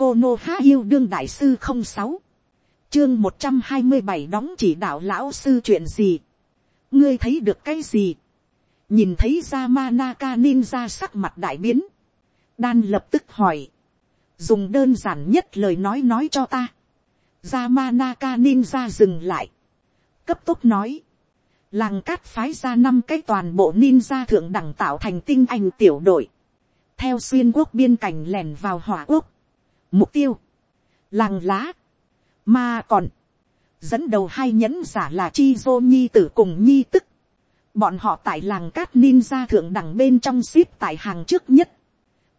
cô nô há yêu đương đại sư không sáu. Chương một trăm hai mươi bảy đóng chỉ đạo lão sư chuyện gì? Ngươi thấy được cái gì? Nhìn thấy ra manaka ninja sắc mặt đại biến. Đan lập tức hỏi. Dùng đơn giản nhất lời nói nói cho ta. Ra manaka ninja dừng lại. Cấp tốc nói. Làng cát phái ra năm cái toàn bộ ninja thượng đẳng tạo thành tinh anh tiểu đội. Theo xuyên quốc biên cảnh lẻn vào hỏa quốc mục tiêu, làng lá, mà còn, dẫn đầu hai nhẫn giả là chi dô nhi tử cùng nhi tức bọn họ tại làng cát ninja thượng đẳng bên trong ship tại hàng trước nhất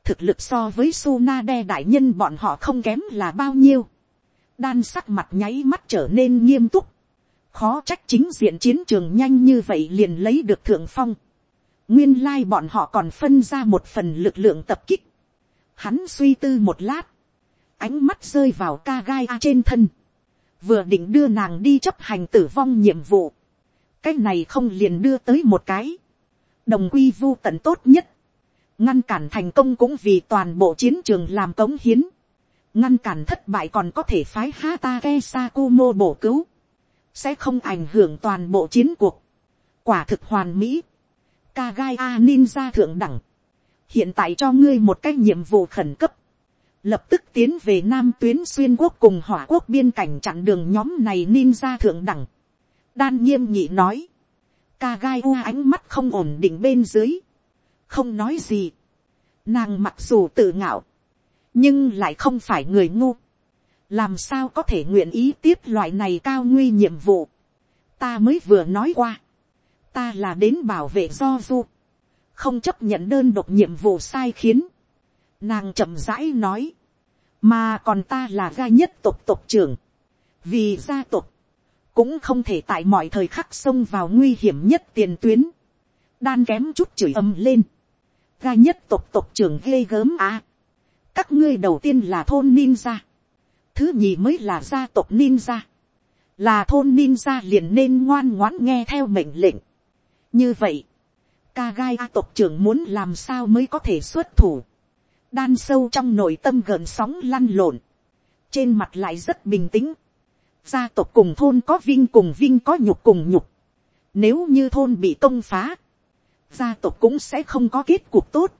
thực lực so với Suna đe đại nhân bọn họ không kém là bao nhiêu. Đan sắc mặt nháy mắt trở nên nghiêm túc. Khó trách chính diện chiến trường nhanh như vậy liền lấy được thượng phong. Nguyên lai bọn họ còn phân ra một phần lực lượng tập kích. Hắn suy tư một lát. Ánh mắt rơi vào ca gai a trên thân. Vừa định đưa nàng đi chấp hành tử vong nhiệm vụ. Cái này không liền đưa tới một cái. Đồng quy vu tận tốt nhất. Ngăn cản thành công cũng vì toàn bộ chiến trường làm cống hiến, ngăn cản thất bại còn có thể phái Hatake Sakumo bổ cứu, sẽ không ảnh hưởng toàn bộ chiến cuộc, quả thực hoàn mỹ, Kagai A Ninja thượng đẳng, hiện tại cho ngươi một cái nhiệm vụ khẩn cấp, lập tức tiến về nam tuyến xuyên quốc cùng hỏa quốc biên cảnh chặn đường nhóm này ninja thượng đẳng. đan nghiêm nhị nói, Kagai u ánh mắt không ổn định bên dưới, không nói gì. Nàng mặc dù tự ngạo, nhưng lại không phải người ngu. làm sao có thể nguyện ý tiếp loại này cao nguy nhiệm vụ. ta mới vừa nói qua, ta là đến bảo vệ do du, không chấp nhận đơn độc nhiệm vụ sai khiến nàng chậm rãi nói, mà còn ta là ga nhất tộc tộc trưởng, vì gia tộc, cũng không thể tại mọi thời khắc xông vào nguy hiểm nhất tiền tuyến, đan kém chút chửi âm lên, ga nhất tộc tộc trưởng ghê gớm à. các ngươi đầu tiên là thôn ninja. thứ nhì mới là gia tộc ninja. là thôn ninja liền nên ngoan ngoãn nghe theo mệnh lệnh. như vậy, ca gai a tộc trưởng muốn làm sao mới có thể xuất thủ đan sâu trong nội tâm gần sóng lăn lộn. trên mặt lại rất bình tĩnh. gia tộc cùng thôn có vinh cùng vinh có nhục cùng nhục. nếu như thôn bị công phá, gia tộc cũng sẽ không có kết cục tốt.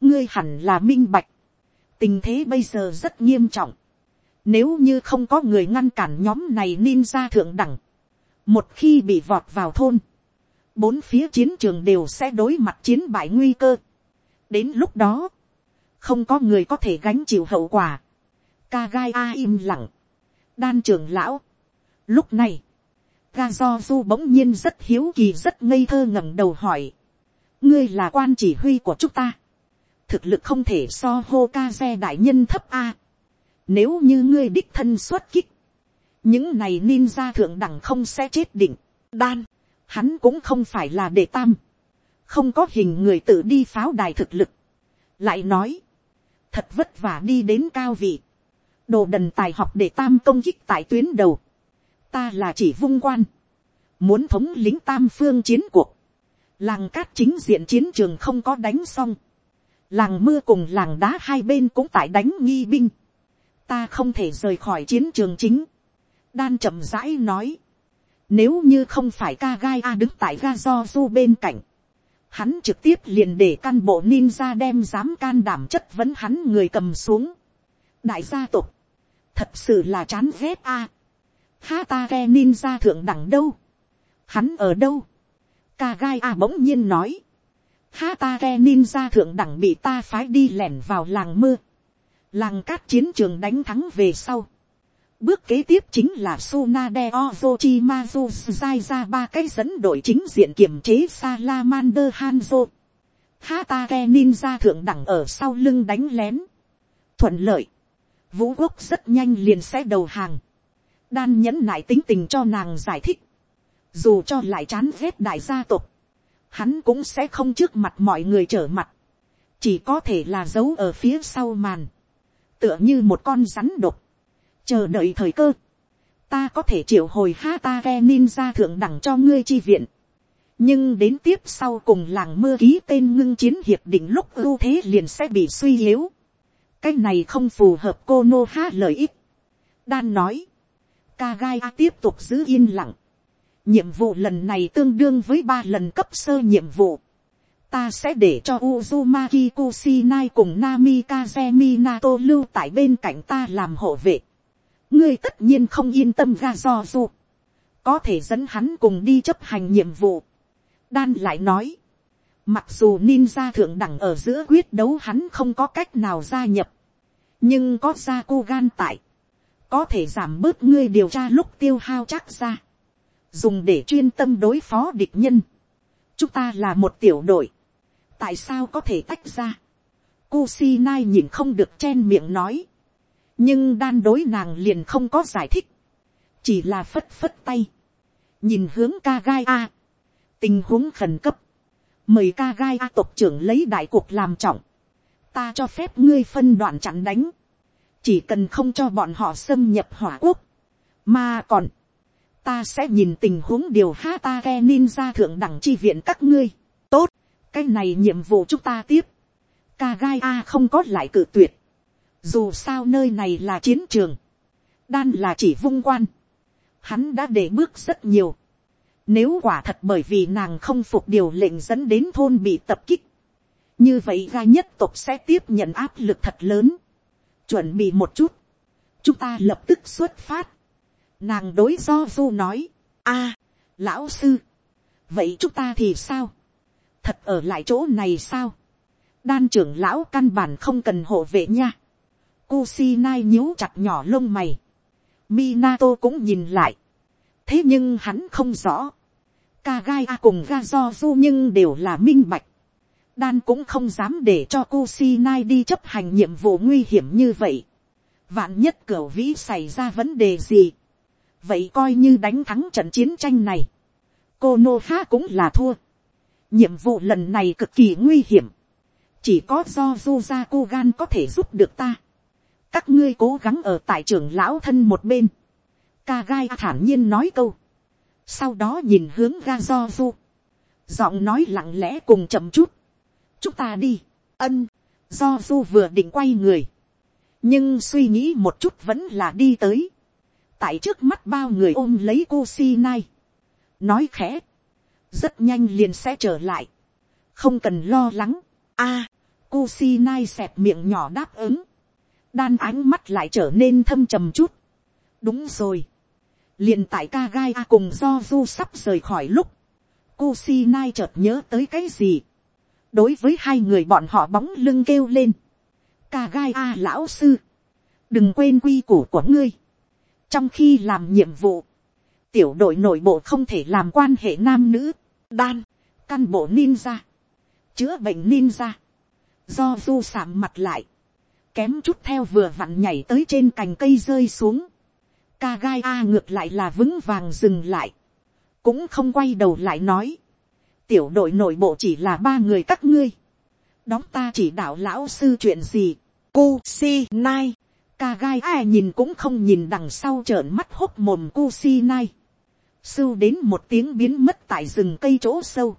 ngươi hẳn là minh bạch. tình thế bây giờ rất nghiêm trọng. nếu như không có người ngăn cản nhóm này ninja thượng đẳng, một khi bị vọt vào thôn, bốn phía chiến trường đều sẽ đối mặt chiến bại nguy cơ. đến lúc đó, không có người có thể gánh chịu hậu quả. ca gai a im lặng, đan trưởng lão. lúc này, ga do du bỗng nhiên rất hiếu kỳ rất ngây thơ ngẩng đầu hỏi ngươi là quan chỉ huy của chúng ta, thực lực không thể so hô ca xe đại nhân thấp a. Nếu như ngươi đích thân xuất kích, những này ninja thượng đẳng không sẽ chết định, đan, hắn cũng không phải là đệ tam, không có hình người tự đi pháo đài thực lực, lại nói, thật vất vả đi đến cao vị, đồ đần tài học để tam công kích tại tuyến đầu, ta là chỉ vung quan, muốn thống lính tam phương chiến cuộc, làng cát chính diện chiến trường không có đánh xong, làng mưa cùng làng đá hai bên cũng tại đánh nghi binh, ta không thể rời khỏi chiến trường chính, đan chậm rãi nói, nếu như không phải ca gai a đứng tại ga do du bên cạnh, hắn trực tiếp liền để căn bộ ninja đem dám can đảm chất vấn hắn người cầm xuống. đại gia tộc, thật sự là chán ghét a. Hata ke ninja thượng đẳng đâu, hắn ở đâu, Ca gai a bỗng nhiên nói. Hatake ninja thượng đẳng bị ta phái đi lẻn vào làng mưa. Làng cát chiến trường đánh thắng về sau. Bước kế tiếp chính là Sunade Ozochimazu Zai ra ba cái dẫn đội chính diện kiểm chế Salamander Hanzo. Hatake Ninja thượng đẳng ở sau lưng đánh lén. Thuận lợi. Vũ quốc rất nhanh liền sẽ đầu hàng. Đan nhẫn nại tính tình cho nàng giải thích dù cho lại chán ghét đại gia tộc, hắn cũng sẽ không trước mặt mọi người trở mặt, chỉ có thể là giấu ở phía sau màn, tựa như một con rắn độc, chờ đợi thời cơ, ta có thể triệu hồi ha ta ninja thượng đẳng cho ngươi chi viện, nhưng đến tiếp sau cùng làng mưa ký tên ngưng chiến hiệp định lúc ưu thế liền sẽ bị suy yếu, cái này không phù hợp cô nô ha lợi ích. đan nói, kagai tiếp tục giữ yên lặng. nhiệm vụ lần này tương đương với ba lần cấp sơ nhiệm vụ. ta sẽ để cho Uzumaki Kusinai cùng Namikaze Minato lưu tại bên cạnh ta làm hộ vệ ngươi tất nhiên không yên tâm ga do du. có thể dẫn hắn cùng đi chấp hành nhiệm vụ. đan lại nói, mặc dù ninja thượng đẳng ở giữa quyết đấu hắn không có cách nào gia nhập, nhưng có ra cô gan tại, có thể giảm bớt ngươi điều tra lúc tiêu hao chắc ra, dùng để chuyên tâm đối phó địch nhân. chúng ta là một tiểu đội, tại sao có thể tách ra. Kusinai nhìn không được chen miệng nói, nhưng đan đối nàng liền không có giải thích, chỉ là phất phất tay, nhìn hướng ca gai a, tình huống khẩn cấp, mời ca gai a tộc trưởng lấy đại cuộc làm trọng, ta cho phép ngươi phân đoạn chặn đánh, chỉ cần không cho bọn họ xâm nhập hỏa quốc, mà còn, ta sẽ nhìn tình huống điều ha ta ke ninja thượng đẳng chi viện các ngươi, tốt, cái này nhiệm vụ chúng ta tiếp, ca gai a không có lại cự tuyệt, dù sao nơi này là chiến trường, đan là chỉ vung quan, hắn đã để bước rất nhiều, nếu quả thật bởi vì nàng không phục điều lệnh dẫn đến thôn bị tập kích, như vậy gai nhất tộc sẽ tiếp nhận áp lực thật lớn. Chuẩn bị một chút, chúng ta lập tức xuất phát. Nàng đối do du nói, a, lão sư, vậy chúng ta thì sao, thật ở lại chỗ này sao, đan trưởng lão căn bản không cần hộ vệ nha, Kusinai nhíu chặt nhỏ lông mày, Minato cũng nhìn lại, thế nhưng hắn không rõ, kagaya cùng Gazozu nhưng đều là minh bạch, đan cũng không dám để cho Kusinai đi chấp hành nhiệm vụ nguy hiểm như vậy. Vạn nhất cửa vĩ xảy ra vấn đề gì. Vậy coi như đánh thắng trận chiến tranh này. Cô Nô cũng là thua. Nhiệm vụ lần này cực kỳ nguy hiểm. Chỉ có do Juza Gan có thể giúp được ta. Các ngươi cố gắng ở tại trưởng lão thân một bên. ca gai thản nhiên nói câu. Sau đó nhìn hướng ga do du. Giọng nói lặng lẽ cùng chậm chút. Chúng ta đi, ân, do du vừa định quay người, nhưng suy nghĩ một chút vẫn là đi tới, tại trước mắt bao người ôm lấy cô si nai, nói khẽ, rất nhanh liền sẽ trở lại, không cần lo lắng, a, à, cô si nai xẹp miệng nhỏ đáp ứng, đan ánh mắt lại trở nên thâm trầm chút, đúng rồi, liền tại ca gai a cùng do du sắp rời khỏi lúc, cô si nai chợt nhớ tới cái gì, đối với hai người bọn họ bóng lưng kêu lên, ca gai a lão sư, đừng quên quy củ của ngươi, trong khi làm nhiệm vụ, tiểu đội nội bộ không thể làm quan hệ nam nữ, đan, căn bộ ninja, chữa bệnh ninja, do du sạm mặt lại, kém chút theo vừa vặn nhảy tới trên cành cây rơi xuống, ca gai a ngược lại là vững vàng dừng lại, cũng không quay đầu lại nói, tiểu đội nội bộ chỉ là ba người các ngươi. đóng ta chỉ đạo lão sư chuyện gì. cu si nai. ca gai ai nhìn cũng không nhìn đằng sau trợn mắt hốc mồm cu si nai. sưu đến một tiếng biến mất tại rừng cây chỗ sâu.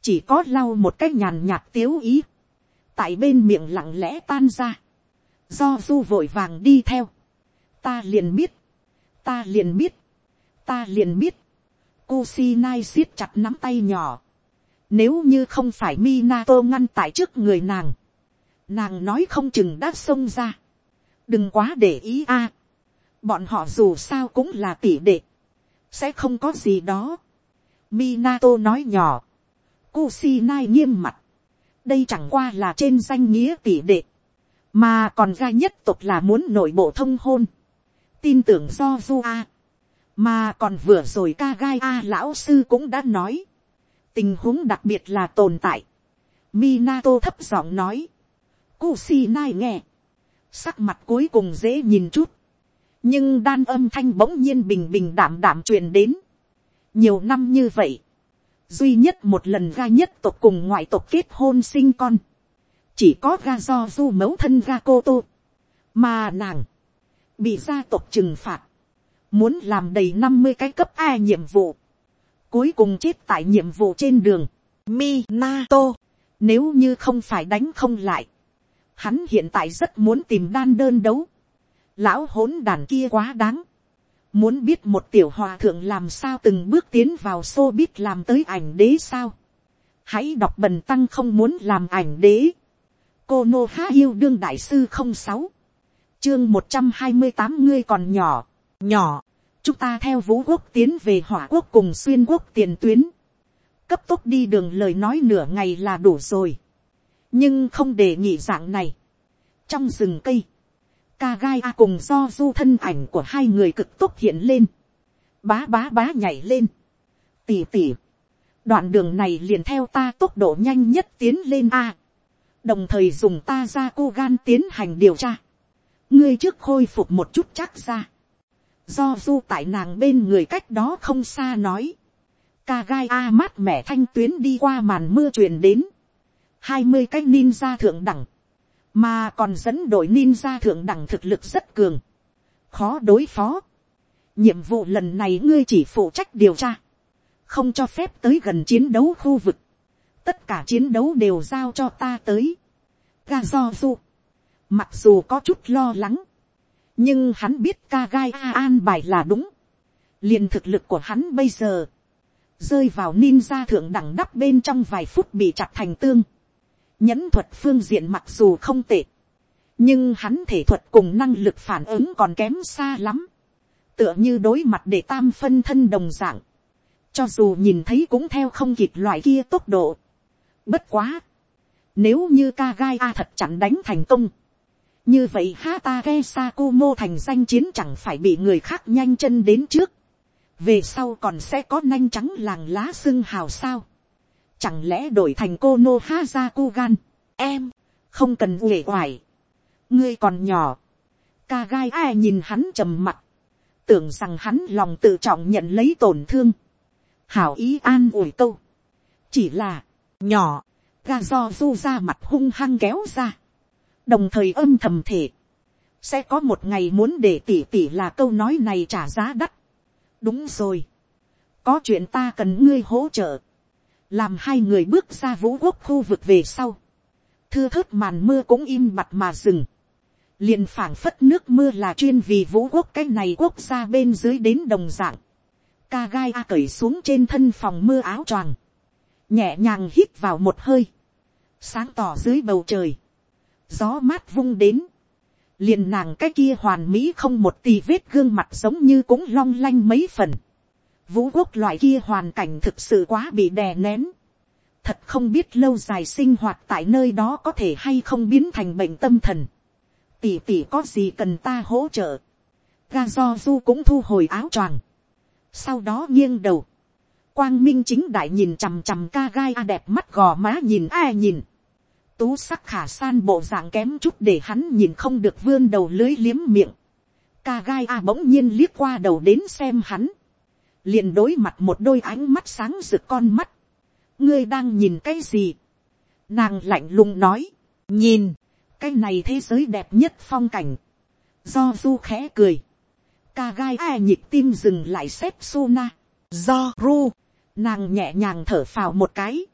chỉ có lau một cái nhàn nhạt tiếu ý. tại bên miệng lặng lẽ tan ra do du vội vàng đi theo. ta liền biết. ta liền biết. ta liền biết. Kusinai siết chặt nắm tay nhỏ. Nếu như không phải Minato ngăn tại trước người nàng. Nàng nói không chừng đã xông ra. Đừng quá để ý a. bọn họ dù sao cũng là tỷ đệ. Sẽ không có gì đó. Minato nói nhỏ. Kusinai nghiêm mặt. Đây chẳng qua là trên danh nghĩa tỷ đệ. Mà còn gai nhất tục là muốn nội bộ thông hôn. Tin tưởng do du a. Mà còn vừa rồi ca gai a lão sư cũng đã nói tình huống đặc biệt là tồn tại. Minato thấp giọng nói. Kusinai nghe. Sắc mặt cuối cùng dễ nhìn chút. Nhưng đan âm thanh bỗng nhiên bình bình đảm đảm truyền đến. Nhiều năm như vậy. Duy nhất một lần ga nhất tộc cùng ngoại tộc kết hôn sinh con. Chỉ có ga do du mẫu thân ga cô tô. Mà nàng. Bị gia tộc trừng phạt. Muốn làm đầy năm mươi cái cấp A nhiệm vụ cuối cùng chết tại nhiệm vụ trên đường. Minato, nếu như không phải đánh không lại, Hắn hiện tại rất muốn tìm đan đơn đấu. Lão hỗn đàn kia quá đáng. Muốn biết một tiểu hòa thượng làm sao từng bước tiến vào xô biết làm tới ảnh đế sao. Hãy đọc bần tăng không muốn làm ảnh đế. Cô Nô Há Yêu Đương Đại Sư không sáu Chương một trăm hai mươi tám ngươi còn nhỏ. Nhỏ. Chúng ta theo vũ quốc tiến về hỏa quốc cùng xuyên quốc tiền tuyến. Cấp tốc đi đường lời nói nửa ngày là đủ rồi. Nhưng không để nhị dạng này. Trong rừng cây ca gai a cùng do du thân ảnh của hai người cực tốc hiện lên, bá bá bá nhảy lên, tỉ tỉ, đoạn đường này liền theo ta tốc độ nhanh nhất tiến lên a, đồng thời dùng ta ra cô gan tiến hành điều tra, ngươi trước khôi phục một chút chắc ra, do du tại nàng bên người cách đó không xa nói, ca gai a mát mẻ thanh tuyến đi qua màn mưa truyền đến, hai mươi cái ninja thượng đẳng, mà còn dẫn đội ninja thượng đẳng thực lực rất cường, khó đối phó. nhiệm vụ lần này ngươi chỉ phụ trách điều tra, không cho phép tới gần chiến đấu khu vực, tất cả chiến đấu đều giao cho ta tới. ga do du, mặc dù có chút lo lắng, nhưng hắn biết ca gai a an bài là đúng, liền thực lực của hắn bây giờ, rơi vào ninja thượng đẳng đắp bên trong vài phút bị chặt thành tương, nhẫn thuật phương diện mặc dù không tệ, nhưng hắn thể thuật cùng năng lực phản ứng còn kém xa lắm, tựa như đối mặt để tam phân thân đồng dạng, cho dù nhìn thấy cũng theo không kịp loại kia tốc độ. Bất quá, nếu như ca gai a thật chẳng đánh thành công, như vậy Hatake sakumo thành danh chiến chẳng phải bị người khác nhanh chân đến trước, về sau còn sẽ có nanh trắng làng lá xưng hào sao? Chẳng lẽ đổi thành cô nô ha em, không cần uể oải, ngươi còn nhỏ, ca gai ai nhìn hắn trầm mặt, tưởng rằng hắn lòng tự trọng nhận lấy tổn thương, hảo ý an ủi câu, chỉ là, nhỏ, ga do du ra mặt hung hăng kéo ra, đồng thời âm thầm thể, sẽ có một ngày muốn để tỉ tỉ là câu nói này trả giá đắt. đúng rồi, có chuyện ta cần ngươi hỗ trợ, làm hai người bước ra vũ quốc khu vực về sau, thưa thớt màn mưa cũng im mặt mà dừng, liền phảng phất nước mưa là chuyên vì vũ quốc cái này quốc gia bên dưới đến đồng dạng, ca gai a cởi xuống trên thân phòng mưa áo choàng, nhẹ nhàng hít vào một hơi, sáng tỏ dưới bầu trời, gió mát vung đến, liền nàng cái kia hoàn mỹ không một tì vết gương mặt giống như cũng long lanh mấy phần, vũ quốc loại kia hoàn cảnh thực sự quá bị đè nén. Thật không biết lâu dài sinh hoạt tại nơi đó có thể hay không biến thành bệnh tâm thần. Tỷ tỷ có gì cần ta hỗ trợ. Ga do du cũng thu hồi áo choàng. Sau đó nghiêng đầu. Quang minh chính đại nhìn chằm chằm ca gai a đẹp mắt gò má nhìn ai nhìn. Tú sắc khả san bộ dạng kém chút để hắn nhìn không được vươn đầu lưới liếm miệng. Ca gai a bỗng nhiên liếc qua đầu đến xem hắn liền đối mặt một đôi ánh mắt sáng rực con mắt. ngươi đang nhìn cái gì. nàng lạnh lùng nói, nhìn, cái này thế giới đẹp nhất phong cảnh. do du khẽ cười, ca gai a nhịp tim dừng lại xếp su na do ru, nàng nhẹ nhàng thở phào một cái.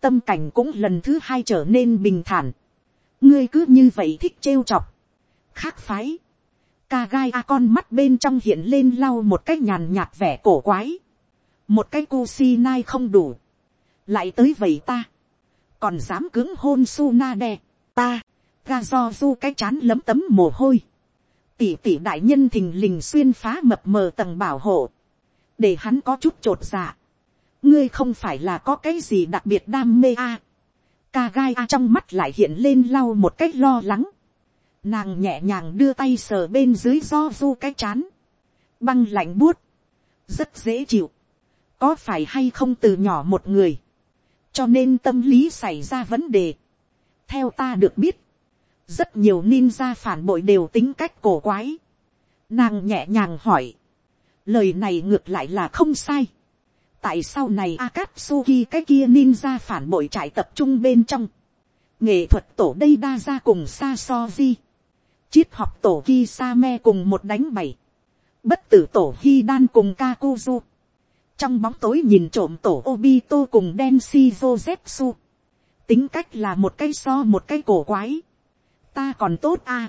tâm cảnh cũng lần thứ hai trở nên bình thản. ngươi cứ như vậy thích trêu chọc. khác phái ca gai a con mắt bên trong hiện lên lau một cái nhàn nhạt vẻ cổ quái. một cái cu si nai không đủ. lại tới vậy ta. còn dám cứng hôn su na đe. ta, ga do du cái chán lấm tấm mồ hôi. tỷ tỷ đại nhân thình lình xuyên phá mập mờ tầng bảo hộ. để hắn có chút t r ộ t dạ ngươi không phải là có cái gì đặc biệt đam mê a. À. ca gai a trong mắt lại hiện lên lau một cách lo lắng Nàng nhẹ nhàng đưa tay sờ bên dưới do du cái chán. Băng lạnh buốt. Rất dễ chịu. Có phải hay không từ nhỏ một người. Cho nên tâm lý xảy ra vấn đề. Theo ta được biết. Rất nhiều ninja phản bội đều tính cách cổ quái. Nàng nhẹ nhàng hỏi. Lời này ngược lại là không sai. Tại sao này Akatsuki cái kia ninja phản bội trại tập trung bên trong nghệ thuật tổ đây đa ra cùng sa so di triết học tổ Kisame cùng một đánh bảy. Bất tử tổ Hi Đan cùng Kakuzu. Trong bóng tối nhìn trộm tổ Obito cùng Denshi Josetsu. Tính cách là một cái so một cái cổ quái. ta còn tốt à.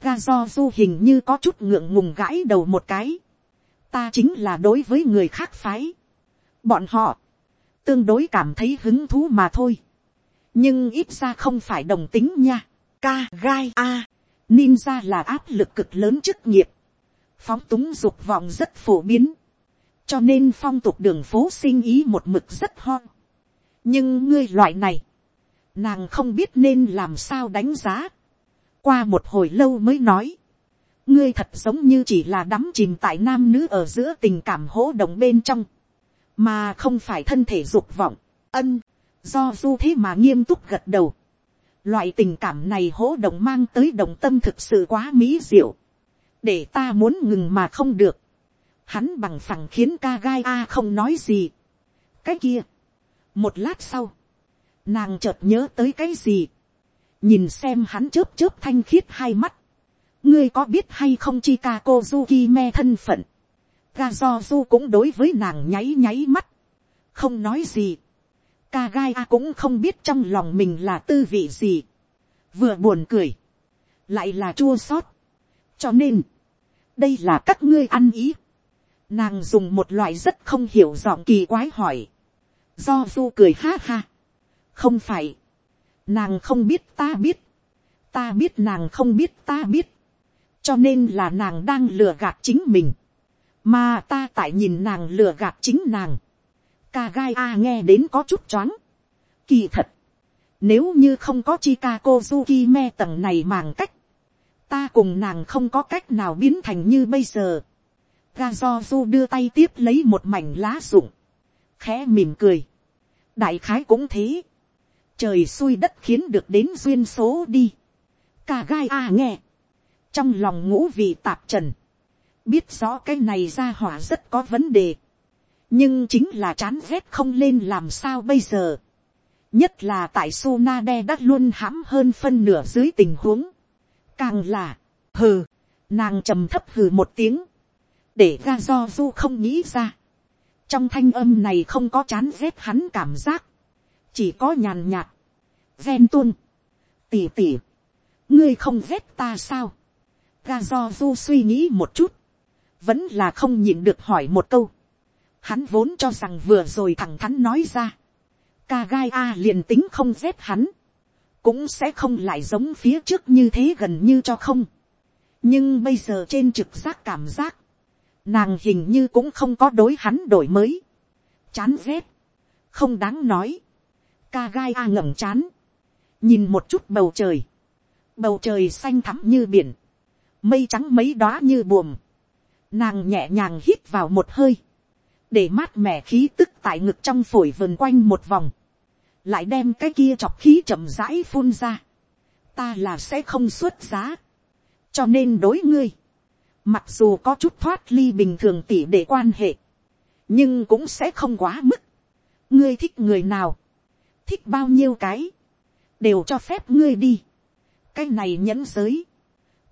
ga do du hình như có chút ngượng ngùng gãi đầu một cái. ta chính là đối với người khác phái bọn họ, tương đối cảm thấy hứng thú mà thôi. nhưng ít ra không phải đồng tính nha. Ka gai a. Ninja là áp lực cực lớn chức nghiệp. phóng túng dục vọng rất phổ biến. cho nên phong tục đường phố sinh ý một mực rất ho. nhưng ngươi loại này, nàng không biết nên làm sao đánh giá. qua một hồi lâu mới nói, ngươi thật giống như chỉ là đắm chìm tại nam nữ ở giữa tình cảm hỗ động bên trong mà không phải thân thể dục vọng, ân, do du thế mà nghiêm túc gật đầu. Loại tình cảm này hỗ động mang tới đồng tâm thực sự quá mỹ diệu, để ta muốn ngừng mà không được. Hắn bằng phẳng khiến ca gai a không nói gì. cái kia, một lát sau, nàng chợt nhớ tới cái gì, nhìn xem hắn chớp chớp thanh khiết hai mắt, ngươi có biết hay không chi ca Kozuki me thân phận, ga do du cũng đối với nàng nháy nháy mắt, không nói gì. ca gai a cũng không biết trong lòng mình là tư vị gì, vừa buồn cười, lại là chua xót. cho nên, đây là các ngươi ăn ý. nàng dùng một loại rất không hiểu giọng kỳ quái hỏi, do du cười ha ha, không phải, nàng không biết ta biết, ta biết nàng không biết ta biết, cho nên là nàng đang lừa gạt chính mình mà ta tại nhìn nàng lừa gạt chính nàng, ca gai a nghe đến có chút choáng, kỳ thật, nếu như không có chi ca Kozuki me tầng này màng cách, ta cùng nàng không có cách nào biến thành như bây giờ. Ga do du đưa tay tiếp lấy một mảnh lá rụng, khẽ mỉm cười. đại khái cũng thế, trời xui đất khiến được đến duyên số đi. ca gai a nghe, trong lòng ngũ vị tạp trần, biết rõ cái này ra hỏa rất có vấn đề, nhưng chính là chán ghét không lên làm sao bây giờ. nhất là tại Sunade đã luôn hãm hơn phân nửa dưới tình huống. càng là, hừ, nàng trầm thấp hừ một tiếng, để ga do du không nghĩ ra. trong thanh âm này không có chán ghét hắn cảm giác, chỉ có nhàn nhạt, ven tuôn, tỉ tỉ, ngươi không ghét ta sao. ga do du suy nghĩ một chút, vẫn là không nhịn được hỏi một câu. Hắn vốn cho rằng vừa rồi thẳng thắn nói ra. Ca gai A liền tính không dép hắn. Cũng sẽ không lại giống phía trước như thế gần như cho không. Nhưng bây giờ trên trực giác cảm giác. Nàng hình như cũng không có đối hắn đổi mới. Chán rét. Không đáng nói. Ca gai A ngẩng chán. Nhìn một chút bầu trời. Bầu trời xanh thắm như biển. Mây trắng mấy đóa như buồm Nàng nhẹ nhàng hít vào một hơi. Để mát mẻ khí tức tại ngực trong phổi vần quanh một vòng. Lại đem cái kia chọc khí chậm rãi phun ra. Ta là sẽ không xuất giá. Cho nên đối ngươi. Mặc dù có chút thoát ly bình thường tỉ để quan hệ. Nhưng cũng sẽ không quá mức. Ngươi thích người nào. Thích bao nhiêu cái. Đều cho phép ngươi đi. Cái này nhẫn giới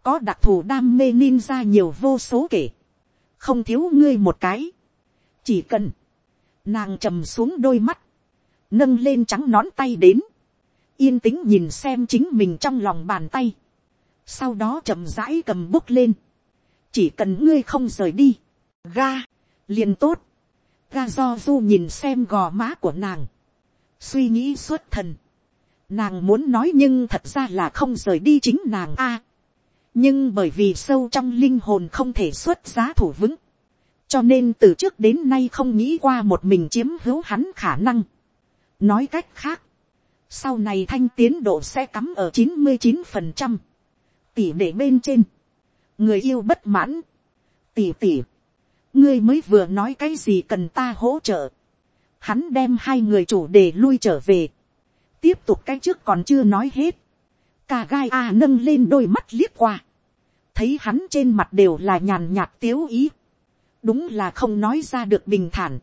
có đặc thù đam mê ninja nhiều vô số kể không thiếu ngươi một cái, chỉ cần, nàng trầm xuống đôi mắt, nâng lên trắng nón tay đến, yên tĩnh nhìn xem chính mình trong lòng bàn tay, sau đó chậm rãi cầm bút lên, chỉ cần ngươi không rời đi, ga, liền tốt, ga do du nhìn xem gò má của nàng, suy nghĩ suốt thần, nàng muốn nói nhưng thật ra là không rời đi chính nàng a, nhưng bởi vì sâu trong linh hồn không thể xuất giá thủ vững, cho nên từ trước đến nay không nghĩ qua một mình chiếm hữu hắn khả năng. nói cách khác, sau này thanh tiến độ sẽ cắm ở chín mươi chín phần trăm, tỷ để bên trên, người yêu bất mãn, tỷ tỷ, ngươi mới vừa nói cái gì cần ta hỗ trợ, hắn đem hai người chủ đề lui trở về, tiếp tục cái trước còn chưa nói hết, cả gai a nâng lên đôi mắt liếc qua, thấy hắn trên mặt đều là nhàn nhạt tiếu ý, đúng là không nói ra được bình thản.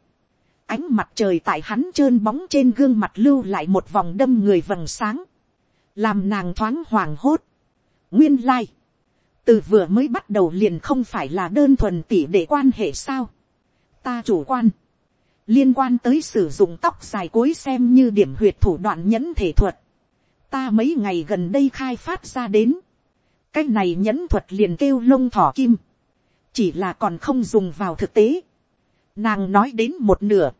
ánh mặt trời tại hắn trơn bóng trên gương mặt lưu lại một vòng đâm người vầng sáng, làm nàng thoáng hoàng hốt. nguyên lai, từ vừa mới bắt đầu liền không phải là đơn thuần tỉ để quan hệ sao. ta chủ quan, liên quan tới sử dụng tóc dài cối xem như điểm huyệt thủ đoạn nhẫn thể thuật, ta mấy ngày gần đây khai phát ra đến, cái này nhẫn thuật liền kêu lông thỏ kim, chỉ là còn không dùng vào thực tế. Nàng nói đến một nửa,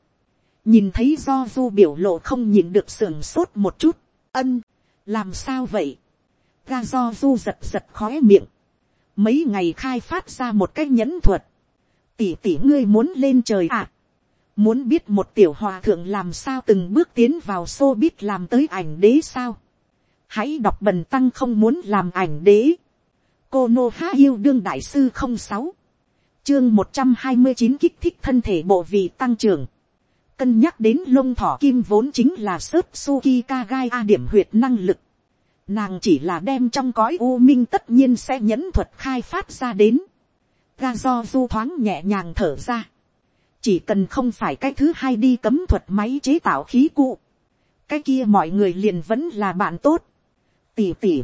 nhìn thấy do du biểu lộ không nhìn được sưởng sốt một chút, ân, làm sao vậy, ga do du giật giật khói miệng, mấy ngày khai phát ra một cái nhẫn thuật, tỷ tỷ ngươi muốn lên trời à, muốn biết một tiểu hòa thượng làm sao từng bước tiến vào xô biết làm tới ảnh đế sao, hãy đọc bần tăng không muốn làm ảnh đế, cô nô há yêu đương đại sư không sáu, chương một trăm hai mươi chín kích thích thân thể bộ vị tăng trưởng, cân nhắc đến lông thỏ kim vốn chính là sớt suki ka gai a điểm huyệt năng lực, nàng chỉ là đem trong cõi u minh tất nhiên sẽ nhẫn thuật khai phát ra đến, ga do du thoáng nhẹ nhàng thở ra, chỉ cần không phải cái thứ hai đi cấm thuật máy chế tạo khí cụ, cái kia mọi người liền vẫn là bạn tốt, tỉ tỉ,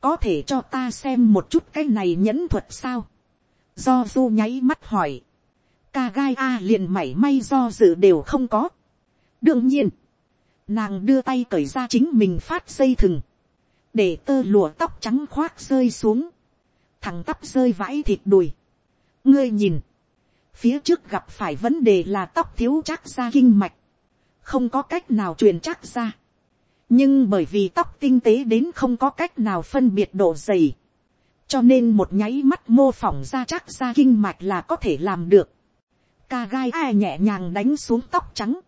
có thể cho ta xem một chút cái này nhẫn thuật sao, do du nháy mắt hỏi, ca gai a liền mảy may do dự đều không có. đương nhiên, nàng đưa tay cởi ra chính mình phát dây thừng, để tơ lụa tóc trắng khoác rơi xuống, thằng tắp rơi vãi thịt đùi. ngươi nhìn, phía trước gặp phải vấn đề là tóc thiếu chắc ra kinh mạch, không có cách nào truyền chắc ra nhưng bởi vì tóc tinh tế đến không có cách nào phân biệt độ dày, cho nên một nháy mắt mô phỏng ra chắc ra kinh mạch là có thể làm được. Ca gai ai nhẹ nhàng đánh xuống tóc trắng.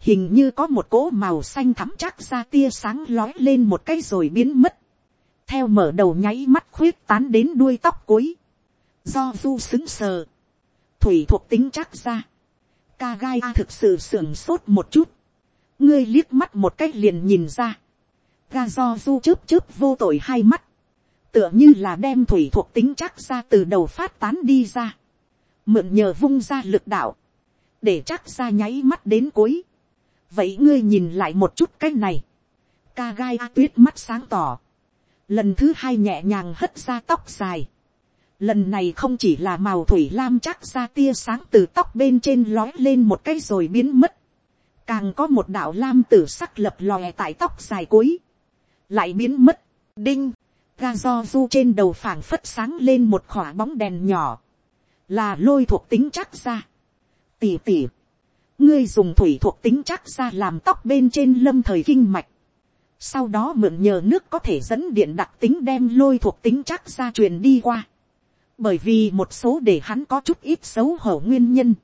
Hình như có một cỗ màu xanh thắm chắc ra tia sáng lói lên một cái rồi biến mất. Theo mở đầu nháy mắt khuyết tán đến đuôi tóc cuối. Do du xứng sờ. Thủy thuộc tính chắc ra. Ca gai a thực sự sưởng sốt một chút. Ngươi liếc mắt một cách liền nhìn ra. Ga do du chớp chớp vô tội hai mắt. Tựa như là đem thủy thuộc tính chắc ra từ đầu phát tán đi ra, mượn nhờ vung ra lực đạo, để chắc ra nháy mắt đến cuối. vậy ngươi nhìn lại một chút cái này, ca gai a tuyết mắt sáng tỏ, lần thứ hai nhẹ nhàng hất ra tóc dài, lần này không chỉ là màu thủy lam chắc ra tia sáng từ tóc bên trên lói lên một cái rồi biến mất, càng có một đạo lam tử sắc lập lòe tại tóc dài cuối, lại biến mất, đinh, ga do du trên đầu phảng phất sáng lên một khỏa bóng đèn nhỏ, là lôi thuộc tính chắc ra. tỉ tỉ, ngươi dùng thủy thuộc tính chắc ra làm tóc bên trên lâm thời kinh mạch, sau đó mượn nhờ nước có thể dẫn điện đặc tính đem lôi thuộc tính chắc ra truyền đi qua, bởi vì một số để hắn có chút ít xấu hổ nguyên nhân,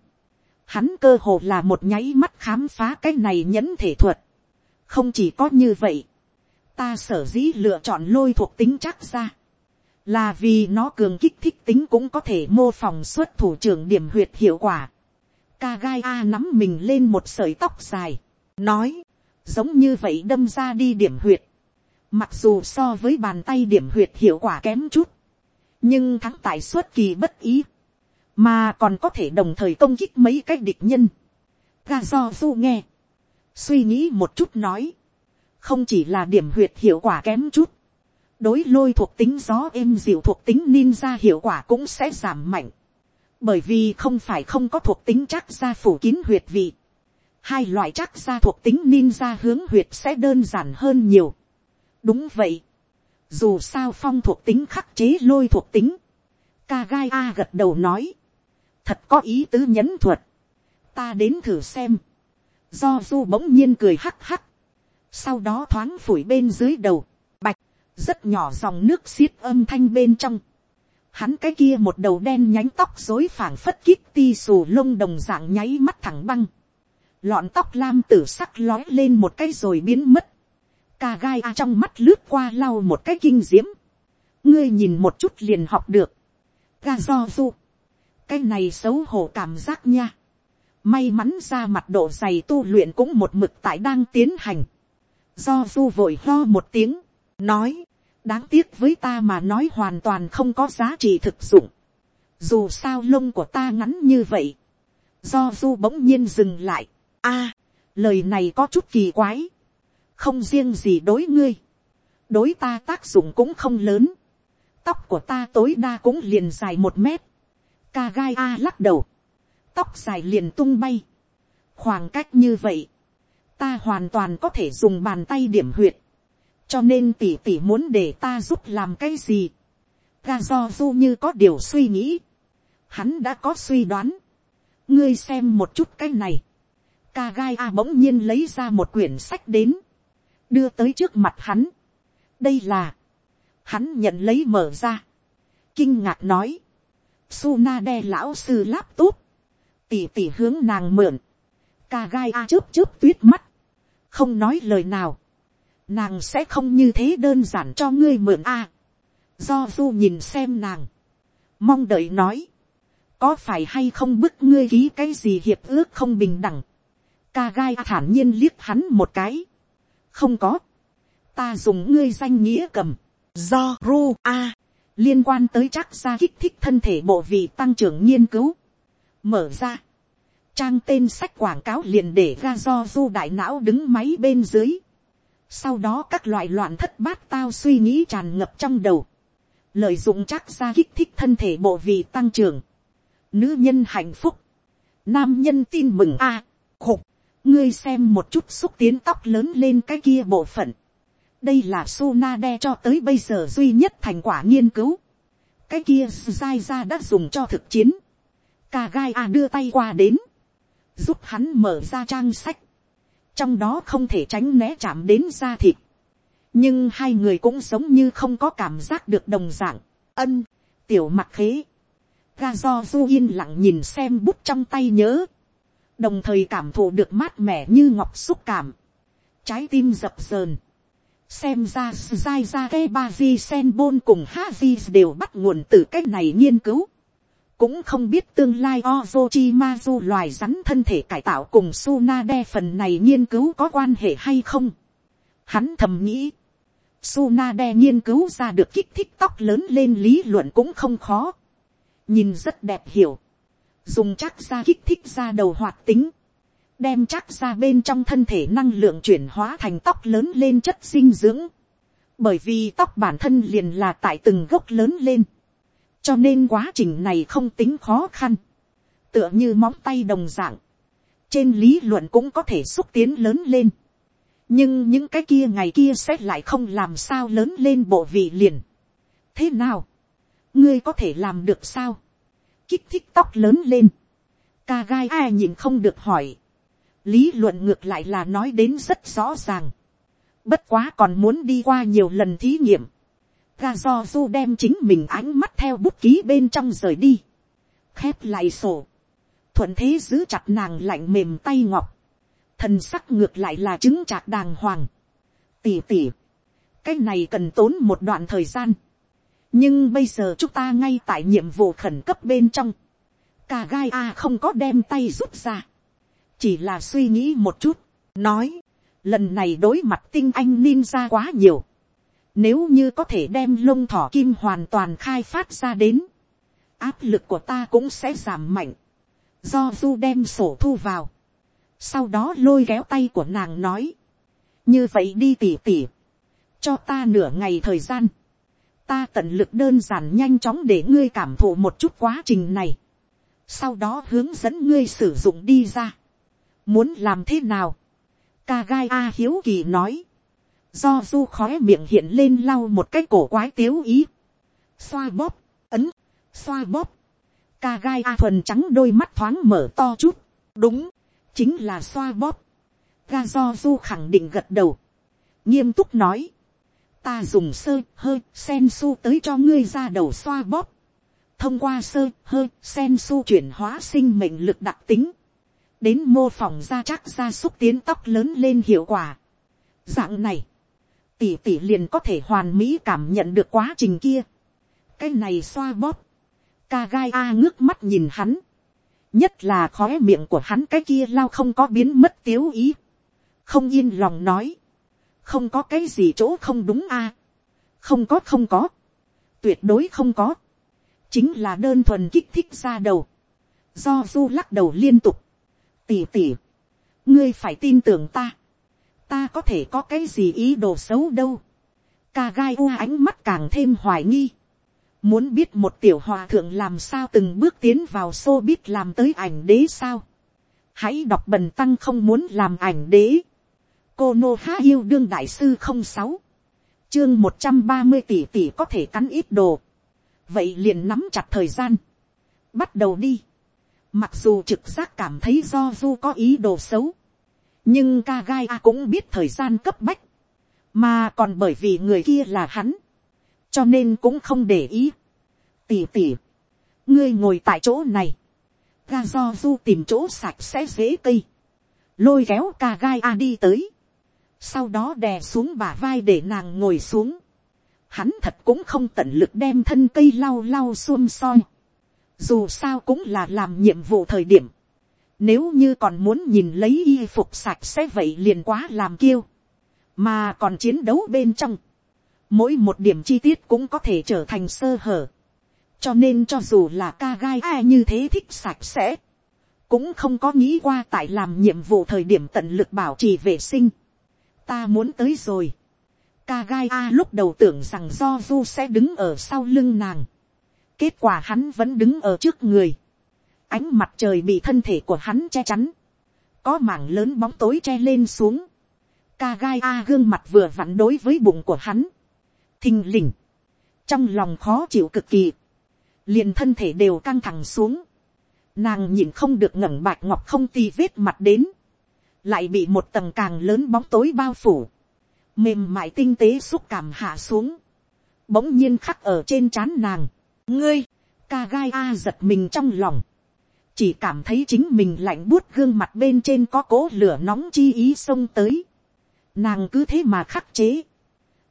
hắn cơ hồ là một nháy mắt khám phá cái này nhẫn thể thuật, không chỉ có như vậy, ta sở dĩ lựa chọn lôi thuộc tính chắc ra, là vì nó cường kích thích tính cũng có thể mô phỏng xuất thủ trưởng điểm huyệt hiệu quả. Ca gai A nắm mình lên một sợi tóc dài, nói, giống như vậy đâm ra đi điểm huyệt. Mặc dù so với bàn tay điểm huyệt hiệu quả kém chút, nhưng thắng tại xuất kỳ bất ý, mà còn có thể đồng thời công kích mấy cái địch nhân. Ga do du nghe, suy nghĩ một chút nói, không chỉ là điểm huyệt hiệu quả kém chút, đối lôi thuộc tính gió êm dịu thuộc tính ninja hiệu quả cũng sẽ giảm mạnh, bởi vì không phải không có thuộc tính chắc ra phủ kín huyệt vị, hai loại chắc ra thuộc tính ninja hướng huyệt sẽ đơn giản hơn nhiều. đúng vậy, dù sao phong thuộc tính khắc chế lôi thuộc tính, Kagai a gật đầu nói, thật có ý tứ nhẫn thuật, ta đến thử xem, do du bỗng nhiên cười hắc hắc, sau đó thoáng phủi bên dưới đầu, bạch, rất nhỏ dòng nước xiết âm thanh bên trong. Hắn cái kia một đầu đen nhánh tóc dối phảng phất kít ti xù lông đồng dạng nháy mắt thẳng băng. Lọn tóc lam tử sắc lói lên một cái rồi biến mất. ca gai a trong mắt lướt qua lau một cái kinh diễm. Ngươi nhìn một chút liền học được. Ga do du. Cái này xấu hổ cảm giác nha. May mắn ra mặt độ dày tu luyện cũng một mực tại đang tiến hành Do du vội lo một tiếng, nói, đáng tiếc với ta mà nói hoàn toàn không có giá trị thực dụng. Dù sao lông của ta ngắn như vậy. Do du bỗng nhiên dừng lại. a lời này có chút kỳ quái. Không riêng gì đối ngươi. Đối ta tác dụng cũng không lớn. Tóc của ta tối đa cũng liền dài một mét. Ca gai a lắc đầu. Tóc dài liền tung bay. Khoảng cách như vậy ta hoàn toàn có thể dùng bàn tay điểm huyệt, cho nên tỉ tỉ muốn để ta giúp làm cái gì. ga do du như có điều suy nghĩ. hắn đã có suy đoán. ngươi xem một chút cái này. ca gai a bỗng nhiên lấy ra một quyển sách đến. đưa tới trước mặt hắn. đây là, hắn nhận lấy mở ra. kinh ngạc nói. Suna đe lão sư laptop. Tỉ tỉ hướng nàng mượn. Ca gai a chớp chớp tuyết mắt. Không nói lời nào nàng sẽ không như thế đơn giản cho ngươi mượn a. do du nhìn xem nàng, mong đợi nói, có phải hay không bức ngươi ký cái gì hiệp ước không bình đẳng. ca gai thản nhiên liếc hắn một cái. không có, ta dùng ngươi danh nghĩa cầm, do ru a, liên quan tới chắc ra kích thích thân thể bộ vị tăng trưởng nghiên cứu. mở ra, trang tên sách quảng cáo liền để ra do du đại não đứng máy bên dưới sau đó các loại loạn thất bát tao suy nghĩ tràn ngập trong đầu. Lợi dụng chắc ra kích thích thân thể bộ vị tăng trưởng. Nữ nhân hạnh phúc. Nam nhân tin mừng a khục. Ngươi xem một chút xúc tiến tóc lớn lên cái kia bộ phận. Đây là Suna đe cho tới bây giờ duy nhất thành quả nghiên cứu. Cái kia sai ra đã dùng cho thực chiến. kagaya a đưa tay qua đến. Giúp hắn mở ra trang sách. Trong đó không thể tránh né chạm đến da thịt, nhưng hai người cũng giống như không có cảm giác được đồng dạng, ân, tiểu mặt khế, ga do du yên lặng nhìn xem bút trong tay nhớ, đồng thời cảm thụ được mát mẻ như ngọc xúc cảm, trái tim dập dờn, xem ra dai ra ke ba di sen bôn cùng ha di đều bắt nguồn từ cái này nghiên cứu, cũng không biết tương lai Ozochimazu loài rắn thân thể cải tạo cùng Sunade phần này nghiên cứu có quan hệ hay không. Hắn thầm nghĩ, Sunade nghiên cứu ra được kích thích tóc lớn lên lý luận cũng không khó. Nhìn rất đẹp hiểu. Dùng chắc ra kích thích ra đầu hoạt tính. Đem chắc ra bên trong thân thể năng lượng chuyển hóa thành tóc lớn lên chất dinh dưỡng. Bởi vì tóc bản thân liền là tại từng gốc lớn lên. Cho nên quá trình này không tính khó khăn, tựa như móng tay đồng dạng, trên lý luận cũng có thể xúc tiến lớn lên, nhưng những cái kia ngày kia sẽ lại không làm sao lớn lên bộ vị liền. thế nào, ngươi có thể làm được sao, kích thích tóc lớn lên, ca gai ai nhìn không được hỏi, lý luận ngược lại là nói đến rất rõ ràng, bất quá còn muốn đi qua nhiều lần thí nghiệm, ga do du đem chính mình ánh mắt theo bút ký bên trong rời đi, khép lại sổ, thuận thế giữ chặt nàng lạnh mềm tay ngọc, thần sắc ngược lại là chứng chạc đàng hoàng, tỉ tỉ, cái này cần tốn một đoạn thời gian, nhưng bây giờ chúng ta ngay tại nhiệm vụ khẩn cấp bên trong, cả gai a không có đem tay rút ra, chỉ là suy nghĩ một chút, nói, lần này đối mặt tinh anh ninja quá nhiều, nếu như có thể đem lông thỏ kim hoàn toàn khai phát ra đến. Áp lực của ta cũng sẽ giảm mạnh. Do du đem sổ thu vào. Sau đó lôi kéo tay của nàng nói. Như vậy đi tỉ tỉ. Cho ta nửa ngày thời gian. Ta tận lực đơn giản nhanh chóng để ngươi cảm thụ một chút quá trình này. Sau đó hướng dẫn ngươi sử dụng đi ra. Muốn làm thế nào? Ca gai A hiếu kỳ nói. Do du khói miệng hiện lên lau một cái cổ quái tiếu ý, xoa bóp, ấn, xoa bóp, ca gai a thuần trắng đôi mắt thoáng mở to chút, đúng, chính là xoa bóp, ga do du khẳng định gật đầu, nghiêm túc nói, ta dùng sơ hơi sen su tới cho ngươi ra đầu xoa bóp, thông qua sơ hơi sen su chuyển hóa sinh mệnh lực đặc tính, đến mô phỏng ra chắc ra xúc tiến tóc lớn lên hiệu quả. Dạng này, tỷ tỷ liền có thể hoàn mỹ cảm nhận được quá trình kia. cái này xoa bóp, ca gai a ngước mắt nhìn hắn, nhất là khóe miệng của hắn cái kia lao không có biến mất tiếu ý, không yên lòng nói, không có cái gì chỗ không đúng a, không có không có, tuyệt đối không có, chính là đơn thuần kích thích ra đầu, do du lắc đầu liên tục, tỉ tỉ, ngươi phải tin tưởng ta, ta có thể có cái gì ý đồ xấu đâu. ca gai u ánh mắt càng thêm hoài nghi. muốn biết một tiểu hòa thượng làm sao từng bước tiến vào xô biết làm tới ảnh đế sao. hãy đọc bần tăng không muốn làm ảnh đế. cô nô há yêu đương đại sư không sáu. chương một trăm ba mươi tỷ tỷ có thể cắn ít đồ. vậy liền nắm chặt thời gian. bắt đầu đi mặc dù trực giác cảm thấy do du có ý đồ xấu. nhưng ca gai a cũng biết thời gian cấp bách. mà còn bởi vì người kia là hắn. cho nên cũng không để ý. Tỉ tỉ. ngươi ngồi tại chỗ này. ga do du tìm chỗ sạch sẽ dễ cây. lôi kéo ca gai a đi tới, sau đó đè xuống bả vai để nàng ngồi xuống. Hắn thật cũng không tận lực đem thân cây lau lau xuôm soi. Dù sao cũng là làm nhiệm vụ thời điểm. Nếu như còn muốn nhìn lấy y phục sạch sẽ vậy liền quá làm kiêu. Mà còn chiến đấu bên trong. Mỗi một điểm chi tiết cũng có thể trở thành sơ hở. Cho nên cho dù là ca gai ai như thế thích sạch sẽ. Cũng không có nghĩ qua tại làm nhiệm vụ thời điểm tận lực bảo trì vệ sinh ta muốn tới rồi. Ca gai a lúc đầu tưởng rằng do du sẽ đứng ở sau lưng nàng. Kết quả hắn vẫn đứng ở trước người. Ánh mặt trời bị thân thể của hắn che chắn. Có mảng lớn bóng tối che lên xuống. Ca gai a gương mặt vừa vặn đối với bụng của hắn. Thình lình. Trong lòng khó chịu cực kỳ. Liền thân thể đều căng thẳng xuống. Nàng nhìn không được ngẩng bạch ngọc không ti vết mặt đến lại bị một tầng càng lớn bóng tối bao phủ, mềm mại tinh tế xúc cảm hạ xuống, bỗng nhiên khắc ở trên trán nàng, ngươi, ca gai a giật mình trong lòng, chỉ cảm thấy chính mình lạnh buốt gương mặt bên trên có cố lửa nóng chi ý xông tới, nàng cứ thế mà khắc chế,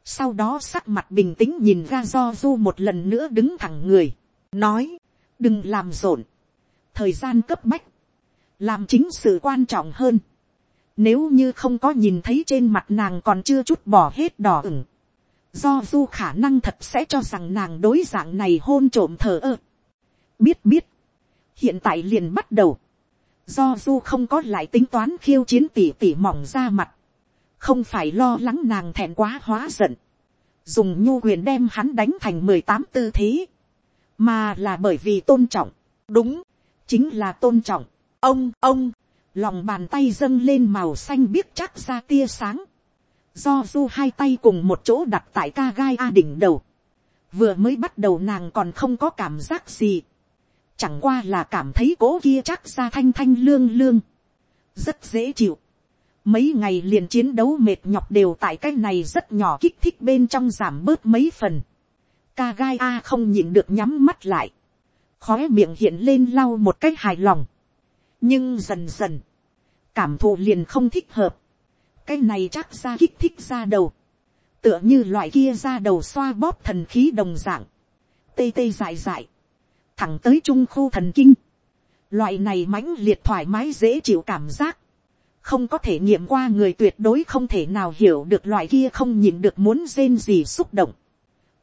sau đó sắc mặt bình tĩnh nhìn ga do du một lần nữa đứng thẳng người, nói, đừng làm rộn, thời gian cấp bách, làm chính sự quan trọng hơn, nếu như không có nhìn thấy trên mặt nàng còn chưa chút bỏ hết đỏ ửng. Do du khả năng thật sẽ cho rằng nàng đối dạng này hôn trộm thờ ơ. Biết biết. Hiện tại liền bắt đầu. Do du không có lại tính toán khiêu chiến tỉ tỉ mỏng ra mặt. Không phải lo lắng nàng thẹn quá hóa giận. Dùng nhu quyền đem hắn đánh thành mười tám tư thế. Mà là bởi vì tôn trọng. Đúng. Chính là tôn trọng. Ông, ông lòng bàn tay dâng lên màu xanh biếc chắc ra tia sáng, do du hai tay cùng một chỗ đặt tại ca gai a đỉnh đầu, vừa mới bắt đầu nàng còn không có cảm giác gì, chẳng qua là cảm thấy cố kia chắc ra thanh thanh lương lương, rất dễ chịu, mấy ngày liền chiến đấu mệt nhọc đều tại cái này rất nhỏ kích thích bên trong giảm bớt mấy phần, ca gai a không nhịn được nhắm mắt lại, khóe miệng hiện lên lau một cách hài lòng, nhưng dần dần, cảm thụ liền không thích hợp, cái này chắc ra kích thích ra đầu, tựa như loại kia ra đầu xoa bóp thần khí đồng dạng, tê tê dại dại, thẳng tới trung khu thần kinh, loại này mãnh liệt thoải mái dễ chịu cảm giác, không có thể nghiệm qua người tuyệt đối không thể nào hiểu được loại kia không nhìn được muốn rên gì xúc động.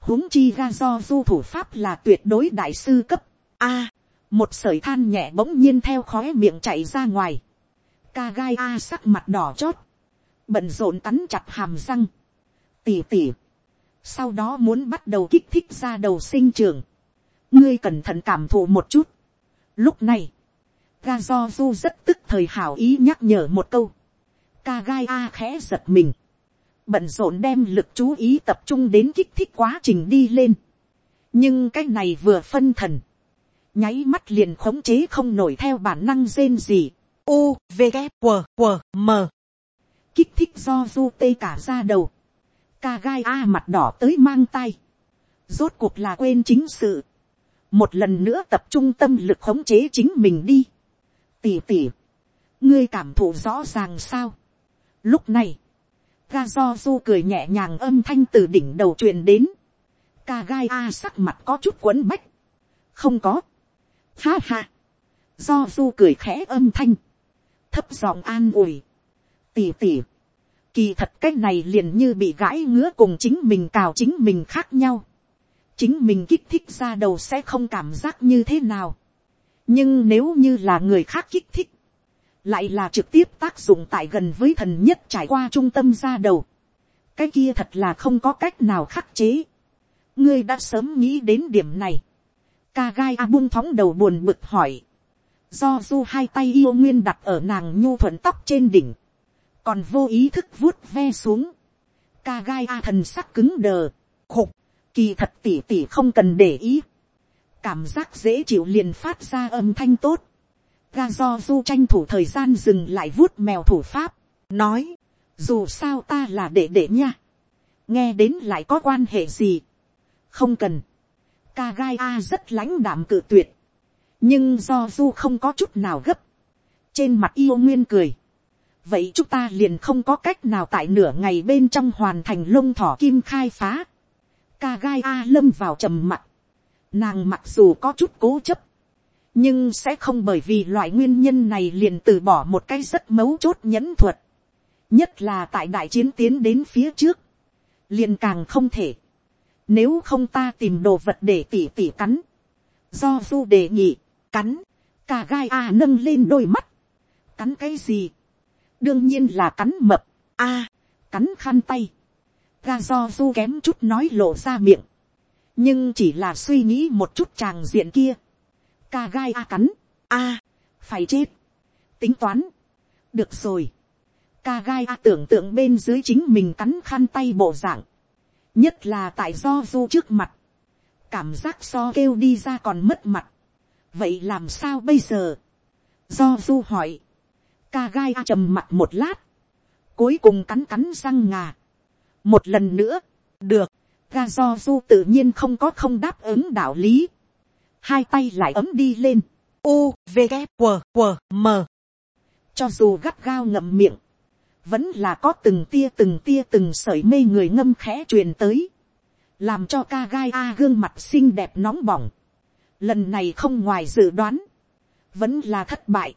huống chi ra do du thủ pháp là tuyệt đối đại sư cấp. A, một sởi than nhẹ bỗng nhiên theo khóe miệng chạy ra ngoài. Ca gai a sắc mặt đỏ chót, bận rộn cắn chặt hàm răng, tỉ tỉ. Sau đó muốn bắt đầu kích thích ra đầu sinh trường. ngươi cẩn thận cảm thụ một chút. Lúc này, ga do du rất tức thời hảo ý nhắc nhở một câu. Ca gai a khẽ giật mình. Bận rộn đem lực chú ý tập trung đến kích thích quá trình đi lên. Nhưng cái này vừa phân thần nháy mắt liền khống chế không nổi theo bản năng rên gì. U, V, K, W, W, M. Kích thích do du tê cả ra đầu. Ca gai A mặt đỏ tới mang tay. Rốt cuộc là quên chính sự. Một lần nữa tập trung tâm lực khống chế chính mình đi. Tỉ tỉ. Ngươi cảm thụ rõ ràng sao. Lúc này. Ga do du cười nhẹ nhàng âm thanh từ đỉnh đầu truyền đến. Ca gai A sắc mặt có chút quấn bách. Không có Ha ha. Do du cười khẽ âm thanh. Thấp giọng an ủi. Tỉ tỉ. Kỳ thật cách này liền như bị gãi ngứa cùng chính mình cào chính mình khác nhau. Chính mình kích thích ra đầu sẽ không cảm giác như thế nào. Nhưng nếu như là người khác kích thích. Lại là trực tiếp tác dụng tại gần với thần nhất trải qua trung tâm ra đầu. Cái kia thật là không có cách nào khắc chế. Ngươi đã sớm nghĩ đến điểm này ca gai a buông thóng đầu buồn bực hỏi. Do du hai tay yêu nguyên đặt ở nàng nhu thuận tóc trên đỉnh. Còn vô ý thức vuốt ve xuống. ca gai a thần sắc cứng đờ, khục, kỳ thật tỉ tỉ không cần để ý, cảm giác dễ chịu liền phát ra âm thanh tốt, ga do du tranh thủ thời gian dừng lại vuốt mèo thủ pháp, nói, dù sao ta là đệ đệ nha, nghe đến lại có quan hệ gì, không cần, ca gai a rất lãnh đạm cự tuyệt, nhưng do du không có chút nào gấp, trên mặt yêu nguyên cười, vậy chúng ta liền không có cách nào tại nửa ngày bên trong hoàn thành lông thỏ kim khai phá, ca gai a lâm vào trầm mặt, nàng mặc dù có chút cố chấp, nhưng sẽ không bởi vì loại nguyên nhân này liền từ bỏ một cái rất mấu chốt nhẫn thuật, nhất là tại đại chiến tiến đến phía trước, liền càng không thể, nếu không ta tìm đồ vật để tỉ tỉ cắn, do du đề nghị, cắn, cả gai a nâng lên đôi mắt, cắn cái gì, đương nhiên là cắn mập, a, cắn khăn tay, ga do du kém chút nói lộ ra miệng, nhưng chỉ là suy nghĩ một chút tràng diện kia, ca gai a cắn, a, phải chết, tính toán, được rồi, ca gai a tưởng tượng bên dưới chính mình cắn khăn tay bộ dạng, nhất là tại do du trước mặt, cảm giác so kêu đi ra còn mất mặt, vậy làm sao bây giờ, do du hỏi, ca gai a trầm mặt một lát, cuối cùng cắn cắn răng ngà, một lần nữa, được, ga do du tự nhiên không có không đáp ứng đạo lý, hai tay lại ấm đi lên, u v g q q m. Cho dù gắt gao ngậm miệng, vẫn là có từng tia từng tia từng sợi mê người ngâm khẽ truyền tới, làm cho ca gai a gương mặt xinh đẹp nóng bỏng, lần này không ngoài dự đoán, vẫn là thất bại,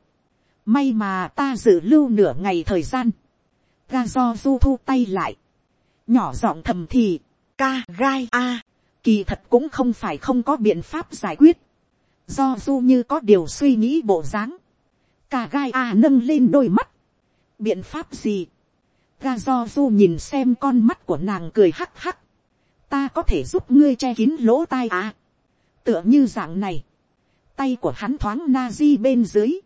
may mà ta dự lưu nửa ngày thời gian, ga do du thu tay lại, nhỏ giọng thầm thì, ca gai a, kỳ thật cũng không phải không có biện pháp giải quyết, do du như có điều suy nghĩ bộ dáng, ca gai a nâng lên đôi mắt, biện pháp gì, ga do du nhìn xem con mắt của nàng cười hắc hắc, ta có thể giúp ngươi che kín lỗ tai à, tựa như dạng này, tay của hắn thoáng na di bên dưới,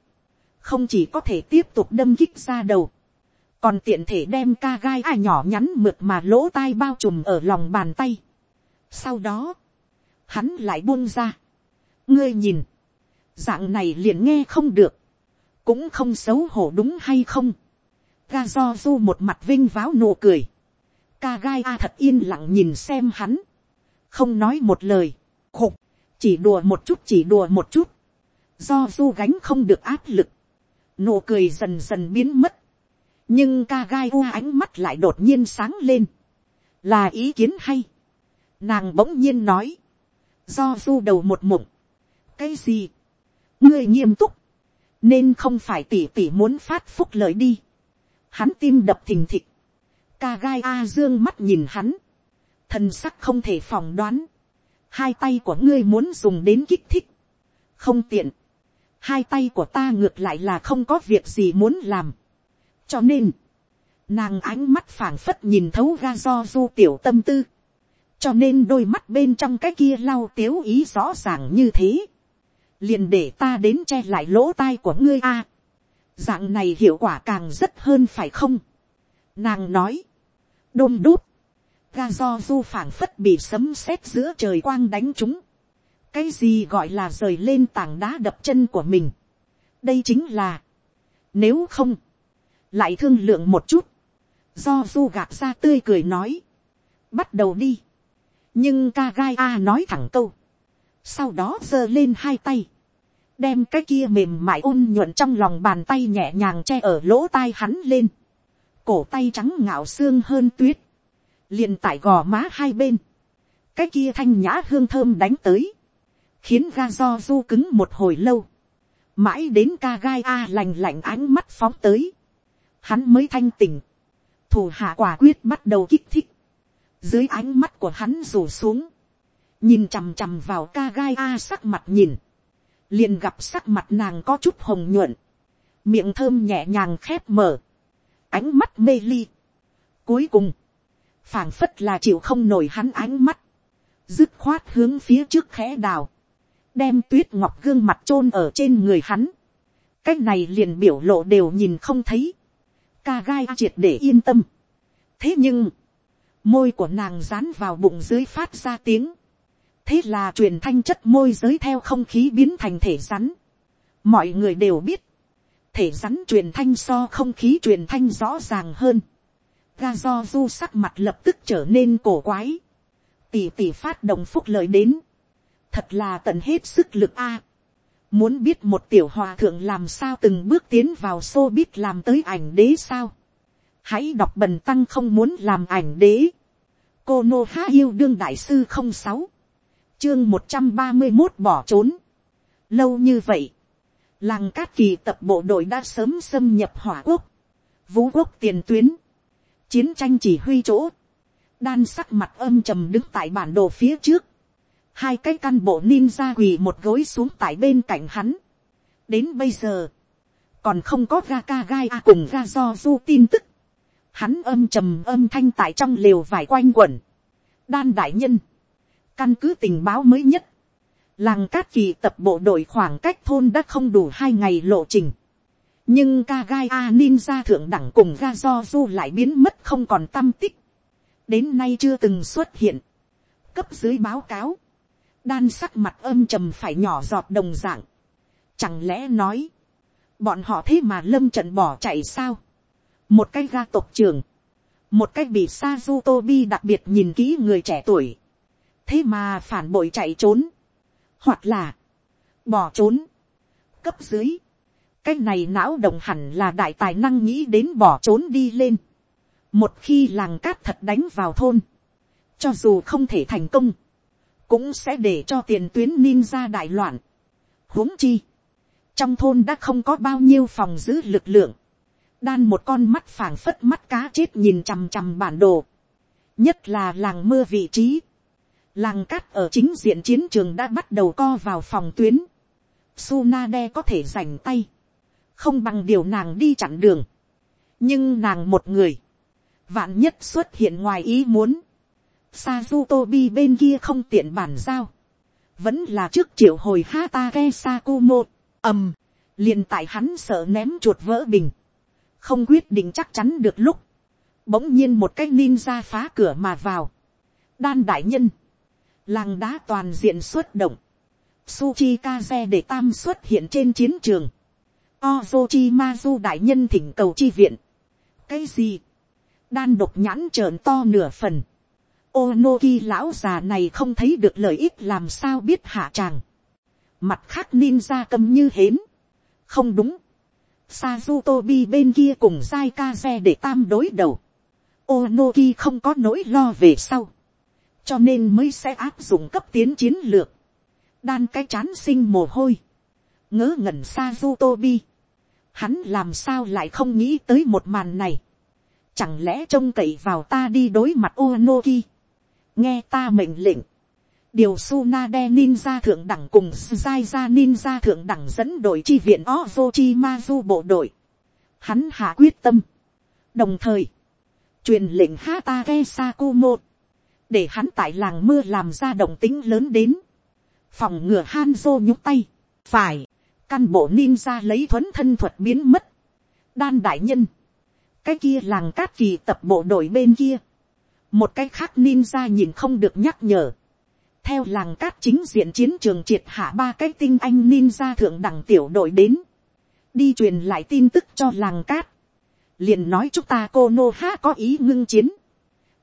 không chỉ có thể tiếp tục đâm kích ra đầu, còn tiện thể đem ca gai a nhỏ nhắn mượt mà lỗ tai bao trùm ở lòng bàn tay. sau đó, hắn lại buông ra. ngươi nhìn, dạng này liền nghe không được, cũng không xấu hổ đúng hay không. ga do du một mặt vinh váo nụ cười, ca gai a thật yên lặng nhìn xem hắn, không nói một lời, khục, chỉ đùa một chút chỉ đùa một chút, do du gánh không được áp lực, nụ cười dần dần biến mất, nhưng ca gai u ánh mắt lại đột nhiên sáng lên, là ý kiến hay, nàng bỗng nhiên nói, do du đầu một mộng, cái gì, ngươi nghiêm túc, nên không phải tỉ tỉ muốn phát phúc lợi đi, hắn tim đập thình thịch, ca gai a dương mắt nhìn hắn, thần sắc không thể phỏng đoán, hai tay của ngươi muốn dùng đến kích thích, không tiện, hai tay của ta ngược lại là không có việc gì muốn làm, cho nên, nàng ánh mắt phảng phất nhìn thấu ga do du tiểu tâm tư, cho nên đôi mắt bên trong cái kia lau tiếu ý rõ ràng như thế, liền để ta đến che lại lỗ tai của ngươi a, dạng này hiệu quả càng rất hơn phải không, nàng nói, đôm đút, ga do du phảng phất bị sấm sét giữa trời quang đánh chúng, cái gì gọi là rời lên tảng đá đập chân của mình, đây chính là, nếu không, lại thương lượng một chút, do du gạt ra tươi cười nói, bắt đầu đi, nhưng ca gai a nói thẳng câu, sau đó giơ lên hai tay, đem cái kia mềm mại ôn nhuận trong lòng bàn tay nhẹ nhàng che ở lỗ tai hắn lên, cổ tay trắng ngạo xương hơn tuyết, liền tại gò má hai bên, cái kia thanh nhã hương thơm đánh tới, khiến ga do du cứng một hồi lâu, mãi đến ca gai a lành lạnh ánh mắt phóng tới, hắn mới thanh tỉnh, thủ hạ quả quyết bắt đầu kích thích, dưới ánh mắt của hắn rủ xuống, nhìn chằm chằm vào ca gai a sắc mặt nhìn, liền gặp sắc mặt nàng có chút hồng nhuận, miệng thơm nhẹ nhàng khép mở, ánh mắt mê ly. Cuối cùng, phảng phất là chịu không nổi hắn ánh mắt, dứt khoát hướng phía trước khẽ đào, đem tuyết ngọc gương mặt chôn ở trên người hắn, cái này liền biểu lộ đều nhìn không thấy, ca gai triệt để yên tâm. thế nhưng, môi của nàng dán vào bụng dưới phát ra tiếng, thế là truyền thanh chất môi giới theo không khí biến thành thể rắn. mọi người đều biết, thể rắn truyền thanh so không khí truyền thanh rõ ràng hơn. ga do du sắc mặt lập tức trở nên cổ quái. tỉ tỉ phát động phúc lợi đến thật là tận hết sức lực a. muốn biết một tiểu hòa thượng làm sao từng bước tiến vào xô biết làm tới ảnh đế sao. hãy đọc bần tăng không muốn làm ảnh đế. cô nô há yêu đương đại sư không sáu chương một trăm ba mươi một bỏ trốn. lâu như vậy, làng cát kỳ tập bộ đội đã sớm xâm nhập hỏa quốc, vũ quốc tiền tuyến, chiến tranh chỉ huy chỗ, đan sắc mặt âm trầm đứng tại bản đồ phía trước, hai cái căn bộ ninja quỳ một gối xuống tại bên cạnh hắn. đến bây giờ, còn không có ra ca gai a cùng ra do du tin tức, hắn âm trầm âm thanh tại trong lều vải quanh quẩn, đan đại nhân, Căn cứ tình báo mới nhất, làng cát kỳ tập bộ đội khoảng cách thôn đã không đủ hai ngày lộ trình. nhưng ca gai a ninja thượng đẳng cùng ra do du lại biến mất không còn tâm tích. đến nay chưa từng xuất hiện. cấp dưới báo cáo, đan sắc mặt âm trầm phải nhỏ giọt đồng dạng. chẳng lẽ nói, bọn họ thế mà lâm trận bỏ chạy sao. một cái gia tộc trường, một cái bị Sazutobi tobi đặc biệt nhìn kỹ người trẻ tuổi thế mà phản bội chạy trốn, hoặc là bỏ trốn, cấp dưới, cái này não động hẳn là đại tài năng nghĩ đến bỏ trốn đi lên, một khi làng cát thật đánh vào thôn, cho dù không thể thành công, cũng sẽ để cho tiền tuyến ninja đại loạn. huống chi, trong thôn đã không có bao nhiêu phòng giữ lực lượng, đan một con mắt phảng phất mắt cá chết nhìn chằm chằm bản đồ, nhất là làng mưa vị trí, Làng cát ở chính diện chiến trường đã bắt đầu co vào phòng tuyến. Sunade có thể giành tay. Không bằng điều nàng đi chặn đường. Nhưng nàng một người. Vạn nhất xuất hiện ngoài ý muốn. Sazutobi bên kia không tiện bản giao. Vẫn là trước triệu hồi Hatake Sakumo. ầm. liền tại hắn sợ ném chuột vỡ bình. Không quyết định chắc chắn được lúc. Bỗng nhiên một cái ninja phá cửa mà vào. Đan đại nhân làng đá toàn diện xuất động, Suchi Kaze để tam xuất hiện trên chiến trường, Ozochimazu đại nhân thỉnh cầu chi viện, cái gì, đan độc nhãn trợn to nửa phần, Onoki lão già này không thấy được lợi ích làm sao biết hạ tràng, mặt khác ninja cầm như hến, không đúng, Sazutobi bên kia cùng Zai Kaze để tam đối đầu, Onoki không có nỗi lo về sau. Cho nên mới sẽ áp dụng cấp tiến chiến lược, đan cái chán sinh mồ hôi, ngớ ngẩn Sazutobi. hắn làm sao lại không nghĩ tới một màn này, chẳng lẽ trông cậy vào ta đi đối mặt Onoki, nghe ta mệnh lệnh, điều Sunade ninja thượng đẳng cùng Zaiza ninja thượng đẳng dẫn đội chi viện Ozochi Mazu bộ đội, hắn hạ quyết tâm, đồng thời, truyền lệnh Hatake Sakumo, để hắn tại làng mưa làm ra động tính lớn đến, phòng ngừa Hanzo nhúc tay, phải, căn bộ ninja lấy thuấn thân thuật biến mất, đan đại nhân, cái kia làng cát kỳ tập bộ đội bên kia, một cái khác ninja nhìn không được nhắc nhở, theo làng cát chính diện chiến trường triệt hạ ba cái tinh anh ninja thượng đẳng tiểu đội đến, đi truyền lại tin tức cho làng cát, liền nói chúng ta cô nô ha có ý ngưng chiến,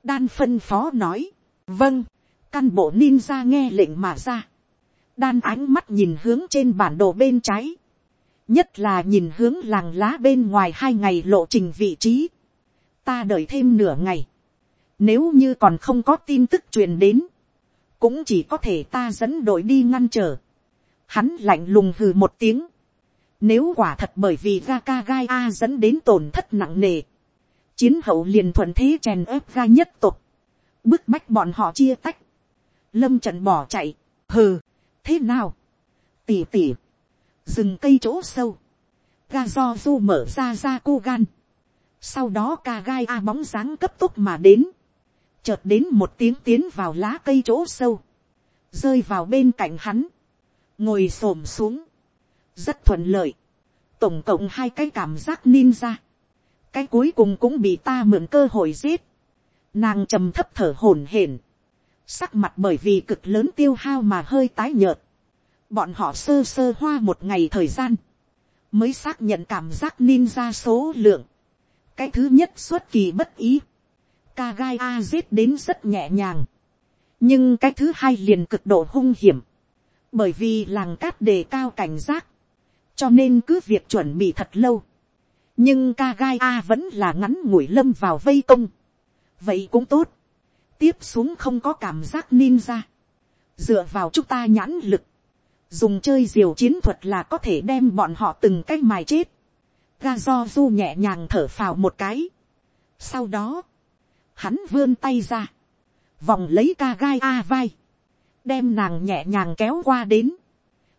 đan phân phó nói, vâng, căn bộ ninja nghe lệnh mà ra, đan ánh mắt nhìn hướng trên bản đồ bên trái, nhất là nhìn hướng làng lá bên ngoài hai ngày lộ trình vị trí, ta đợi thêm nửa ngày, nếu như còn không có tin tức truyền đến, cũng chỉ có thể ta dẫn đội đi ngăn trở, hắn lạnh lùng hừ một tiếng, nếu quả thật bởi vì Gaka Gai A dẫn đến tổn thất nặng nề. Chiến hậu liền thuận thế chèn ép ga nhất tục bức bách bọn họ chia tách, lâm trận bỏ chạy, hừ, thế nào, tỉ tỉ, rừng cây chỗ sâu, ga do du mở ra ra cô gan, sau đó ca gai a bóng dáng cấp tốc mà đến, chợt đến một tiếng tiến vào lá cây chỗ sâu, rơi vào bên cạnh hắn, ngồi s ổ m xuống, rất thuận lợi, tổng cộng hai cái cảm giác ninja, cái cuối cùng cũng bị ta mượn cơ hội giết, nàng trầm thấp thở hổn hển, sắc mặt bởi vì cực lớn tiêu hao mà hơi tái nhợt, bọn họ sơ sơ hoa một ngày thời gian, mới xác nhận cảm giác ninja số lượng, cái thứ nhất xuất kỳ bất ý, ca gai a giết đến rất nhẹ nhàng, nhưng cái thứ hai liền cực độ hung hiểm, bởi vì làng cát đề cao cảnh giác, cho nên cứ việc chuẩn bị thật lâu, nhưng ca gai a vẫn là ngắn ngủi lâm vào vây công, vậy cũng tốt, tiếp xuống không có cảm giác ninja, dựa vào chúng ta nhãn lực, dùng chơi diều chiến thuật là có thể đem bọn họ từng cách mài chết, ga do du nhẹ nhàng thở phào một cái. Sau đó, hắn vươn tay ra, vòng lấy ca gai a vai, đem nàng nhẹ nhàng kéo qua đến,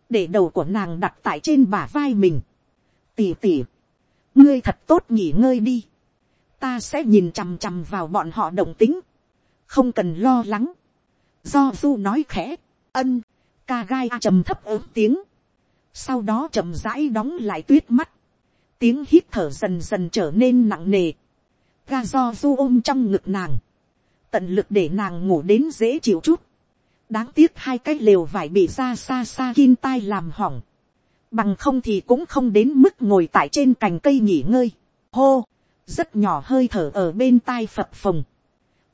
để đầu của nàng đặt tại trên bả vai mình. tỉ tỉ, ngươi thật tốt nghỉ ngơi đi, ta sẽ nhìn chằm chằm vào bọn họ động tính, không cần lo lắng. do du nói khẽ, ân, ca gai a trầm thấp ớt tiếng, sau đó chậm rãi đóng lại tuyết mắt, tiếng hít thở dần dần trở nên nặng nề, ga do du ôm trong ngực nàng, tận lực để nàng ngủ đến dễ chịu chút, đáng tiếc hai cái lều vải bị ra xa xa kim tai làm hỏng, bằng không thì cũng không đến mức ngồi tại trên cành cây nghỉ ngơi, hô, rất nhỏ hơi thở ở bên tai phập phồng,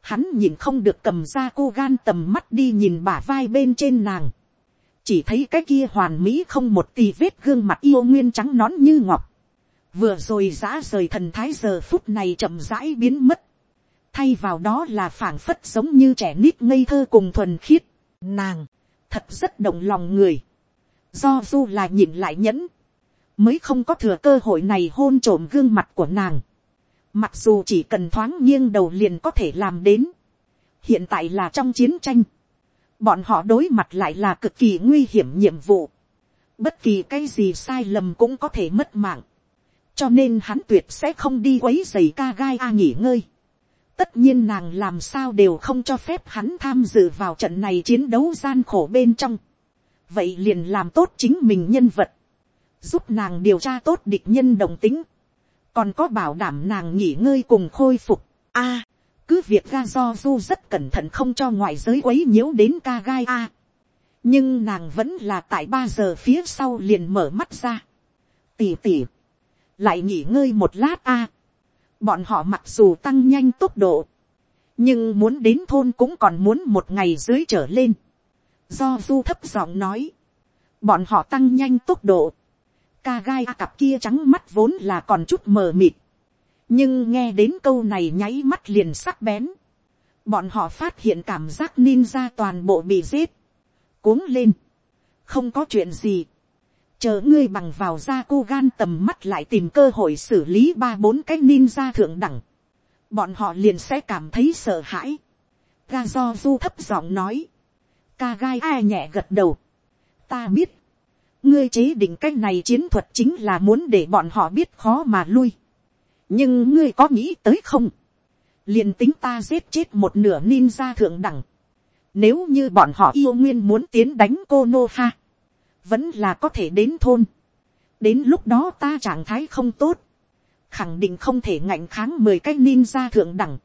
hắn nhìn không được cầm ra cô gan tầm mắt đi nhìn bả vai bên trên nàng, chỉ thấy cái kia hoàn mỹ không một tì vết gương mặt yêu nguyên trắng nón như ngọc, vừa rồi giã rời thần thái giờ phút này chậm rãi biến mất, thay vào đó là phảng phất giống như trẻ nít ngây thơ cùng thuần khiết, nàng, thật rất động lòng người, do du là nhìn lại nhẫn, mới không có thừa cơ hội này hôn trộm gương mặt của nàng, mặc dù chỉ cần thoáng nghiêng đầu liền có thể làm đến, hiện tại là trong chiến tranh, bọn họ đối mặt lại là cực kỳ nguy hiểm nhiệm vụ, bất kỳ cái gì sai lầm cũng có thể mất mạng, cho nên hắn tuyệt sẽ không đi quấy giày ca gai a nghỉ ngơi. tất nhiên nàng làm sao đều không cho phép hắn tham dự vào trận này chiến đấu gian khổ bên trong. vậy liền làm tốt chính mình nhân vật, giúp nàng điều tra tốt địch nhân đồng tính, còn có bảo đảm nàng nghỉ ngơi cùng khôi phục. a, cứ việc ga do du rất cẩn thận không cho ngoại giới quấy nhiễu đến ca gai a. nhưng nàng vẫn là tại ba giờ phía sau liền mở mắt ra. tỉ tỉ lại nghỉ ngơi một lát a. bọn họ mặc dù tăng nhanh tốc độ, nhưng muốn đến thôn cũng còn muốn một ngày dưới trở lên. do du thấp giọng nói, bọn họ tăng nhanh tốc độ, ca gai a cặp kia trắng mắt vốn là còn chút mờ mịt, nhưng nghe đến câu này nháy mắt liền sắc bén, bọn họ phát hiện cảm giác ninja toàn bộ bị giết, cuống lên, không có chuyện gì, chờ ngươi bằng vào ra cô gan tầm mắt lại tìm cơ hội xử lý ba bốn cái ninja thượng đẳng, bọn họ liền sẽ cảm thấy sợ hãi. ga do du thấp giọng nói, ca gai ai nhẹ gật đầu, ta biết, ngươi chế định cái này chiến thuật chính là muốn để bọn họ biết khó mà lui. nhưng ngươi có nghĩ tới không, liền tính ta giết chết một nửa ninja thượng đẳng, nếu như bọn họ yêu nguyên muốn tiến đánh cô nô ha, vẫn là có thể đến thôn. đến lúc đó ta trạng thái không tốt, khẳng định không thể ngạnh kháng mười cái ninja thượng đẳng,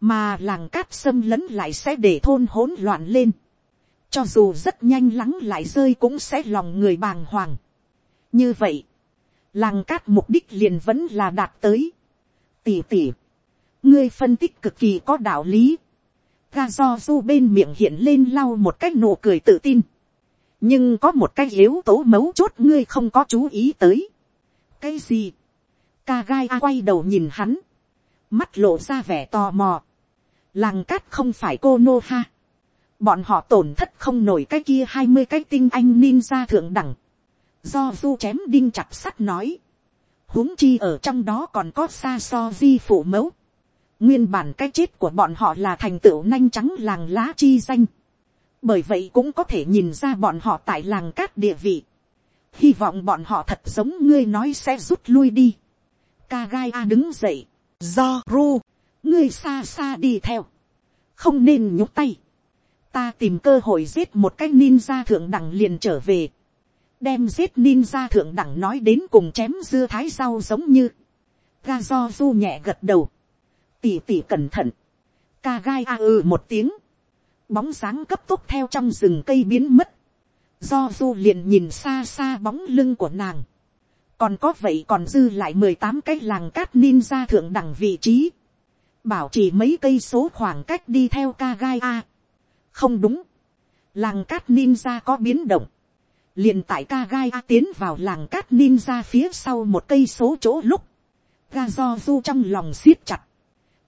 mà làng cát xâm lấn lại sẽ để thôn hỗn loạn lên. cho dù rất nhanh lắng lại rơi cũng sẽ lòng người bàng hoàng. như vậy, làng cát mục đích liền vẫn là đạt tới. tỉ tỉ, ngươi phân tích cực kỳ có đạo lý. ga do du bên miệng hiện lên lau một cách nụ cười tự tin nhưng có một cái yếu tố mấu chốt ngươi không có chú ý tới. cái gì, ca gai a quay đầu nhìn hắn, mắt lộ ra vẻ tò mò, làng cát không phải cô nô ha, bọn họ tổn thất không nổi cái kia hai mươi cái tinh anh ninja thượng đẳng, do du chém đinh chặt sắt nói, huống chi ở trong đó còn có xa so di phụ mẫu, nguyên bản cái chết của bọn họ là thành tựu nanh trắng làng lá chi danh, bởi vậy cũng có thể nhìn ra bọn họ tại làng cát địa vị. hy vọng bọn họ thật giống ngươi nói sẽ rút lui đi. ca a đứng dậy, do ru, ngươi xa xa đi theo, không nên nhúc tay. ta tìm cơ hội giết một cái ninja thượng đẳng liền trở về, đem giết ninja thượng đẳng nói đến cùng chém dưa thái rau giống như, ga do du nhẹ gật đầu, tỉ tỉ cẩn thận, ca gai a ừ một tiếng, bóng dáng cấp tốc theo trong rừng cây biến mất, do du liền nhìn xa xa bóng lưng của nàng, còn có vậy còn dư lại mười tám cái làng cát ninja thượng đẳng vị trí, bảo chỉ mấy cây số khoảng cách đi theo ca gai a. không đúng, làng cát ninja có biến động, liền tại ca gai a tiến vào làng cát ninja phía sau một cây số chỗ lúc, ga do du trong lòng siết chặt,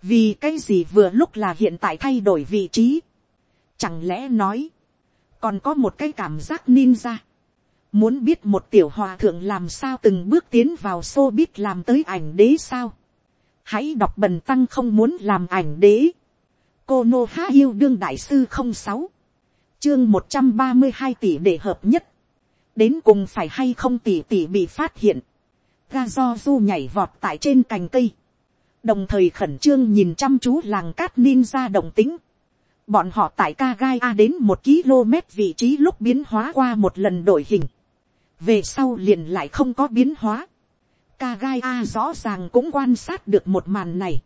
vì cái gì vừa lúc là hiện tại thay đổi vị trí, chẳng lẽ nói, còn có một cái cảm giác ninja, muốn biết một tiểu hòa thượng làm sao từng bước tiến vào xô biết làm tới ảnh đế sao, hãy đọc bần tăng không muốn làm ảnh đế, cô nô há yêu đương đại sư không sáu, chương một trăm ba mươi hai tỷ để hợp nhất, đến cùng phải hay không tỷ tỷ bị phát hiện, ga do du nhảy vọt tại trên cành cây, đồng thời khẩn trương nhìn chăm chú làng cát ninja đồng tính, bọn họ tại ca gai a đến một km vị trí lúc biến hóa qua một lần đổi hình, về sau liền lại không có biến hóa, ca gai a rõ ràng cũng quan sát được một màn này,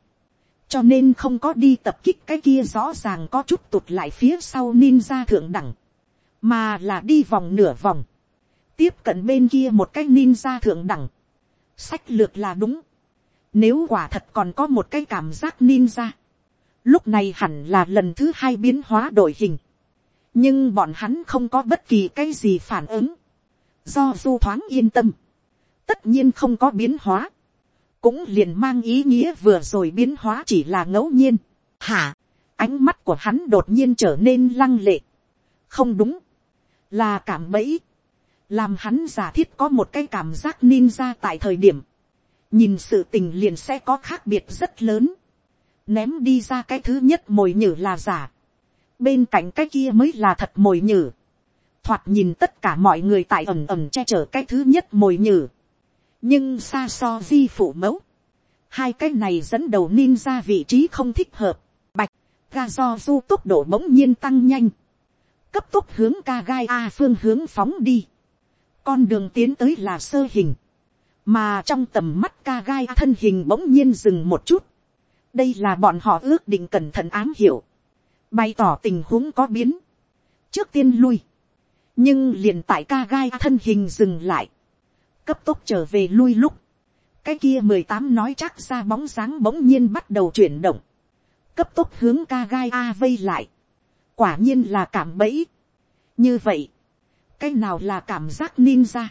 cho nên không có đi tập kích cái kia rõ ràng có chút tụt lại phía sau ninja thượng đẳng, mà là đi vòng nửa vòng, tiếp cận bên kia một cái ninja thượng đẳng, sách lược là đúng, nếu quả thật còn có một cái cảm giác ninja, lúc này hẳn là lần thứ hai biến hóa đổi hình, nhưng bọn hắn không có bất kỳ cái gì phản ứng, do du thoáng yên tâm, tất nhiên không có biến hóa, cũng liền mang ý nghĩa vừa rồi biến hóa chỉ là ngẫu nhiên. Hả, ánh mắt của hắn đột nhiên trở nên lăng lệ. không đúng, là cảm bẫy, làm hắn giả thiết có một cái cảm giác ninja tại thời điểm, nhìn sự tình liền sẽ có khác biệt rất lớn, ném đi ra cái thứ nhất mồi nhử là giả, bên cạnh cái kia mới là thật mồi nhử, thoạt nhìn tất cả mọi người tại ẩm ẩm che chở cái thứ nhất mồi nhử, nhưng xa so di phụ mẫu, hai cái này dẫn đầu ninja vị trí không thích hợp, bạch, ga do du tốc độ bỗng nhiên tăng nhanh, cấp tốc hướng ca gai a phương hướng phóng đi, con đường tiến tới là sơ hình, mà trong tầm mắt ca gai thân hình bỗng nhiên dừng một chút, đây là bọn họ ước định cẩn thận ám hiểu, bày tỏ tình huống có biến, trước tiên lui, nhưng liền tại ca gai thân hình dừng lại, cấp tốc trở về lui lúc, cái kia mười tám nói chắc ra bóng dáng bỗng nhiên bắt đầu chuyển động, cấp tốc hướng ca gai a vây lại, quả nhiên là cảm bẫy. như vậy, cái nào là cảm giác ninja,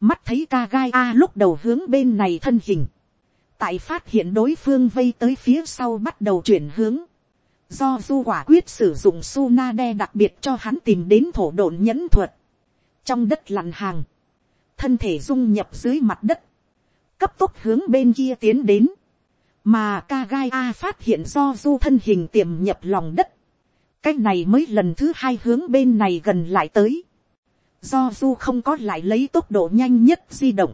mắt thấy ca gai a lúc đầu hướng bên này thân hình, tại phát hiện đối phương vây tới phía sau bắt đầu chuyển hướng, do du quả quyết sử dụng su na đe đặc biệt cho hắn tìm đến thổ độn nhẫn thuật, trong đất lặn hàng, thân thể dung nhập dưới mặt đất, cấp tốc hướng bên kia tiến đến, mà Kagaya a phát hiện do du thân hình tiềm nhập lòng đất, cách này mới lần thứ hai hướng bên này gần lại tới, do du không có lại lấy tốc độ nhanh nhất di động,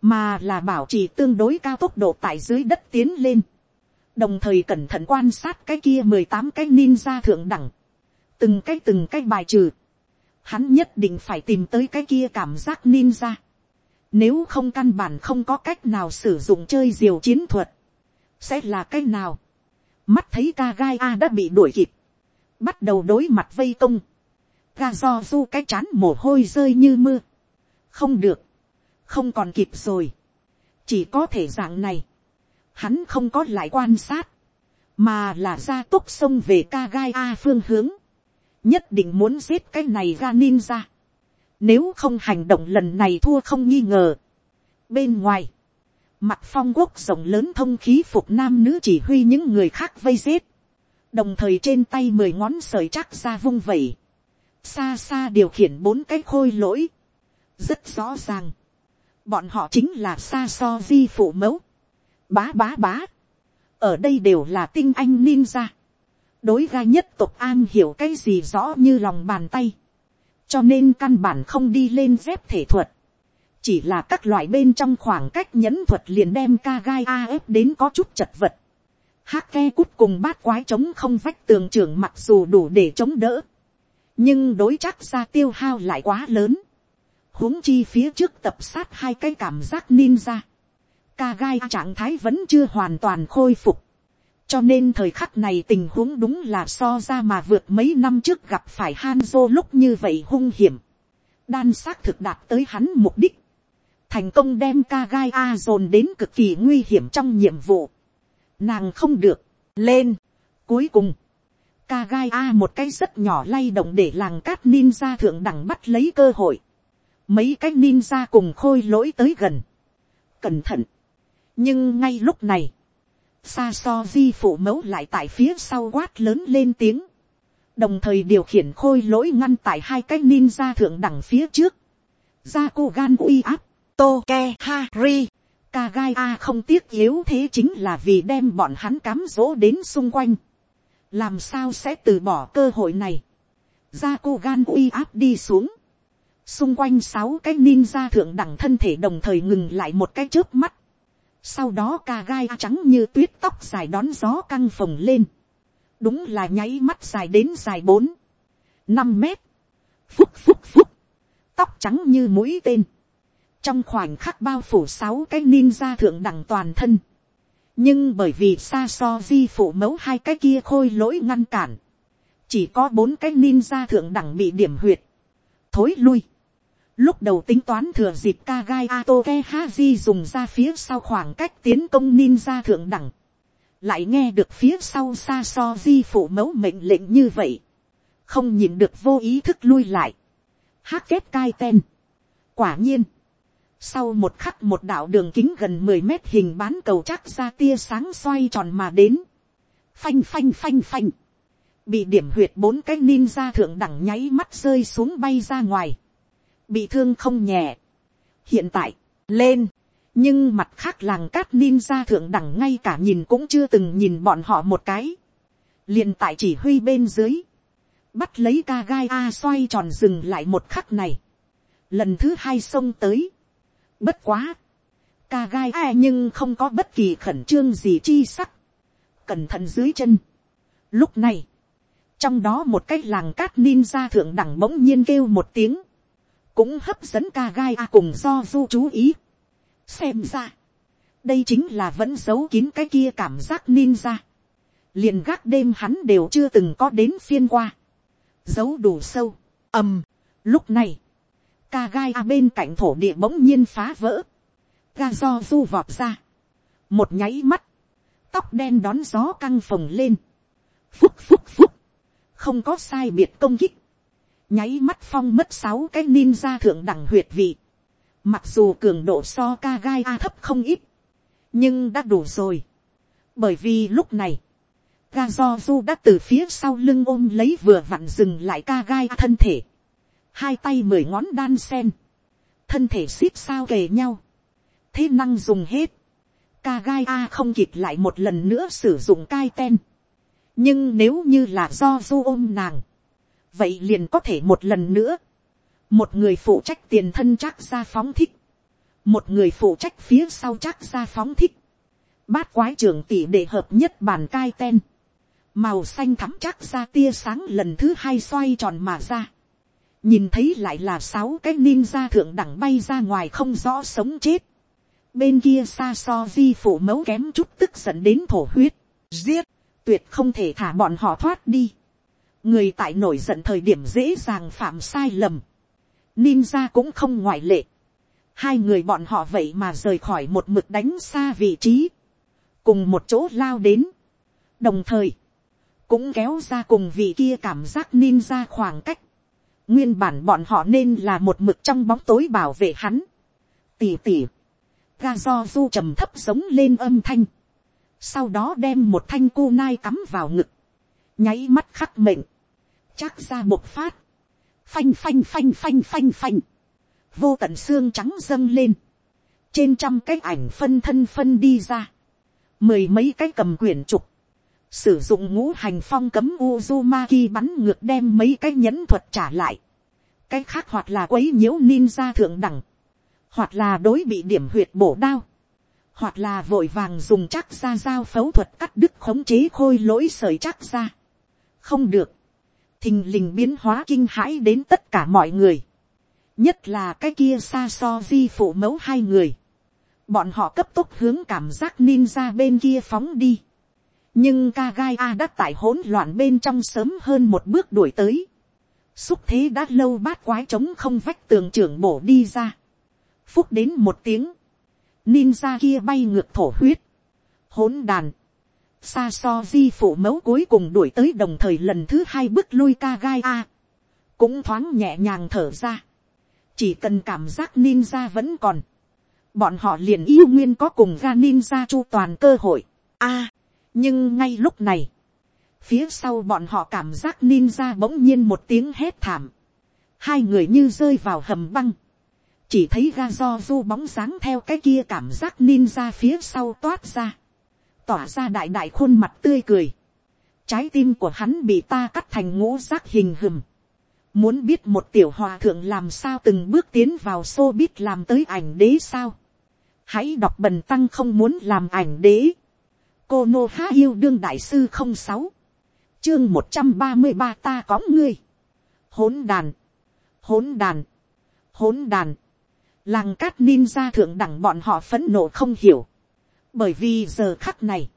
mà là bảo trì tương đối cao tốc độ tại dưới đất tiến lên, đồng thời cẩn thận quan sát cái kia mười tám cái ninja thượng đẳng, từng cái từng cái bài trừ, hắn nhất định phải tìm tới cái kia cảm giác ninja, nếu không căn bản không có cách nào sử dụng chơi diều chiến thuật. Sẽ là cách nào? Mắt thấy ca gai A đã bị đuổi kịp. Bắt đầu đối mặt vây công. Ga do du cái chán mồ hôi rơi như mưa. Không được. Không còn kịp rồi. Chỉ có thể dạng này. Hắn không có lại quan sát. Mà là ra tốc sông về ca gai A phương hướng. Nhất định muốn giết cái này ra ninja nếu không hành động lần này thua không nghi ngờ. Bên ngoài, mặt phong quốc rộng lớn thông khí phục nam nữ chỉ huy những người khác vây giết. Đồng thời trên tay mười ngón sợi chắc ra vung vẩy. Xa xa điều khiển bốn cái khôi lỗi. Rất rõ ràng. Bọn họ chính là xa so di phụ mẫu. Bá bá bá. Ở đây đều là tinh anh ninja. Đối ra nhất tộc an hiểu cái gì rõ như lòng bàn tay cho nên căn bản không đi lên dép thể thuật, chỉ là các loại bên trong khoảng cách nhẫn thuật liền đem ca gai a ép đến có chút chật vật. Hát ke cút cùng bát quái chống không vách tường trưởng mặc dù đủ để chống đỡ, nhưng đối chắc ra tiêu hao lại quá lớn huống chi phía trước tập sát hai cái cảm giác ninja. Ca gai trạng thái vẫn chưa hoàn toàn khôi phục cho nên thời khắc này tình huống đúng là so ra mà vượt mấy năm trước gặp phải Hanzo lúc như vậy hung hiểm. Đan xác thực đạt tới hắn mục đích. Thành công đem ca gai A dồn đến cực kỳ nguy hiểm trong nhiệm vụ. Nàng không được, lên. Cuối cùng, ca gai A một cái rất nhỏ lay động để làng cát ninja thượng đẳng bắt lấy cơ hội. Mấy cái ninja cùng khôi lỗi tới gần. Cẩn thận. Nhưng ngay lúc này, xa so di phụ mẫu lại tại phía sau quát lớn lên tiếng, đồng thời điều khiển khôi lỗi ngăn tại hai cái ninja thượng đẳng phía trước, ra cô gan uy áp, to ke ha ri, ca gai a không tiếc yếu thế chính là vì đem bọn hắn cám dỗ đến xung quanh, làm sao sẽ từ bỏ cơ hội này, ra cô gan uy áp đi xuống, xung quanh sáu cái ninja thượng đẳng thân thể đồng thời ngừng lại một cái trước mắt, sau đó ca gai trắng như tuyết tóc dài đón gió căng phồng lên. đúng là nháy mắt dài đến dài bốn, năm mét. phúc phúc phúc. tóc trắng như mũi tên. trong khoảnh khắc bao phủ sáu cái ninja thượng đẳng toàn thân. nhưng bởi vì xa so di phủ mấu hai cái kia khôi lỗi ngăn cản. chỉ có bốn cái ninja thượng đẳng bị điểm huyệt. thối lui Lúc đầu tính toán thừa dịp Kagai Atoke Haji dùng ra phía sau khoảng cách tiến công ninja thượng đẳng. Lại nghe được phía sau xa so di phụ mẫu mệnh lệnh như vậy. Không nhìn được vô ý thức lui lại. Hát kép cai ten. Quả nhiên. Sau một khắc một đạo đường kính gần mười mét hình bán cầu chắc ra tia sáng xoay tròn mà đến. Phanh phanh phanh phanh. Bị điểm huyệt bốn cái ninja thượng đẳng nháy mắt rơi xuống bay ra ngoài bị thương không nhẹ. hiện tại, lên, nhưng mặt khác làng cát ninja thượng đẳng ngay cả nhìn cũng chưa từng nhìn bọn họ một cái. liền tại chỉ huy bên dưới, bắt lấy ca gai a xoay tròn dừng lại một khắc này. lần thứ hai xông tới. bất quá, ca gai a nhưng không có bất kỳ khẩn trương gì chi sắc. cẩn thận dưới chân. lúc này, trong đó một cái làng cát ninja thượng đẳng bỗng nhiên kêu một tiếng cũng hấp dẫn ca gai a cùng do du chú ý. xem ra, đây chính là vẫn giấu kín cái kia cảm giác ninja. liền gác đêm hắn đều chưa từng có đến phiên qua. giấu đủ sâu, ầm, lúc này, ca gai a bên cạnh thổ địa bỗng nhiên phá vỡ, ga do du vọt ra, một nháy mắt, tóc đen đón gió căng phồng lên, phúc phúc phúc, không có sai biệt công kích, nháy mắt phong mất sáu cái ninja thượng đẳng huyệt vị. Mặc dù cường độ so ca gai a thấp không ít, nhưng đã đủ rồi. Bởi vì lúc này, ga do du đã từ phía sau lưng ôm lấy vừa vặn dừng lại ca gai a thân thể. Hai tay mười ngón đan sen, thân thể xít sao kề nhau. Thế năng dùng hết. Ca gai a không kịp lại một lần nữa sử dụng cai ten. Nhưng nếu như là do du ôm nàng, vậy liền có thể một lần nữa, một người phụ trách tiền thân chắc ra phóng thích, một người phụ trách phía sau chắc ra phóng thích, bát quái trưởng tỷ để hợp nhất bàn cai ten, màu xanh thắm chắc ra tia sáng lần thứ hai xoay tròn mà ra, nhìn thấy lại là sáu cái ninja thượng đẳng bay ra ngoài không rõ sống chết, bên kia xa so di phụ mẫu kém chút tức giận đến thổ huyết, giết, tuyệt không thể thả bọn họ thoát đi người tại nổi giận thời điểm dễ dàng phạm sai lầm, ninja cũng không ngoại lệ, hai người bọn họ vậy mà rời khỏi một mực đánh xa vị trí, cùng một chỗ lao đến, đồng thời, cũng kéo ra cùng vị kia cảm giác ninja khoảng cách, nguyên bản bọn họ nên là một mực trong bóng tối bảo vệ hắn, tỉ tỉ, ga do du trầm thấp giống lên âm thanh, sau đó đem một thanh cu nai cắm vào ngực, nháy mắt khắc mệnh, chắc ra một phát, phanh phanh phanh phanh phanh phanh, vô tận xương trắng dâng lên, trên trăm cái ảnh phân thân phân đi ra, mười mấy cái cầm quyển trục, sử dụng ngũ hành phong cấm Uzumaki bắn ngược đem mấy cái nhẫn thuật trả lại, cái khác hoặc là quấy nhiễu ninja thượng đẳng, hoặc là đối bị điểm huyệt bổ đao, hoặc là vội vàng dùng chắc ra dao phẫu thuật cắt đứt khống chế khôi lỗi sởi chắc ra. không được, thình lình biến hóa kinh hãi đến tất cả mọi người, nhất là cái kia xa so di phụ mẫu hai người, bọn họ cấp tốc hướng cảm giác ninja bên kia phóng đi, nhưng Kagai A đã tại hỗn loạn bên trong sớm hơn một bước đuổi tới. xúc thế đã lâu bát quái trống không vách tường trưởng bổ đi ra. phúc đến một tiếng, ninja kia bay ngược thổ huyết, hỗn đàn, xa so di phụ mẫu cuối cùng đuổi tới đồng thời lần thứ hai bước lui Kagai A, cũng thoáng nhẹ nhàng thở ra, chỉ cần cảm giác ninja vẫn còn, bọn họ liền yêu nguyên có cùng ga ninja chu toàn cơ hội. A, nhưng ngay lúc này, phía sau bọn họ cảm giác ninja bỗng nhiên một tiếng hét thảm, hai người như rơi vào hầm băng, chỉ thấy ga do du bóng dáng theo cái kia cảm giác ninja phía sau toát ra, tỏa ra đại đại khuôn mặt tươi cười, trái tim của hắn bị ta cắt thành ngũ giác hình hừm, muốn biết một tiểu hòa thượng làm sao từng bước tiến vào xô biết làm tới ảnh đế sao, hãy đọc bần tăng không muốn làm ảnh đế, cô nô há yêu đương đại sư không sáu. Chương một trăm ba mươi ba ta có ngươi. Hỗn đàn. Hỗn đàn. Hỗn đàn. Làng cát ninja thượng đẳng bọn họ phấn nộ không hiểu bởi vì giờ khắc này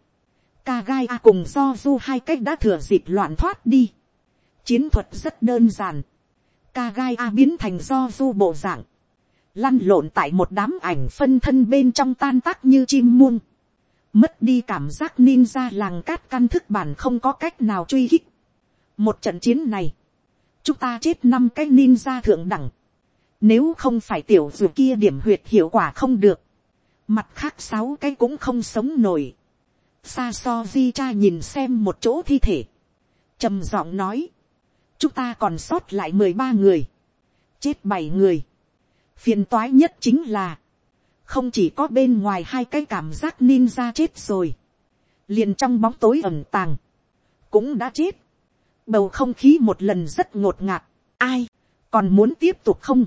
ca gai a cùng do du hai cách đã thừa dịp loạn thoát đi chiến thuật rất đơn giản ca gai a biến thành do du bộ dạng lăn lộn tại một đám ảnh phân thân bên trong tan tác như chim muông mất đi cảm giác ninja làng cát căn thức bản không có cách nào truy hích. một trận chiến này, chúng ta chết năm cái ninja thượng đẳng. nếu không phải tiểu dù kia điểm huyệt hiệu quả không được, mặt khác sáu cái cũng không sống nổi. xa so di cha nhìn xem một chỗ thi thể, trầm giọng nói, chúng ta còn sót lại mười ba người, chết bảy người. phiền toái nhất chính là, không chỉ có bên ngoài hai cái cảm giác ninja chết rồi, liền trong bóng tối ẩm tàng, cũng đã chết, bầu không khí một lần rất ngột ngạt, ai, còn muốn tiếp tục không,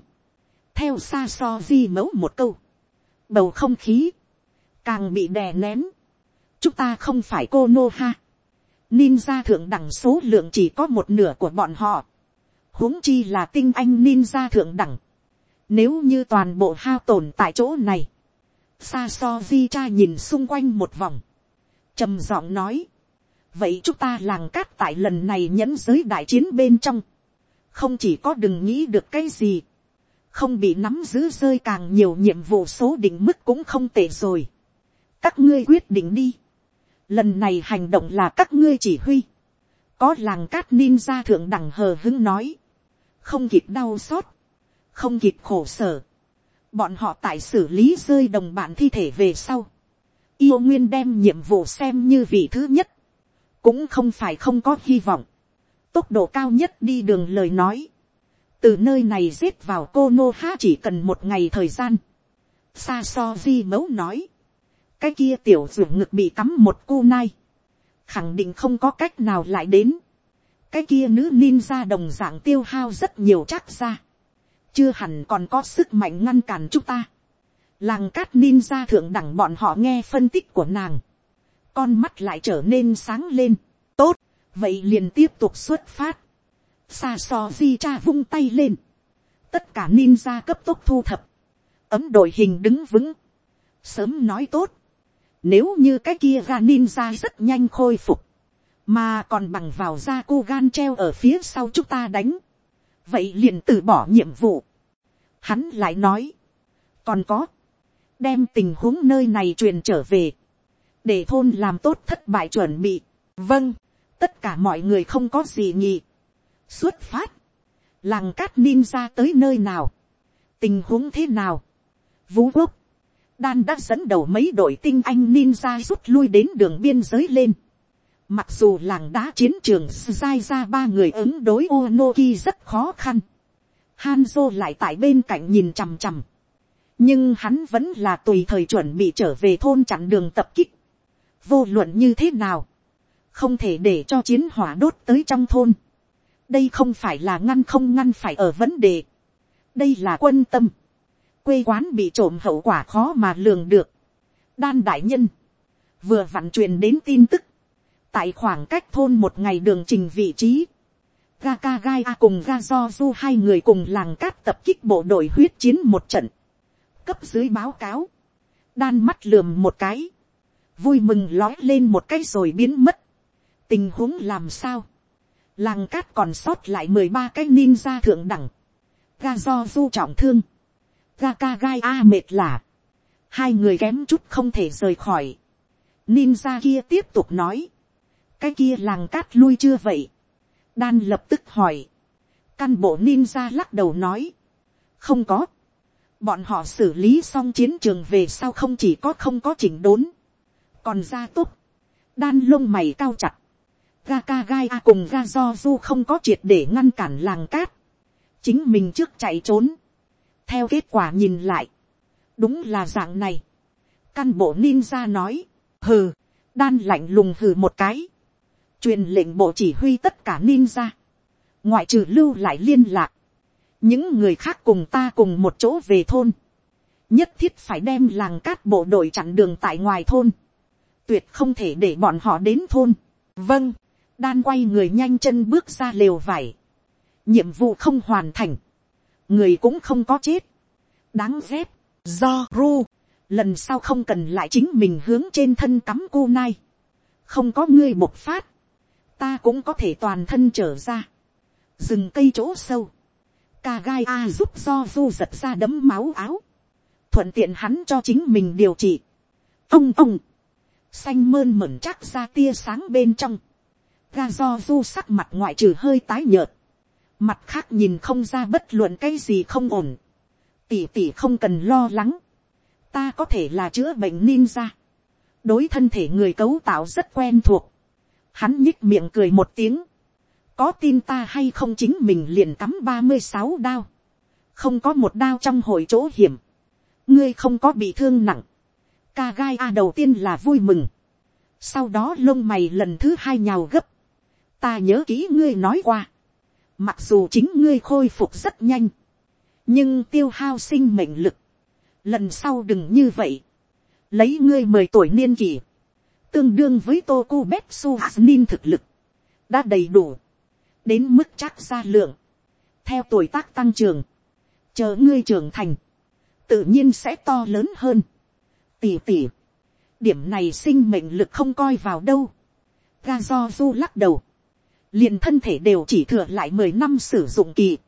theo xa so di mẫu một câu, bầu không khí, càng bị đè nén, chúng ta không phải cô nô ha, ninja thượng đẳng số lượng chỉ có một nửa của bọn họ, huống chi là tinh anh ninja thượng đẳng, nếu như toàn bộ hao tồn tại chỗ này, xa so di cha nhìn xung quanh một vòng. trầm giọng nói. Vậy chúng ta làng cát tại lần này nhẫn giới đại chiến bên trong. Không chỉ có đừng nghĩ được cái gì. Không bị nắm giữ rơi càng nhiều nhiệm vụ số định mức cũng không tệ rồi. Các ngươi quyết định đi. Lần này hành động là các ngươi chỉ huy. Có làng cát ninja thượng đẳng hờ hứng nói. Không kịp đau xót. Không kịp khổ sở bọn họ tại xử lý rơi đồng bạn thi thể về sau, yêu nguyên đem nhiệm vụ xem như vị thứ nhất, cũng không phải không có hy vọng, tốc độ cao nhất đi đường lời nói, từ nơi này giết vào cô nô ha chỉ cần một ngày thời gian, xa so di mấu nói, cái kia tiểu ruộng ngực bị cắm một cu nai, khẳng định không có cách nào lại đến, cái kia nữ ninja đồng dạng tiêu hao rất nhiều chắc ra, chưa hẳn còn có sức mạnh ngăn cản chúng ta. Làng cát ninja thượng đẳng bọn họ nghe phân tích của nàng. Con mắt lại trở nên sáng lên. Tốt, vậy liền tiếp tục xuất phát. Sa so di cha vung tay lên. Tất cả ninja cấp tốc thu thập. Ấm đội hình đứng vững. Sớm nói tốt. Nếu như cái kia ra ninja rất nhanh khôi phục. Mà còn bằng vào ra cô gan treo ở phía sau chúng ta đánh vậy liền từ bỏ nhiệm vụ. Hắn lại nói, còn có, đem tình huống nơi này truyền trở về, để thôn làm tốt thất bại chuẩn bị. vâng, tất cả mọi người không có gì nhỉ xuất phát, làng cát ninja tới nơi nào, tình huống thế nào, vũ quốc, đan đã dẫn đầu mấy đội tinh anh ninja rút lui đến đường biên giới lên. Mặc dù làng đá chiến trường sai ra ba người ứng đối Onoki rất khó khăn. Hanzo lại tại bên cạnh nhìn chằm chằm. Nhưng hắn vẫn là tùy thời chuẩn bị trở về thôn chặn đường tập kích. Vô luận như thế nào. Không thể để cho chiến hỏa đốt tới trong thôn. Đây không phải là ngăn không ngăn phải ở vấn đề. Đây là quân tâm. Quê quán bị trộm hậu quả khó mà lường được. Đan đại nhân. Vừa vặn truyền đến tin tức tại khoảng cách thôn một ngày đường trình vị trí, Gaka Gai A cùng Ga Do Du hai người cùng làng cát tập kích bộ đội huyết chiến một trận. Cấp dưới báo cáo. Đan mắt lườm một cái. vui mừng lói lên một cái rồi biến mất, tình huống làm sao, làng cát còn sót lại mười ba cái ninja thượng đẳng, ga do du trọng thương, ga ca gai a mệt lả, hai người kém chút không thể rời khỏi, ninja kia tiếp tục nói, cái kia làng cát lui chưa vậy, đan lập tức hỏi, căn bộ ninja lắc đầu nói, không có, bọn họ xử lý xong chiến trường về sau không chỉ có không có chỉnh đốn, còn ra tốt, đan lông mày cao chặt, ga ca gai a cùng ga do du không có triệt để ngăn cản làng cát, chính mình trước chạy trốn, theo kết quả nhìn lại, đúng là dạng này, căn bộ ninja nói, hừ, đan lạnh lùng hừ một cái, truyền lệnh bộ chỉ huy tất cả ninja, ngoại trừ lưu lại liên lạc, những người khác cùng ta cùng một chỗ về thôn, nhất thiết phải đem làng cát bộ đội chặn đường tại ngoài thôn, tuyệt không thể để bọn họ đến thôn. vâng, đan quay người nhanh chân bước ra lều vải, nhiệm vụ không hoàn thành, người cũng không có chết, đáng ghét, do ru, lần sau không cần lại chính mình hướng trên thân cắm cô nai, không có ngươi bộc phát, ta cũng có thể toàn thân trở ra, rừng cây chỗ sâu, ca gai a giúp do du giật ra đấm máu áo, thuận tiện hắn cho chính mình điều trị, ông ông, xanh mơn mẩn chắc ra tia sáng bên trong, ga do du sắc mặt ngoại trừ hơi tái nhợt, mặt khác nhìn không ra bất luận cái gì không ổn, tỉ tỉ không cần lo lắng, ta có thể là chữa bệnh ninja, đối thân thể người cấu tạo rất quen thuộc, hắn nhích miệng cười một tiếng, có tin ta hay không chính mình liền cắm ba mươi sáu đao, không có một đao trong hội chỗ hiểm, ngươi không có bị thương nặng, ca gai a đầu tiên là vui mừng, sau đó lông mày lần thứ hai nhào gấp, ta nhớ kỹ ngươi nói qua, mặc dù chính ngươi khôi phục rất nhanh, nhưng tiêu hao sinh mệnh lực, lần sau đừng như vậy, lấy ngươi mười tuổi niên kỷ, tương đương với toku cu bếp nin thực lực, đã đầy đủ, đến mức chắc ra lượng, theo tuổi tác tăng trưởng, chờ ngươi trưởng thành, tự nhiên sẽ to lớn hơn. Tỉ tỉ, điểm này sinh mệnh lực không coi vào đâu. Ga do du lắc đầu, liền thân thể đều chỉ thừa lại mười năm sử dụng kỳ.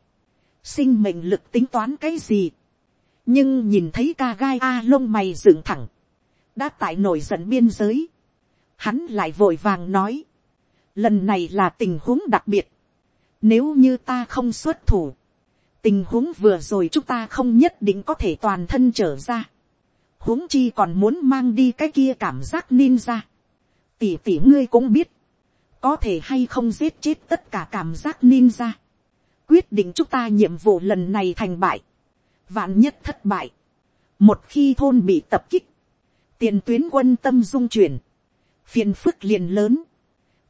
Sinh mệnh lực tính toán cái gì. nhưng nhìn thấy ca gai a lông mày dựng thẳng, đã tại nổi giận biên giới. Hắn lại vội vàng nói, lần này là tình huống đặc biệt. Nếu như ta không xuất thủ, tình huống vừa rồi chúng ta không nhất định có thể toàn thân trở ra. huống chi còn muốn mang đi cái kia cảm giác ninja. tỷ tỷ ngươi cũng biết, có thể hay không giết chết tất cả cảm giác ninja. quyết định chúng ta nhiệm vụ lần này thành bại, vạn nhất thất bại. một khi thôn bị tập kích, tiền tuyến quân tâm dung chuyển, phiền phức liền lớn.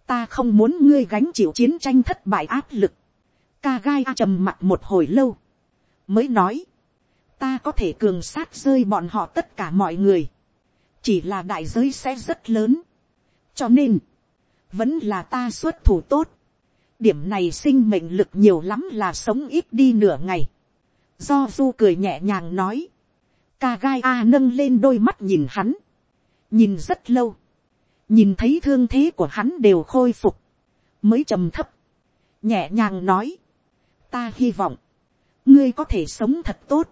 ta không muốn ngươi gánh chịu chiến tranh thất bại áp lực. Ca gai trầm mặt một hồi lâu, mới nói, ta có thể cường sát rơi bọn họ tất cả mọi người, chỉ là đại giới sẽ rất lớn, cho nên, vẫn là ta xuất thủ tốt, điểm này sinh mệnh lực nhiều lắm là sống ít đi nửa ngày, do du cười nhẹ nhàng nói, ca gai a nâng lên đôi mắt nhìn hắn, nhìn rất lâu, nhìn thấy thương thế của hắn đều khôi phục, mới trầm thấp, nhẹ nhàng nói, ta hy vọng, ngươi có thể sống thật tốt,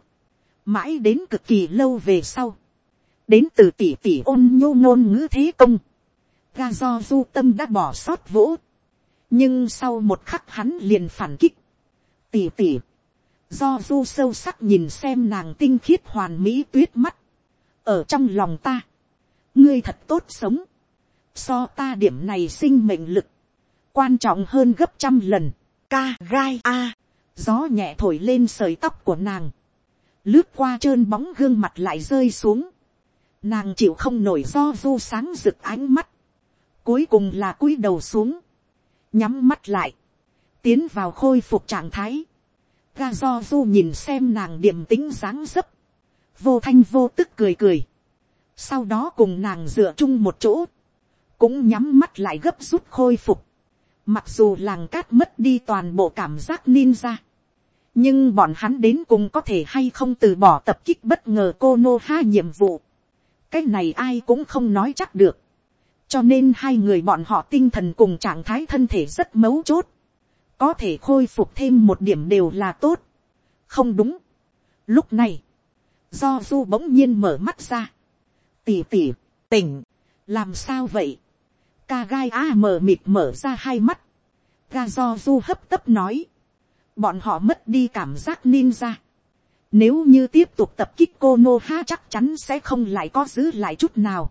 mãi đến cực kỳ lâu về sau, đến từ tỷ tỷ ôn nhô ngôn ngữ thế công, ga do du tâm đã bỏ sót vỗ, nhưng sau một khắc hắn liền phản kích, tỉ tỉ. do du sâu sắc nhìn xem nàng tinh khiết hoàn mỹ tuyết mắt, ở trong lòng ta, ngươi thật tốt sống, so ta điểm này sinh mệnh lực, quan trọng hơn gấp trăm lần, ca gai a, gió nhẹ thổi lên sợi tóc của nàng, lướt qua trơn bóng gương mặt lại rơi xuống, nàng chịu không nổi do du sáng rực ánh mắt, cuối cùng là cúi đầu xuống, nhắm mắt lại, tiến vào khôi phục trạng thái, ga do du nhìn xem nàng điềm tính dáng dấp, vô thanh vô tức cười cười, sau đó cùng nàng dựa chung một chỗ, cũng nhắm mắt lại gấp rút khôi phục, mặc dù làng cát mất đi toàn bộ cảm giác ninja, nhưng bọn hắn đến cùng có thể hay không từ bỏ tập kích bất ngờ cô nô ha nhiệm vụ. cái này ai cũng không nói chắc được cho nên hai người bọn họ tinh thần cùng trạng thái thân thể rất mấu chốt. có thể khôi phục thêm một điểm đều là tốt. không đúng. lúc này, do du bỗng nhiên mở mắt ra. tỉ tỉ, tỉnh, làm sao vậy. ca gai a mờ mịt mở ra hai mắt. ga do du hấp tấp nói. bọn họ mất đi cảm giác ninja nếu như tiếp tục tập kích cô Nô Ha chắc chắn sẽ không lại có giữ lại chút nào.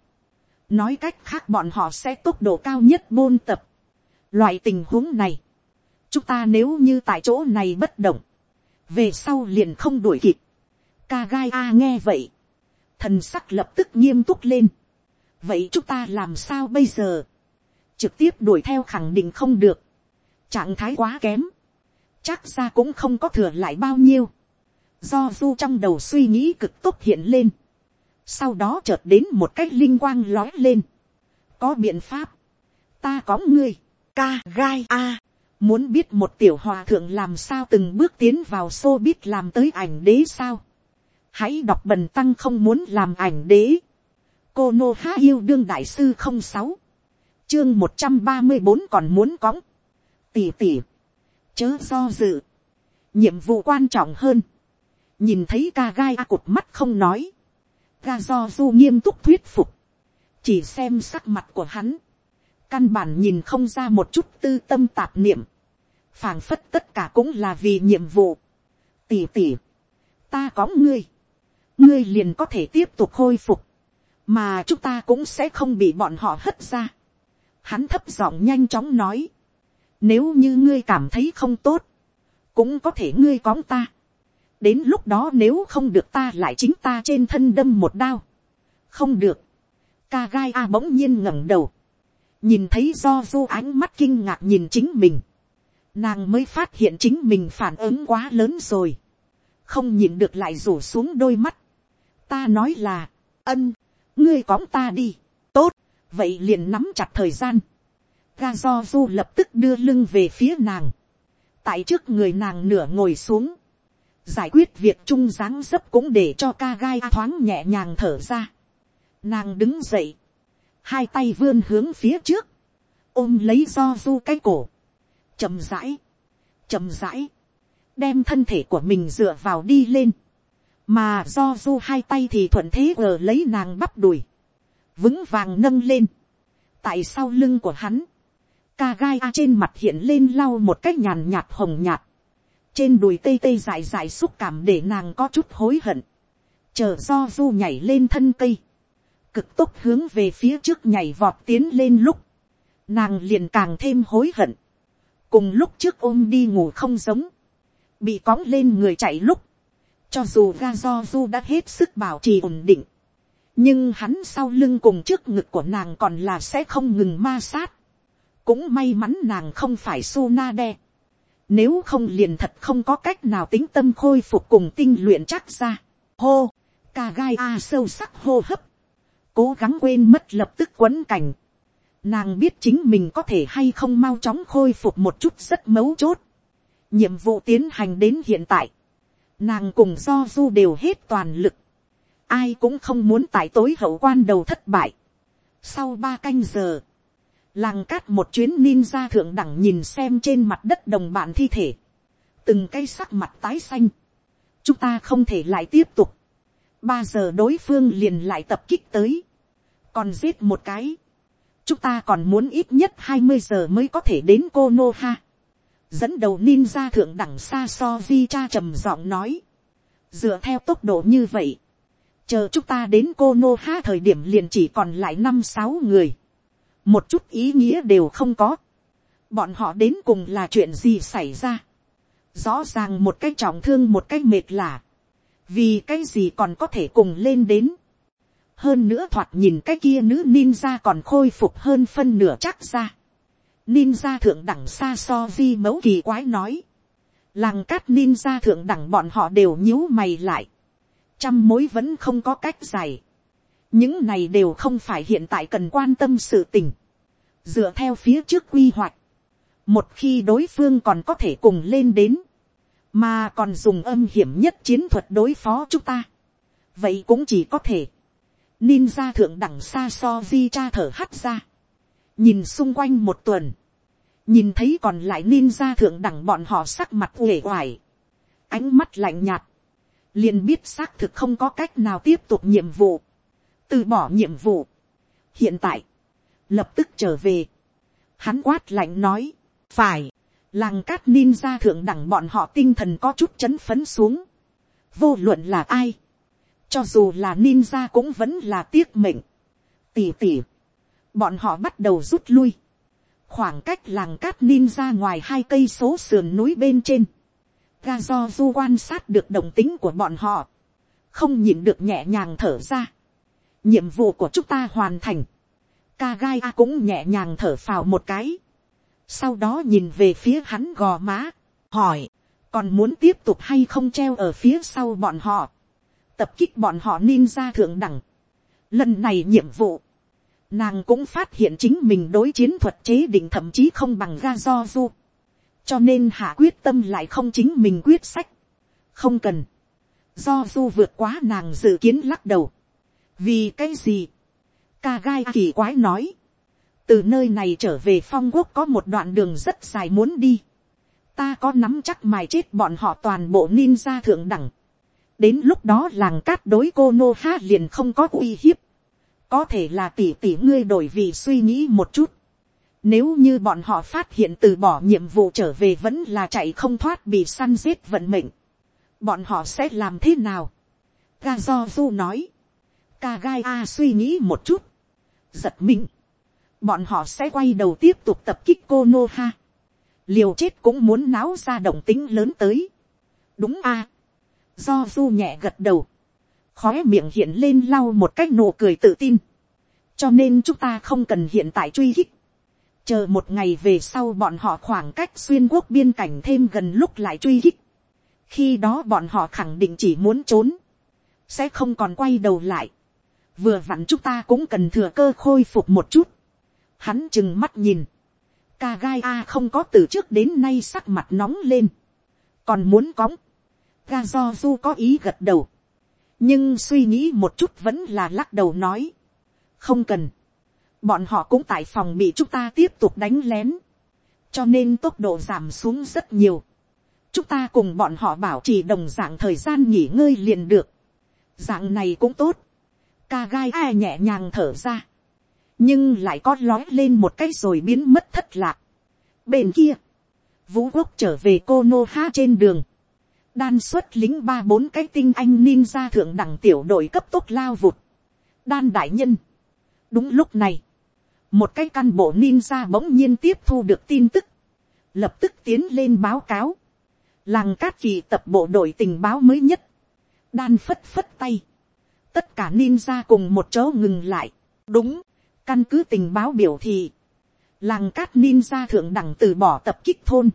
Nói cách khác bọn họ sẽ tốc độ cao nhất bôn tập. Loại tình huống này. Chúng ta nếu như tại chỗ này bất động. Về sau liền không đuổi kịp. Ca gai A nghe vậy. Thần sắc lập tức nghiêm túc lên. Vậy chúng ta làm sao bây giờ? Trực tiếp đuổi theo khẳng định không được. Trạng thái quá kém. Chắc ra cũng không có thừa lại bao nhiêu do du trong đầu suy nghĩ cực tốt hiện lên, sau đó chợt đến một cách linh quang lói lên, có biện pháp, ta có ngươi, ca gai a, muốn biết một tiểu hòa thượng làm sao từng bước tiến vào xô biết làm tới ảnh đế sao, hãy đọc bần tăng không muốn làm ảnh đế, cô nô há yêu đương đại sư không sáu, chương một trăm ba mươi bốn còn muốn cõng, tỉ tỉ, chớ do dự, nhiệm vụ quan trọng hơn, nhìn thấy ca gai a cụt mắt không nói, ga do du nghiêm túc thuyết phục, chỉ xem sắc mặt của hắn, căn bản nhìn không ra một chút tư tâm tạp niệm, phảng phất tất cả cũng là vì nhiệm vụ, tỉ tỉ, ta có ngươi, ngươi liền có thể tiếp tục khôi phục, mà chúng ta cũng sẽ không bị bọn họ hất ra. Hắn thấp giọng nhanh chóng nói, nếu như ngươi cảm thấy không tốt, cũng có thể ngươi cóng ta đến lúc đó nếu không được ta lại chính ta trên thân đâm một đao. không được. ca gai a bỗng nhiên ngẩng đầu. nhìn thấy do du ánh mắt kinh ngạc nhìn chính mình. nàng mới phát hiện chính mình phản ứng quá lớn rồi. không nhìn được lại rủ xuống đôi mắt. ta nói là, ân, ngươi cõng ta đi. tốt, vậy liền nắm chặt thời gian. ga do du lập tức đưa lưng về phía nàng. tại trước người nàng nửa ngồi xuống giải quyết việc chung dáng dấp cũng để cho ca gai thoáng nhẹ nhàng thở ra. Nàng đứng dậy, hai tay vươn hướng phía trước, ôm lấy do du cái cổ, chầm rãi, chầm rãi, đem thân thể của mình dựa vào đi lên, mà do du hai tay thì thuận thế gờ lấy nàng bắp đùi, vững vàng nâng lên, tại sau lưng của hắn, ca gai a trên mặt hiện lên lau một cách nhàn nhạt hồng nhạt, trên đùi tê tê dài dài xúc cảm để nàng có chút hối hận, chờ do du nhảy lên thân cây, cực tốc hướng về phía trước nhảy vọt tiến lên lúc, nàng liền càng thêm hối hận, cùng lúc trước ôm đi ngủ không giống, bị cóng lên người chạy lúc, cho dù ga do du đã hết sức bảo trì ổn định, nhưng hắn sau lưng cùng trước ngực của nàng còn là sẽ không ngừng ma sát, cũng may mắn nàng không phải su na đe, nếu không liền thật không có cách nào tính tâm khôi phục cùng tinh luyện chắc ra. Hô, ca gai a sâu sắc hô hấp. Cố gắng quên mất lập tức quấn cảnh. Nàng biết chính mình có thể hay không mau chóng khôi phục một chút rất mấu chốt. Nhiệm vụ tiến hành đến hiện tại. Nàng cùng do du đều hết toàn lực. Ai cũng không muốn tại tối hậu quan đầu thất bại. Sau ba canh giờ làng cát một chuyến ninja thượng đẳng nhìn xem trên mặt đất đồng bạn thi thể, từng cây sắc mặt tái xanh, chúng ta không thể lại tiếp tục, ba giờ đối phương liền lại tập kích tới, còn giết một cái, chúng ta còn muốn ít nhất hai mươi giờ mới có thể đến cô nô ha, dẫn đầu ninja thượng đẳng xa so vi cha trầm giọng nói, dựa theo tốc độ như vậy, chờ chúng ta đến cô nô ha thời điểm liền chỉ còn lại năm sáu người, một chút ý nghĩa đều không có. bọn họ đến cùng là chuyện gì xảy ra. rõ ràng một cái trọng thương, một cái mệt lạ. vì cái gì còn có thể cùng lên đến. hơn nữa thoạt nhìn cái kia nữ ninja còn khôi phục hơn phân nửa chắc ra. ninja thượng đẳng xa so vi mẫu kỳ quái nói. làng cát ninja thượng đẳng bọn họ đều nhíu mày lại. trăm mối vẫn không có cách giải những này đều không phải hiện tại cần quan tâm sự tình. dựa theo phía trước quy hoạch, một khi đối phương còn có thể cùng lên đến, mà còn dùng âm hiểm nhất chiến thuật đối phó chúng ta, vậy cũng chỉ có thể, ninja thượng đẳng xa so di cha thở hắt ra, nhìn xung quanh một tuần, nhìn thấy còn lại ninja thượng đẳng bọn họ sắc mặt uể oải, ánh mắt lạnh nhạt, liền biết xác thực không có cách nào tiếp tục nhiệm vụ, từ bỏ nhiệm vụ. hiện tại, lập tức trở về, hắn quát lạnh nói, phải, làng cát ninja thượng đẳng bọn họ tinh thần có chút chấn phấn xuống, vô luận là ai, cho dù là ninja cũng vẫn là tiếc mệnh, tỉ tỉ, bọn họ bắt đầu rút lui, khoảng cách làng cát ninja ngoài hai cây số sườn núi bên trên, ga do du quan sát được đồng tính của bọn họ, không nhìn được nhẹ nhàng thở ra nhiệm vụ của chúng ta hoàn thành. ca gai a cũng nhẹ nhàng thở phào một cái. sau đó nhìn về phía hắn gò má, hỏi, còn muốn tiếp tục hay không treo ở phía sau bọn họ, tập kích bọn họ ninja thượng đẳng. lần này nhiệm vụ, nàng cũng phát hiện chính mình đối chiến thuật chế định thậm chí không bằng ga do du cho nên hạ quyết tâm lại không chính mình quyết sách, không cần, do du vượt quá nàng dự kiến lắc đầu, vì cái gì, ca gai kỳ quái nói, từ nơi này trở về phong quốc có một đoạn đường rất dài muốn đi, ta có nắm chắc mài chết bọn họ toàn bộ ninja thượng đẳng, đến lúc đó làng cát đối cô nô ha liền không có uy hiếp, có thể là tỷ tỷ ngươi đổi vì suy nghĩ một chút, nếu như bọn họ phát hiện từ bỏ nhiệm vụ trở về vẫn là chạy không thoát bị săn giết vận mệnh. Bọn họ sẽ làm thế nào? Ga do du nói. Ca gai a suy nghĩ một chút. Giật mình. Bọn họ sẽ quay đầu tiếp tục tập kích cô Nô Ha. Liều chết cũng muốn náo ra động tính lớn tới. Đúng a Do du nhẹ gật đầu. Khóe miệng hiện lên lau một cách nụ cười tự tin. Cho nên chúng ta không cần hiện tại truy hích chờ một ngày về sau bọn họ khoảng cách xuyên quốc biên cảnh thêm gần lúc lại truy hích. khi đó bọn họ khẳng định chỉ muốn trốn, sẽ không còn quay đầu lại vừa vặn chúng ta cũng cần thừa cơ khôi phục một chút. hắn chừng mắt nhìn, ca gai a không có từ trước đến nay sắc mặt nóng lên, còn muốn cóng, ga do du có ý gật đầu, nhưng suy nghĩ một chút vẫn là lắc đầu nói, không cần, bọn họ cũng tại phòng bị chúng ta tiếp tục đánh lén, cho nên tốc độ giảm xuống rất nhiều. chúng ta cùng bọn họ bảo trì đồng dạng thời gian nghỉ ngơi liền được. dạng này cũng tốt ca gai ai nhẹ nhàng thở ra. nhưng lại có lói lên một cái rồi biến mất thất lạc. bên kia, vũ quốc trở về cô nô ha trên đường. đan xuất lính ba bốn cái tinh anh ninja thượng đẳng tiểu đội cấp tốc lao vụt. đan đại nhân. đúng lúc này, một cái căn bộ ninja bỗng nhiên tiếp thu được tin tức, lập tức tiến lên báo cáo, làng cát kỳ tập bộ đội tình báo mới nhất, đan phất phất tay, tất cả ninja cùng một chỗ ngừng lại, đúng, căn cứ tình báo biểu thị, làng cát ninja thượng đẳng từ bỏ tập kích thôn,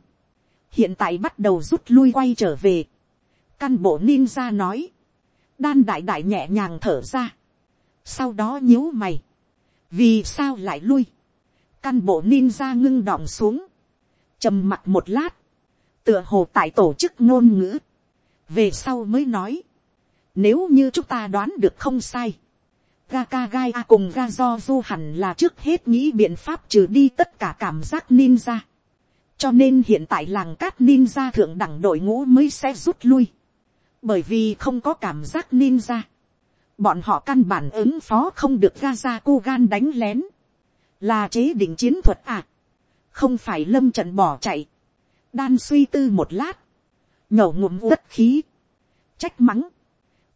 hiện tại bắt đầu rút lui quay trở về, căn bộ ninja nói, đan đại đại nhẹ nhàng thở ra, sau đó nhíu mày, vì sao lại lui, căn bộ ninja ngưng đọng xuống, trầm mặt một lát, tựa hồ tại tổ chức ngôn ngữ, về sau mới nói, nếu như chúng ta đoán được không sai, Gaka Gai A cùng ga do du hẳn là trước hết nghĩ biện pháp trừ đi tất cả cảm giác ninja. Cho nên hiện tại làng cát ninja thượng đẳng đội ngũ mới sẽ rút lui. Bởi vì không có cảm giác ninja bọn họ căn bản ứng phó không được gaza kugan gan đánh lén, là chế định chiến thuật à, không phải lâm trận bỏ chạy, đan suy tư một lát, nhổ ngụm đất khí, trách mắng,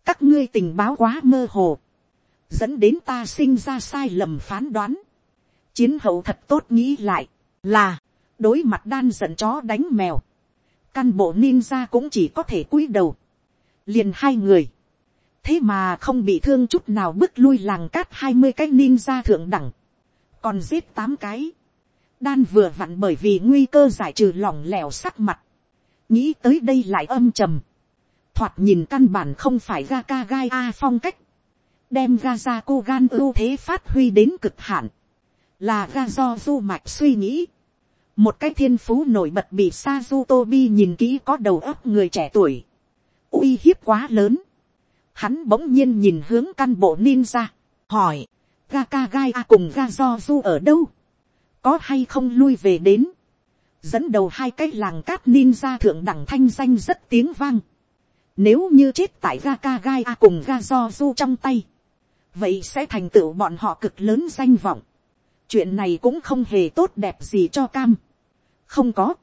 các ngươi tình báo quá mơ hồ, dẫn đến ta sinh ra sai lầm phán đoán, chiến hậu thật tốt nghĩ lại, là, đối mặt đan giận chó đánh mèo, căn bộ ninja cũng chỉ có thể cúi đầu, liền hai người, thế mà không bị thương chút nào bước lui làng cát hai mươi cái ninja thượng đẳng, còn giết tám cái, đan vừa vặn bởi vì nguy cơ giải trừ lỏng lẻo sắc mặt, nghĩ tới đây lại âm trầm, thoạt nhìn căn bản không phải ga ca gai a phong cách, đem ga ra cô gan ưu thế phát huy đến cực hạn, là ga do du mạch suy nghĩ, một cái thiên phú nổi bật bị sa du tobi nhìn kỹ có đầu óc người trẻ tuổi, uy hiếp quá lớn, hắn bỗng nhiên nhìn hướng căn bộ ninja, hỏi, ga ca gai a cùng ga do du ở đâu, có hay không lui về đến, dẫn đầu hai cái làng cát ninja thượng đẳng thanh danh rất tiếng vang, nếu như chết tại ga ka gai a cùng ga do du trong tay, vậy sẽ thành tựu bọn họ cực lớn danh vọng, chuyện này cũng không hề tốt đẹp gì cho cam, không có,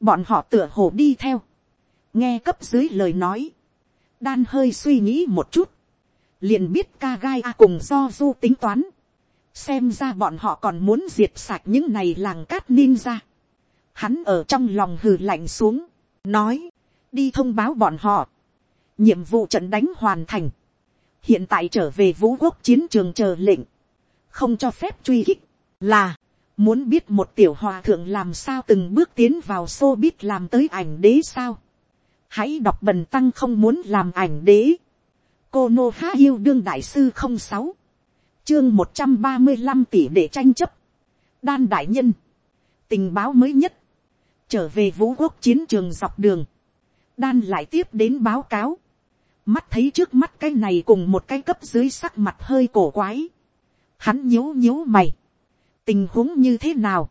bọn họ tựa hồ đi theo, nghe cấp dưới lời nói, đan hơi suy nghĩ một chút, liền biết ca gai a cùng do du tính toán, xem ra bọn họ còn muốn diệt sạch những này làng cát ninja. Hắn ở trong lòng hừ lạnh xuống, nói, đi thông báo bọn họ, nhiệm vụ trận đánh hoàn thành, hiện tại trở về vũ quốc chiến trường chờ lệnh, không cho phép truy hích, là, muốn biết một tiểu hòa thượng làm sao từng bước tiến vào xô biết làm tới ảnh đế sao, hãy đọc bần tăng không muốn làm ảnh đế, cô nô há yêu đương đại sư không sáu, chương một trăm ba mươi năm tỷ để tranh chấp, đan đại nhân, tình báo mới nhất, trở về vũ quốc chiến trường dọc đường, đan lại tiếp đến báo cáo, mắt thấy trước mắt cái này cùng một cái cấp dưới sắc mặt hơi cổ quái, hắn nhíu nhíu mày, tình huống như thế nào,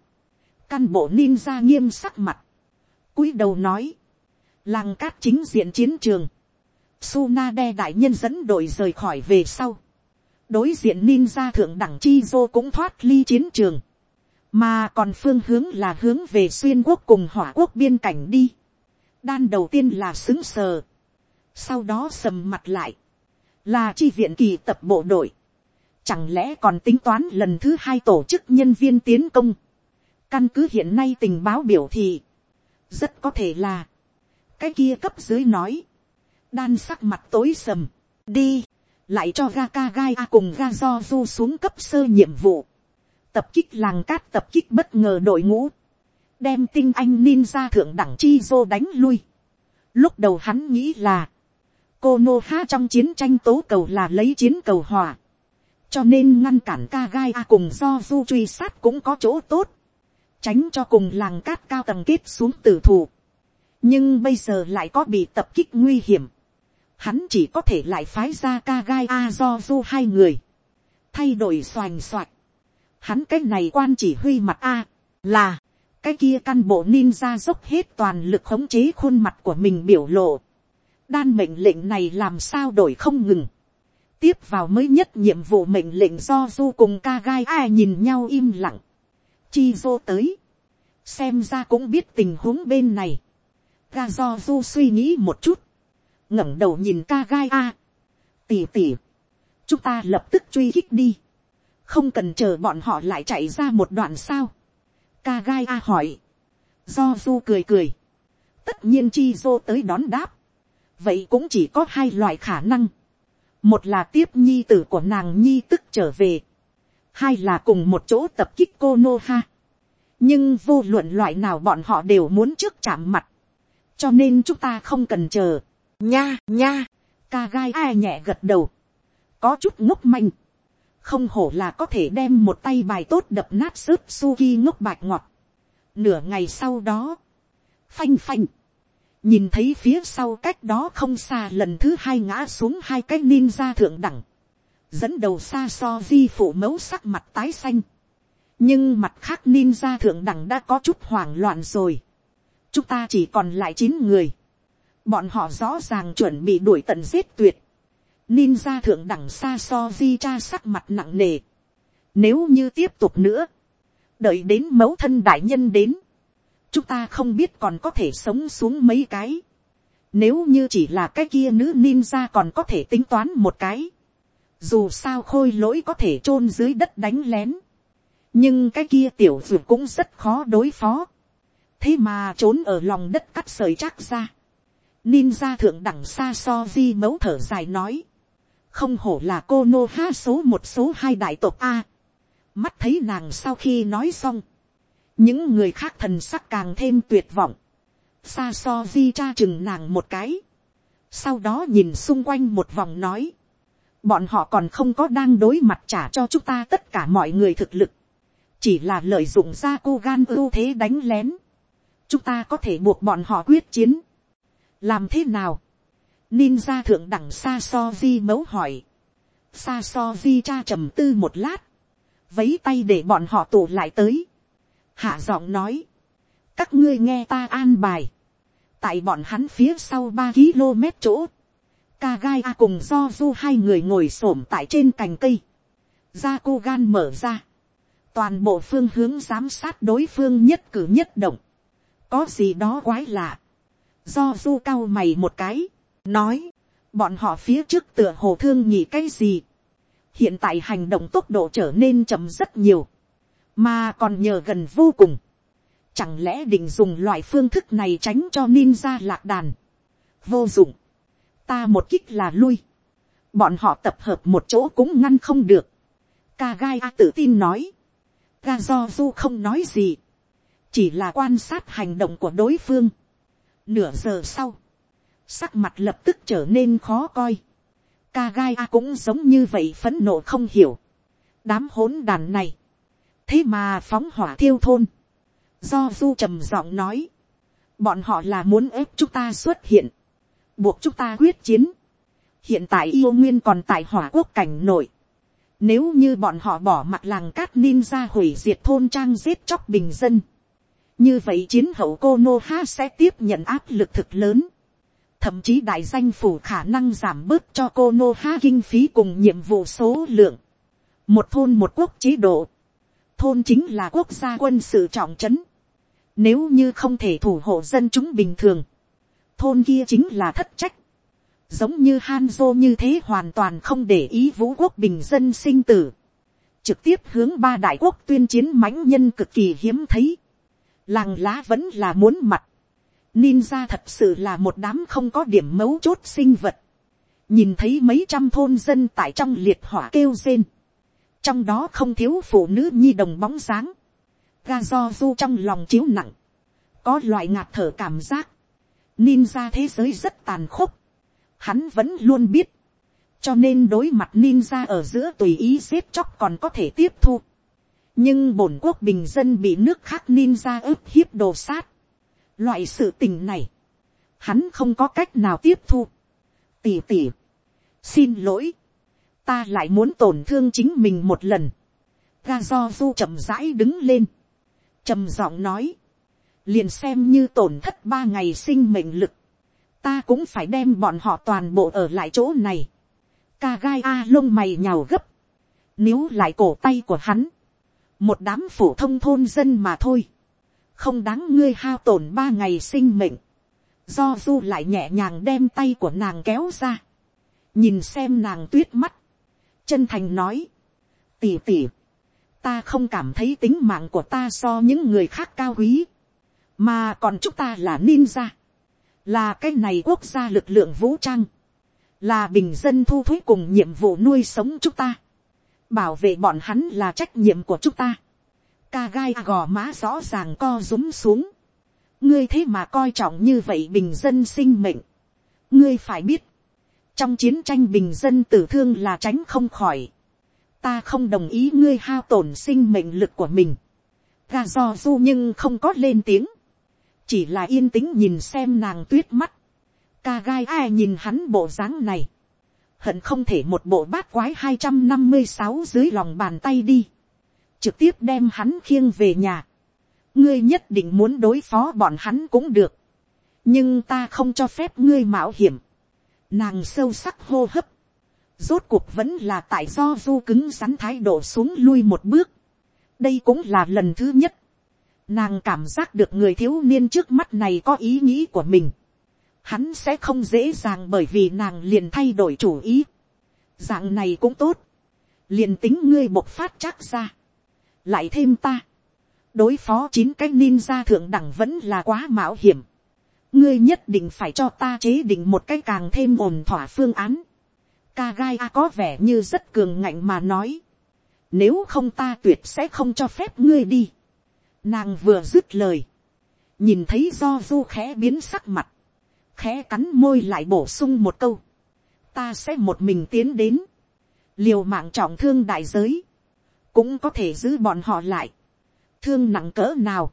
căn bộ ninja nghiêm sắc mặt, cúi đầu nói, làng cát chính diện chiến trường, Tsunade đại nhân dẫn đội rời khỏi về sau. Đối diện ninja thượng đẳng chi dô cũng thoát ly chiến trường. Mà còn phương hướng là hướng về xuyên quốc cùng hỏa quốc biên cảnh đi. Đan đầu tiên là xứng sờ. Sau đó sầm mặt lại. Là chi viện kỳ tập bộ đội. Chẳng lẽ còn tính toán lần thứ hai tổ chức nhân viên tiến công. Căn cứ hiện nay tình báo biểu thị. Rất có thể là. Cái kia cấp dưới nói đan sắc mặt tối sầm, đi, lại cho ga ka gai a cùng ga do du xuống cấp sơ nhiệm vụ, tập kích làng cát tập kích bất ngờ đội ngũ, đem tinh anh ninja thượng đẳng chi dô đánh lui. Lúc đầu hắn nghĩ là, cô nô ha trong chiến tranh tố cầu là lấy chiến cầu hòa, cho nên ngăn cản ca gai a cùng do du truy sát cũng có chỗ tốt, tránh cho cùng làng cát cao tầng kết xuống tử thủ. nhưng bây giờ lại có bị tập kích nguy hiểm, hắn chỉ có thể lại phái ra ca gai a do du hai người, thay đổi xoành xoạch. Hắn cái này quan chỉ huy mặt a, là, cái kia căn bộ ninja dốc hết toàn lực khống chế khuôn mặt của mình biểu lộ đan mệnh lệnh này làm sao đổi không ngừng. tiếp vào mới nhất nhiệm vụ mệnh lệnh do du cùng ca gai a nhìn nhau im lặng. chi dô tới. xem ra cũng biết tình huống bên này. ga do du suy nghĩ một chút ngẩng đầu nhìn ca gai a. tỉ tỉ, chúng ta lập tức truy khích đi, không cần chờ bọn họ lại chạy ra một đoạn sao. ca gai a hỏi, do du cười cười, tất nhiên chi dô tới đón đáp, vậy cũng chỉ có hai loại khả năng, một là tiếp nhi tử của nàng nhi tức trở về, hai là cùng một chỗ tập kích cô nô ha. nhưng vô luận loại nào bọn họ đều muốn trước chạm mặt, cho nên chúng ta không cần chờ. Nha nha, ca gai ai nhẹ gật đầu, có chút ngốc manh, không hổ là có thể đem một tay bài tốt đập nát sớp suki ngốc bạch ngọt. Nửa ngày sau đó, phanh phanh, nhìn thấy phía sau cách đó không xa lần thứ hai ngã xuống hai cái ninja thượng đẳng, dẫn đầu xa so di phụ mẫu sắc mặt tái xanh, nhưng mặt khác ninja thượng đẳng đã có chút hoảng loạn rồi, chúng ta chỉ còn lại chín người, bọn họ rõ ràng chuẩn bị đuổi tận giết tuyệt. Ninja thượng đẳng xa so di cha sắc mặt nặng nề. Nếu như tiếp tục nữa, đợi đến mẫu thân đại nhân đến, chúng ta không biết còn có thể sống xuống mấy cái. Nếu như chỉ là cái kia nữ ninja còn có thể tính toán một cái. Dù sao khôi lỗi có thể chôn dưới đất đánh lén. Nhưng cái kia tiểu dù cũng rất khó đối phó. Thế mà trốn ở lòng đất cắt sợi chắc ra Ninja thượng đẳng xa so di mẫu thở dài nói. Không hổ là cô nô ha số một số hai đại tộc A. Mắt thấy nàng sau khi nói xong. Những người khác thần sắc càng thêm tuyệt vọng. Xa so di cha chừng nàng một cái. Sau đó nhìn xung quanh một vòng nói. Bọn họ còn không có đang đối mặt trả cho chúng ta tất cả mọi người thực lực. Chỉ là lợi dụng ra cô gan ưu thế đánh lén. Chúng ta có thể buộc bọn họ quyết chiến làm thế nào, ninja thượng đẳng xa so di mấu hỏi, xa so di cha trầm tư một lát, vấy tay để bọn họ tụ lại tới, hạ giọng nói, các ngươi nghe ta an bài, tại bọn hắn phía sau ba km chỗ, ca gai a cùng do du hai người ngồi s ổ m tại trên cành cây, da cô gan mở ra, toàn bộ phương hướng giám sát đối phương nhất cử nhất động, có gì đó quái lạ, do du cao mày một cái, nói, bọn họ phía trước tựa hồ thương nhị cái gì, hiện tại hành động tốc độ trở nên chậm rất nhiều, mà còn nhờ gần vô cùng, chẳng lẽ định dùng loại phương thức này tránh cho ninja lạc đàn, vô dụng, ta một kích là lui, bọn họ tập hợp một chỗ cũng ngăn không được, ca gai a tự tin nói, Gazozu do du không nói gì, chỉ là quan sát hành động của đối phương. nửa giờ sau, sắc mặt lập tức trở nên khó coi, ca gai a cũng giống như vậy phấn nộ không hiểu, đám hỗn đàn này, thế mà phóng hỏa thiêu thôn, do du trầm giọng nói, bọn họ là muốn ép chúng ta xuất hiện, buộc chúng ta quyết chiến, hiện tại yêu nguyên còn tại hỏa quốc cảnh nội, nếu như bọn họ bỏ mặt làng cát ninja hủy diệt thôn trang giết chóc bình dân. Như vậy chiến hậu cô Nô Ha sẽ tiếp nhận áp lực thực lớn. Thậm chí đại danh phủ khả năng giảm bớt cho cô Nô Ha kinh phí cùng nhiệm vụ số lượng. Một thôn một quốc chế độ. Thôn chính là quốc gia quân sự trọng trấn. Nếu như không thể thủ hộ dân chúng bình thường. Thôn kia chính là thất trách. Giống như Hanzo như thế hoàn toàn không để ý vũ quốc bình dân sinh tử, trực tiếp hướng ba đại quốc tuyên chiến mãnh nhân cực kỳ hiếm thấy, làng lá vẫn là muốn mặt, ninja thật sự là một đám không có điểm mấu chốt sinh vật, nhìn thấy mấy trăm thôn dân tại trong liệt hỏa kêu rên, trong đó không thiếu phụ nữ nhi đồng bóng dáng, ga do du trong lòng chiếu nặng, có loại ngạt thở cảm giác, ninja thế giới rất tàn khốc, hắn vẫn luôn biết, cho nên đối mặt ninja ở giữa tùy ý xếp chóc còn có thể tiếp thu. nhưng bổn quốc bình dân bị nước khác ninja ức hiếp đồ sát. loại sự tình này, hắn không có cách nào tiếp thu. tỉ tỉ, xin lỗi, ta lại muốn tổn thương chính mình một lần. ga do du chậm rãi đứng lên, trầm giọng nói, liền xem như tổn thất ba ngày sinh mệnh lực, ta cũng phải đem bọn họ toàn bộ ở lại chỗ này. ca gai a lông mày nhào gấp, níu lại cổ tay của hắn, một đám phổ thông thôn dân mà thôi, không đáng ngươi hao tổn ba ngày sinh mệnh, do du lại nhẹ nhàng đem tay của nàng kéo ra, nhìn xem nàng tuyết mắt, chân thành nói, tỉ tỉ, ta không cảm thấy tính mạng của ta so những người khác cao quý, mà còn chúng ta là ninja, là cái này quốc gia lực lượng vũ trang, là bình dân thu thuế cùng nhiệm vụ nuôi sống chúng ta, bảo vệ bọn hắn là trách nhiệm của chúng ta, ca gai gò má rõ ràng co rúm xuống, ngươi thế mà coi trọng như vậy bình dân sinh mệnh, ngươi phải biết, trong chiến tranh bình dân tử thương là tránh không khỏi, ta không đồng ý ngươi hao tổn sinh mệnh lực của mình, ga do du nhưng không có lên tiếng, chỉ là yên tĩnh nhìn xem nàng tuyết mắt, ca gai ai nhìn hắn bộ dáng này, hận không thể một bộ bát quái hai trăm năm mươi sáu dưới lòng bàn tay đi, trực tiếp đem hắn khiêng về nhà, ngươi nhất định muốn đối phó bọn hắn cũng được, nhưng ta không cho phép ngươi mạo hiểm, nàng sâu sắc hô hấp, rốt cuộc vẫn là tại do du cứng rắn thái độ xuống lui một bước, đây cũng là lần thứ nhất, Nàng cảm giác được người thiếu niên trước mắt này có ý nghĩ của mình. Hắn sẽ không dễ dàng bởi vì nàng liền thay đổi chủ ý. Dạng này cũng tốt. Liền tính ngươi bộc phát chắc ra. Lại thêm ta. Đối phó chín cái ninja thượng đẳng vẫn là quá mạo hiểm. Ngươi nhất định phải cho ta chế định một cái càng thêm ổn thỏa phương án. Kagaya có vẻ như rất cường ngạnh mà nói. Nếu không ta tuyệt sẽ không cho phép ngươi đi Nàng vừa dứt lời. Nhìn thấy do du khẽ biến sắc mặt. Khẽ cắn môi lại bổ sung một câu. Ta sẽ một mình tiến đến. Liều mạng trọng thương đại giới. Cũng có thể giữ bọn họ lại. Thương nặng cỡ nào.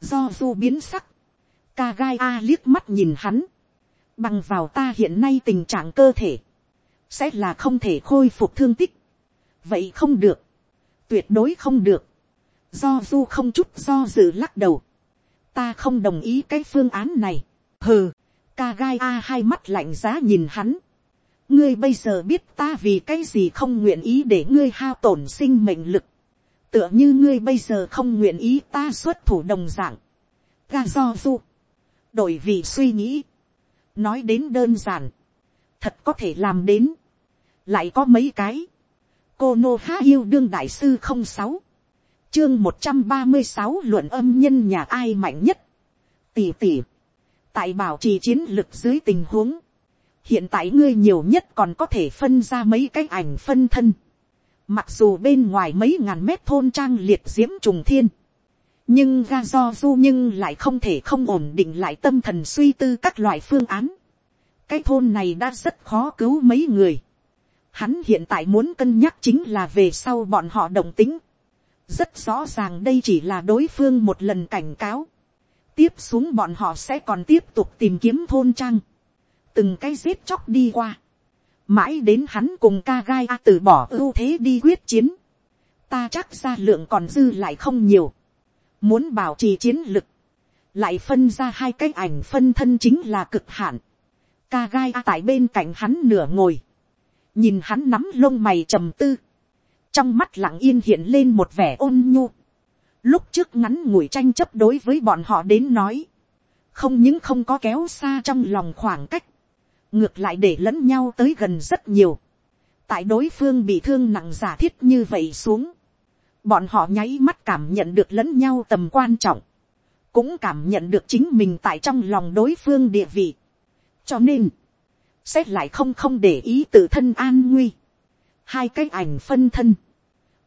Do du biến sắc. Ca gai A liếc mắt nhìn hắn. Bằng vào ta hiện nay tình trạng cơ thể. sẽ là không thể khôi phục thương tích. vậy không được, tuyệt đối không được, do du không chút do dự lắc đầu, ta không đồng ý cái phương án này, hừ, ca gai a hai mắt lạnh giá nhìn hắn, ngươi bây giờ biết ta vì cái gì không nguyện ý để ngươi hao tổn sinh mệnh lực, tựa như ngươi bây giờ không nguyện ý ta xuất thủ đồng dạng, ga do du, đổi vì suy nghĩ, nói đến đơn giản, thật có thể làm đến, lại có mấy cái, cô nô há yêu đương đại sư không sáu, chương một trăm ba mươi sáu luận âm nhân nhà ai mạnh nhất, tỉ tỉ, tại bảo trì chiến lược dưới tình huống, hiện tại ngươi nhiều nhất còn có thể phân ra mấy cái ảnh phân thân, mặc dù bên ngoài mấy ngàn mét thôn trang liệt diễm trùng thiên, nhưng ga do du nhưng lại không thể không ổn định lại tâm thần suy tư các loại phương án. cái thôn này đã rất khó cứu mấy người. hắn hiện tại muốn cân nhắc chính là về sau bọn họ đồng tính. rất rõ ràng đây chỉ là đối phương một lần cảnh cáo. tiếp xuống bọn họ sẽ còn tiếp tục tìm kiếm thôn trang. từng cái giết chóc đi qua. mãi đến hắn cùng ca gai a từ bỏ ưu thế đi quyết chiến. ta chắc ra lượng còn dư lại không nhiều muốn bảo trì chiến lực, lại phân ra hai cái ảnh phân thân chính là cực hạn. Ca gai tại bên cạnh hắn nửa ngồi, nhìn hắn nắm lông mày trầm tư, trong mắt lặng yên hiện lên một vẻ ôn nhu. Lúc trước ngắn ngủi tranh chấp đối với bọn họ đến nói, không những không có kéo xa trong lòng khoảng cách, ngược lại để lẫn nhau tới gần rất nhiều. tại đối phương bị thương nặng giả thiết như vậy xuống, bọn họ nháy mắt cảm nhận được lẫn nhau tầm quan trọng, cũng cảm nhận được chính mình tại trong lòng đối phương địa vị. cho nên, xét lại không không để ý tự thân an nguy. hai cái ảnh phân thân,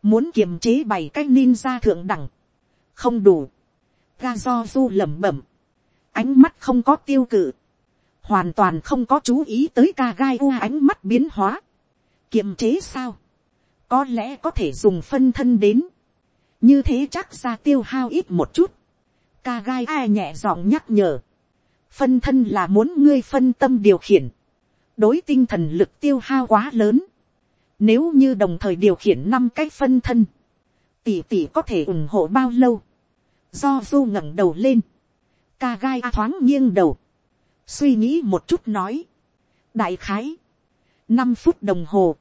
muốn kiềm chế bảy cái ninja thượng đẳng, không đủ, ga do du lẩm bẩm, ánh mắt không có tiêu cự, hoàn toàn không có chú ý tới ca gai u ánh mắt biến hóa, kiềm chế sao, có lẽ có thể dùng phân thân đến, như thế chắc ra tiêu hao ít một chút, ca gai ai nhẹ giọng nhắc nhở, phân thân là muốn ngươi phân tâm điều khiển, đối tinh thần lực tiêu hao quá lớn, nếu như đồng thời điều khiển năm cái phân thân, tỷ tỷ có thể ủng hộ bao lâu, do du ngẩng đầu lên, ca gai a thoáng nghiêng đầu, suy nghĩ một chút nói, đại khái, năm phút đồng hồ,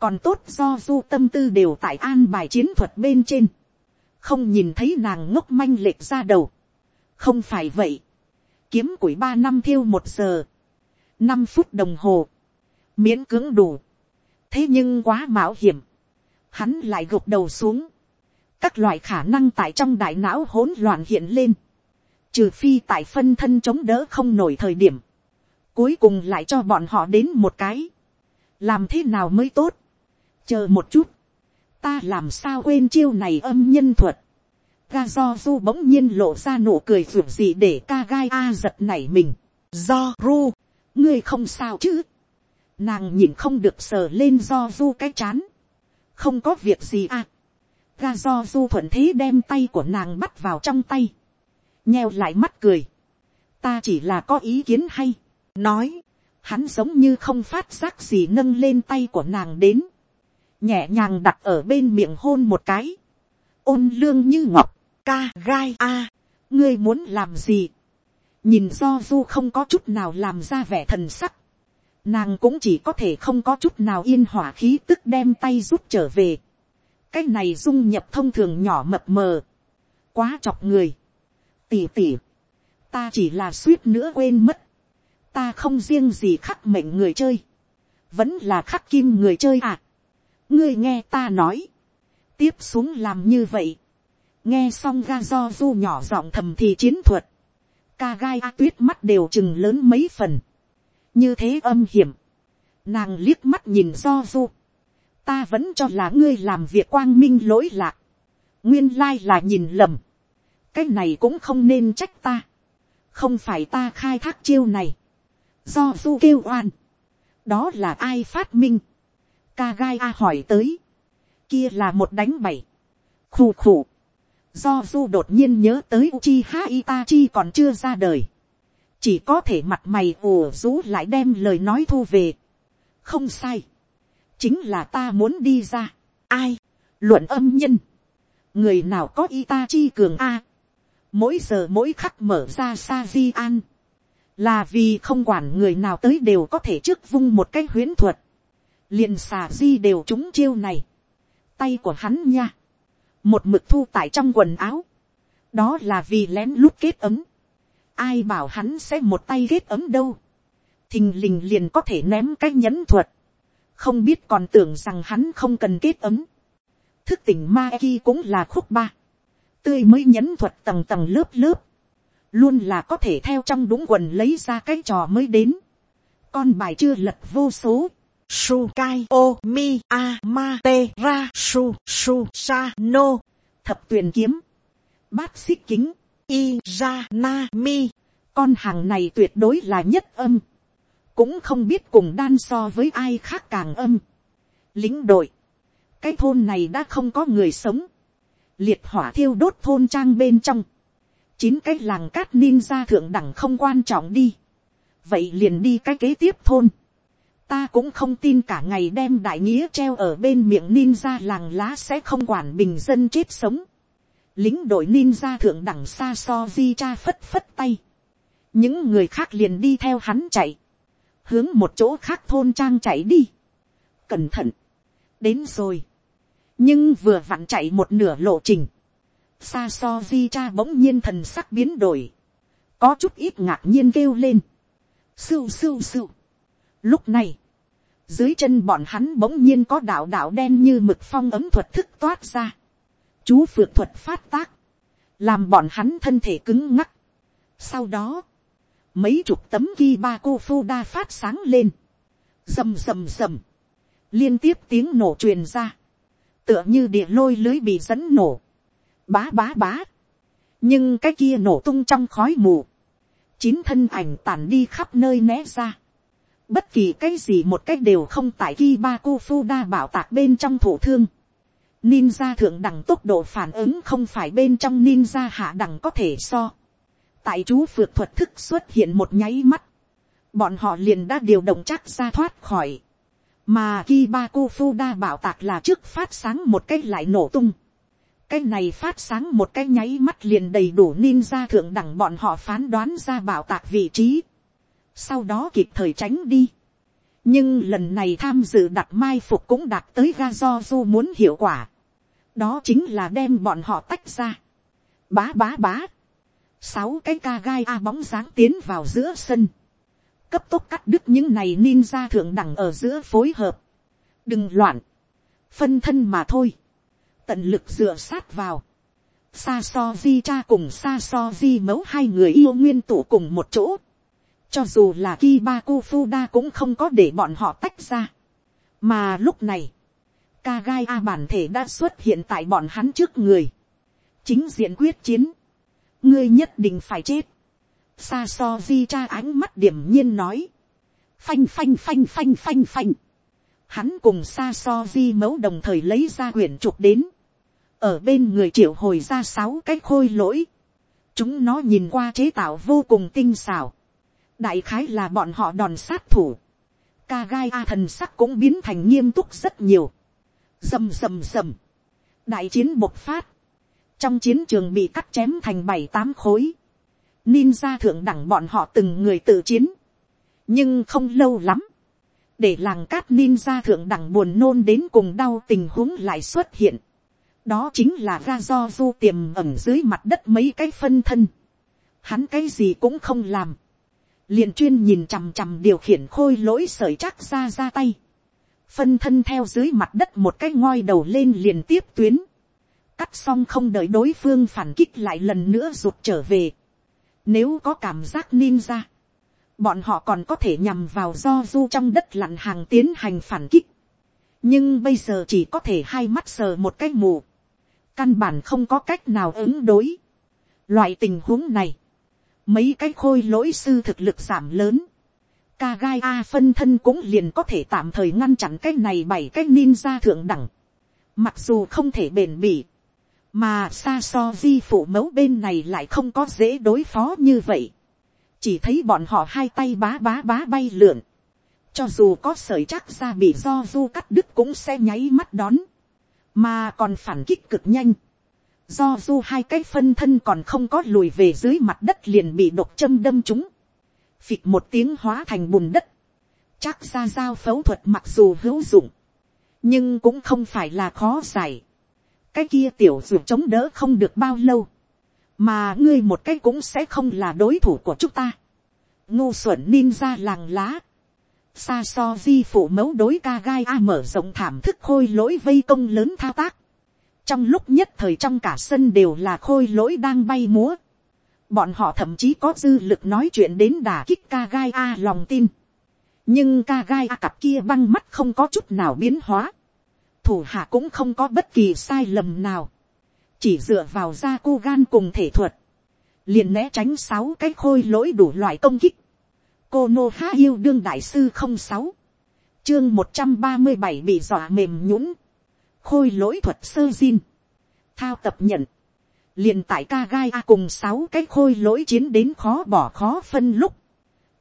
còn tốt do du tâm tư đều tại an bài chiến thuật bên trên, không nhìn thấy nàng ngốc manh lệch ra đầu, không phải vậy, kiếm củi ba năm thiêu một giờ, năm phút đồng hồ, miễn cưỡng đủ, thế nhưng quá mạo hiểm, hắn lại gục đầu xuống, các loại khả năng tại trong đại não hỗn loạn hiện lên, trừ phi tại phân thân chống đỡ không nổi thời điểm, cuối cùng lại cho bọn họ đến một cái, làm thế nào mới tốt, chờ một chút, ta làm sao quên chiêu này âm nhân thuật, ga do du bỗng nhiên lộ ra nụ cười ruột gì để ca gai a giật nảy mình, do ru, ngươi không sao chứ, nàng nhìn không được sờ lên do du cái chán, không có việc gì à, ga do du thuận thế đem tay của nàng bắt vào trong tay, nheo lại mắt cười, ta chỉ là có ý kiến hay, nói, hắn giống như không phát giác gì nâng lên tay của nàng đến, nhẹ nhàng đặt ở bên miệng hôn một cái, ôn lương như ngọc, ca gai a, ngươi muốn làm gì, nhìn do du không có chút nào làm ra vẻ thần sắc, nàng cũng chỉ có thể không có chút nào yên hỏa khí tức đem tay rút trở về, cái này dung nhập thông thường nhỏ mập mờ, quá chọc người, tỉ tỉ, ta chỉ là suýt nữa quên mất, ta không riêng gì khắc mệnh người chơi, vẫn là khắc kim người chơi à ngươi nghe ta nói, tiếp xuống làm như vậy, nghe xong ga do du nhỏ giọng thầm thì chiến thuật, ca gai a tuyết mắt đều chừng lớn mấy phần, như thế âm hiểm, nàng liếc mắt nhìn do du, ta vẫn cho là ngươi làm việc quang minh lỗi lạc, nguyên lai là nhìn lầm, cái này cũng không nên trách ta, không phải ta khai thác chiêu này, do du kêu oan, đó là ai phát minh, ca gai a hỏi tới, kia là một đánh bảy, khù khù, do du đột nhiên nhớ tới uchi ha itachi còn chưa ra đời, chỉ có thể mặt mày ủ rú lại đem lời nói thu về, không sai, chính là ta muốn đi ra, ai, luận âm nhân, người nào có itachi cường a, mỗi giờ mỗi khắc mở ra sa di an, là vì không quản người nào tới đều có thể trước vung một cái huyễn thuật, liền xà di đều trúng chiêu này, tay của hắn nha, một mực thu tại trong quần áo, đó là vì lén lút kết ấm, ai bảo hắn sẽ một tay kết ấm đâu, thình lình liền có thể ném cái nhẫn thuật, không biết còn tưởng rằng hắn không cần kết ấm, thức tỉnh ma e ki cũng là khúc ba, tươi mới nhẫn thuật tầng tầng lớp lớp, luôn là có thể theo trong đúng quần lấy ra cái trò mới đến, con bài chưa lật vô số, su kai o mi a ma te ra su su sa no thập tuyền kiếm, bát xích kính, i ra na mi, con hàng này tuyệt đối là nhất âm, cũng không biết cùng đan so với ai khác càng âm. lính đội, cái thôn này đã không có người sống, liệt hỏa thiêu đốt thôn trang bên trong, chín cái làng cát ninja thượng đẳng không quan trọng đi, vậy liền đi cái kế tiếp thôn, ta cũng không tin cả ngày đem đại nghĩa treo ở bên miệng ninja làng lá sẽ không quản bình dân chết sống, lính đội ninja thượng đẳng xa so di cha phất phất tay, những người khác liền đi theo hắn chạy, hướng một chỗ khác thôn trang chạy đi, cẩn thận, đến rồi, nhưng vừa vặn chạy một nửa lộ trình, xa so di cha bỗng nhiên thần sắc biến đổi, có chút ít ngạc nhiên kêu lên, sưu sưu sưu. Lúc này, dưới chân bọn hắn bỗng nhiên có đạo đạo đen như mực phong ấm thuật thức toát ra, chú phượt thuật phát tác, làm bọn hắn thân thể cứng ngắc. Sau đó, mấy chục tấm ghi ba cô phu đa phát sáng lên, rầm rầm rầm, liên tiếp tiếng nổ truyền ra, tựa như địa lôi lưới bị dẫn nổ, bá bá bá, nhưng cái kia nổ tung trong khói mù, chín thân ảnh tàn đi khắp nơi né ra, bất kỳ cái gì một cách đều không tại ki ba cô phu đa bảo tạc bên trong thủ thương, ninja thượng đẳng tốc độ phản ứng không phải bên trong ninja hạ đẳng có thể so, tại chú phượt thuật thức xuất hiện một nháy mắt, bọn họ liền đã điều động chắc ra thoát khỏi, mà Kiba Kufuda bảo tạc là trước phát sáng một cái lại nổ tung. Cái này phát sáng một cái nháy mắt liền đầy đủ ninja thượng đẳng bọn họ phán đoán ra bảo tạc vị trí. Sau đó kịp thời tránh đi. Nhưng lần này tham dự đặt mai phục cũng đạt tới ga do du muốn hiệu quả. Đó chính là đem bọn họ tách ra. Bá bá bá. Sáu cái ca gai A bóng dáng tiến vào giữa sân cấp tốc cắt đứt những này ninja thượng đẳng ở giữa phối hợp. đừng loạn, phân thân mà thôi, tận lực dựa sát vào. Sa so di cha cùng sa so di mẫu hai người yêu nguyên tụ cùng một chỗ cho dù là Kiba Kufuda cũng không có để bọn họ tách ra. mà lúc này, Kagai A bản thể đã xuất hiện tại bọn hắn trước người. chính diện quyết chiến. ngươi nhất định phải chết Sa so di cha ánh mắt điểm nhiên nói. Phanh phanh phanh phanh phanh phanh. Hắn cùng sa so di mấu đồng thời lấy ra quyển trục đến. Ở bên người triệu hồi ra sáu cái khôi lỗi. Chúng nó nhìn qua chế tạo vô cùng tinh xảo. Đại khái là bọn họ đòn sát thủ. Ca gai A thần sắc cũng biến thành nghiêm túc rất nhiều. Dầm dầm dầm. Đại chiến bộc phát. Trong chiến trường bị cắt chém thành bảy tám khối ninja thượng đẳng bọn họ từng người tự chiến. nhưng không lâu lắm, để làng cát ninja thượng đẳng buồn nôn đến cùng đau tình huống lại xuất hiện. đó chính là ra do du tiềm ẩm dưới mặt đất mấy cái phân thân. hắn cái gì cũng không làm liền chuyên nhìn chằm chằm điều khiển khôi lỗi sởi chắc ra ra tay. phân thân theo dưới mặt đất một cái ngoi đầu lên liền tiếp tuyến. cắt xong không đợi đối phương phản kích lại lần nữa rụt trở về nếu có cảm giác ninja, bọn họ còn có thể nhằm vào do du trong đất lặn hàng tiến hành phản kích. nhưng bây giờ chỉ có thể hai mắt sờ một cái mù. căn bản không có cách nào ứng đối. loại tình huống này, mấy cái khôi lỗi sư thực lực giảm lớn. ca gai a phân thân cũng liền có thể tạm thời ngăn chặn cái này bảy cái ninja thượng đẳng. mặc dù không thể bền bỉ, mà xa so di phụ mẫu bên này lại không có dễ đối phó như vậy. chỉ thấy bọn họ hai tay bá bá bá bay lượn, cho dù có sởi chắc ra bị do du cắt đứt cũng sẽ nháy mắt đón, mà còn phản kích cực nhanh, do du hai cái phân thân còn không có lùi về dưới mặt đất liền bị độc châm đâm chúng, phịch một tiếng hóa thành bùn đất, chắc ra giao phẫu thuật mặc dù hữu dụng, nhưng cũng không phải là khó giải, cái kia tiểu dù chống đỡ không được bao lâu, mà ngươi một cái cũng sẽ không là đối thủ của chúng ta. ngu xuẩn ninja làng lá, xa so di phụ mẫu đối ca gai a mở rộng thảm thức khôi lỗi vây công lớn thao tác trong lúc nhất thời trong cả sân đều là khôi lỗi đang bay múa. bọn họ thậm chí có dư lực nói chuyện đến đà kích ca gai a lòng tin. nhưng ca gai a cặp kia băng mắt không có chút nào biến hóa. thủ hạ cũng không có bất kỳ sai lầm nào. chỉ dựa vào da cô gan cùng thể thuật. liền né tránh sáu cái khôi lỗi đủ loại công kích cô nô há yêu đương đại sư không sáu chương một trăm ba mươi bảy bị dọa mềm nhũng khôi lỗi thuật sơ zin thao tập nhận. Liền tại ca gai a cùng sáu cái khôi lỗi chiến đến khó bỏ khó phân lúc.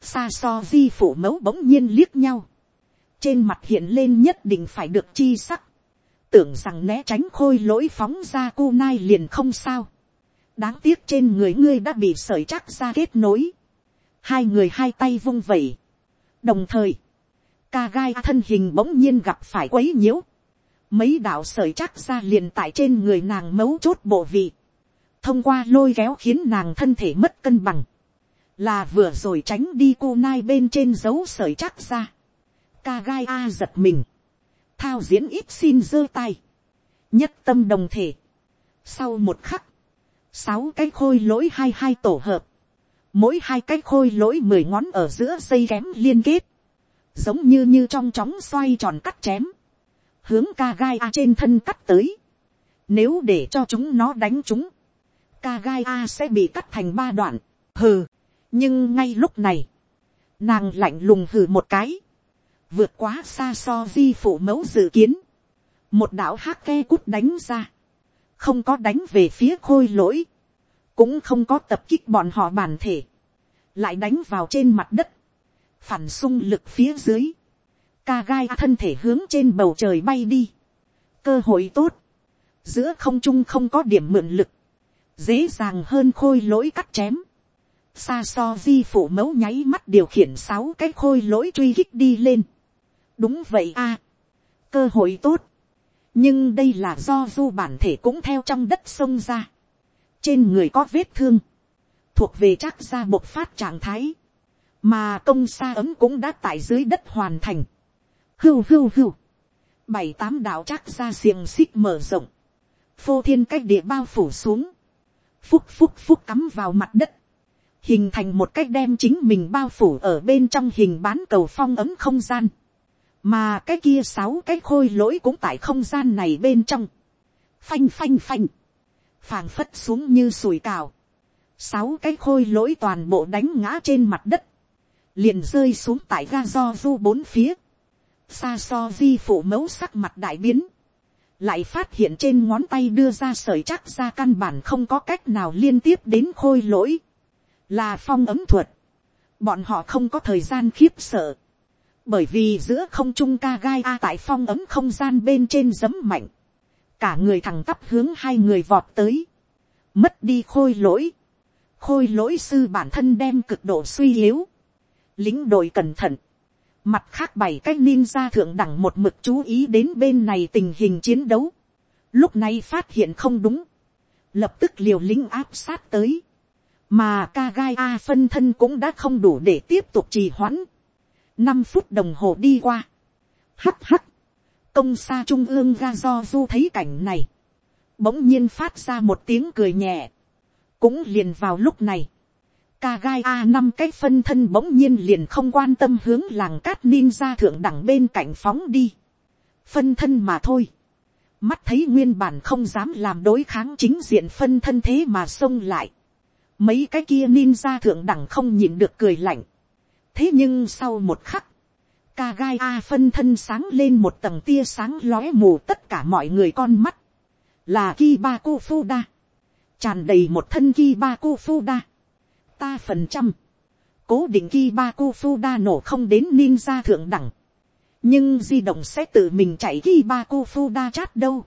Xa so di phủ mẫu bỗng nhiên liếc nhau. Trên mặt hiện lên nhất định phải được chi sắc. Tưởng rằng né tránh khôi lỗi phóng ra cô nai liền không sao. Đáng tiếc trên người ngươi đã bị sởi chắc ra kết nối. Hai người hai tay vung vẩy. đồng thời, ca gai thân hình bỗng nhiên gặp phải quấy nhiễu mấy đạo sởi chắc ra liền tại trên người nàng mấu chốt bộ vị. thông qua lôi kéo khiến nàng thân thể mất cân bằng. là vừa rồi tránh đi cô nai bên trên dấu sởi chắc ra. ca gai a giật mình. thao diễn ít xin giơ tay. nhất tâm đồng thể. sau một khắc, sáu cái khôi lỗi hai hai tổ hợp mỗi hai cái khôi lỗi mười ngón ở giữa dây kém liên kết, giống như như trong chóng xoay tròn cắt chém, hướng ca gai a trên thân cắt tới, nếu để cho chúng nó đánh chúng, ca gai a sẽ bị cắt thành ba đoạn, hừ, nhưng ngay lúc này, nàng lạnh lùng hừ một cái, vượt quá xa so di phụ mẫu dự kiến, một đạo hát ke cút đánh ra, không có đánh về phía khôi lỗi, cũng không có tập kích bọn họ bản thể, lại đánh vào trên mặt đất, phản xung lực phía dưới, ca gai thân thể hướng trên bầu trời bay đi, cơ hội tốt, giữa không trung không có điểm mượn lực, dễ dàng hơn khôi lỗi cắt chém, xa so di phụ mẫu nháy mắt điều khiển sáu cái khôi lỗi truy kích đi lên, đúng vậy a, cơ hội tốt, nhưng đây là do du bản thể cũng theo trong đất sông ra, trên người có vết thương, thuộc về chắc ra bộc phát trạng thái, mà công xa ấm cũng đã tại dưới đất hoàn thành. Hưu hưu hưu, bảy tám đạo chắc ra xiềng xích mở rộng, phô thiên cách địa bao phủ xuống, phúc phúc phúc cắm vào mặt đất, hình thành một cách đem chính mình bao phủ ở bên trong hình bán cầu phong ấm không gian, mà cái kia sáu cái khôi lỗi cũng tại không gian này bên trong, phanh phanh phanh, phàng phất xuống như sùi cào, sáu cái khôi lỗi toàn bộ đánh ngã trên mặt đất, liền rơi xuống tại ga do du bốn phía, xa so di phụ mẫu sắc mặt đại biến, lại phát hiện trên ngón tay đưa ra sởi chắc ra căn bản không có cách nào liên tiếp đến khôi lỗi, là phong ấm thuật, bọn họ không có thời gian khiếp sợ, bởi vì giữa không trung ca gai a tại phong ấm không gian bên trên giấm mạnh, cả người thằng tắp hướng hai người vọt tới, mất đi khôi lỗi, khôi lỗi sư bản thân đem cực độ suy yếu, lính đội cẩn thận, mặt khác bảy cái ninja thượng đẳng một mực chú ý đến bên này tình hình chiến đấu, lúc này phát hiện không đúng, lập tức liều lính áp sát tới, mà ca gai a phân thân cũng đã không đủ để tiếp tục trì hoãn, năm phút đồng hồ đi qua, hắt hắt, công xa trung ương ra do du thấy cảnh này, bỗng nhiên phát ra một tiếng cười nhẹ, cũng liền vào lúc này, ca gai a năm cái phân thân bỗng nhiên liền không quan tâm hướng làng cát ninja thượng đẳng bên cạnh phóng đi. phân thân mà thôi. mắt thấy nguyên bản không dám làm đối kháng chính diện phân thân thế mà xông lại. mấy cái kia ninja thượng đẳng không nhìn được cười lạnh. thế nhưng sau một khắc, ca gai a phân thân sáng lên một tầng tia sáng lóe mù tất cả mọi người con mắt. là kiba kufuda. tràn đầy một thân kiba kufuda ta phần trăm, cố định khi ba cu phu đa nổ không đến ninja thượng đẳng. Nhưng di động sẽ tự mình chạy khi ba cu phu đa chát đâu.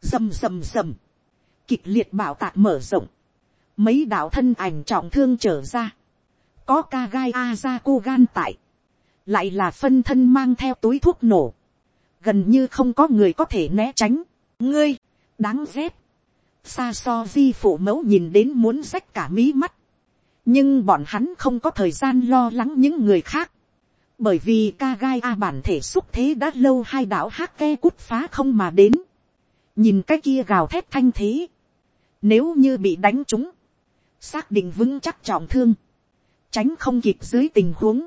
Dầm dầm dầm. Kịch liệt bảo tạc mở rộng. Mấy đạo thân ảnh trọng thương trở ra. Có ca gai Azaku gan tại. Lại là phân thân mang theo túi thuốc nổ. Gần như không có người có thể né tránh. Ngươi, đáng ghét. Xa so di phụ mẫu nhìn đến muốn rách cả mí mắt nhưng bọn hắn không có thời gian lo lắng những người khác, bởi vì ca gai a bản thể xúc thế đã lâu hai đạo hát ke cút phá không mà đến, nhìn cái kia gào thét thanh thế, nếu như bị đánh trúng, xác định vững chắc trọng thương, tránh không kịp dưới tình huống,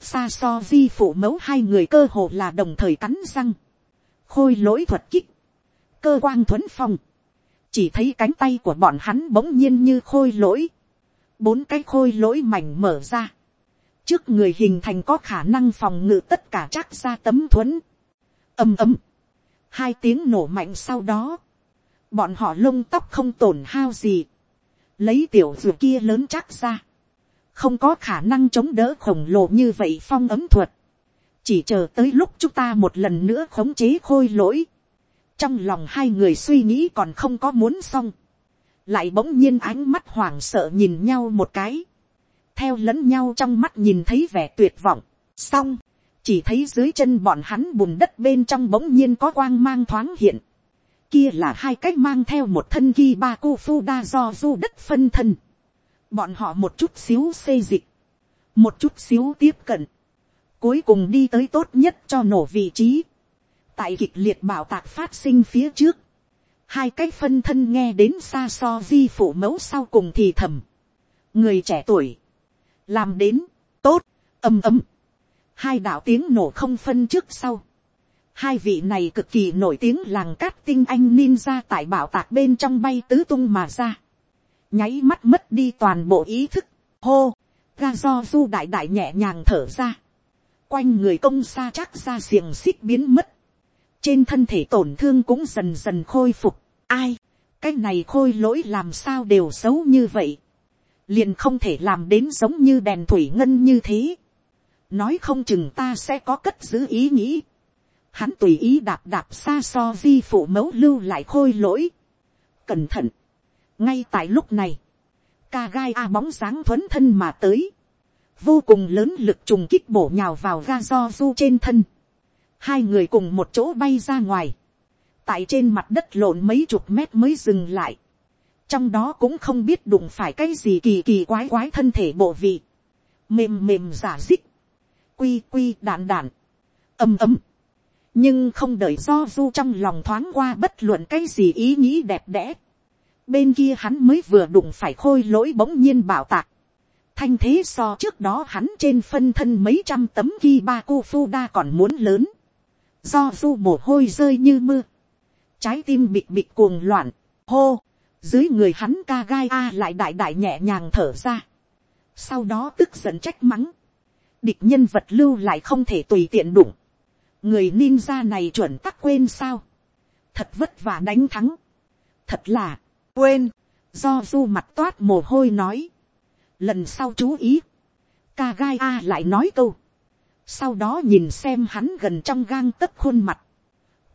xa so di phụ mẫu hai người cơ hồ là đồng thời cắn răng, khôi lỗi thuật kích, cơ quan thuấn phong, chỉ thấy cánh tay của bọn hắn bỗng nhiên như khôi lỗi, bốn cái khôi lỗi mảnh mở ra, trước người hình thành có khả năng phòng ngự tất cả chắc ra tấm thuẫn, ầm ầm, hai tiếng nổ mạnh sau đó, bọn họ lông tóc không tổn hao gì, lấy tiểu ruột kia lớn chắc ra, không có khả năng chống đỡ khổng lồ như vậy phong ấm thuật, chỉ chờ tới lúc chúng ta một lần nữa khống chế khôi lỗi, trong lòng hai người suy nghĩ còn không có muốn xong, lại bỗng nhiên ánh mắt hoảng sợ nhìn nhau một cái, theo lẫn nhau trong mắt nhìn thấy vẻ tuyệt vọng, xong, chỉ thấy dưới chân bọn hắn bùn đất bên trong bỗng nhiên có quang mang thoáng hiện, kia là hai cách mang theo một thân ghi ba cô phu đa do du đất phân thân, bọn họ một chút xíu xây dịch, một chút xíu tiếp cận, cuối cùng đi tới tốt nhất cho nổ vị trí, tại kịch liệt bảo tạc phát sinh phía trước, hai cái phân thân nghe đến xa so di phụ mẫu sau cùng thì thầm. người trẻ tuổi, làm đến, tốt, ầm ầm. hai đạo tiếng nổ không phân trước sau. hai vị này cực kỳ nổi tiếng làng cát tinh anh ninja tại bảo tạc bên trong bay tứ tung mà ra. nháy mắt mất đi toàn bộ ý thức, hô, ga do du đại đại nhẹ nhàng thở ra. quanh người công xa chắc ra xiềng xích biến mất trên thân thể tổn thương cũng dần dần khôi phục ai, cái này khôi lỗi làm sao đều xấu như vậy. liền không thể làm đến giống như đèn thủy ngân như thế. nói không chừng ta sẽ có cất giữ ý nghĩ. hắn tùy ý đạp đạp xa so vi phụ mẫu lưu lại khôi lỗi. cẩn thận. ngay tại lúc này, ca gai a bóng dáng thuấn thân mà tới. vô cùng lớn lực trùng kích bổ nhào vào ga do du trên thân hai người cùng một chỗ bay ra ngoài, tại trên mặt đất lộn mấy chục mét mới dừng lại, trong đó cũng không biết đụng phải cái gì kỳ kỳ quái quái thân thể bộ vị, mềm mềm giả dích, quy quy đạn đạn, ầm ầm, nhưng không đợi do du trong lòng thoáng qua bất luận cái gì ý nghĩ đẹp đẽ, bên kia hắn mới vừa đụng phải khôi lỗi bỗng nhiên bảo tạc, thanh thế so trước đó hắn trên phân thân mấy trăm tấm ghi ba cu phu đa còn muốn lớn, do du mồ hôi rơi như mưa, trái tim bịt bịt cuồng loạn, hô, dưới người hắn ca gai a lại đại đại nhẹ nhàng thở ra, sau đó tức giận trách mắng, địch nhân vật lưu lại không thể tùy tiện đụng, người ninja này chuẩn tắc quên sao, thật vất vả đánh thắng, thật là, quên, do du mặt toát mồ hôi nói, lần sau chú ý, ca gai a lại nói câu, sau đó nhìn xem hắn gần trong gang tấc khuôn mặt,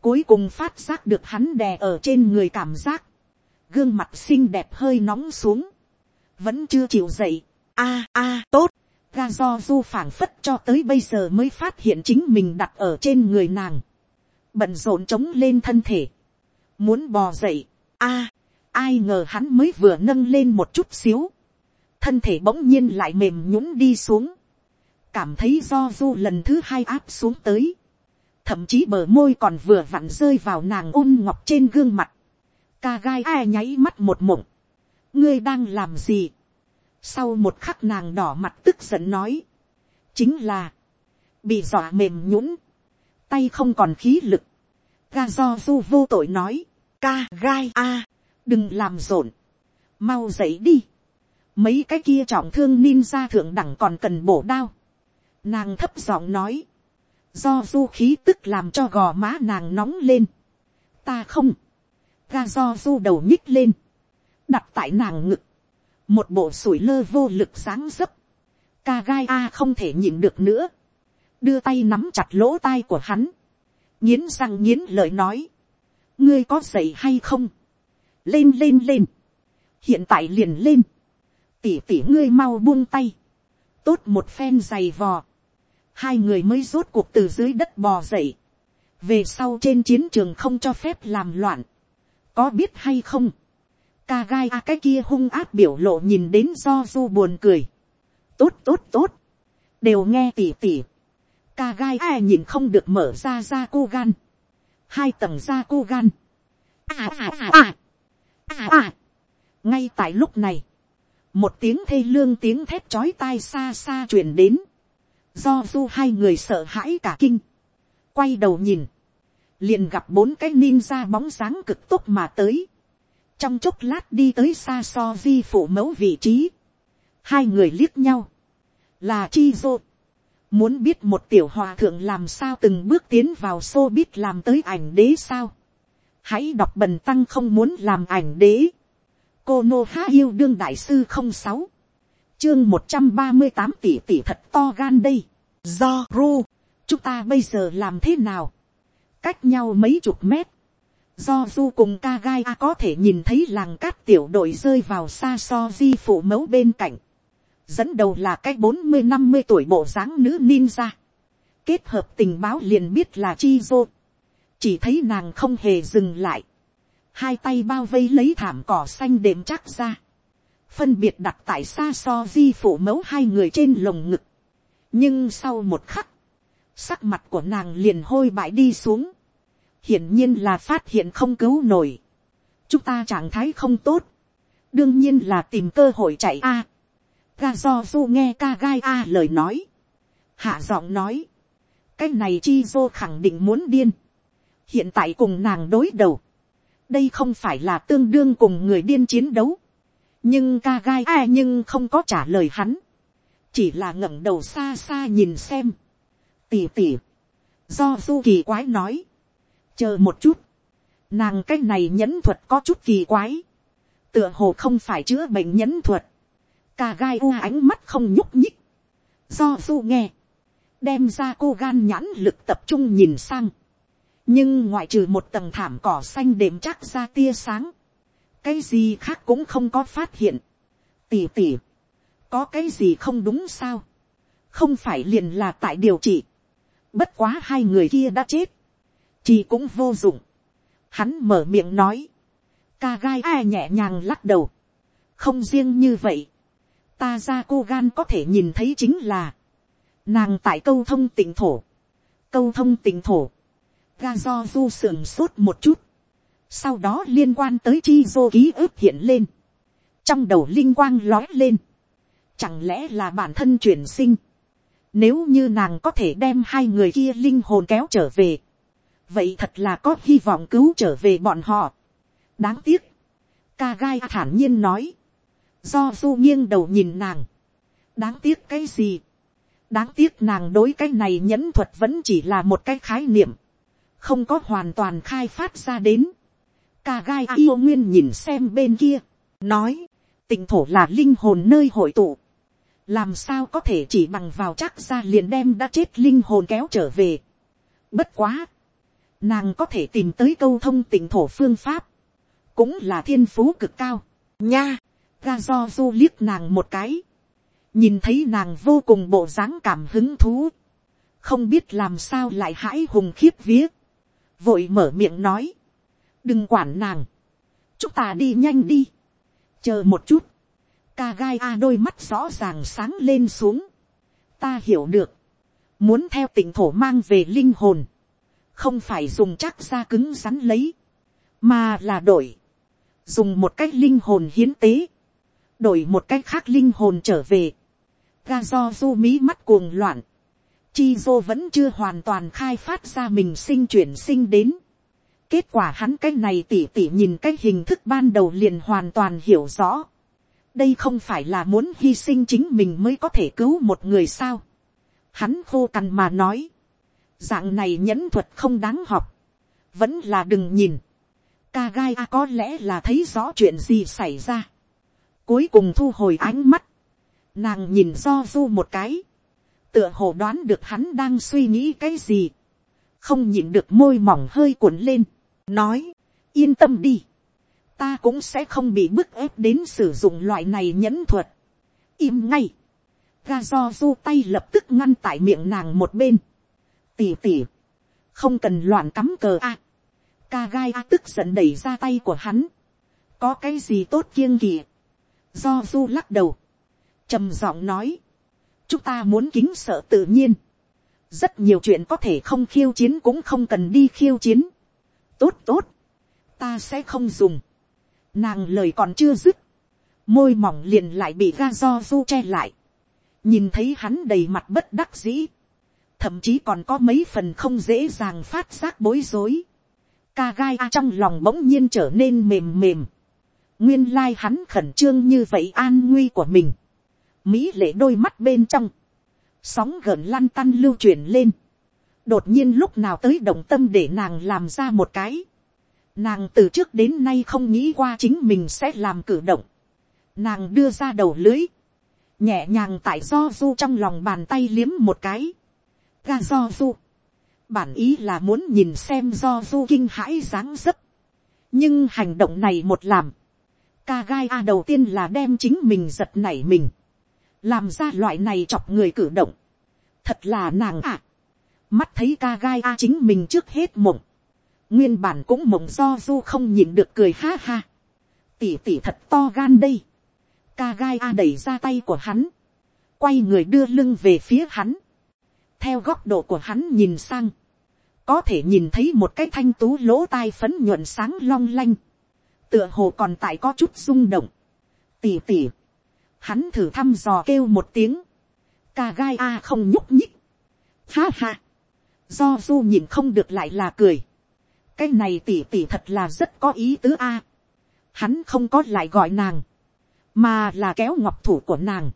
cuối cùng phát giác được hắn đè ở trên người cảm giác, gương mặt xinh đẹp hơi nóng xuống, vẫn chưa chịu dậy, a à, a à, tốt, ga do du phảng phất cho tới bây giờ mới phát hiện chính mình đặt ở trên người nàng, bận rộn trống lên thân thể, muốn bò dậy, a, à, ai ngờ hắn mới vừa nâng lên một chút xíu, thân thể bỗng nhiên lại mềm nhũng đi xuống, cảm thấy do du lần thứ hai áp xuống tới, thậm chí bờ môi còn vừa vặn rơi vào nàng ôn ngọc trên gương mặt, ca gai ai nháy mắt một mộng, ngươi đang làm gì, sau một khắc nàng đỏ mặt tức giận nói, chính là, bị dọa mềm nhũng, tay không còn khí lực, ga do du vô tội nói, ca gai a, đừng làm rộn, mau dậy đi, mấy cái kia trọng thương ninja thượng đẳng còn cần bổ đao, Nàng thấp giọng nói. Do du khí tức làm cho gò má nàng nóng lên. Ta không. Ga do du đầu nhích lên. Đặt tại nàng ngực. Một bộ sủi lơ vô lực sáng dấp. ca gai a không thể nhịn được nữa, đưa tay nắm chặt lỗ tai của hắn, nghiến răng nghiến lời nói, ngươi có dậy hay không, lên lên lên, hiện tại liền lên, tỉ tỉ ngươi mau buông tay, tốt một phen dày vò, hai người mới rốt cuộc từ dưới đất bò dậy, về sau trên chiến trường không cho phép làm loạn, có biết hay không, ca gai a cái kia hung áp biểu lộ nhìn đến do du buồn cười, tốt tốt tốt, đều nghe tỉ tỉ, ca gai a nhìn không được mở ra ra cô gan, hai tầng ra cô gan, à à à à, à à, ngay tại lúc này, một tiếng thê lương tiếng thét chói tai xa xa truyền đến, do du hai người sợ hãi cả kinh, quay đầu nhìn, liền gặp bốn cái ninja bóng dáng cực tốt mà tới, trong chốc lát đi tới xa so di phủ mẫu vị trí, hai người liếc nhau, là chi dô, muốn biết một tiểu hòa thượng làm sao từng bước tiến vào xô biết làm tới ảnh đế sao, hãy đọc bần tăng không muốn làm ảnh đế, cô nô há yêu đương đại sư không sáu, chương một trăm ba mươi tám tỷ tỷ thật to gan đây, do ru, chúng ta bây giờ làm thế nào, cách nhau mấy chục mét, do du cùng ca gai a có thể nhìn thấy làng cát tiểu đội rơi vào xa so di phụ mẫu bên cạnh, dẫn đầu là cái bốn mươi năm mươi tuổi bộ dáng nữ ninja, kết hợp tình báo liền biết là chi dô, chỉ thấy nàng không hề dừng lại, hai tay bao vây lấy thảm cỏ xanh đệm chắc ra, phân biệt đặt tại xa so di phụ mẫu hai người trên lồng ngực, nhưng sau một khắc, sắc mặt của nàng liền hôi bại đi xuống, hiển nhiên là phát hiện không cứu nổi, chúng ta trạng thái không tốt, đương nhiên là tìm cơ hội chạy a, ga do du nghe ca gai a lời nói, hạ giọng nói, cái này chi dô khẳng định muốn điên, hiện tại cùng nàng đối đầu, đây không phải là tương đương cùng người điên chiến đấu, nhưng ca gai ai nhưng không có trả lời hắn, chỉ là ngẩng đầu xa xa nhìn xem, tỉ tỉ, do du kỳ quái nói, chờ một chút, nàng cái này nhẫn thuật có chút kỳ quái, tựa hồ không phải chữa bệnh nhẫn thuật, ca gai u ánh mắt không nhúc nhích, do du nghe, đem ra cô gan nhãn lực tập trung nhìn sang, nhưng ngoại trừ một tầng thảm cỏ xanh đệm chắc ra tia sáng, cái gì khác cũng không có phát hiện, tỉ tỉ, có cái gì không đúng sao, không phải liền là tại điều trị, bất quá hai người kia đã chết, chỉ cũng vô dụng, hắn mở miệng nói, ca gai ai nhẹ nhàng lắc đầu, không riêng như vậy, ta ra cô gan có thể nhìn thấy chính là, nàng tại câu thông tỉnh thổ, câu thông tỉnh thổ, ga do du sườn sốt một chút, sau đó liên quan tới chi dô ký ức hiện lên, trong đầu linh quang lói lên, chẳng lẽ là bản thân chuyển sinh, nếu như nàng có thể đem hai người kia linh hồn kéo trở về, vậy thật là có hy vọng cứu trở về bọn họ. đáng tiếc, ca gai thản nhiên nói, do du nghiêng đầu nhìn nàng, đáng tiếc cái gì, đáng tiếc nàng đối cái này nhẫn thuật vẫn chỉ là một cái khái niệm, không có hoàn toàn khai phát ra đến ca gai yêu nguyên nhìn xem bên kia, nói, tỉnh thổ là linh hồn nơi hội tụ, làm sao có thể chỉ bằng vào chắc ra liền đem đã chết linh hồn kéo trở về. bất quá, nàng có thể tìm tới câu thông tỉnh thổ phương pháp, cũng là thiên phú cực cao, nha, ga do du liếc nàng một cái, nhìn thấy nàng vô cùng bộ dáng cảm hứng thú, không biết làm sao lại hãi hùng khiếp vía, vội mở miệng nói, đừng quản nàng, chúng ta đi nhanh đi, chờ một chút, ca gai a đôi mắt rõ ràng sáng lên xuống, ta hiểu được, muốn theo tỉnh thổ mang về linh hồn, không phải dùng chắc ra cứng rắn lấy, mà là đổi, dùng một cách linh hồn hiến tế, đổi một cách khác linh hồn trở về, ga do du mí mắt cuồng loạn, chi dô vẫn chưa hoàn toàn khai phát ra mình sinh chuyển sinh đến kết quả hắn cái này tỉ tỉ nhìn cái hình thức ban đầu liền hoàn toàn hiểu rõ. đây không phải là muốn hy sinh chính mình mới có thể cứu một người sao. hắn khô cằn mà nói, dạng này nhẫn thuật không đáng học, vẫn là đừng nhìn, ca gai a có lẽ là thấy rõ chuyện gì xảy ra, cuối cùng thu hồi ánh mắt, Nàng nhìn do du một cái. Tựa hồ đoán được hắn đang suy nghĩ cái gì. Không nhịn được môi mỏng hơi cuộn lên. Nói. Yên tâm đi. Ta cũng sẽ không bị bức ép đến sử dụng loại này nhẫn thuật. Im ngay. Ga do du tay lập tức ngăn tại miệng nàng một bên. Tỉ tỉ. Không cần loạn cắm cờ a. Ca gai a tức giận đẩy ra tay của hắn. Có cái gì tốt kiêng kỵ. Do du lắc đầu trầm giọng nói, chúng ta muốn kính sợ tự nhiên, rất nhiều chuyện có thể không khiêu chiến cũng không cần đi khiêu chiến tốt tốt, ta sẽ không dùng. nàng lời còn chưa dứt, môi mỏng liền lại bị ga do du che lại, nhìn thấy hắn đầy mặt bất đắc dĩ, thậm chí còn có mấy phần không dễ dàng phát giác bối rối. ca gai a trong lòng bỗng nhiên trở nên mềm mềm. nguyên lai hắn khẩn trương như vậy an nguy của mình. Mỹ lệ đôi mắt bên trong, sóng gợn lăn tăn lưu truyền lên, đột nhiên lúc nào tới động tâm để nàng làm ra một cái, nàng từ trước đến nay không nghĩ qua chính mình sẽ làm cử động, nàng đưa ra đầu lưới, nhẹ nhàng tại do du trong lòng bàn tay liếm một cái, ga do du, bản ý là muốn nhìn xem do du kinh hãi dáng dấp, nhưng hành động này một làm, ca gai a đầu tiên là đem chính mình giật nảy mình, làm ra loại này chọc người cử động, thật là nàng ạ. À mắt thấy ca gai a chính mình trước hết mộng, nguyên bản cũng mộng do du không nhìn được cười ha ha. tỉ tỉ thật to gan đây. ca gai a đẩy ra tay của hắn, quay người đưa lưng về phía hắn, theo góc độ của hắn nhìn sang, có thể nhìn thấy một cái thanh tú lỗ tai phấn nhuận sáng long lanh, tựa hồ còn tại có chút rung động, tỉ tỉ, hắn thử thăm dò kêu một tiếng, ca gai a không nhúc nhích, ha ha, do du nhìn không được lại là cười, cái này tỉ tỉ thật là rất có ý tứ a, hắn không có lại gọi nàng, mà là kéo ngọc thủ của nàng,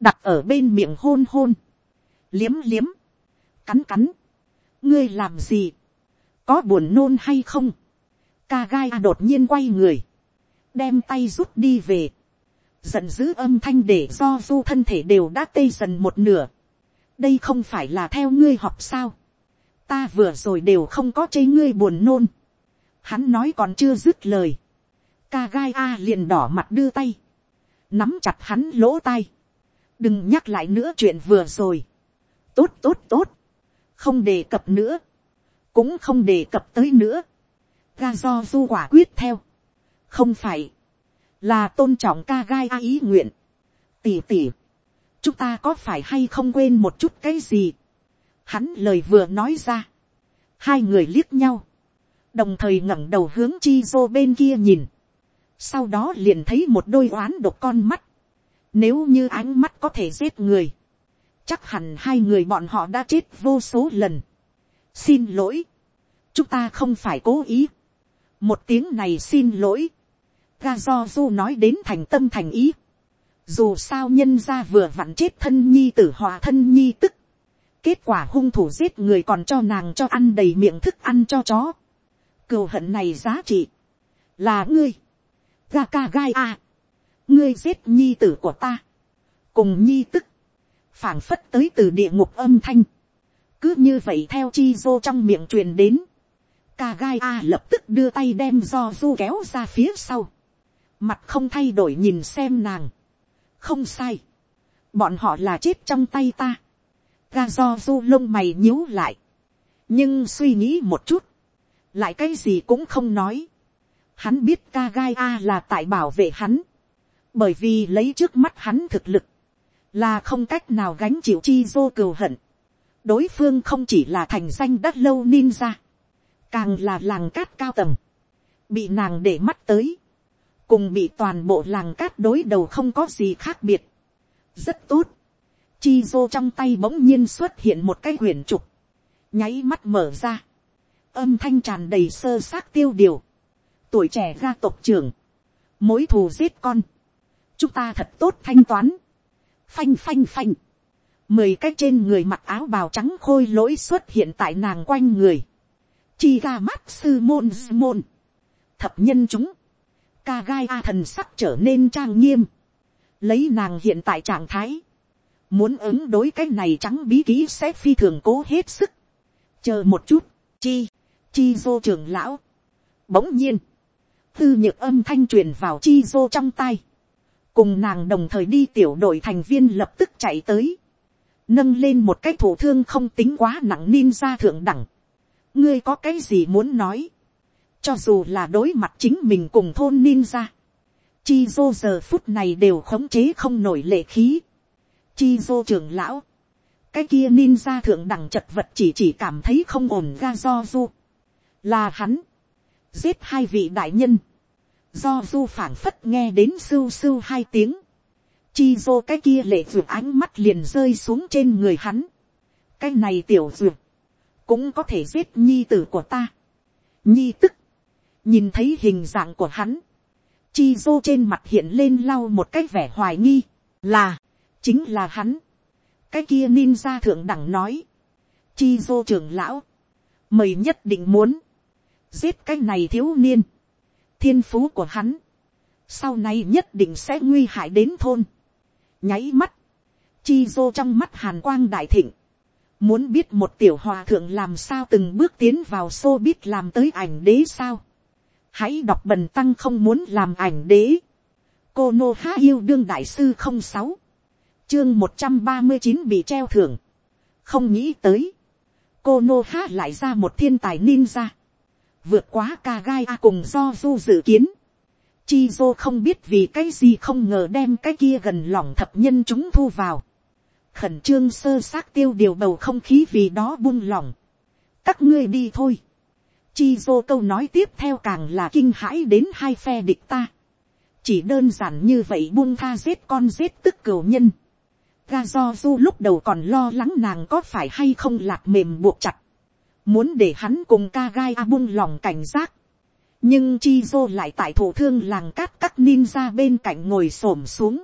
đặt ở bên miệng hôn hôn, liếm liếm, cắn cắn, ngươi làm gì, có buồn nôn hay không, ca gai đột nhiên quay người, đem tay rút đi về, giận dữ âm thanh để do du thân thể đều đã tê dần một nửa. đây không phải là theo ngươi học sao ta vừa rồi đều không có chê ngươi buồn nôn. hắn nói còn chưa dứt lời. ca gai a liền đỏ mặt đưa tay. nắm chặt hắn lỗ tay. đừng nhắc lại nữa chuyện vừa rồi. tốt tốt tốt. không đề cập nữa. cũng không đề cập tới nữa. ga do du quả quyết theo. không phải là tôn trọng ca gai a ý nguyện. tỉ tỉ, chúng ta có phải hay không quên một chút cái gì hắn lời vừa nói ra. hai người liếc nhau, đồng thời ngẩng đầu hướng chi dô bên kia nhìn. sau đó liền thấy một đôi oán độc con mắt. nếu như ánh mắt có thể giết người, chắc hẳn hai người bọn họ đã chết vô số lần. xin lỗi, chúng ta không phải cố ý. một tiếng này xin lỗi ga do du nói đến thành tâm thành ý. Dù sao nhân ra vừa vặn chết thân nhi tử hòa thân nhi tức. Kết quả hung thủ giết người còn cho nàng cho ăn đầy miệng thức ăn cho chó. Cừu hận này giá trị. Là ngươi. Ga ca gai a. Ngươi giết nhi tử của ta. Cùng nhi tức. phảng phất tới từ địa ngục âm thanh. Cứ như vậy theo chi dô trong miệng truyền đến. Ca gai a lập tức đưa tay đem do du kéo ra phía sau mặt không thay đổi nhìn xem nàng, không sai, bọn họ là chết trong tay ta, ga do du lông mày nhíu lại, nhưng suy nghĩ một chút, lại cái gì cũng không nói, hắn biết ca gai a là tại bảo vệ hắn, bởi vì lấy trước mắt hắn thực lực, là không cách nào gánh chịu chi dô cừu hận, đối phương không chỉ là thành danh đất lâu ninja, càng là làng cát cao tầng, bị nàng để mắt tới, cùng bị toàn bộ làng cát đối đầu không có gì khác biệt. rất tốt chi dô trong tay bỗng nhiên xuất hiện một cái quyển trục, nháy mắt mở ra, âm thanh tràn đầy sơ xác tiêu điều, tuổi trẻ gia tộc trưởng, mối thù giết con, chúng ta thật tốt thanh toán, phanh phanh phanh, mười cái trên người mặc áo bào trắng khôi lỗi xuất hiện tại nàng quanh người, chi ga mắt sư môn môn, thập nhân chúng, ca gai a thần sắc trở nên trang nghiêm, lấy nàng hiện tại trạng thái, muốn ứng đối cái này trắng bí ký sẽ phi thường cố hết sức, chờ một chút, chi, chi dô trưởng lão, bỗng nhiên, tư nhược âm thanh truyền vào chi dô trong tay, cùng nàng đồng thời đi tiểu đội thành viên lập tức chạy tới, nâng lên một cái thủ thương không tính quá nặng ninja thượng đẳng. ngươi có cái gì muốn nói, cho dù là đối mặt chính mình cùng thôn ninja, chi dô giờ phút này đều khống chế không nổi lệ khí, chi dô trưởng lão, cái kia ninja thượng đẳng chật vật chỉ chỉ cảm thấy không ổn ga do du, là hắn, giết hai vị đại nhân, do du phảng phất nghe đến sưu sưu hai tiếng, chi dô cái kia lệ ruột ánh mắt liền rơi xuống trên người hắn, cái này tiểu ruột, cũng có thể giết nhi tử của ta, nhi tức, nhìn thấy hình dạng của hắn, chi dô trên mặt hiện lên lau một cái vẻ hoài nghi, là, chính là hắn, cái kia ninja thượng đẳng nói, chi dô trưởng lão, mời nhất định muốn, giết cái này thiếu niên, thiên phú của hắn, sau này nhất định sẽ nguy hại đến thôn, nháy mắt, chi dô trong mắt hàn quang đại thịnh, muốn biết một tiểu hòa thượng làm sao từng bước tiến vào xô biết làm tới ảnh đế sao, hãy đọc bần tăng không muốn làm ảnh đế, cô nô há yêu đương đại sư không sáu, chương một trăm ba mươi chín bị treo thưởng, không nghĩ tới, cô nô há lại ra một thiên tài ninja, vượt quá ca gai a cùng do du dự kiến, chi dô không biết vì cái gì không ngờ đem cái kia gần lỏng thập nhân chúng thu vào, khẩn trương sơ xác tiêu điều bầu không khí vì đó buông lỏng, các ngươi đi thôi, chi dô câu nói tiếp theo càng là kinh hãi đến hai phe địch ta, chỉ đơn giản như vậy buông tha giết con giết tức cửu nhân, ga do du lúc đầu còn lo lắng nàng có phải hay không lạc mềm buộc chặt, muốn để hắn cùng ca gai a buông lòng cảnh giác, nhưng chi dô lại tại thủ thương làng cát các ninja bên cạnh ngồi s ổ m xuống,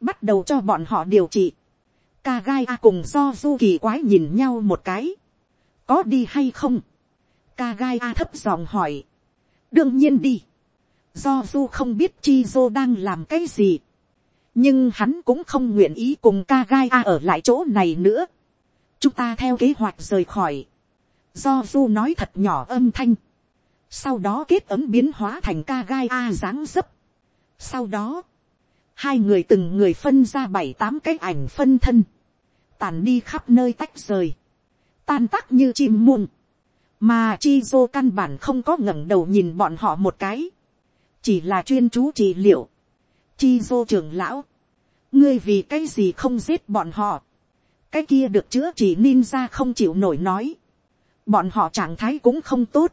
bắt đầu cho bọn họ điều trị, ca gai a cùng do du kỳ quái nhìn nhau một cái, có đi hay không, ca gai a thấp giọng hỏi, đương nhiên đi, do du không biết chi dô đang làm cái gì, nhưng hắn cũng không nguyện ý cùng ca gai a ở lại chỗ này nữa, chúng ta theo kế hoạch rời khỏi, do du nói thật nhỏ âm thanh, sau đó kết ấm biến hóa thành ca gai a dáng dấp. sau đó, hai người từng người phân ra bảy tám cái ảnh phân thân, tàn đi khắp nơi tách rời, tan tác như chim muôn, mà chi dô căn bản không có ngẩng đầu nhìn bọn họ một cái, chỉ là chuyên chú trị liệu, chi dô trưởng lão, ngươi vì cái gì không giết bọn họ, cái kia được chữa chỉ ninja không chịu nổi nói, bọn họ trạng thái cũng không tốt,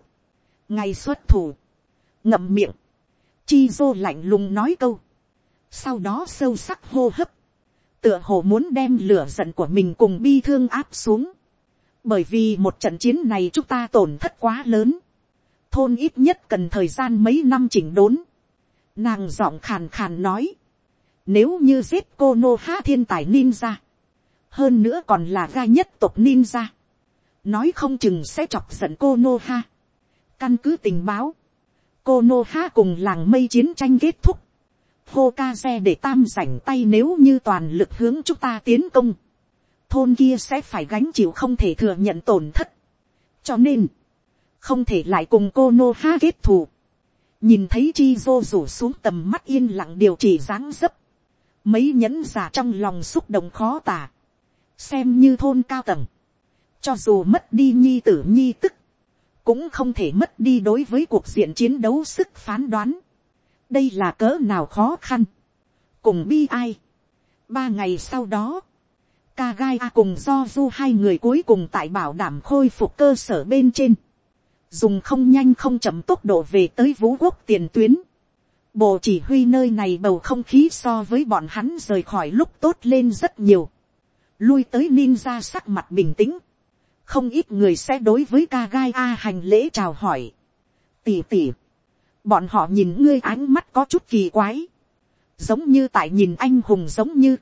ngay xuất thủ, ngậm miệng, chi dô lạnh lùng nói câu, sau đó sâu sắc hô hấp, tựa hồ muốn đem lửa giận của mình cùng bi thương áp xuống, bởi vì một trận chiến này chúng ta tổn thất quá lớn, thôn ít nhất cần thời gian mấy năm chỉnh đốn, nàng giọng khàn khàn nói, nếu như giết cô nô ha thiên tài ninja, hơn nữa còn là ga nhất tộc ninja, nói không chừng sẽ chọc giận cô nô ha. Căn cứ tình báo, cô nô ha cùng làng mây chiến tranh kết thúc. Hô ca xe để tam rảnh tay nếu như toàn lực hướng chúng ta tiến công. Thôn kia sẽ phải gánh chịu không thể thừa nhận tổn thất. Cho nên, không thể lại cùng cô nô ha kết thù. Nhìn thấy chi dô rủ xuống tầm mắt yên lặng điều chỉ dáng dấp. Mấy nhẫn giả trong lòng xúc động khó tả. Xem như thôn cao tầng cho dù mất đi nhi tử nhi tức, cũng không thể mất đi đối với cuộc diện chiến đấu sức phán đoán. đây là cỡ nào khó khăn. cùng bi ai. ba ngày sau đó, Kagai A cùng do du hai người cuối cùng tại bảo đảm khôi phục cơ sở bên trên. Dùng không nhanh không chậm tốc độ về tới vũ quốc tiền tuyến. Bộ chỉ huy nơi này bầu không khí so với bọn hắn rời khỏi lúc tốt lên rất nhiều. Lui tới ninja sắc mặt bình tĩnh không ít người sẽ đối với ca gai a hành lễ chào hỏi. tỉ tỉ, bọn họ nhìn ngươi ánh mắt có chút kỳ quái, giống như tại nhìn anh hùng giống như,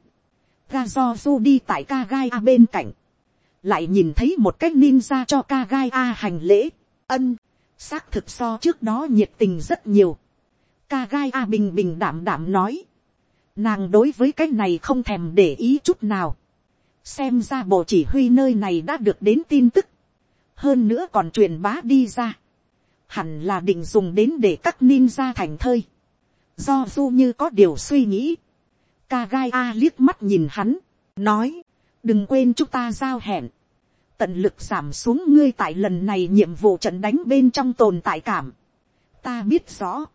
ga do du đi tại ca gai a bên cạnh, lại nhìn thấy một cái ninja cho ca gai a hành lễ, ân, xác thực so trước đó nhiệt tình rất nhiều, ca gai a bình bình đảm đảm nói, Nàng đối với cái này không thèm để ý chút nào. Xem ra bộ chỉ huy nơi này đã được đến tin tức. Hơn nữa còn truyền bá đi ra. Hẳn là định dùng đến để các ninja thành thơi. Do du như có điều suy nghĩ. Ca gai A liếc mắt nhìn hắn. Nói. Đừng quên chúng ta giao hẹn. Tận lực giảm xuống ngươi tại lần này nhiệm vụ trận đánh bên trong tồn tại cảm. Ta biết rõ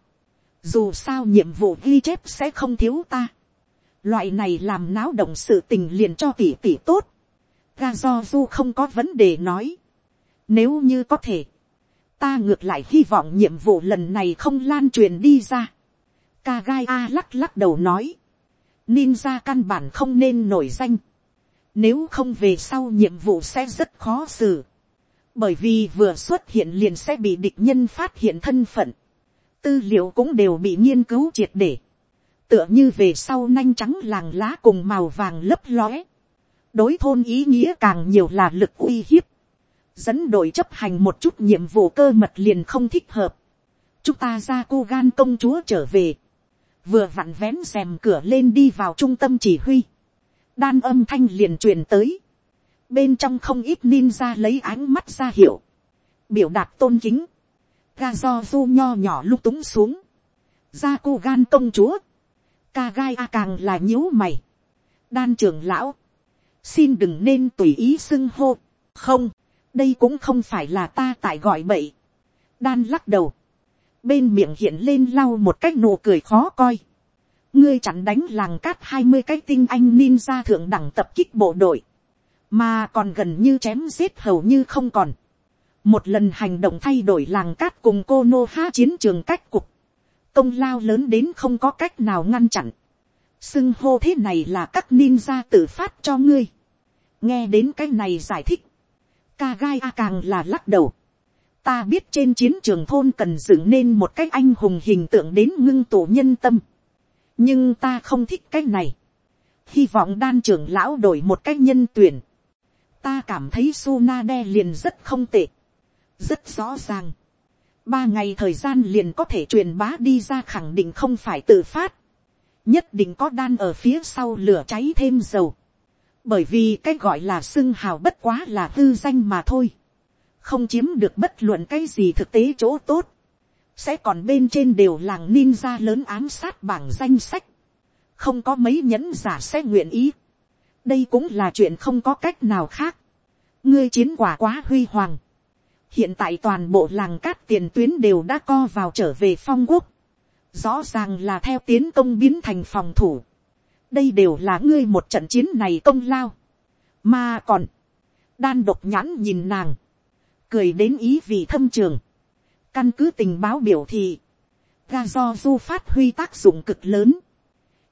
dù sao nhiệm vụ ghi chép sẽ không thiếu ta. loại này làm náo động sự tình liền cho tỷ tỷ tốt. ga do du không có vấn đề nói. nếu như có thể, ta ngược lại hy vọng nhiệm vụ lần này không lan truyền đi ra. ca gai a lắc lắc đầu nói. ninja căn bản không nên nổi danh nếu không về sau nhiệm vụ sẽ rất khó xử. bởi vì vừa xuất hiện liền sẽ bị địch nhân phát hiện thân phận. Tư liệu cũng đều bị nghiên cứu triệt để, tựa như về sau nanh trắng làng lá cùng màu vàng lấp lóe, đối thôn ý nghĩa càng nhiều là lực uy hiếp, dẫn đội chấp hành một chút nhiệm vụ cơ mật liền không thích hợp, chúng ta ra cô gan công chúa trở về, vừa vặn vén rèm cửa lên đi vào trung tâm chỉ huy, đan âm thanh liền truyền tới, bên trong không ít ninja lấy ánh mắt ra hiểu biểu đạt tôn kính, ga do du nho nhỏ lúc túng xuống, ra cô gan công chúa, ca gai a càng là nhíu mày, đan trưởng lão, xin đừng nên tùy ý xưng hô, không, đây cũng không phải là ta tại gọi bậy, đan lắc đầu, bên miệng hiện lên lau một cách nụ cười khó coi, ngươi chặn đánh làng cát hai mươi cái tinh anh ninja thượng đẳng tập kích bộ đội, mà còn gần như chém giết hầu như không còn, một lần hành động thay đổi làng cát cùng cô nô ha chiến trường cách cục, công lao lớn đến không có cách nào ngăn chặn, xưng hô thế này là các ninja tự phát cho ngươi, nghe đến cái này giải thích, ca gai a càng là lắc đầu, ta biết trên chiến trường thôn cần dựng nên một cái anh hùng hình tượng đến ngưng tổ nhân tâm, nhưng ta không thích cái này, hy vọng đan trưởng lão đổi một cái nhân tuyển, ta cảm thấy Suna đe liền rất không tệ rất rõ ràng. ba ngày thời gian liền có thể truyền bá đi ra khẳng định không phải tự phát. nhất định có đan ở phía sau lửa cháy thêm dầu. bởi vì cái gọi là xưng hào bất quá là hư danh mà thôi. không chiếm được bất luận cái gì thực tế chỗ tốt sẽ còn bên trên đều làng ninja lớn ám sát bảng danh sách. không có mấy nhẫn giả sẽ nguyện ý. đây cũng là chuyện không có cách nào khác. ngươi chiến quả quá huy hoàng hiện tại toàn bộ làng cát tiền tuyến đều đã co vào trở về phong quốc, rõ ràng là theo tiến công biến thành phòng thủ, đây đều là ngươi một trận chiến này công lao, mà còn, đan độc nhãn nhìn nàng, cười đến ý vì thâm trường, căn cứ tình báo biểu thị, ga do du phát huy tác dụng cực lớn,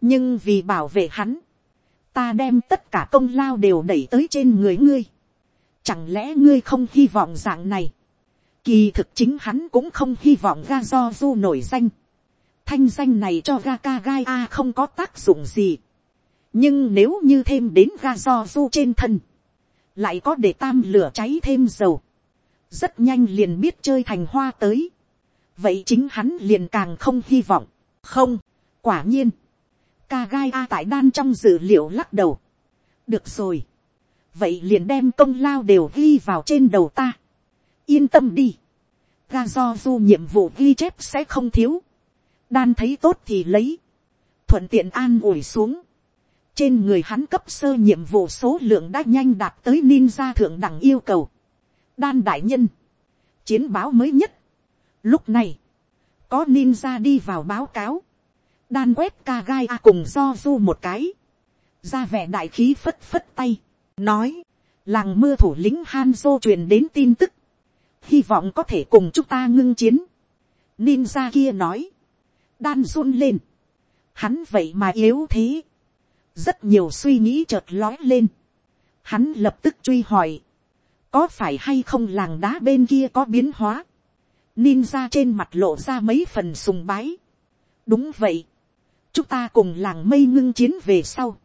nhưng vì bảo vệ hắn, ta đem tất cả công lao đều đẩy tới trên người ngươi, Chẳng lẽ ngươi không hy vọng dạng này. Kỳ thực chính hắn cũng không hy vọng ga do du nổi danh. Thanh danh này cho ga ca gai a không có tác dụng gì. Nhưng nếu như thêm đến ga do du trên thân. Lại có để tam lửa cháy thêm dầu. Rất nhanh liền biết chơi thành hoa tới. Vậy chính hắn liền càng không hy vọng. Không, quả nhiên. Ca gai a tại đan trong dữ liệu lắc đầu. Được rồi vậy liền đem công lao đều ghi vào trên đầu ta. yên tâm đi. ga do du nhiệm vụ ghi chép sẽ không thiếu. đan thấy tốt thì lấy. thuận tiện an ủi xuống. trên người hắn cấp sơ nhiệm vụ số lượng đã nhanh đạt tới ninja thượng đẳng yêu cầu đan đại nhân. chiến báo mới nhất. lúc này, có ninja đi vào báo cáo. đan quét ca gai a cùng do du một cái. ra vẻ đại khí phất phất tay nói, làng mưa thủ lĩnh Hanzo truyền đến tin tức, hy vọng có thể cùng chúng ta ngưng chiến. Ninja kia nói, đan run lên, hắn vậy mà yếu thế, rất nhiều suy nghĩ chợt lói lên, hắn lập tức truy hỏi, có phải hay không làng đá bên kia có biến hóa, ninja trên mặt lộ ra mấy phần sùng bái, đúng vậy, chúng ta cùng làng mây ngưng chiến về sau,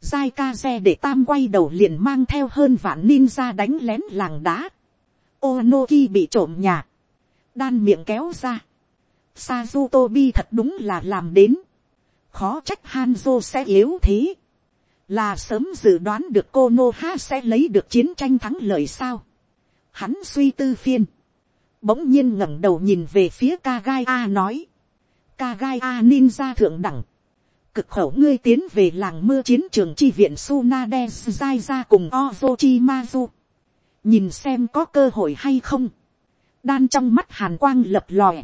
Giai ca xe để tam quay đầu liền mang theo hơn vạn ninja đánh lén làng đá. Onoki bị trộm nhà. Đan miệng kéo ra. Sazutobi thật đúng là làm đến. khó trách Hanzo sẽ yếu thế, là sớm dự đoán được cô nô ha sẽ lấy được chiến tranh thắng lợi sao. Hắn suy tư phiên, bỗng nhiên ngẩng đầu nhìn về phía Kagai A nói, Kagai A ninja thượng đẳng, cực khẩu ngươi tiến về làng mưa chiến trường chi viện Sunade Zai ra cùng Ozochimazu. Nhìn xem có cơ hội hay không. Đan trong mắt hàn quang lập lòe.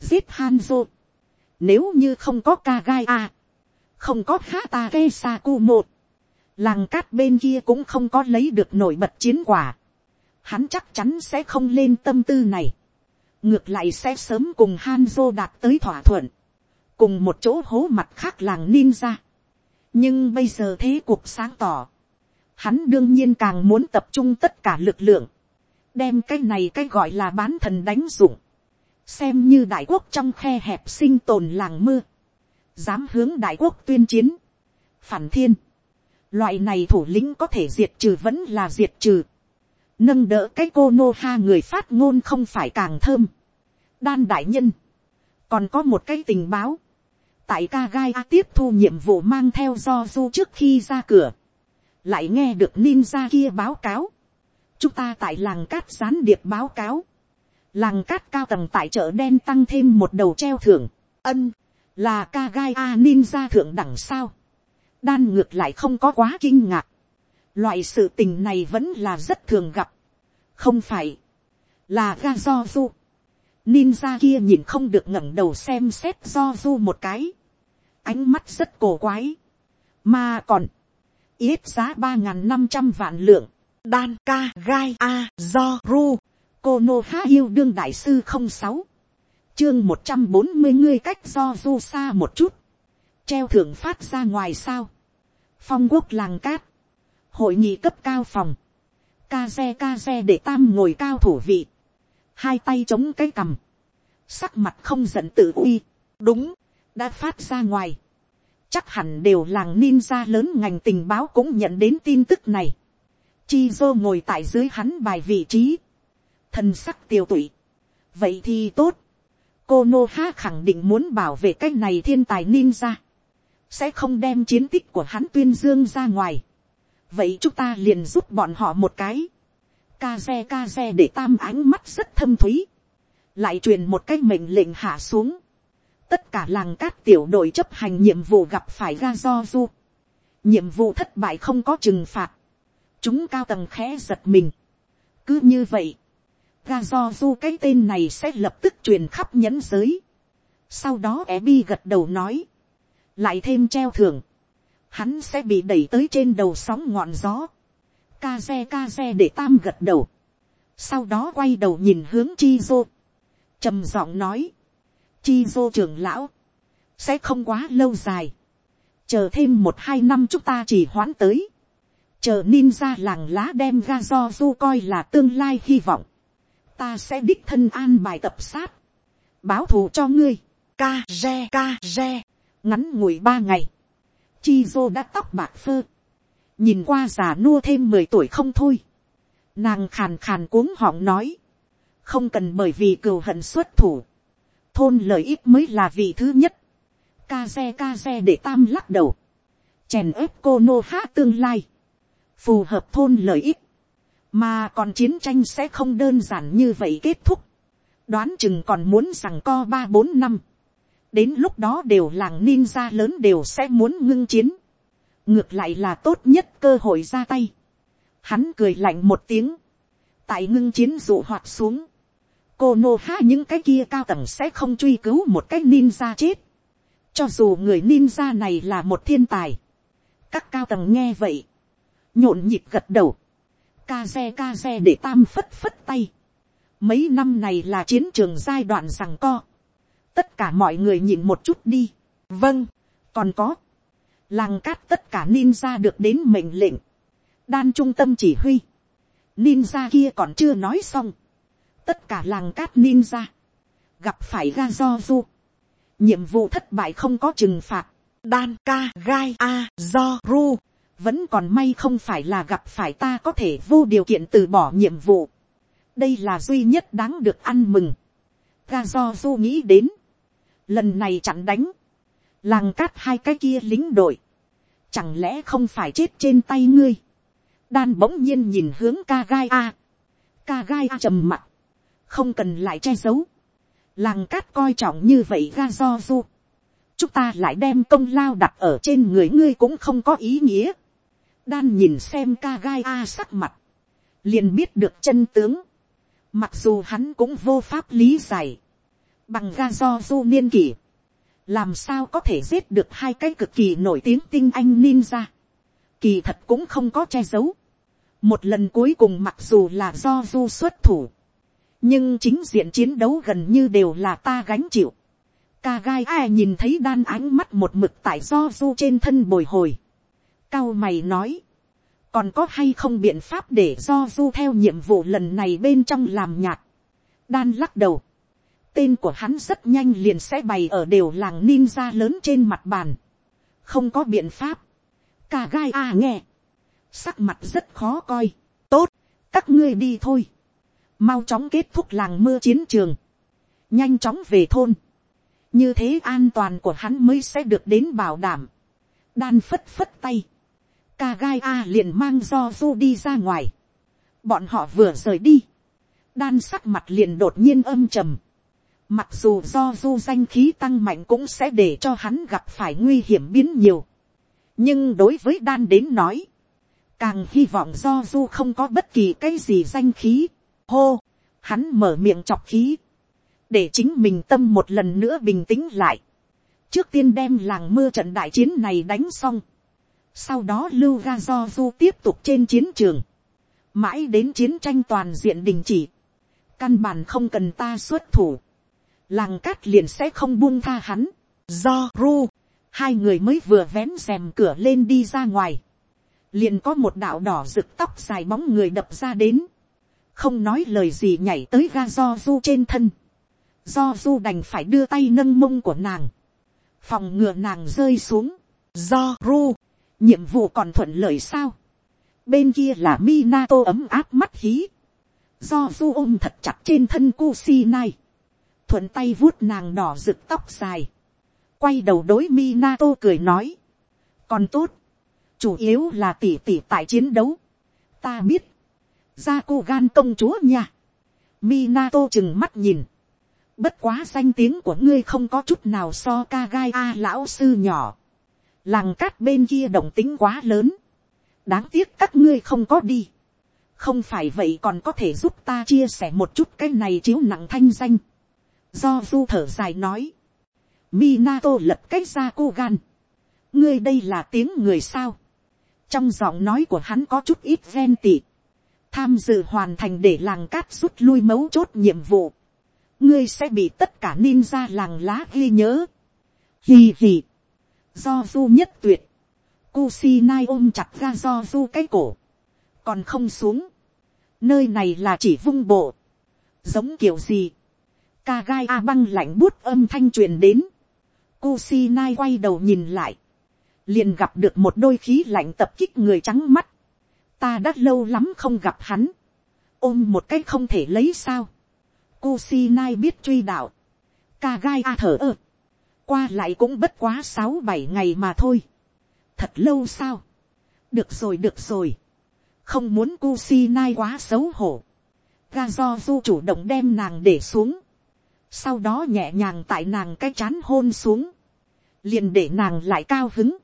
Giết Hanzo. Nếu như không có Kagai A. Không có Hatake Saku một. Làng cát bên kia cũng không có lấy được nổi bật chiến quả. Hắn chắc chắn sẽ không lên tâm tư này. Ngược lại sẽ sớm cùng Hanzo đạt tới thỏa thuận cùng một chỗ hố mặt khác làng ninja. nhưng bây giờ thế cuộc sáng tỏ, hắn đương nhiên càng muốn tập trung tất cả lực lượng, đem cái này cái gọi là bán thần đánh dụng, xem như đại quốc trong khe hẹp sinh tồn làng mưa, dám hướng đại quốc tuyên chiến, phản thiên, loại này thủ lĩnh có thể diệt trừ vẫn là diệt trừ, nâng đỡ cái cô nô ha người phát ngôn không phải càng thơm, đan đại nhân, còn có một cái tình báo, tại ca gai a tiếp thu nhiệm vụ mang theo do du trước khi ra cửa, lại nghe được ninja kia báo cáo, chúng ta tại làng cát gián điệp báo cáo, làng cát cao tầng tại chợ đen tăng thêm một đầu treo thưởng, ân, là ca gai a ninja thượng đẳng sao, đan ngược lại không có quá kinh ngạc, loại sự tình này vẫn là rất thường gặp, không phải, là ga do du, ninja kia nhìn không được ngẩng đầu xem xét do du một cái, ánh mắt rất cổ quái, mà còn, ít giá ba n g h n năm trăm vạn lượng, đan ca gai a do ru, cô nô há yêu đương đại sư không sáu, chương một trăm bốn mươi ngươi cách do du xa một chút, treo thưởng phát ra ngoài sao, phong quốc làng cát, hội nghị cấp cao phòng, ca xe ca xe để tam ngồi cao thủ vị, hai tay chống cái cằm, sắc mặt không giận tự uy, đúng, đã phát ra ngoài. Chắc hẳn đều làng ninja lớn ngành tình báo cũng nhận đến tin tức này. Chi dô ngồi tại dưới hắn bài vị trí. Thần sắc tiêu tụy. Vậy thì tốt. Cô Nô Ha khẳng định muốn bảo vệ cái này thiên tài ninja. Sẽ không đem chiến tích của hắn tuyên dương ra ngoài. Vậy chúng ta liền giúp bọn họ một cái. Ca xe ca xe để tam ánh mắt rất thâm thúy. Lại truyền một cái mệnh lệnh hạ xuống tất cả làng cát tiểu đội chấp hành nhiệm vụ gặp phải ga do du. nhiệm vụ thất bại không có trừng phạt. chúng cao tầng khẽ giật mình. cứ như vậy, ga do du cái tên này sẽ lập tức truyền khắp nhẫn giới. sau đó e bi gật đầu nói, lại thêm treo thưởng, hắn sẽ bị đẩy tới trên đầu sóng ngọn gió. ca xe ca xe để tam gật đầu. sau đó quay đầu nhìn hướng chi dô. trầm giọng nói, chi dô trưởng lão, sẽ không quá lâu dài, chờ thêm một hai năm chúng ta chỉ hoãn tới, chờ ninja làng lá đem ga do du coi là tương lai hy vọng, ta sẽ đích thân an bài tập sát, báo thù cho ngươi, ca re ca re, ngắn ngủi ba ngày, chi dô đã tóc bạc phơ, nhìn qua già nua thêm mười tuổi không thôi, nàng khàn khàn cuống họng nói, không cần bởi vì cừu hận xuất thủ, thôn lợi ích mới là vị thứ nhất. Ca xe ca xe để tam lắc đầu. Chèn ép cô nô hát tương lai. Phù hợp thôn lợi ích. Mà còn chiến tranh sẽ không đơn giản như vậy kết thúc. Đoán chừng còn muốn rằng co ba bốn năm. Đến lúc đó đều làng ninja lớn đều sẽ muốn ngưng chiến. Ngược lại là tốt nhất cơ hội ra tay. Hắn cười lạnh một tiếng. Tại ngưng chiến dụ hoạt xuống cô nô ha những cái kia cao tầng sẽ không truy cứu một cái ninja chết. cho dù người ninja này là một thiên tài. các cao tầng nghe vậy. nhộn nhịp gật đầu ca xe ca xe để tam phất phất tay. mấy năm này là chiến trường giai đoạn rằng co. tất cả mọi người nhìn một chút đi. vâng, còn có. làng cát tất cả ninja được đến mệnh lệnh. đan trung tâm chỉ huy. ninja kia còn chưa nói xong tất cả làng cát ninja, gặp phải ga do du, nhiệm vụ thất bại không có trừng phạt, đan ca gai a do ru, vẫn còn may không phải là gặp phải ta có thể vô điều kiện từ bỏ nhiệm vụ. đây là duy nhất đáng được ăn mừng. ga do du nghĩ đến, lần này chặn đánh, làng cát hai cái kia lính đội, chẳng lẽ không phải chết trên tay ngươi, đan bỗng nhiên nhìn hướng ca gai a, ca gai a trầm mặt, không cần lại che giấu, làng cát coi trọng như vậy ga do du, chúng ta lại đem công lao đặt ở trên người ngươi cũng không có ý nghĩa, đan nhìn xem ca gai a sắc mặt, liền biết được chân tướng, mặc dù hắn cũng vô pháp lý giải, bằng ga do du niên kỷ, làm sao có thể giết được hai cái cực kỳ nổi tiếng tinh anh ninja, kỳ thật cũng không có che giấu, một lần cuối cùng mặc dù là do du xuất thủ, nhưng chính diện chiến đấu gần như đều là ta gánh chịu. Ca gai ai nhìn thấy đan ánh mắt một mực tại do du trên thân bồi hồi. Cao mày nói, còn có hay không biện pháp để do du theo nhiệm vụ lần này bên trong làm nhạt. Đan lắc đầu, tên của hắn rất nhanh liền sẽ bày ở đều làng ninja lớn trên mặt bàn. không có biện pháp. Cả gai a nghe, sắc mặt rất khó coi. tốt, các ngươi đi thôi. Mau chóng kết thúc làng mưa chiến trường, nhanh chóng về thôn, như thế an toàn của hắn mới sẽ được đến bảo đảm, đan phất phất tay, ca gai a liền mang do du đi ra ngoài, bọn họ vừa rời đi, đan sắc mặt liền đột nhiên âm trầm, mặc dù do du danh khí tăng mạnh cũng sẽ để cho hắn gặp phải nguy hiểm biến nhiều, nhưng đối với đan đến nói, càng hy vọng do du không có bất kỳ cái gì danh khí, hô, hắn mở miệng chọc khí, để chính mình tâm một lần nữa bình tĩnh lại, trước tiên đem làng mưa trận đại chiến này đánh xong, sau đó lưu ga do du tiếp tục trên chiến trường, mãi đến chiến tranh toàn diện đình chỉ, căn bản không cần ta xuất thủ, làng cát liền sẽ không buông tha hắn, do ru, hai người mới vừa vén rèm cửa lên đi ra ngoài, liền có một đạo đỏ rực tóc dài bóng người đập ra đến, không nói lời gì nhảy tới ga do du trên thân, do du đành phải đưa tay nâng mông của nàng, phòng ngừa nàng rơi xuống, do ru, nhiệm vụ còn thuận lợi sao, bên kia là Minato ấm áp mắt hí, do du ôm thật chặt trên thân Kusinai, thuận tay vuốt nàng đỏ rực tóc dài, quay đầu đối Minato cười nói, còn tốt, chủ yếu là tỉ tỉ tại chiến đấu, ta biết, ra cô gan công chúa nha. Minato chừng mắt nhìn. Bất quá danh tiếng của ngươi không có chút nào so ca gai a lão sư nhỏ. Làng cát bên kia động tính quá lớn. Đáng tiếc các ngươi không có đi. Không phải vậy còn có thể giúp ta chia sẻ một chút cái này chiếu nặng thanh danh. Do du thở dài nói. Minato lật cách ra cô gan. Ngươi đây là tiếng người sao. Trong giọng nói của hắn có chút ít ven tị tham dự hoàn thành để làng cát rút lui mấu chốt nhiệm vụ, ngươi sẽ bị tất cả ninja làng lá ghi nhớ. Hì hì, do du nhất tuyệt, Kusinai ôm chặt ra do du cái cổ, còn không xuống, nơi này là chỉ vung bộ, giống kiểu gì, ca gai a băng lạnh bút âm thanh truyền đến, Kusinai quay đầu nhìn lại, liền gặp được một đôi khí lạnh tập kích người trắng mắt, ta đã lâu lắm không gặp hắn, ôm một cách không thể lấy sao, Kusinai biết truy đạo, ca gai a thở ơ, qua lại cũng bất quá sáu bảy ngày mà thôi, thật lâu sao, được rồi được rồi, không muốn Kusinai quá xấu hổ, ga do du chủ động đem nàng để xuống, sau đó nhẹ nhàng tại nàng cái chán hôn xuống, liền để nàng lại cao hứng.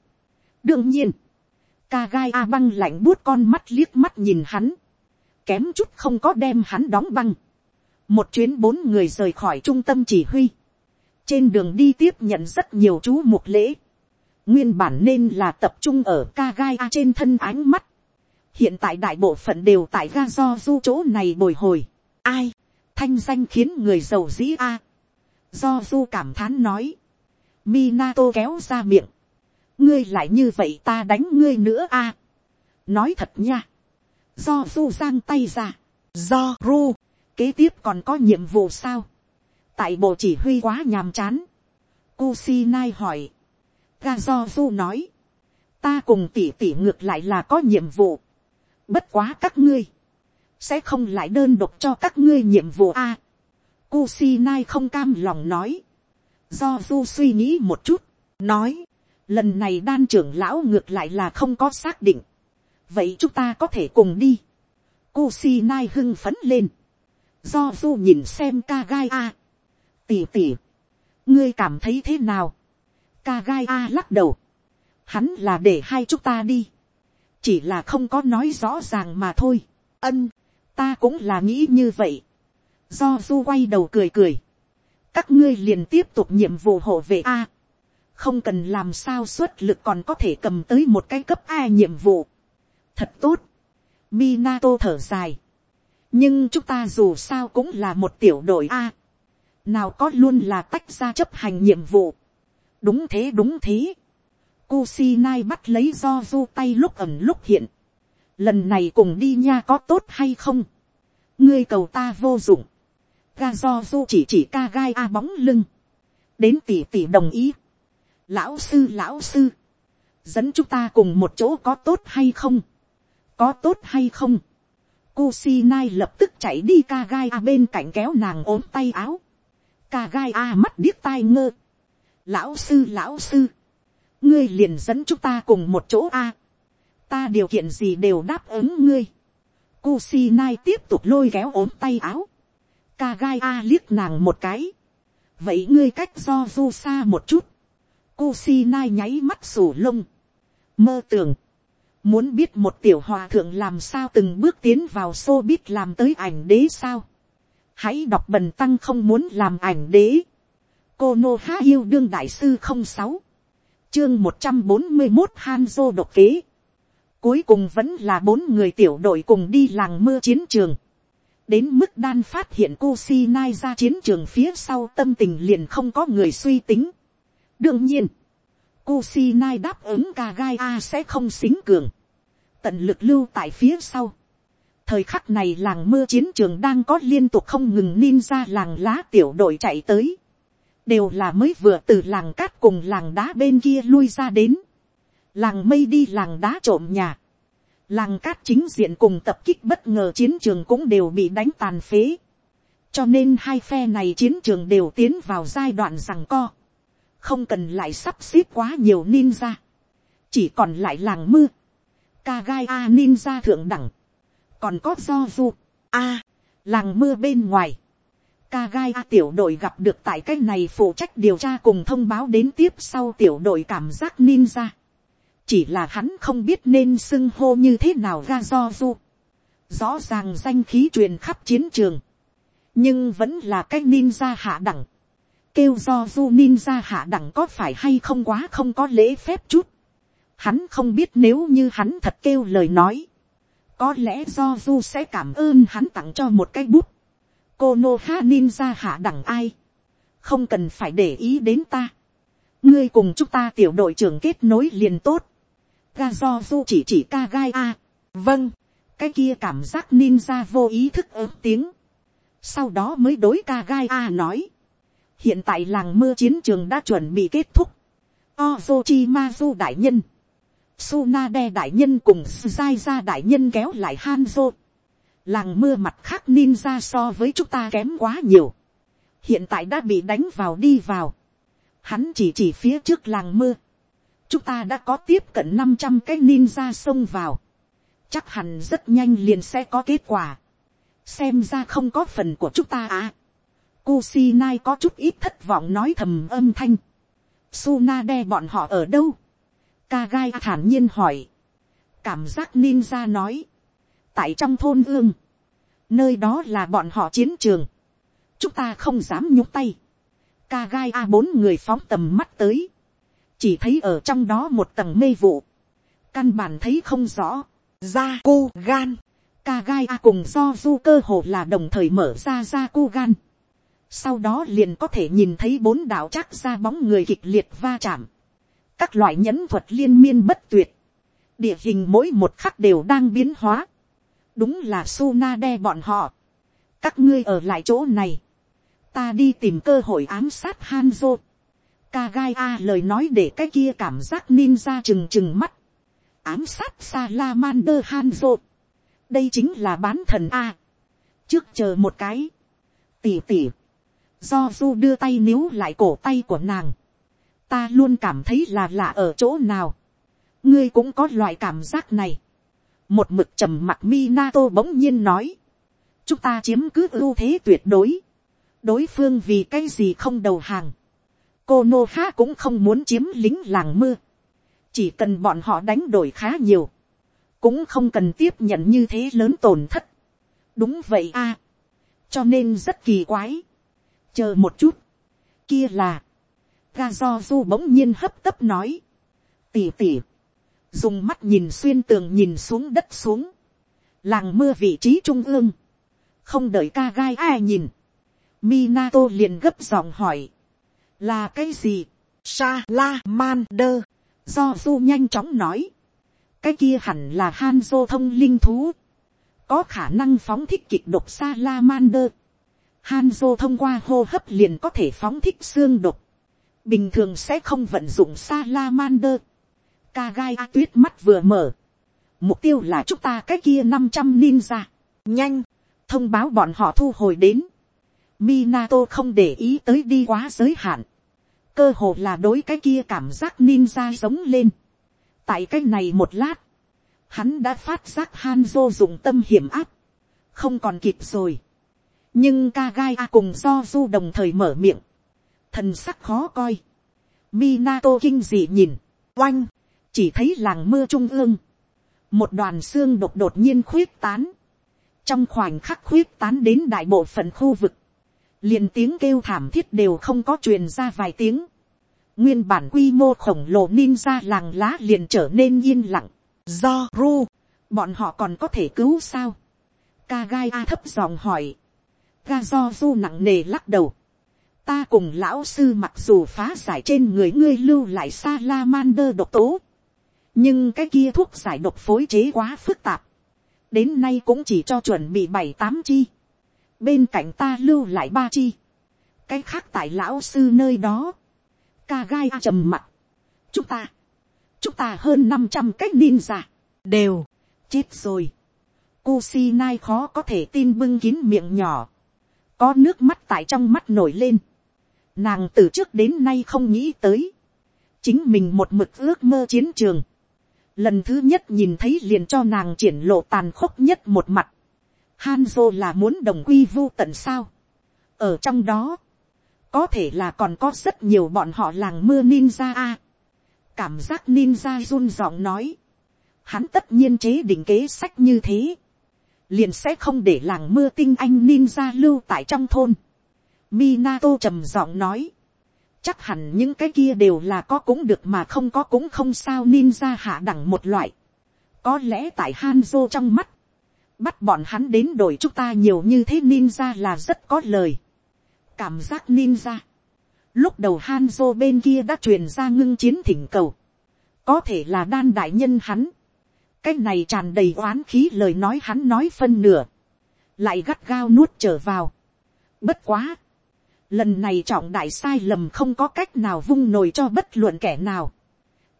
đương nhiên, ca gai a băng lạnh buốt con mắt liếc mắt nhìn hắn, kém chút không có đem hắn đóng băng. một chuyến bốn người rời khỏi trung tâm chỉ huy, trên đường đi tiếp nhận rất nhiều chú mục lễ, nguyên bản nên là tập trung ở ca gai a trên thân ánh mắt, hiện tại đại bộ phận đều tại ga do du chỗ này bồi hồi, ai, thanh danh khiến người giàu dĩ a, do du cảm thán nói, Minato kéo ra miệng, ngươi lại như vậy ta đánh ngươi nữa a. nói thật nha. do du giang tay ra. do ru. kế tiếp còn có nhiệm vụ sao tại bộ chỉ huy quá nhàm chán. Kusinai hỏi. Gazozu nói. ta cùng tỉ tỉ ngược lại là có nhiệm vụ. bất quá các ngươi. sẽ không lại đơn độc cho các ngươi nhiệm vụ a. À, Kusinai không cam lòng nói. do du suy nghĩ một chút nói, lần này đan trưởng lão ngược lại là không có xác định, vậy chúng ta có thể cùng đi, Kusinai hưng phấn lên, do du nhìn xem ca gai a, tỉ tỉ, ngươi cảm thấy thế nào, ca gai a lắc đầu, hắn là để hai chúng ta đi, chỉ là không có nói rõ ràng mà thôi, ân, ta cũng là nghĩ như vậy, do du quay đầu cười cười, các ngươi liền tiếp tục nhiệm vụ hộ vệ a, không cần làm sao xuất lực còn có thể cầm tới một cái cấp a nhiệm vụ, thật tốt, Minato thở dài, nhưng chúng ta dù sao cũng là một tiểu đội a, nào có luôn là tách ra chấp hành nhiệm vụ, đúng thế đúng thế, Kusinai bắt lấy do du tay lúc ẩm lúc hiện. Lần này cùng đi nha có tốt hay không? Ngươi cầu ta vô dụng. Ga do du chỉ chỉ ca gai a bóng lưng. Đến tỷ tỷ đồng ý. Lão sư lão sư. Dẫn chúng ta cùng một chỗ có tốt hay không? Có tốt hay không? Kusinai lập tức chạy đi ca gai a bên cạnh kéo nàng ốm tay áo. Ca gai a mắt điếc tai ngơ. Lão sư lão sư ngươi liền dẫn chúng ta cùng một chỗ a. ta điều kiện gì đều đáp ứng ngươi. Kusinai tiếp tục lôi kéo ốm tay áo. ca gai a liếc nàng một cái. vậy ngươi cách do du xa một chút. Kusinai nháy mắt sủ lông. mơ tưởng. muốn biết một tiểu hòa thượng làm sao từng bước tiến vào xô biết làm tới ảnh đế sao hãy đọc bần tăng không muốn làm ảnh đế. cô nô há yêu đương đại sư không sáu chương một trăm bốn mươi một han dô độc kế. Cuối cùng vẫn là bốn người tiểu đội cùng đi làng mưa chiến trường. Đến mức đan phát hiện cu si nai ra chiến trường phía sau tâm tình liền không có người suy tính. Đương nhiên, cu si nai đáp ứng Kagai A sẽ không xính cường. Tận lực lưu tại phía sau. Thời khắc này làng mưa chiến trường đang có liên tục không ngừng ninja làng lá tiểu đội chạy tới. Đều là mới vừa từ làng cát cùng làng đá bên kia lui ra đến, làng mây đi làng đá trộm nhà, làng cát chính diện cùng tập kích bất ngờ chiến trường cũng đều bị đánh tàn phế, cho nên hai phe này chiến trường đều tiến vào giai đoạn rằng co, không cần lại sắp xếp quá nhiều ninja, chỉ còn lại làng mưa, Kagai A ninja thượng đẳng, còn có do du A, làng mưa bên ngoài, ca gai A tiểu đội gặp được tại cái này phụ trách điều tra cùng thông báo đến tiếp sau tiểu đội cảm giác ninja. Chỉ là hắn không biết nên xưng hô như thế nào ra do du. Rõ ràng danh khí truyền khắp chiến trường. Nhưng vẫn là cái ninja hạ đẳng. Kêu do du ninja hạ đẳng có phải hay không quá không có lễ phép chút. Hắn không biết nếu như hắn thật kêu lời nói. Có lẽ do du sẽ cảm ơn hắn tặng cho một cái bút. Cô nô ha ninja hạ đẳng ai, không cần phải để ý đến ta, ngươi cùng chúng ta tiểu đội trưởng kết nối liền tốt, ga do du chỉ chỉ ca gai a, vâng, cái kia cảm giác ninja vô ý thức ớt tiếng, sau đó mới đối ca gai a nói, hiện tại làng mưa chiến trường đã chuẩn bị kết thúc, Ozochi Mazu đại nhân, Sunade đại nhân cùng Sai ra đại nhân kéo lại Hanzo làng mưa mặt khác ninja so với chúng ta kém quá nhiều, hiện tại đã bị đánh vào đi vào, hắn chỉ chỉ phía trước làng mưa, chúng ta đã có tiếp cận năm trăm cái ninja xông vào, chắc hẳn rất nhanh liền sẽ có kết quả, xem ra không có phần của chúng ta à. Kusinai có chút ít thất vọng nói thầm âm thanh. Sunade bọn họ ở đâu? Kagai thản nhiên hỏi. Cảm giác ninja nói. Tại trong thôn ương, nơi đó là bọn họ chiến trường, chúng ta không dám nhúc tay, ca gai a bốn người phóng tầm mắt tới, chỉ thấy ở trong đó một tầng mê vụ, căn bản thấy không rõ, ra cu gan, ca gai a cùng do du cơ hồ là đồng thời mở ra ra cu gan, sau đó liền có thể nhìn thấy bốn đạo chắc ra bóng người kịch liệt va chạm, các loại nhẫn thuật liên miên bất tuyệt, địa hình mỗi một khắc đều đang biến hóa, đúng là su na đe bọn họ. các ngươi ở lại chỗ này, ta đi tìm cơ hội ám sát Hanzo. Kagai A lời nói để cái kia cảm giác ninja chừng chừng mắt. Ám sát Salamander Hanzo. Đây chính là bán thần A. Trước chờ một cái. Tỉ tỉ. Do Du đưa tay níu lại cổ tay của nàng ta luôn cảm thấy là lạ ở chỗ nào, ngươi cũng có loại cảm giác này, một mực trầm mặt Minato bỗng nhiên nói, chúng ta chiếm cứ ưu thế tuyệt đối, đối phương vì cái gì không đầu hàng, cô nô ha cũng không muốn chiếm lính làng mưa, chỉ cần bọn họ đánh đổi khá nhiều, cũng không cần tiếp nhận như thế lớn tổn thất. đúng vậy a, cho nên rất kỳ quái. chờ một chút, kia là, ga do du bỗng nhiên hấp tấp nói, tỉ tỉ, dùng mắt nhìn xuyên tường nhìn xuống đất xuống, làng mưa vị trí trung ương, không đợi ca gai ai nhìn, Minato liền gấp giọng hỏi, là cái gì, sa la man đơ, do du nhanh chóng nói, cái kia hẳn là Hanzo thông linh thú, có khả năng phóng thích kịch độc Salamander. Hanzo thông qua hô hấp liền có thể phóng thích xương độc, bình thường sẽ không vận dụng Salamander. Kagai tuyết mắt vừa mở, mục tiêu là chúng ta cái kia năm trăm ninja, nhanh, thông báo bọn họ thu hồi đến. Minato không để ý tới đi quá giới hạn, cơ hồ là đối cái kia cảm giác ninja giống lên tại cái này một lát, hắn đã phát giác Hanzo dùng tâm hiểm áp, không còn kịp rồi. nhưng Kagai A cùng do du đồng thời mở miệng, thần sắc khó coi. Minato kinh dị nhìn, oanh, chỉ thấy làng mưa trung ương, một đoàn xương đột đột nhiên khuyết tán, trong khoảnh khắc khuyết tán đến đại bộ phận khu vực, liền tiếng kêu thảm thiết đều không có truyền ra vài tiếng, Nguyên bản quy mô khổng lồ ninja làng lá liền trở nên yên lặng. Do ru, bọn họ còn có thể cứu sao? Kagai A thấp giọng hỏi. Ga do du nặng nề lắc đầu. Ta cùng lão sư mặc dù phá giải trên người ngươi lưu lại salamander độc tố. Nhưng cái kia thuốc giải độc phối chế quá phức tạp. Đến nay cũng chỉ cho chuẩn bị bảy tám chi. Bên cạnh ta lưu lại ba chi. Cái khác tại lão sư nơi đó ca gai trầm mặt. chúng ta, chúng ta hơn năm trăm cách ninja, đều, chết rồi. Kusinai khó có thể tin bưng kín miệng nhỏ, có nước mắt tại trong mắt nổi lên. Nàng từ trước đến nay không nghĩ tới, chính mình một mực ước mơ chiến trường. Lần thứ nhất nhìn thấy liền cho nàng triển lộ tàn khốc nhất một mặt. Hanzo là muốn đồng quy vu tận sao. Ở trong đó, có thể là còn có rất nhiều bọn họ làng mưa ninja a. cảm giác ninja run giọng nói. hắn tất nhiên chế định kế sách như thế. liền sẽ không để làng mưa tinh anh ninja lưu tại trong thôn. Minato trầm giọng nói. chắc hẳn những cái kia đều là có cũng được mà không có cũng không sao ninja hạ đẳng một loại. có lẽ tại Hanzo trong mắt, bắt bọn hắn đến đổi chúng ta nhiều như thế ninja là rất có lời cảm giác ninja. Lúc đầu Hanzo bên kia đã truyền ra ngưng chiến thỉnh cầu. Có thể là đan đại nhân hắn. Cái này tràn đầy oán khí lời nói hắn nói phân nửa. Lại gắt gao nuốt trở vào. Bất quá. Lần này trọng đại sai lầm không có cách nào vung nổi cho bất luận kẻ nào.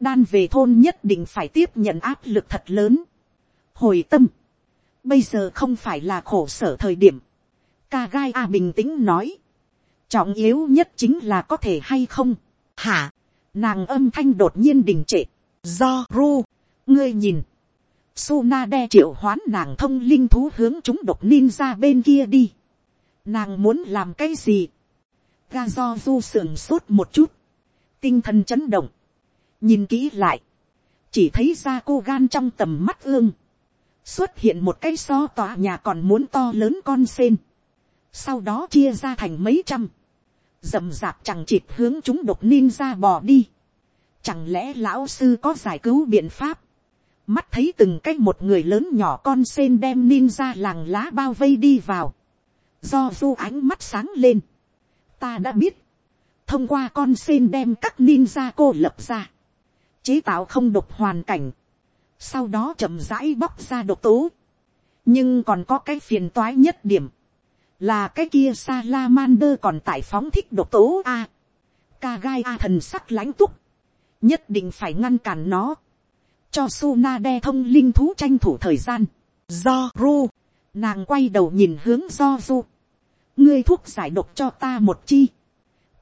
Đan về thôn nhất định phải tiếp nhận áp lực thật lớn. Hồi tâm. Bây giờ không phải là khổ sở thời điểm. Ca gai a bình tĩnh nói trọng yếu nhất chính là có thể hay không. hả, nàng âm thanh đột nhiên đình trệ. do ru, ngươi nhìn, Suna đe triệu hoán nàng thông linh thú hướng chúng độc ninja bên kia đi. Nàng muốn làm cái gì? Ga do du sườn sốt một chút. Tinh thần chấn động. Nhìn kỹ lại. Chỉ thấy ra cô gan trong tầm mắt ương. Xuất hiện một cái so tòa nhà còn muốn to lớn con sen. Sau đó chia ra thành mấy trăm rầm rạp chẳng chịt hướng chúng độc ra bò đi. Chẳng lẽ lão sư có giải cứu biện pháp? Mắt thấy từng cách một người lớn nhỏ con sen đem ra làng lá bao vây đi vào. Do du ánh mắt sáng lên. Ta đã biết. Thông qua con sen đem các ninja cô lập ra. Chế tạo không độc hoàn cảnh. Sau đó chậm rãi bóc ra độc tố. Nhưng còn có cái phiền toái nhất điểm là cái kia Salamander còn tại phóng thích độc tố a. ca gai a thần sắc lãnh túc, nhất định phải ngăn cản nó, cho Suna đe thông linh thú tranh thủ thời gian. Do ru, nàng quay đầu nhìn hướng do du, ngươi thuốc giải độc cho ta một chi.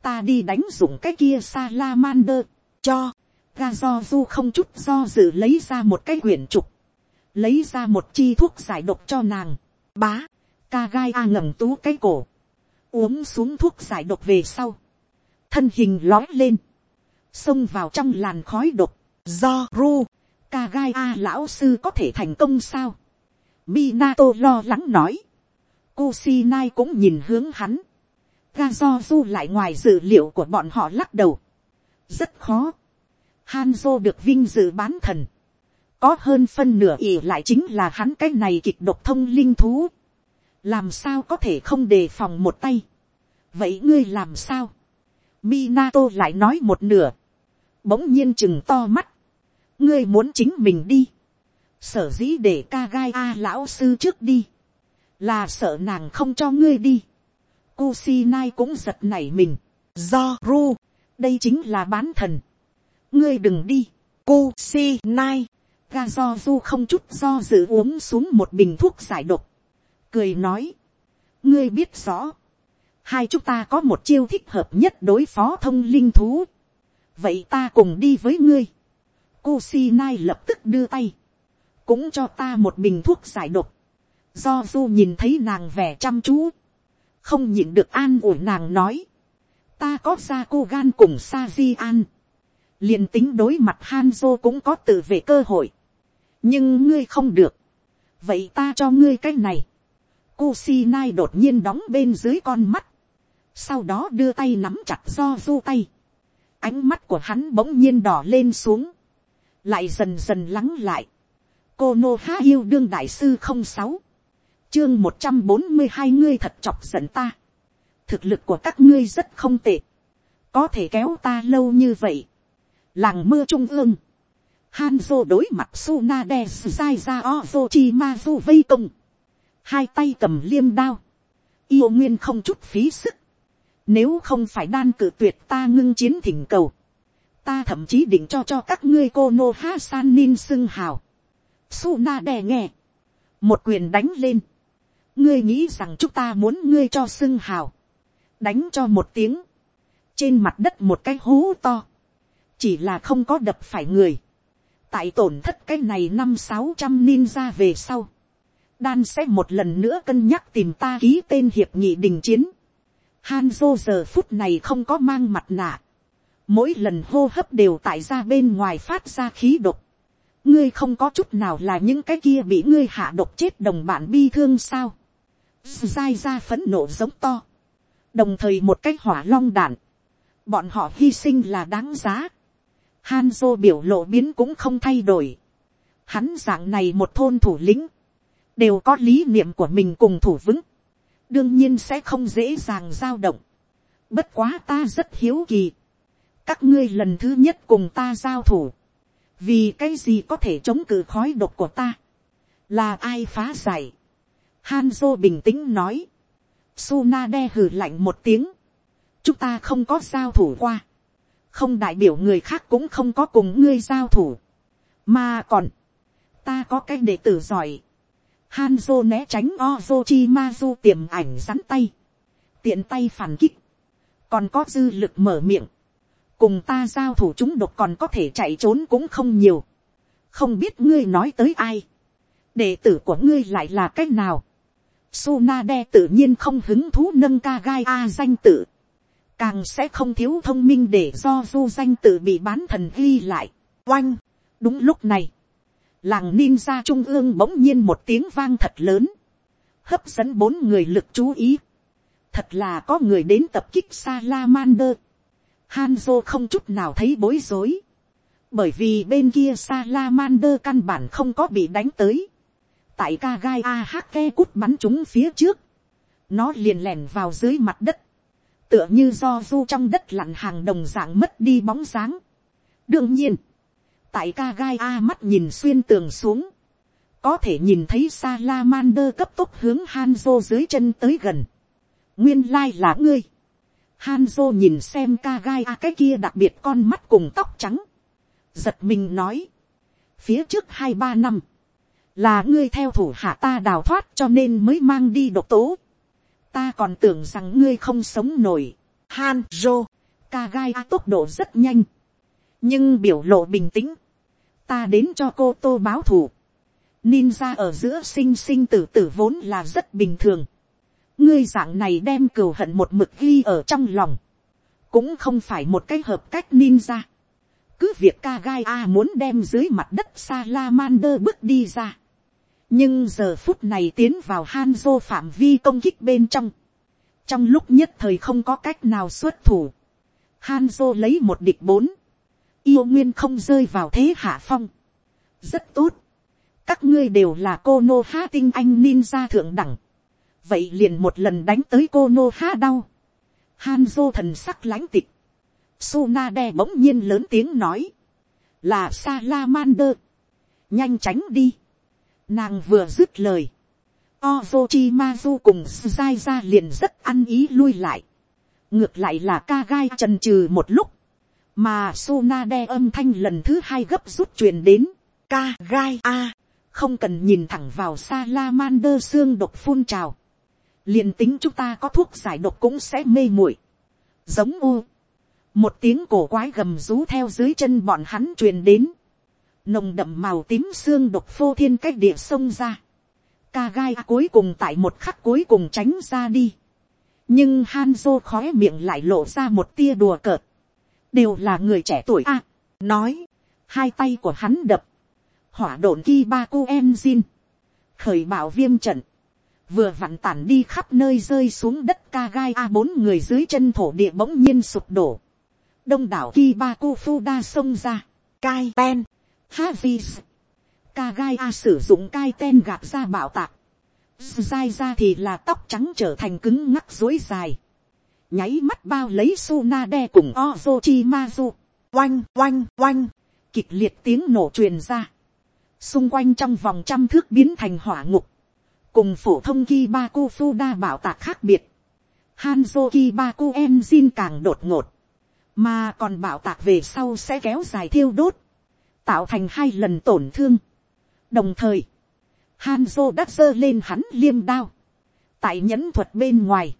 ta đi đánh dụng cái kia salamander, cho, ga do du không chút do dự lấy ra một cái quyển trục, lấy ra một chi thuốc giải độc cho nàng, bá, ca gai a ngẩng tú cái cổ, uống xuống thuốc giải độc về sau, thân hình lói lên, xông vào trong làn khói độc, do ru, ca gai a lão sư có thể thành công sao, Minato lo lắng nói, Kusinai cũng nhìn hướng hắn, ga do du lại ngoài dự liệu của bọn họ lắc đầu, rất khó, Hanzo được vinh dự bán thần, có hơn phân nửa ỉ lại chính là hắn cái này kịch độc thông linh thú, làm sao có thể không đề phòng một tay, vậy ngươi làm sao, Minato lại nói một nửa, bỗng nhiên chừng to mắt, ngươi muốn chính mình đi, sở dĩ để Kagai a lão sư trước đi, là sợ nàng không cho ngươi đi, Kusinai cũng giật nảy mình, do ru, đây chính là bán thần, ngươi đừng đi, Kusinai, ga do du không chút do dự uống xuống một bình thuốc giải độc, cười nói, ngươi biết rõ, hai chúng ta có một chiêu thích hợp nhất đối phó thông linh thú, vậy ta cùng đi với ngươi, Kusinai lập tức đưa tay, cũng cho ta một bình thuốc giải độc, do du nhìn thấy nàng vẻ chăm chú, không nhịn được an ủi nàng nói, ta có ra cô gan cùng sa di an, liền tính đối mặt Hanzo cũng có tự vệ cơ hội, nhưng ngươi không được, vậy ta cho ngươi cái này, Kusinai đột nhiên đóng bên dưới con mắt, sau đó đưa tay nắm chặt do du tay, ánh mắt của hắn bỗng nhiên đỏ lên xuống, lại dần dần lắng lại, cô nô há yêu đương đại sư không sáu, chương một trăm bốn mươi hai ngươi thật chọc giận ta, thực lực của các ngươi rất không tệ, có thể kéo ta lâu như vậy, làng mưa trung ương, Hanzo đối mặt Sunade Sai ra Ozochimazu vây công. Hai tay cầm liêm đao. Yêu nguyên không chút phí sức. Nếu không phải đan cử tuyệt ta ngưng chiến thỉnh cầu. Ta thậm chí định cho cho các ngươi cô Nô Ha San Nin xưng hào. Sunade nghe. Một quyền đánh lên. Ngươi nghĩ rằng chúng ta muốn ngươi cho xưng hào. Đánh cho một tiếng. Trên mặt đất một cái hố to. Chỉ là không có đập phải người tại tổn thất cái này năm sáu trăm ninja về sau, đan sẽ một lần nữa cân nhắc tìm ta ký tên hiệp nghị đình chiến. Hanzo giờ phút này không có mang mặt nạ, mỗi lần hô hấp đều tại ra bên ngoài phát ra khí độc. ngươi không có chút nào là những cái kia bị ngươi hạ độc chết đồng bạn bi thương sao dai ra phấn nộ giống to, đồng thời một cái hỏa long đạn, bọn họ hy sinh là đáng giá Hanzo biểu lộ biến cũng không thay đổi. Hắn dạng này một thôn thủ lĩnh. Đều có lý niệm của mình cùng thủ vững. Đương nhiên sẽ không dễ dàng giao động. Bất quá ta rất hiếu kỳ. Các ngươi lần thứ nhất cùng ta giao thủ. Vì cái gì có thể chống cự khói độc của ta. Là ai phá giải. Hanzo bình tĩnh nói. Sunade hừ lạnh một tiếng. Chúng ta không có giao thủ qua. Không đại biểu người khác cũng không có cùng ngươi giao thủ, mà còn, ta có cái đệ tử giỏi, Hanzo né tránh Ozochimazu tiềm ảnh rắn tay, tiện tay phản kích, còn có dư lực mở miệng, cùng ta giao thủ chúng độc còn có thể chạy trốn cũng không nhiều, không biết ngươi nói tới ai, đệ tử của ngươi lại là cách nào? Suna h Sunade tự nhiên không hứng thú nâng ca gai a danh tự, càng sẽ không thiếu thông minh để do du danh tự bị bán thần ghi lại. Oanh, đúng lúc này, làng ninja trung ương bỗng nhiên một tiếng vang thật lớn, hấp dẫn bốn người lực chú ý. Thật là có người đến tập kích Salamander. Hanzo không chút nào thấy bối rối. Bởi vì bên kia Salamander căn bản không có bị đánh tới. Tại ca gai a Kagai ke cút bắn chúng phía trước. Nó liền lẻn vào dưới mặt đất tựa như do du trong đất lặn hàng đồng dạng mất đi bóng dáng. đương nhiên, tại ca gai a mắt nhìn xuyên tường xuống, có thể nhìn thấy Salamander cấp tốc hướng Hanzo dưới chân tới gần. nguyên lai là ngươi. Hanzo nhìn xem ca gai a cái kia đặc biệt con mắt cùng tóc trắng. giật mình nói, phía trước hai ba năm, là ngươi theo thủ hạ ta đào thoát cho nên mới mang đi độc tố ta còn tưởng rằng ngươi không sống nổi. Han Jo, ca gai tốc độ rất nhanh, nhưng biểu lộ bình tĩnh, ta đến cho cô tô báo thù, ninja ở giữa sinh sinh tử tử vốn là rất bình thường, ngươi dạng này đem cừu hận một mực ghi ở trong lòng, cũng không phải một cái hợp cách ninja. cứ việc ca gai a muốn đem dưới mặt đất salamander bước đi ra nhưng giờ phút này tiến vào hanzo phạm vi công kích bên trong. trong lúc nhất thời không có cách nào xuất thủ. hanzo lấy một địch bốn. yêu nguyên không rơi vào thế hạ phong. rất tốt. các ngươi đều là cô nô ha tinh anh ninja thượng đẳng vậy liền một lần đánh tới cô nô ha đau. Hanzo thần sắc lãnh tịch. Sunade bỗng nhiên lớn tiếng nói. Là Salamander. Nhanh tránh đi. Nàng vừa dứt lời. Ozochimazu cùng Suzai ra liền rất ăn ý lui lại. Ngược lại là ca gai trần trừ một lúc. Mà Sonade âm thanh lần thứ hai gấp rút truyền đến. Ca gai a. không cần nhìn thẳng vào Salamander xương độc phun trào liền tính chúng ta có thuốc giải độc cũng sẽ mê muội, giống u, một tiếng cổ quái gầm rú theo dưới chân bọn hắn truyền đến, nồng đậm màu tím xương độc phô thiên cách địa sông ra, ca gai cuối cùng tại một khắc cuối cùng tránh ra đi, nhưng Hanzo khói miệng lại lộ ra một tia đùa cợt, đều là người trẻ tuổi a, nói, hai tay của hắn đập, hỏa độn ki ba cu em khởi bảo viêm trận, vừa vặn tản đi khắp nơi rơi xuống đất ca gai a bốn người dưới chân thổ địa bỗng nhiên sụp đổ. đông đảo Kibaku Fuda sông ra. Kai ten, Havis. Kagai a sử dụng cai ten gạt ra bảo tạc. Dai ra thì là tóc trắng trở thành cứng ngắc dối dài. Nháy mắt bao lấy Sunade cùng Ozochimazu. Oanh, oanh, oanh. Kịch liệt tiếng nổ truyền ra. Xung quanh trong vòng trăm thước biến thành hỏa ngục cùng phổ thông Kibaku Fuda bảo tạc khác biệt, Hanzo Kibaku Enzin càng đột ngột, mà còn bảo tạc về sau sẽ kéo dài thiêu đốt, tạo thành hai lần tổn thương. đồng thời, Hanzo đã giơ lên hắn liêm đao, tại nhẫn thuật bên ngoài,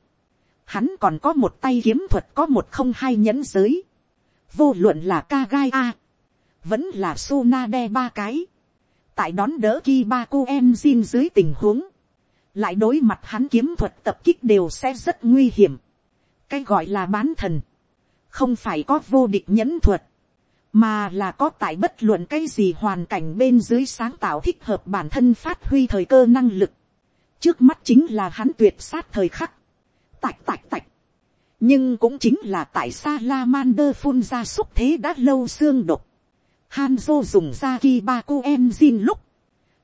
hắn còn có một tay kiếm thuật có một không hai nhẫn giới, vô luận là Kagai A, vẫn là Sunade ba cái, tại đón đỡ Kibaku Engine dưới tình huống, lại đối mặt hắn kiếm thuật tập kích đều sẽ rất nguy hiểm. cái gọi là bán thần, không phải có vô địch nhẫn thuật, mà là có tại bất luận cái gì hoàn cảnh bên dưới sáng tạo thích hợp bản thân phát huy thời cơ năng lực. trước mắt chính là hắn tuyệt sát thời khắc, tạch tạch tạch. nhưng cũng chính là tại Salamander phun ra xúc thế đã lâu xương độc. Hanzo dùng ra Kibaku Enzin lúc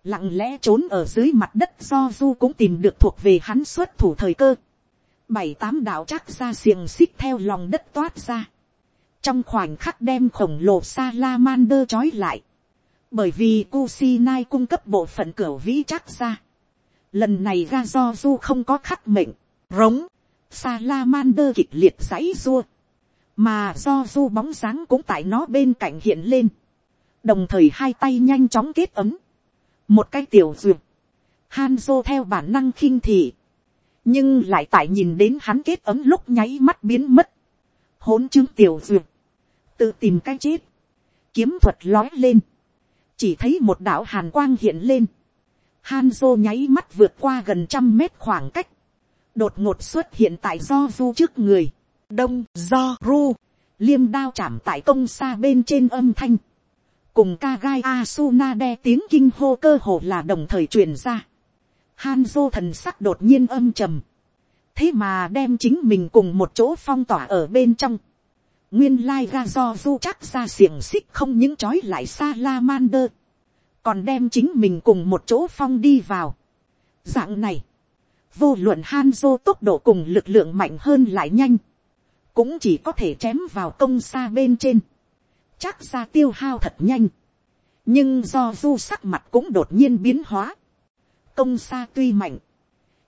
lặng lẽ trốn ở dưới mặt đất do du cũng tìm được thuộc về hắn xuất thủ thời cơ. bảy tám đạo chắc ra xiềng xích theo lòng đất toát ra trong khoảnh khắc đem khổng lồ salamander trói lại. bởi vì Kusinai cung cấp bộ phận cửa vĩ chắc ra. lần này ra do du không có khắc mệnh, rống, salamander kịch liệt giấy rua. mà do du bóng dáng cũng tại nó bên cạnh hiện lên. đồng thời hai tay nhanh chóng kết ấm một cái tiểu duyệt, Hanzo theo bản năng khinh thị, nhưng lại tại nhìn đến hắn kết ấm lúc nháy mắt biến mất, hỗn chứng tiểu duyệt, tự tìm cái chết, kiếm thuật lói lên, chỉ thấy một đạo hàn quang hiện lên, Hanzo nháy mắt vượt qua gần trăm mét khoảng cách, đột ngột xuất hiện tại do du trước người, đông do ru, liêm đao chạm tại công xa bên trên âm thanh, cùng Kagai Asunade tiếng kinh hô cơ hồ là đồng thời truyền ra. Hanzo thần sắc đột nhiên âm trầm. Thế mà đem chính mình cùng một chỗ phong tỏa ở bên trong. Nguyên lai ra do du chắc ra xiềng xích không những trói lại Salamander. Còn đem chính mình cùng một chỗ phong đi vào. Dạng này. Vô luận Hanzo tốc độ cùng lực lượng mạnh hơn lại nhanh. Cũng chỉ có thể chém vào công xa bên trên chắc ra tiêu hao thật nhanh. nhưng do du sắc mặt cũng đột nhiên biến hóa. công xa tuy mạnh,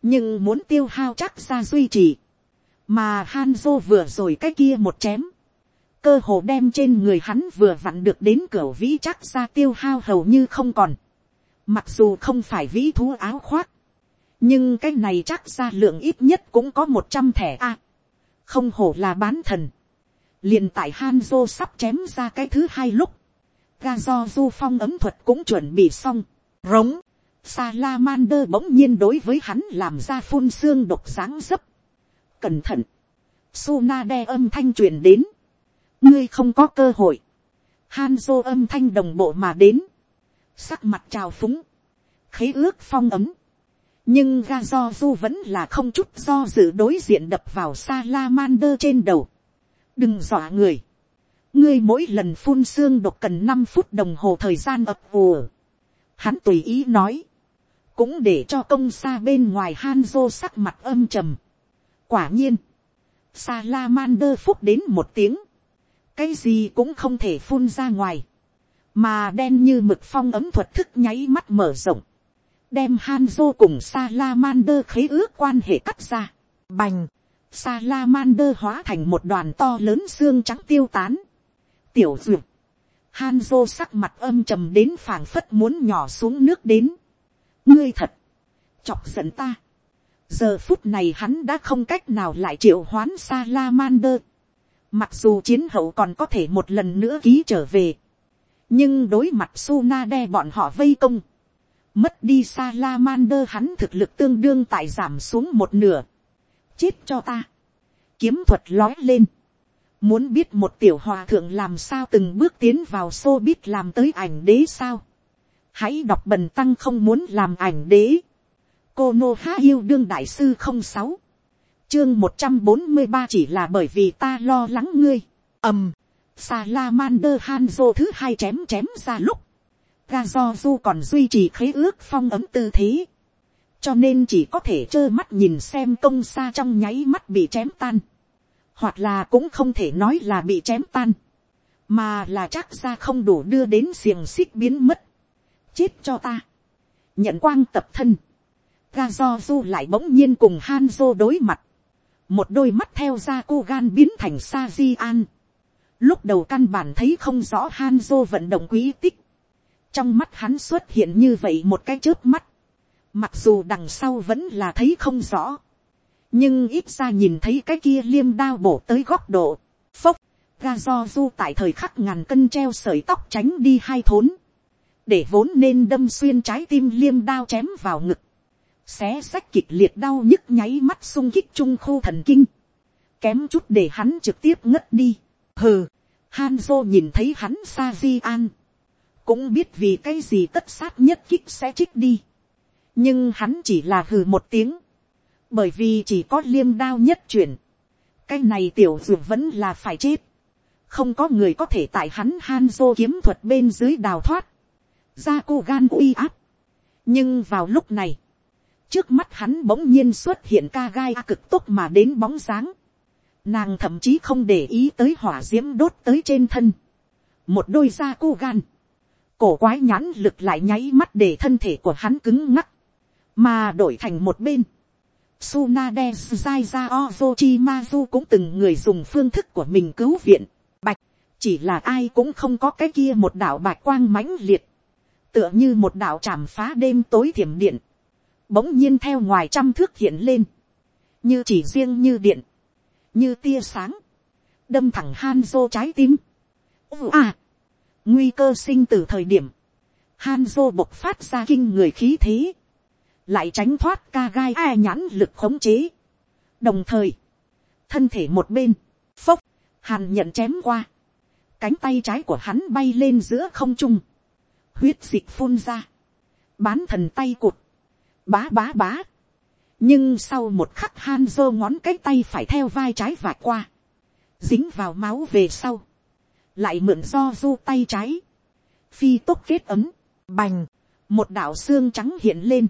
nhưng muốn tiêu hao chắc ra duy trì. mà Hanzo vừa rồi cái kia một chém. cơ hồ đem trên người hắn vừa vặn được đến cửa vĩ chắc ra tiêu hao hầu như không còn. mặc dù không phải vĩ thú áo khoác, nhưng cái này chắc ra lượng ít nhất cũng có một trăm thẻ a. không hổ là bán thần liền tại Hanzo sắp chém ra cái thứ hai lúc, ga do du phong ấm thuật cũng chuẩn bị xong, rống, Salamander bỗng nhiên đối với hắn làm ra phun xương độc sáng dấp. Cẩn thận, Suna đe âm thanh truyền đến, ngươi không có cơ hội, Hanzo âm thanh đồng bộ mà đến, sắc mặt trào phúng, khế ước phong ấm, nhưng ga do du vẫn là không chút do dự đối diện đập vào Salamander trên đầu. đừng dọa người. ngươi mỗi lần phun xương độc cần năm phút đồng hồ thời gian ập vùa. hắn tùy ý nói cũng để cho công xa bên ngoài Hanzo sắc mặt âm trầm. quả nhiên, Salamander phúc đến một tiếng. cái gì cũng không thể phun ra ngoài. mà đen như mực phong ấm thuật thức nháy mắt mở rộng đem Hanzo cùng Salamander khế ước quan hệ cắt ra. Bành, Salamander hóa thành một đoàn to lớn xương trắng tiêu tán. Tiểu duyệt, Hanzo sắc mặt âm trầm đến phảng phất muốn nhỏ xuống nước đến. Ngươi thật, chọc giận ta. Giờ phút này hắn đã không cách nào lại triệu hoán Salamander. Mặc dù chiến hậu còn có thể một lần nữa ký trở về. Nhưng đối mặt Sunade bọn họ vây công Mất đi Salamander hắn thực lực tương đương tại giảm xuống một nửa. Chết cho ta. Kiếm thuật lói lên. Muốn biết một tiểu hòa thượng làm sao từng bước tiến vào xô biết làm tới ảnh đế sao. Hãy đọc bần tăng không muốn làm ảnh đế. Cô Nô Há Yêu Đương Đại Sư không sáu Chương một trăm bốn mươi ba chỉ là bởi vì ta lo lắng ngươi. ầm. Salamander Hanzo thứ hai chém chém ra lúc ga do du còn duy trì khế ước phong ấm tư thế. cho nên chỉ có thể trơ mắt nhìn xem công xa trong nháy mắt bị chém tan. hoặc là cũng không thể nói là bị chém tan. mà là chắc ra không đủ đưa đến xiềng xích biến mất chết cho ta. nhận quang tập thân. ga do du lại bỗng nhiên cùng Hanzo đối mặt. một đôi mắt theo ra cô gan biến thành sa di an. lúc đầu căn bản thấy không rõ Hanzo vận động quý tích trong mắt hắn xuất hiện như vậy một cái chớp mắt, mặc dù đằng sau vẫn là thấy không rõ, nhưng ít ra nhìn thấy cái kia liêm đao bổ tới góc độ, phốc, ga do du tại thời khắc ngàn cân treo sợi tóc tránh đi hai thốn, để vốn nên đâm xuyên trái tim liêm đao chém vào ngực, xé sách kịch liệt đau nhức nháy mắt sung kích trung khu thần kinh, kém chút để hắn trực tiếp ngất đi, hừ, Hanzo nhìn thấy hắn sa di an, cũng biết vì cái gì tất sát nhất kích sẽ trích đi. nhưng hắn chỉ là hừ một tiếng, bởi vì chỉ có liêm đao nhất chuyển, cái này tiểu dược vẫn là phải chết, không có người có thể tại hắn han kiếm thuật bên dưới đào thoát, ra cô gan uy áp. nhưng vào lúc này, trước mắt hắn bỗng nhiên xuất hiện ca gai cực tốt mà đến bóng dáng, nàng thậm chí không để ý tới hỏa d i ễ m đốt tới trên thân, một đôi da cô gan, cổ quái nhãn lực lại nháy mắt để thân thể của hắn cứng ngắc, mà đổi thành một bên. Tsunade Zaiza Ozochimazu cũng từng người dùng phương thức của mình cứu viện. Bạch, chỉ là ai cũng không có cái kia một đạo bạch quang mãnh liệt. Tựa như một đạo chạm phá đêm tối thiểm điện. Bỗng nhiên theo ngoài trăm thước hiện lên. Như chỉ riêng như điện. Như tia sáng. Đâm thẳng Hanzo trái tim. À! nguy cơ sinh từ thời điểm, Hanzo bộc phát ra kinh người khí thế, lại tránh thoát ca gai ai nhãn lực khống chế. đồng thời, thân thể một bên, phốc, hàn nhận chém qua, cánh tay trái của hắn bay lên giữa không trung, huyết dịch phun ra, bán thần tay cụt, bá bá bá. nhưng sau một khắc han dơ ngón cái tay phải theo vai trái vạch qua, dính vào máu về sau, lại mượn do du tay trái, phi tốt kết ấm, bành, một đạo xương trắng hiện lên,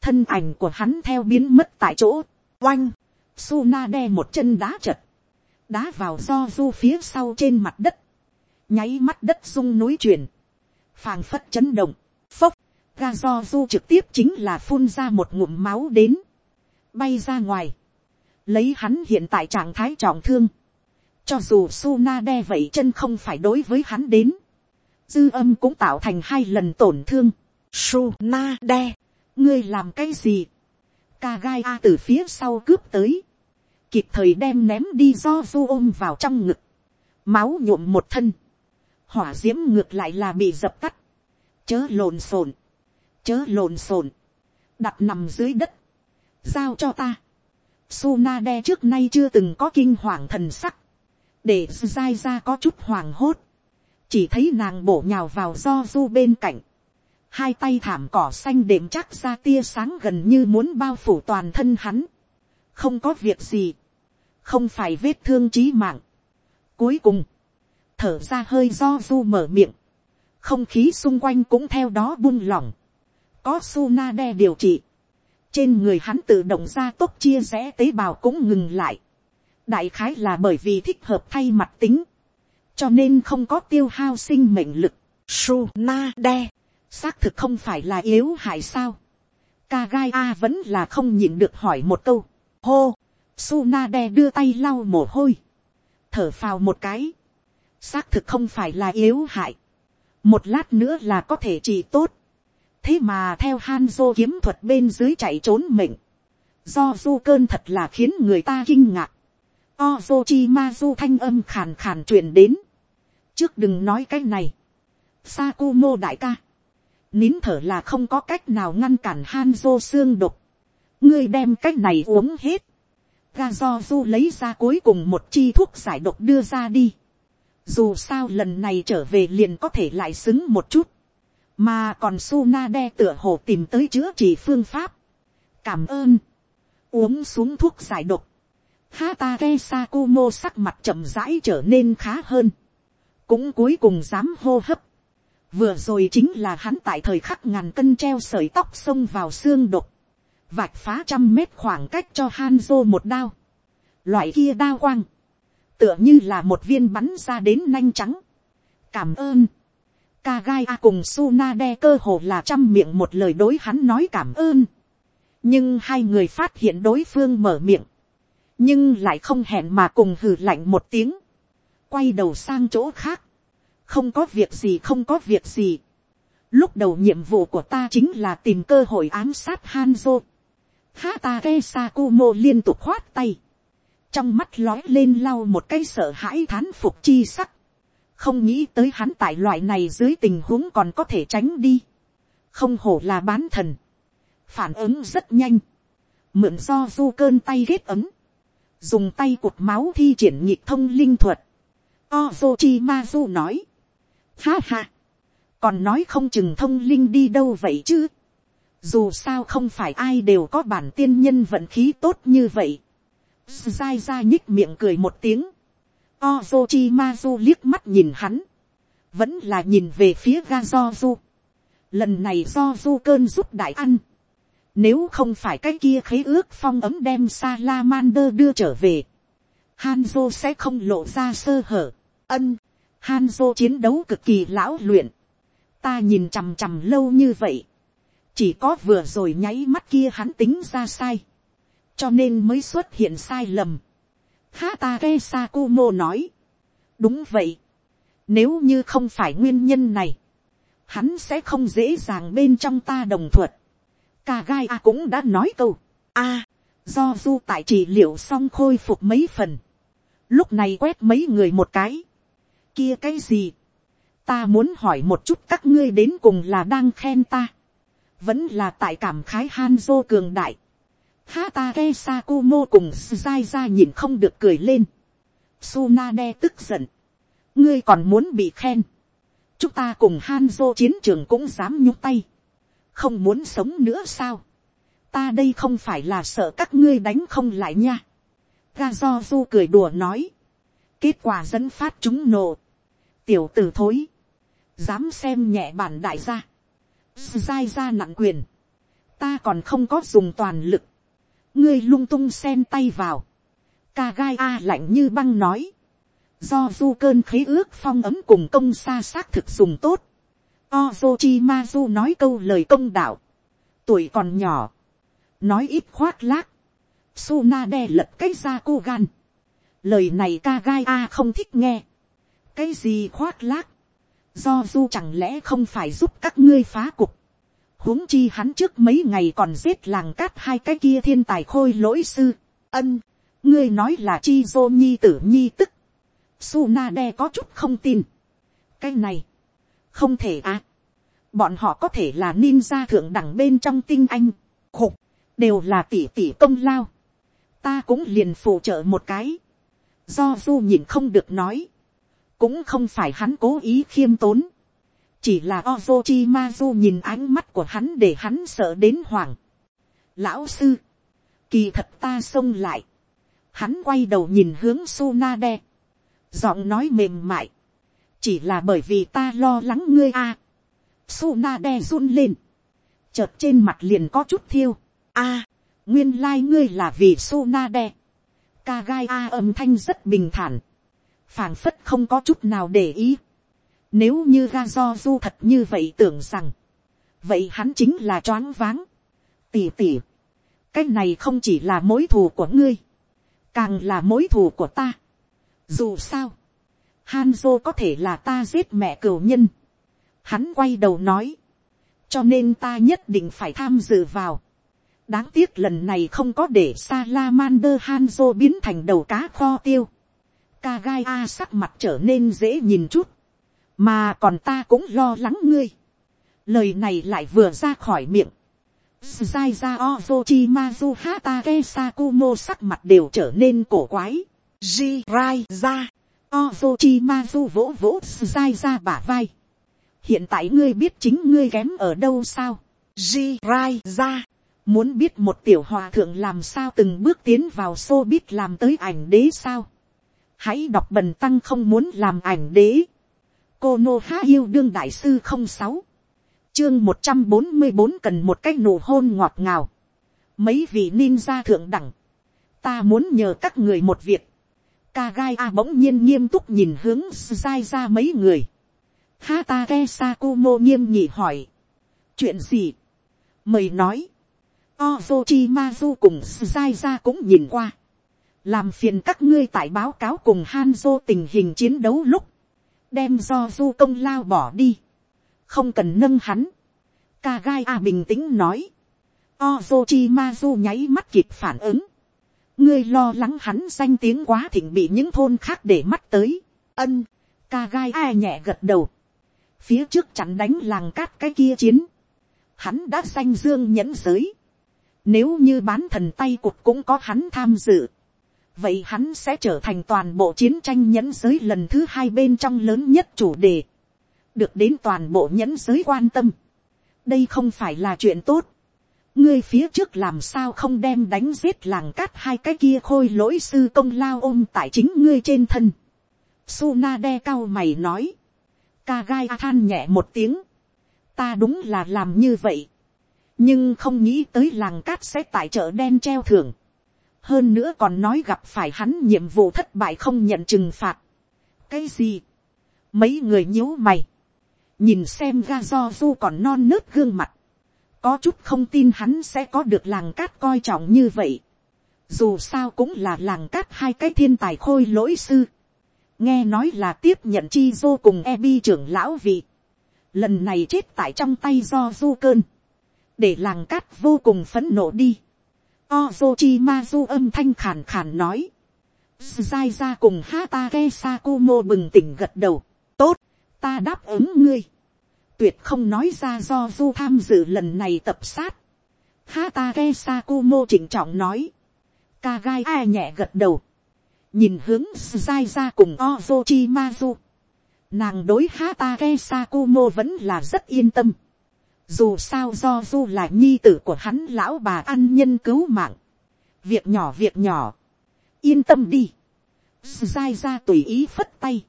thân ảnh của hắn theo biến mất tại chỗ, oanh, Suna đe một chân đá chật, đá vào do du phía sau trên mặt đất, nháy mắt đất rung núi chuyển, phàng phất chấn động, phốc, ga do du trực tiếp chính là phun ra một ngụm máu đến, bay ra ngoài, lấy hắn hiện tại trạng thái trọng thương, cho dù su na đe vậy chân không phải đối với hắn đến. Dư âm cũng tạo thành hai lần tổn thương. su na đe. Ngươi làm cái gì? Kagai A từ phía sau cướp tới. Kịp thời đem ném đi do du ôm vào trong ngực. máu nhuộm một thân, hỏa d i ễ m ngược lại là bị dập tắt, chớ lộn xộn, chớ lộn xộn, đặt nằm dưới đất, giao cho ta. Suna đe trước nay chưa từng có kinh hoàng thần sắc, để dai ra có chút hoàng hốt, chỉ thấy nàng bổ nhào vào do du bên cạnh, hai tay thảm cỏ xanh đệm chắc ra tia sáng gần như muốn bao phủ toàn thân hắn, không có việc gì, không phải vết thương trí mạng. Cuối cùng, thở ra hơi do du mở miệng, không khí xung quanh cũng theo đó buông lỏng, có su na đe điều trị, trên người hắn tự động ra tốc chia rẽ tế bào cũng ngừng lại, đại khái là bởi vì thích hợp thay mặt tính, cho nên không có tiêu hao sinh mệnh lực, su na đe, xác thực không phải là yếu hại sao, ca gai a vẫn là không nhịn được hỏi một câu, hô, su na đe đưa tay lau mồ hôi, thở phào một cái, xác thực không phải là yếu hại, một lát nữa là có thể chỉ tốt, thế mà theo Hanzo kiếm thuật bên dưới chạy trốn mệnh, do du cơn thật là khiến người ta kinh ngạc, Ozochi thanh âm khàn khàn truyền đến, trước đừng nói cái này, Sakumo đại ca, nín thở là không có cách nào ngăn cản Hanzo xương đục, ngươi đem cái này uống hết, ga do du lấy ra cuối cùng một chi thuốc giải độc đưa ra đi, dù sao lần này trở về liền có thể lại xứng một chút, mà còn su na đe tựa hồ tìm tới chữa trị phương pháp. cảm ơn, uống xuống thuốc giải độc, hata ke sakumo sắc mặt chậm rãi trở nên khá hơn, cũng cuối cùng dám hô hấp, vừa rồi chính là hắn tại thời khắc ngàn cân treo sợi tóc xông vào xương độc, vạch phá trăm mét khoảng cách cho Hanzo một đao, loại kia đao quang, tựa như là một viên bắn ra đến nanh trắng. cảm ơn. Kagaya gai a cùng Suna đe cơ hồ là trăm miệng một lời đối hắn nói cảm ơn. nhưng hai người phát hiện đối phương mở miệng. nhưng lại không hẹn mà cùng hừ lạnh một tiếng. quay đầu sang chỗ khác. không có việc gì, không có việc gì. lúc đầu nhiệm vụ của ta chính là tìm cơ hội ám sát Hanzo. Hata Kesakumo liên tục khoát tay trong mắt lói lên lau một cái sợ hãi thán phục chi sắc, không nghĩ tới hắn tại loại này dưới tình huống còn có thể tránh đi, không hổ là bán thần, phản ứng rất nhanh, mượn do du cơn tay ghét ấm, dùng tay cụt máu thi triển nhịp thông linh thuật, oso chi ma du nói, ha ha, còn nói không chừng thông linh đi đâu vậy chứ, dù sao không phải ai đều có bản tiên nhân vận khí tốt như vậy, dai ra nhích miệng cười một tiếng. Ozochimazu liếc mắt nhìn hắn. Vẫn là nhìn về phía ga Zozu. Lần này Zozu cơn giúp đại ăn. Nếu không phải cái kia khế ước phong ấm đem Salamander đưa trở về. Hanzo sẽ không lộ ra sơ hở. Ân. Hanzo chiến đấu cực kỳ lão luyện. Ta nhìn chằm chằm lâu như vậy. Chỉ có vừa rồi nháy mắt kia hắn tính ra sai cho nên mới xuất hiện sai lầm. Hatake Sakumo nói, đúng vậy, nếu như không phải nguyên nhân này, hắn sẽ không dễ dàng bên trong ta đồng thuật. Kagai a cũng đã nói câu, a, do du tại trị liệu xong khôi phục mấy phần, lúc này quét mấy người một cái, kia cái gì, ta muốn hỏi một chút các ngươi đến cùng là đang khen ta, vẫn là tại cảm khái Hanzo cường đại, Hatake Sakumo cùng Zai ra nhìn không được cười lên. Tsunade tức giận. Ngươi còn muốn bị khen. Chúng ta cùng Hanzo chiến trường cũng dám nhúc tay. Không muốn sống nữa sao? Ta đây không phải là sợ các ngươi đánh không lại nha. Gazozu cười đùa nói. Kết quả dẫn phát chúng nổ. Tiểu tử thối. Dám xem nhẹ bản đại gia. Zai ra nặng quyền. Ta còn không có dùng toàn lực ngươi lung tung xen tay vào, ca gai a lạnh như băng nói, do du cơn khế ước phong ấm cùng công xa xác thực dùng tốt, Ozochi Mazu nói câu lời công đạo, tuổi còn nhỏ, nói ít khoác lác, Suna đe lật cái ra cô gan, lời này ca gai a không thích nghe, cái gì khoác lác, do du chẳng lẽ không phải giúp các ngươi phá cục, huống chi hắn trước mấy ngày còn giết làng cát hai cái kia thiên tài khôi lỗi sư. ân, ngươi nói là chi dô nhi tử nhi tức. su na đe có chút không tin. cái này, không thể à. bọn họ có thể là ninja thượng đẳng bên trong tinh anh, khục, đều là tỷ tỷ công lao. ta cũng liền phụ trợ một cái. do du nhìn không được nói, cũng không phải hắn cố ý khiêm tốn, chỉ là Ozochimazu nhìn ánh mắt của hắn để hắn sợ đến hoảng. Lão sư, kỳ thật ta xông lại, hắn quay đầu nhìn hướng Sunade, giọng nói mềm mại, chỉ là bởi vì ta lo lắng ngươi a. À. Sunade run lên, chợt trên mặt liền có chút thiêu, a, nguyên lai ngươi là vì Sunade. Kagai a âm thanh rất bình thản, phảng phất không có chút nào để ý. Nếu như ga do du thật như vậy tưởng rằng, vậy hắn chính là choáng váng. Tỉ tỉ, cái này không chỉ là mối thù của ngươi, càng là mối thù của ta. Dù sao, Hanzo có thể là ta giết mẹ cửu nhân. Hắn quay đầu nói, cho nên ta nhất định phải tham dự vào. đáng tiếc lần này không có để Salamander Hanzo biến thành đầu cá kho tiêu. Kagai A sắc mặt trở nên dễ nhìn chút, mà còn ta cũng lo lắng ngươi. lời này lại vừa ra khỏi miệng. Zai ra Ozochi Mazu Hatake Sakumo sắc mặt đều trở nên cổ quái. Jirai ra. Ozochi Mazu vỗ vỗ Zai ra bả vai. Hiện tại ngươi biết chính ngươi kém ở đâu sao? Jirai ra. Muốn biết một tiểu hòa thượng làm sao từng bước tiến vào xô biết làm tới ảnh đế sao? Hãy đọc bần tăng không muốn làm ảnh đế. Cô Nô Há Yêu Đương Đại Sư không sáu chương một trăm bốn mươi bốn cần một cái nụ hôn ngọt ngào. Mấy vị ninja thượng đẳng. Ta muốn nhờ các người một việc. Kagai A bỗng nhiên nghiêm túc nhìn hướng dai ra mấy người. Hatake Sakumo nghiêm nhị hỏi. Chuyện gì? Mời nói. Ozochimazu cùng dai ra cũng nhìn qua. Làm phiền các ngươi tại báo cáo cùng Hanzo tình hình chiến đấu lúc. Đem do du công lao bỏ đi không cần nâng hắn. Kagai a bình tĩnh nói. Ozochimazu nháy mắt kịp phản ứng. ngươi lo lắng hắn danh tiếng quá thịnh bị những thôn khác để mắt tới. ân, Kagai a nhẹ gật đầu. phía trước chắn đánh làng cát cái kia chiến. hắn đã danh dương nhẫn giới. nếu như bán thần tay cụt cũng có hắn tham dự vậy hắn sẽ trở thành toàn bộ chiến tranh nhẫn giới lần thứ hai bên trong lớn nhất chủ đề được đến toàn bộ nhẫn giới quan tâm. đây không phải là chuyện tốt. ngươi phía trước làm sao không đem đánh giết làng cát hai cái kia khôi lỗi sư công lao ôm tại chính ngươi trên thân. Suna đe cao mày nói. Ca gai than nhẹ một tiếng. ta đúng là làm như vậy. nhưng không nghĩ tới làng cát sẽ tại chợ đen treo thưởng hơn nữa còn nói gặp phải hắn nhiệm vụ thất bại không nhận trừng phạt. cái gì. mấy người nhíu mày nhìn xem ga do du còn non nớt gương mặt, có chút không tin hắn sẽ có được làng cát coi trọng như vậy. Dù sao cũng là làng cát hai cái thiên tài khôi lỗi sư. Nghe nói là tiếp nhận chi dô cùng e bi trưởng lão vị. Lần này chết tại trong tay do du cơn. Để làng cát vô cùng phấn nộ đi. Ozochimazu âm thanh khàn khàn nói. Zai ra cùng Hatake Sakumo bừng tỉnh gật đầu. Tốt, ta đáp ứng ngươi, tuyệt không nói ra do du tham dự lần này tập sát. Hatake Sakumo chỉnh trọng nói, Kagai a nhẹ gật đầu, nhìn hướng Zai ra cùng Ozochimazu. Nàng đối Hatake Sakumo vẫn là rất yên tâm. Dù sao do du là nhi tử của hắn lão bà ăn nhân cứu mạng. Việc nhỏ việc nhỏ. Yên tâm đi. Dai ra tùy ý phất tay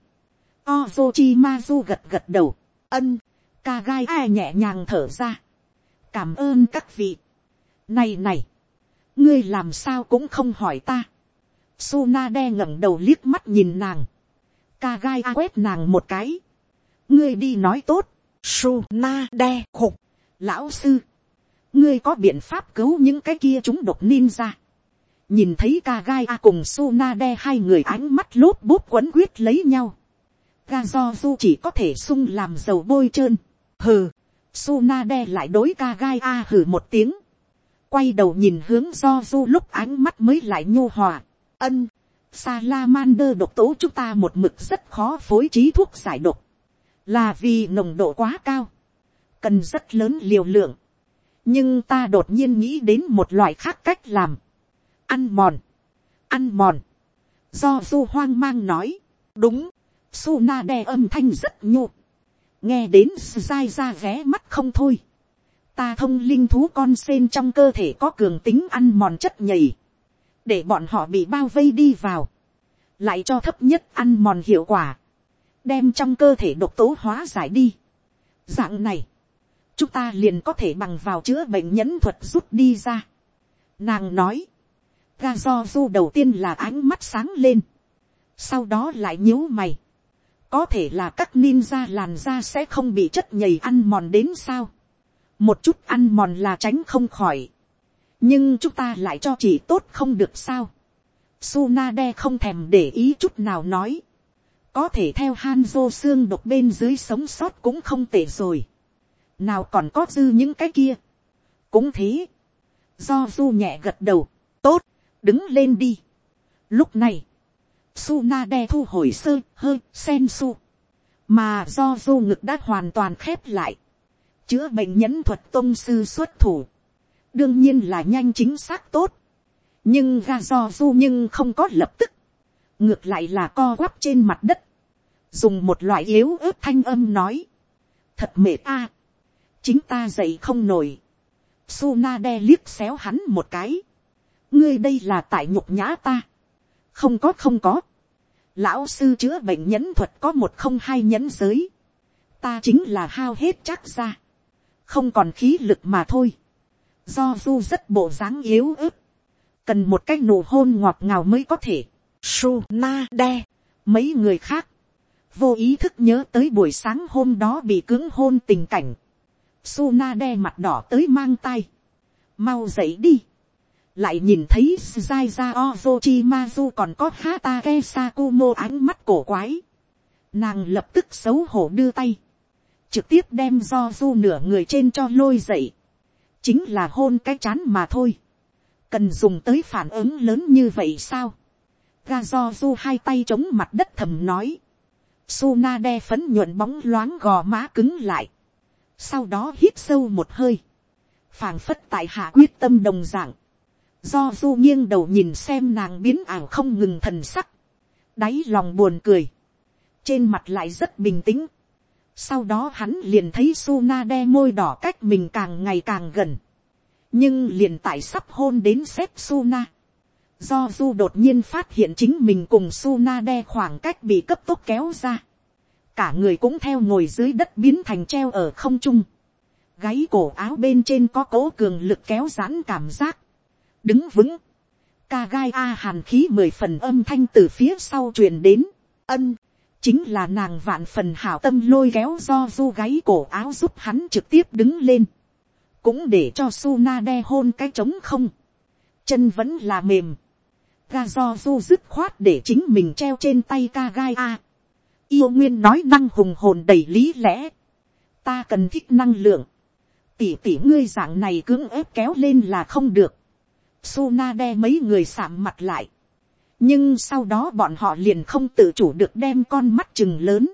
Ozochimazu gật gật đầu, ân, ca gai ai nhẹ nhàng thở ra. Cảm ơn các vị. Này này, ngươi làm sao cũng không hỏi ta. Suna đe ngẩng đầu liếc mắt nhìn nàng. Ca gai quét nàng một cái. Ngươi đi nói tốt. Suna đe khục. Lão sư. Ngươi có biện pháp cứu những cái kia chúng độc ninja. Nhìn thấy ca gai a cùng Suna đe hai người ánh mắt lốp bút quấn quyết lấy nhau ga do du chỉ có thể sung làm dầu bôi trơn. hừ, Suna đe lại đối ca gai a hừ một tiếng. Quay đầu nhìn hướng do du lúc ánh mắt mới lại nhu hòa. Ân, Salamander độc tố chúng ta một mực rất khó phối trí thuốc giải độc. Là vì nồng độ quá cao. Cần rất lớn liều lượng. Nhưng ta đột nhiên nghĩ đến một loại khác cách làm. Ăn mòn. Ăn mòn. Do du hoang mang nói. Đúng. su na đe âm thanh rất nhô. Nghe đến dai ra ghé mắt không thôi. Ta thông linh thú con sen trong cơ thể có cường tính ăn mòn chất nhầy để bọn họ bị bao vây đi vào, lại cho thấp nhất ăn mòn hiệu quả, đem trong cơ thể độc tố hóa giải đi. Dạng này, chúng ta liền có thể bằng vào chữa bệnh nhẫn thuật rút đi ra. Nàng nói, ga do du đầu tiên là ánh mắt sáng lên, sau đó lại nhíu mày. có thể là các ninja làn da sẽ không bị chất nhầy ăn mòn đến sao. một chút ăn mòn là tránh không khỏi nhưng chúng ta lại cho chị tốt không được sao. Sunade không thèm để ý chút nào nói. Có thể theo Hanzo xương độc bên dưới sống sót cũng không tệ rồi. Nào còn có dư những cái kia. Cũng thế. Do du nhẹ gật đầu. Tốt, đứng lên đi. Lúc này, Sunade thu hồi sơ, hơi, sen su. Mà do du ngực đã hoàn toàn khép lại. Chữa bệnh nhẫn thuật tông sư xuất thủ đương nhiên là nhanh chính xác tốt, nhưng ga do du nhưng không có lập tức, ngược lại là co quắp trên mặt đất, dùng một loại yếu ớt thanh âm nói, thật mệt a, chính ta dậy không nổi, Suna đe liếc xéo hắn một cái, ngươi đây là tại nhục nhã ta, không có không có, lão sư chữa bệnh nhẫn thuật có một không hai nhẫn giới, ta chính là hao hết chắc ra, không còn khí lực mà thôi. Do du rất bộ dáng yếu ớt, cần một cái nụ hôn ngọt ngào mới có thể. Su na đe, mấy người khác, vô ý thức nhớ tới buổi sáng hôm đó bị cứng hôn tình cảnh. Suna đe mặt đỏ tới mang tay, mau dậy đi. lại nhìn thấy Zai ra còn có Hatake Sakumo ánh mắt cổ quái. Nàng lập tức xấu hổ đưa tay, trực tiếp đem do du nửa người trên cho lôi dậy. Chính là hôn cái chán mà thôi, cần dùng tới phản ứng lớn như vậy sao, ga do du hai tay chống mặt đất thầm nói, Suna đe phấn nhuận bóng loáng gò má cứng lại, sau đó hít sâu một hơi, phảng phất tại hạ quyết tâm đồng dạng, do du nghiêng đầu nhìn xem nàng biến ảo không ngừng thần sắc, đáy lòng buồn cười, trên mặt lại rất bình tĩnh, sau đó hắn liền thấy Suna đe môi đỏ cách mình càng ngày càng gần. Nhưng liền tại sắp hôn đến xếp Suna. Do Du đột nhiên phát hiện chính mình cùng Suna đe khoảng cách bị cấp tốc kéo ra. Cả người cũng theo ngồi dưới đất biến thành treo ở không trung. Gáy cổ áo bên trên có cố cường lực kéo giãn cảm giác. Đứng vững. Ca gai A hàn khí mười phần âm thanh từ phía sau truyền đến. Ân chính là nàng vạn phần hảo tâm lôi kéo do du gáy cổ áo giúp hắn trực tiếp đứng lên, cũng để cho su na đe hôn cái trống không, chân vẫn là mềm, ga do du dứt khoát để chính mình treo trên tay ca gai a, yêu nguyên nói năng hùng hồn đầy lý lẽ, ta cần thích năng lượng, tỉ tỉ ngươi dạng này cưỡng ép kéo lên là không được, Suna đe mấy người sạm mặt lại, nhưng sau đó bọn họ liền không tự chủ được đem con mắt chừng lớn,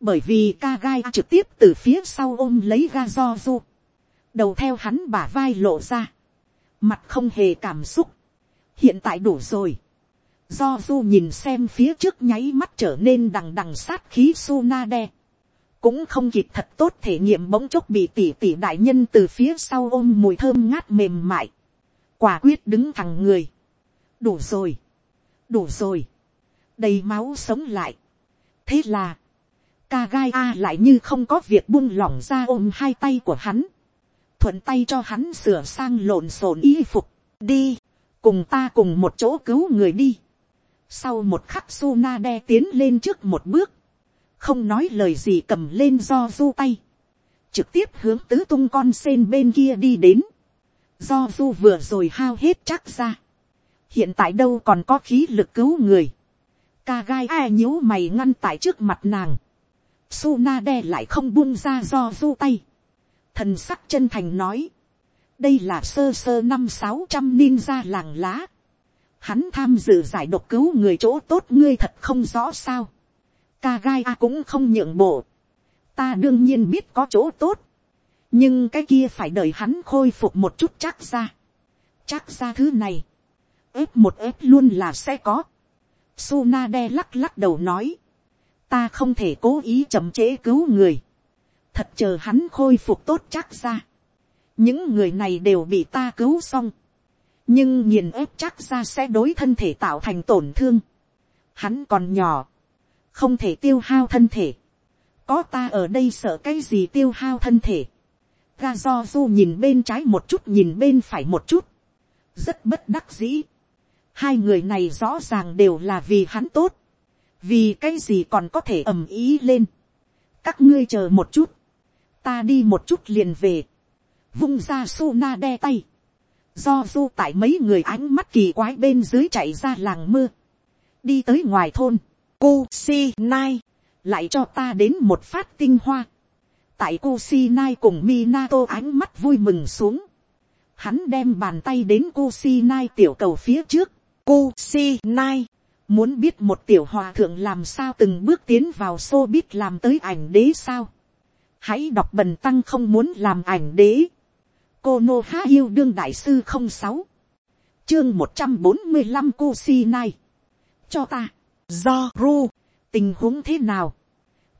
bởi vì ca gai trực tiếp từ phía sau ôm lấy ga do du, đầu theo hắn bả vai lộ ra, mặt không hề cảm xúc, hiện tại đủ rồi, do du nhìn xem phía trước nháy mắt trở nên đằng đằng sát khí su na đe, cũng không kịp thật tốt thể nghiệm bỗng chốc bị tỷ tỷ đại nhân từ phía sau ôm mùi thơm ngát mềm mại, quả quyết đứng thẳng người, đủ rồi, đủ rồi, đầy máu sống lại. thế là, ca gai a lại như không có việc buông lỏng ra ôm hai tay của hắn, thuận tay cho hắn sửa sang lộn xộn y phục, đi, cùng ta cùng một chỗ cứu người đi sau một khắc su na đe tiến lên trước một bước, không nói lời gì cầm lên do du tay, trực tiếp hướng tứ tung con sen bên kia đi đến, do du vừa rồi hao hết chắc ra, hiện tại đâu còn có khí lực cứu người, ca gai ai nhíu mày ngăn tại trước mặt nàng, su na đe lại không buông ra do du tay, thần sắc chân thành nói, đây là sơ sơ năm sáu trăm ninja làng lá, hắn tham dự giải độc cứu người chỗ tốt ngươi thật không rõ sao. ca gai a cũng không nhượng bộ. ta đương nhiên biết có chỗ tốt. nhưng cái kia phải đợi hắn khôi phục một chút chắc ra. chắc ra thứ này. ép một ép luôn là sẽ có. Suna đe lắc lắc đầu nói. ta không thể cố ý chậm trễ cứu người. thật chờ hắn khôi phục tốt chắc ra. những người này đều bị ta cứu xong nhưng nghiền ép chắc ra sẽ đối thân thể tạo thành tổn thương. Hắn còn nhỏ, không thể tiêu hao thân thể. có ta ở đây sợ cái gì tiêu hao thân thể. ga do du nhìn bên trái một chút nhìn bên phải một chút. rất bất đắc dĩ. hai người này rõ ràng đều là vì hắn tốt. vì cái gì còn có thể ầm ý lên. các ngươi chờ một chút. ta đi một chút liền về. vung ra su na đe tay do du tại mấy người ánh mắt kỳ quái bên dưới chạy ra làng mưa, đi tới ngoài thôn, cô si nai, lại cho ta đến một phát tinh hoa, tại cô si nai cùng minato ánh mắt vui mừng xuống, hắn đem bàn tay đến cô si nai tiểu cầu phía trước, cô si nai, muốn biết một tiểu hòa thượng làm sao từng bước tiến vào xô biết làm tới ảnh đế sao, hãy đọc bần tăng không muốn làm ảnh đế, cô nô há yêu đương đại sư không sáu chương một trăm bốn mươi năm cô si nai cho ta do ru tình huống thế nào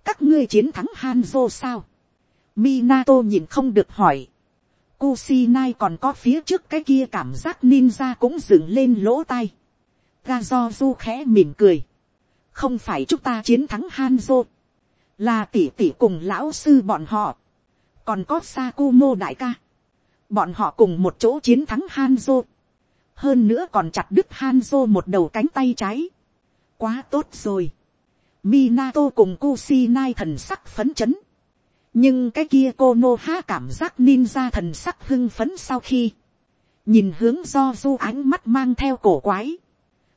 các ngươi chiến thắng hanzo sao minato nhìn không được hỏi Kusinai còn có phía trước cái kia cảm giác ninja cũng dựng lên lỗ tai. ru khẽ mỉm cười. Không phải chúng ta chiến thắng Hanzo. Là tỷ tỷ cùng lão sư bọn họ. Còn có Sakumo đại ca bọn họ cùng một chỗ chiến thắng Hanzo. Hơn nữa còn chặt đứt Hanzo một đầu cánh tay trái. Quá tốt rồi. Minato cùng Kusinai thần sắc phấn chấn. Nhưng cái kia Konoha cảm giác ninja thần sắc hưng phấn sau khi. Nhìn hướng do du ánh mắt mang theo cổ quái.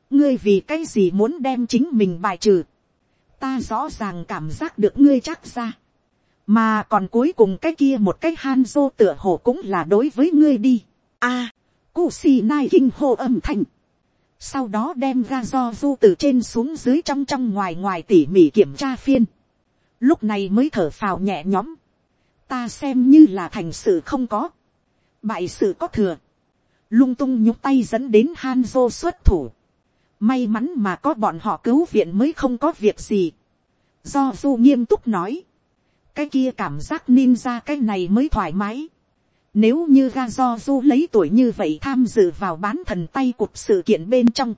Ngươi vì cái gì muốn đem chính mình bài trừ. Ta rõ ràng cảm giác được ngươi chắc ra mà còn cuối cùng cái kia một cái han dô tựa hồ cũng là đối với ngươi đi. a, à, cu si nai kinh hô âm thanh. sau đó đem ra do du từ trên xuống dưới trong trong ngoài ngoài tỉ mỉ kiểm tra phiên. lúc này mới thở phào nhẹ nhõm. ta xem như là thành sự không có. bại sự có thừa. lung tung nhúc tay dẫn đến han dô xuất thủ. may mắn mà có bọn họ cứu viện mới không có việc gì. do du nghiêm túc nói cái kia cảm giác ninja cái này mới thoải mái. Nếu như ga do du lấy tuổi như vậy tham dự vào bán thần tay cụt sự kiện bên trong.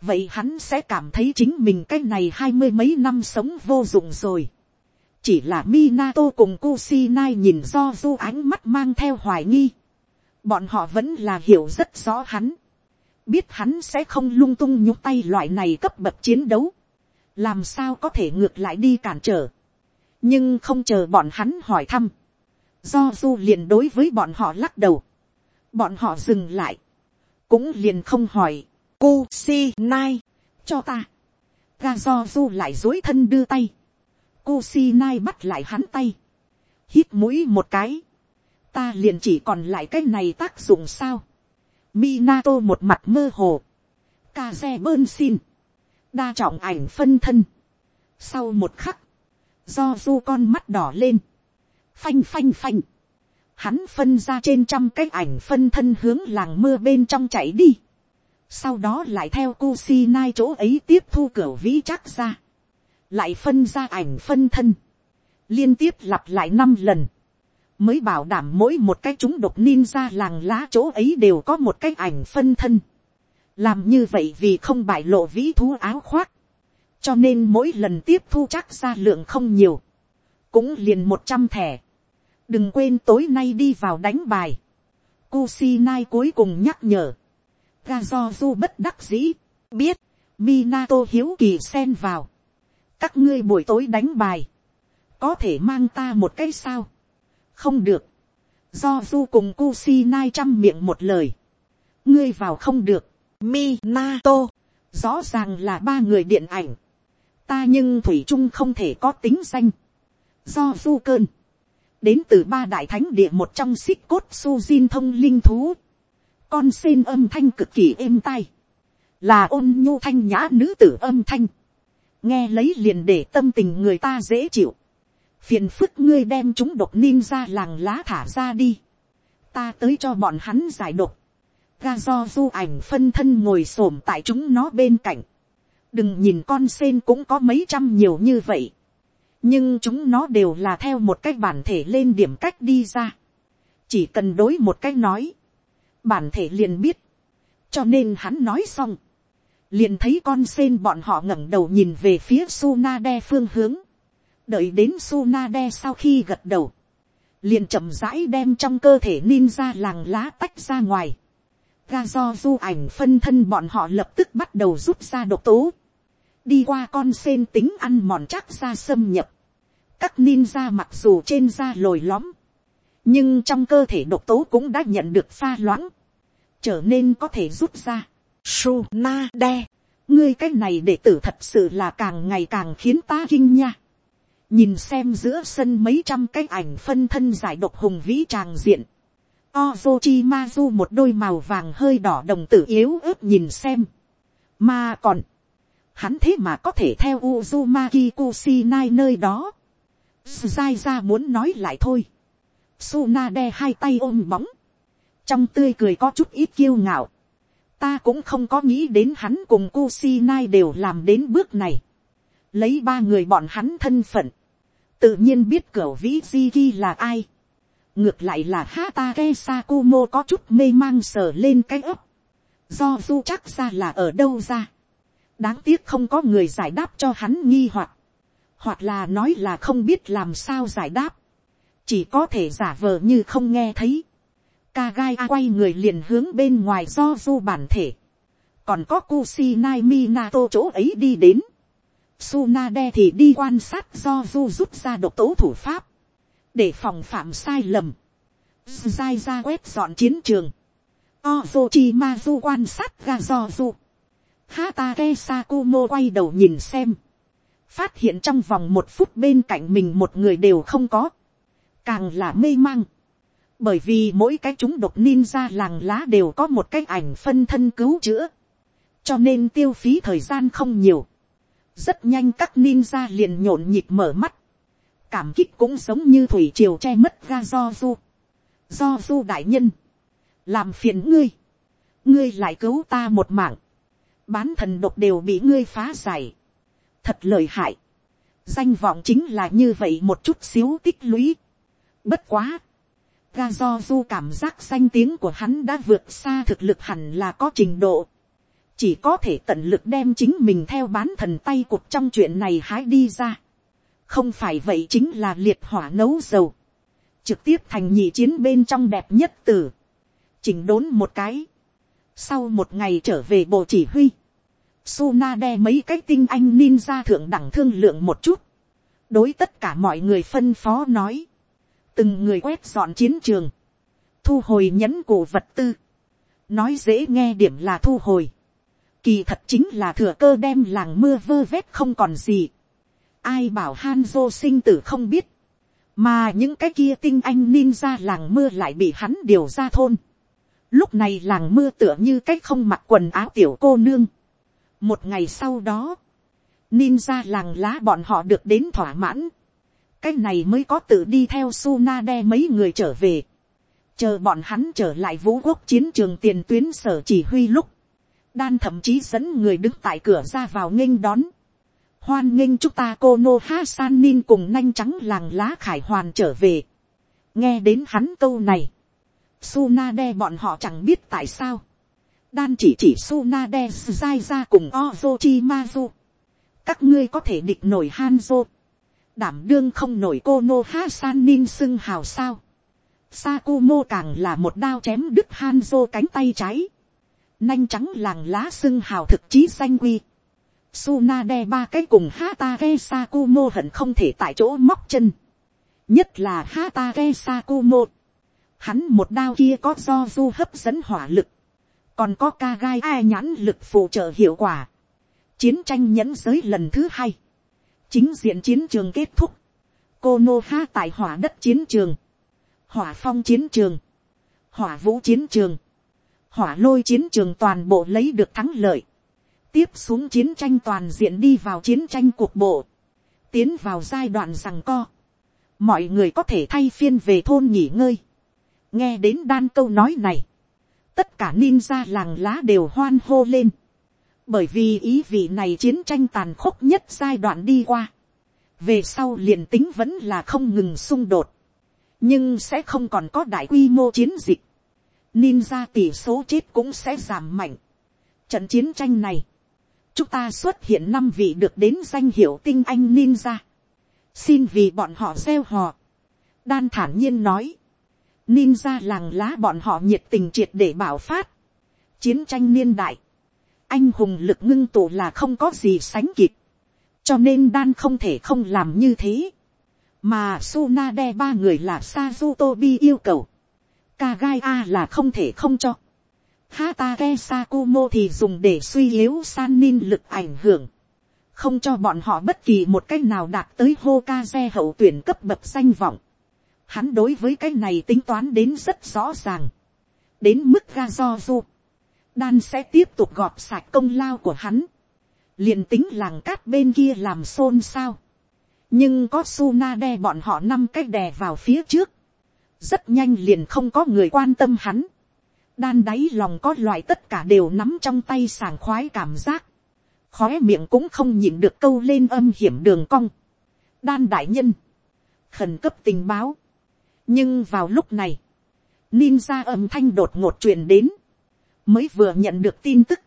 Vậy hắn sẽ cảm thấy chính mình cái này hai mươi mấy năm sống vô dụng rồi. Chỉ là Minato cùng Kusinai nhìn do du ánh mắt mang theo hoài nghi. Bọn họ vẫn là hiểu rất rõ hắn. Biết hắn sẽ không lung tung nhúc tay loại này cấp bậc chiến đấu. Làm sao có thể ngược lại đi cản trở nhưng không chờ bọn hắn hỏi thăm, do du liền đối với bọn họ lắc đầu, bọn họ dừng lại, cũng liền không hỏi, cô si nai, cho ta, ga do du lại dối thân đưa tay, cô si nai bắt lại hắn tay, hít mũi một cái, ta liền chỉ còn lại cái này tác dụng sao, Minato một mặt mơ hồ, ca xe bơn xin, đa trọng ảnh phân thân, sau một khắc, do du con mắt đỏ lên, phanh phanh phanh, hắn phân ra trên trăm cái ảnh phân thân hướng làng mưa bên trong chạy đi, sau đó lại theo cu si nai chỗ ấy tiếp thu cửa vĩ chắc ra, lại phân ra ảnh phân thân, liên tiếp lặp lại năm lần, mới bảo đảm mỗi một cái chúng độc ninja làng lá chỗ ấy đều có một cái ảnh phân thân. làm như vậy vì không bại lộ vĩ thú áo khoác, cho nên mỗi lần tiếp thu chắc ra lượng không nhiều, cũng liền một trăm thẻ. đừng quên tối nay đi vào đánh bài. Kusinai cuối cùng nhắc nhở. ga do du bất đắc dĩ, biết, Minato hiếu kỳ xen vào. các ngươi buổi tối đánh bài, có thể mang ta một cái sao. không được, do du cùng Kusinai chăm miệng một lời. ngươi vào không được, Minato, rõ ràng là ba người điện ảnh ta nhưng thủy trung không thể có tính danh. do du cơn, đến từ ba đại thánh địa một trong xích cốt su diên thông linh thú, con sen âm thanh cực kỳ êm tai, là ôn nhu thanh nhã nữ tử âm thanh, nghe lấy liền để tâm tình người ta dễ chịu, phiền phức ngươi đem chúng độc ninja làng lá thả ra đi, ta tới cho bọn hắn giải độc, ga do du ảnh phân thân ngồi xổm tại chúng nó bên cạnh, đừng nhìn con sen cũng có mấy trăm nhiều như vậy, nhưng chúng nó đều là theo một cái bản thể lên điểm cách đi ra, chỉ cần đối một cách nói, bản thể liền biết, cho nên hắn nói xong, liền thấy con sen bọn họ ngẩng đầu nhìn về phía Sunade phương hướng, đợi đến Sunade sau khi gật đầu, liền chậm rãi đem trong cơ thể ninja làng lá tách ra ngoài, ga do du ảnh phân thân bọn họ lập tức bắt đầu rút ra độc tố, đi qua con sen tính ăn mòn chắc ra xâm nhập, các ninja mặc dù trên da lồi lõm, nhưng trong cơ thể độc tố cũng đã nhận được pha loãng, trở nên có thể rút ra. Su na ngươi cái này đệ tử thật sự là càng ngày càng khiến ta kinh nha. nhìn xem giữa sân mấy trăm cái ảnh phân thân giải độc hùng vĩ tràng diện. Ozochimazu một đôi màu vàng hơi đỏ đồng tử yếu ớt nhìn xem. Mà còn, hắn thế mà có thể theo Uzumaki Kusinai nơi đó. Zai ra muốn nói lại thôi. Sunade hai tay ôm bóng. Trong tươi cười có chút ít kiêu ngạo. Ta cũng không có nghĩ đến hắn cùng Kusinai đều làm đến bước này. Lấy ba người bọn hắn thân phận. Tự nhiên biết cửa vĩ Ziki là ai. Ngược lại là Hatake Sakumo có chút mê mang sờ lên cái ấp. Do du chắc ra là ở đâu ra. Đáng tiếc không có người giải đáp cho hắn nghi hoặc Hoặc là nói là không biết làm sao giải đáp chỉ có thể giả vờ như không nghe thấy. Ca gai a quay người liền hướng bên ngoài do du bản thể. còn có Kusi Naimi Nato chỗ ấy đi đến. Sunade thì đi quan sát do du rút ra độc tố thủ pháp. để phòng phạm sai lầm. Zai ra quét dọn chiến trường. Ozochimazu quan sát ga do du. Hatake Sakumo quay đầu nhìn xem. Phát hiện trong vòng một phút bên cạnh mình một người đều không có càng là mê mang. Bởi vì mỗi cái chúng độc ninja làng lá đều có một cái ảnh phân thân cứu chữa. Cho nên tiêu phí thời gian không nhiều. Rất nhanh các ninja liền nhộn nhịp mở mắt. Cảm kích cũng giống như thủy triều che mất ra do du. Do du đại nhân. Làm phiền ngươi. Ngươi lại cứu ta một mạng. Bán thần độc đều bị ngươi phá giải. Thật lợi hại. Danh vọng chính là như vậy một chút xíu tích lũy Bất quá. Ga do du cảm giác danh tiếng của hắn đã vượt xa thực lực hẳn là có trình độ. Chỉ có thể tận lực đem chính mình theo bán thần tay cuộc trong chuyện này hái đi ra. Không phải vậy chính là liệt hỏa nấu dầu. Trực tiếp thành nhị chiến bên trong đẹp nhất tử. Chỉnh đốn một cái. Sau một ngày trở về bộ chỉ huy. Suna đe mấy cái tinh anh ninja thượng đẳng thương lượng một chút. Đối tất cả mọi người phân phó nói từng người quét dọn chiến trường, thu hồi nhẫn cổ vật tư, nói dễ nghe điểm là thu hồi, kỳ thật chính là thừa cơ đem làng mưa vơ vét không còn gì, ai bảo Hanzo sinh tử không biết, mà những cái kia tinh anh ninja làng mưa lại bị hắn điều ra thôn. Lúc này làng mưa tựa như cái không mặc quần áo tiểu cô nương. Một ngày sau đó, ninja làng lá bọn họ được đến thỏa mãn cái này mới có tự đi theo Suna đe mấy người trở về. Chờ bọn hắn trở lại vũ quốc chiến trường tiền tuyến sở chỉ huy lúc. Đan thậm chí dẫn người đứng tại cửa ra vào nghênh đón. Hoan nghênh chúng ta cô Nô Ha San Nin cùng nanh trắng làng lá khải hoàn trở về. Nghe đến hắn câu này. Suna đe bọn họ chẳng biết tại sao. Đan chỉ chỉ Suna đe dai ra cùng Ozochimazu. Các ngươi có thể địch nổi Hanzo đảm đương không nổi cô nô ha san nin xưng hào sao. Sakumo càng là một đao chém đứt Hanzo cánh tay trái. Nanh trắng làng lá xưng hào thực chí danh quy. Sunade ba cái cùng Hatake Sakumo hận không thể tại chỗ móc chân. Nhất là Hatake Sakumo. Hắn một đao kia có do du hấp dẫn hỏa lực. Còn có ca gai ai nhãn lực phụ trợ hiệu quả. Chiến tranh nhẫn giới lần thứ hai. Chính diện chiến trường kết thúc, cô nô ha tại hỏa đất chiến trường, hỏa phong chiến trường, hỏa vũ chiến trường, hỏa lôi chiến trường toàn bộ lấy được thắng lợi, tiếp xuống chiến tranh toàn diện đi vào chiến tranh cuộc bộ, tiến vào giai đoạn rằng co, mọi người có thể thay phiên về thôn nghỉ ngơi, nghe đến đan câu nói này, tất cả ninja làng lá đều hoan hô lên, bởi vì ý vị này chiến tranh tàn khốc nhất giai đoạn đi qua, về sau liền tính vẫn là không ngừng xung đột, nhưng sẽ không còn có đại quy mô chiến dịch, ninja tỷ số chết cũng sẽ giảm mạnh. Trận chiến tranh này, chúng ta xuất hiện năm vị được đến danh hiệu tinh anh ninja. xin vì bọn họ gieo họ. đan thản nhiên nói, ninja làng lá bọn họ nhiệt tình triệt để bảo phát. chiến tranh niên đại, anh hùng lực ngưng tụ là không có gì sánh kịp, cho nên đan không thể không làm như thế. mà Sunade ba người là Sazutobi yêu cầu, Kagaya là không thể không cho. Hatake Sakumo thì dùng để suy yếu san nin lực ảnh hưởng. Không cho bọn họ bất kỳ một cách nào đạt tới Hokage hậu tuyển cấp bậc danh vọng. Hắn đối với cái này tính toán đến rất rõ ràng. Đến mức ga do du, Đan sẽ tiếp tục gọp sạch công lao của hắn. liền tính làng cát bên kia làm xôn xao. Nhưng có Tsunade bọn họ năm cách đè vào phía trước. Rất nhanh liền không có người quan tâm hắn đan đáy lòng có loại tất cả đều nắm trong tay sảng khoái cảm giác, khóe miệng cũng không nhịn được câu lên âm hiểm đường cong. đan đại nhân, khẩn cấp tình báo, nhưng vào lúc này, ninja âm thanh đột ngột truyền đến, mới vừa nhận được tin tức,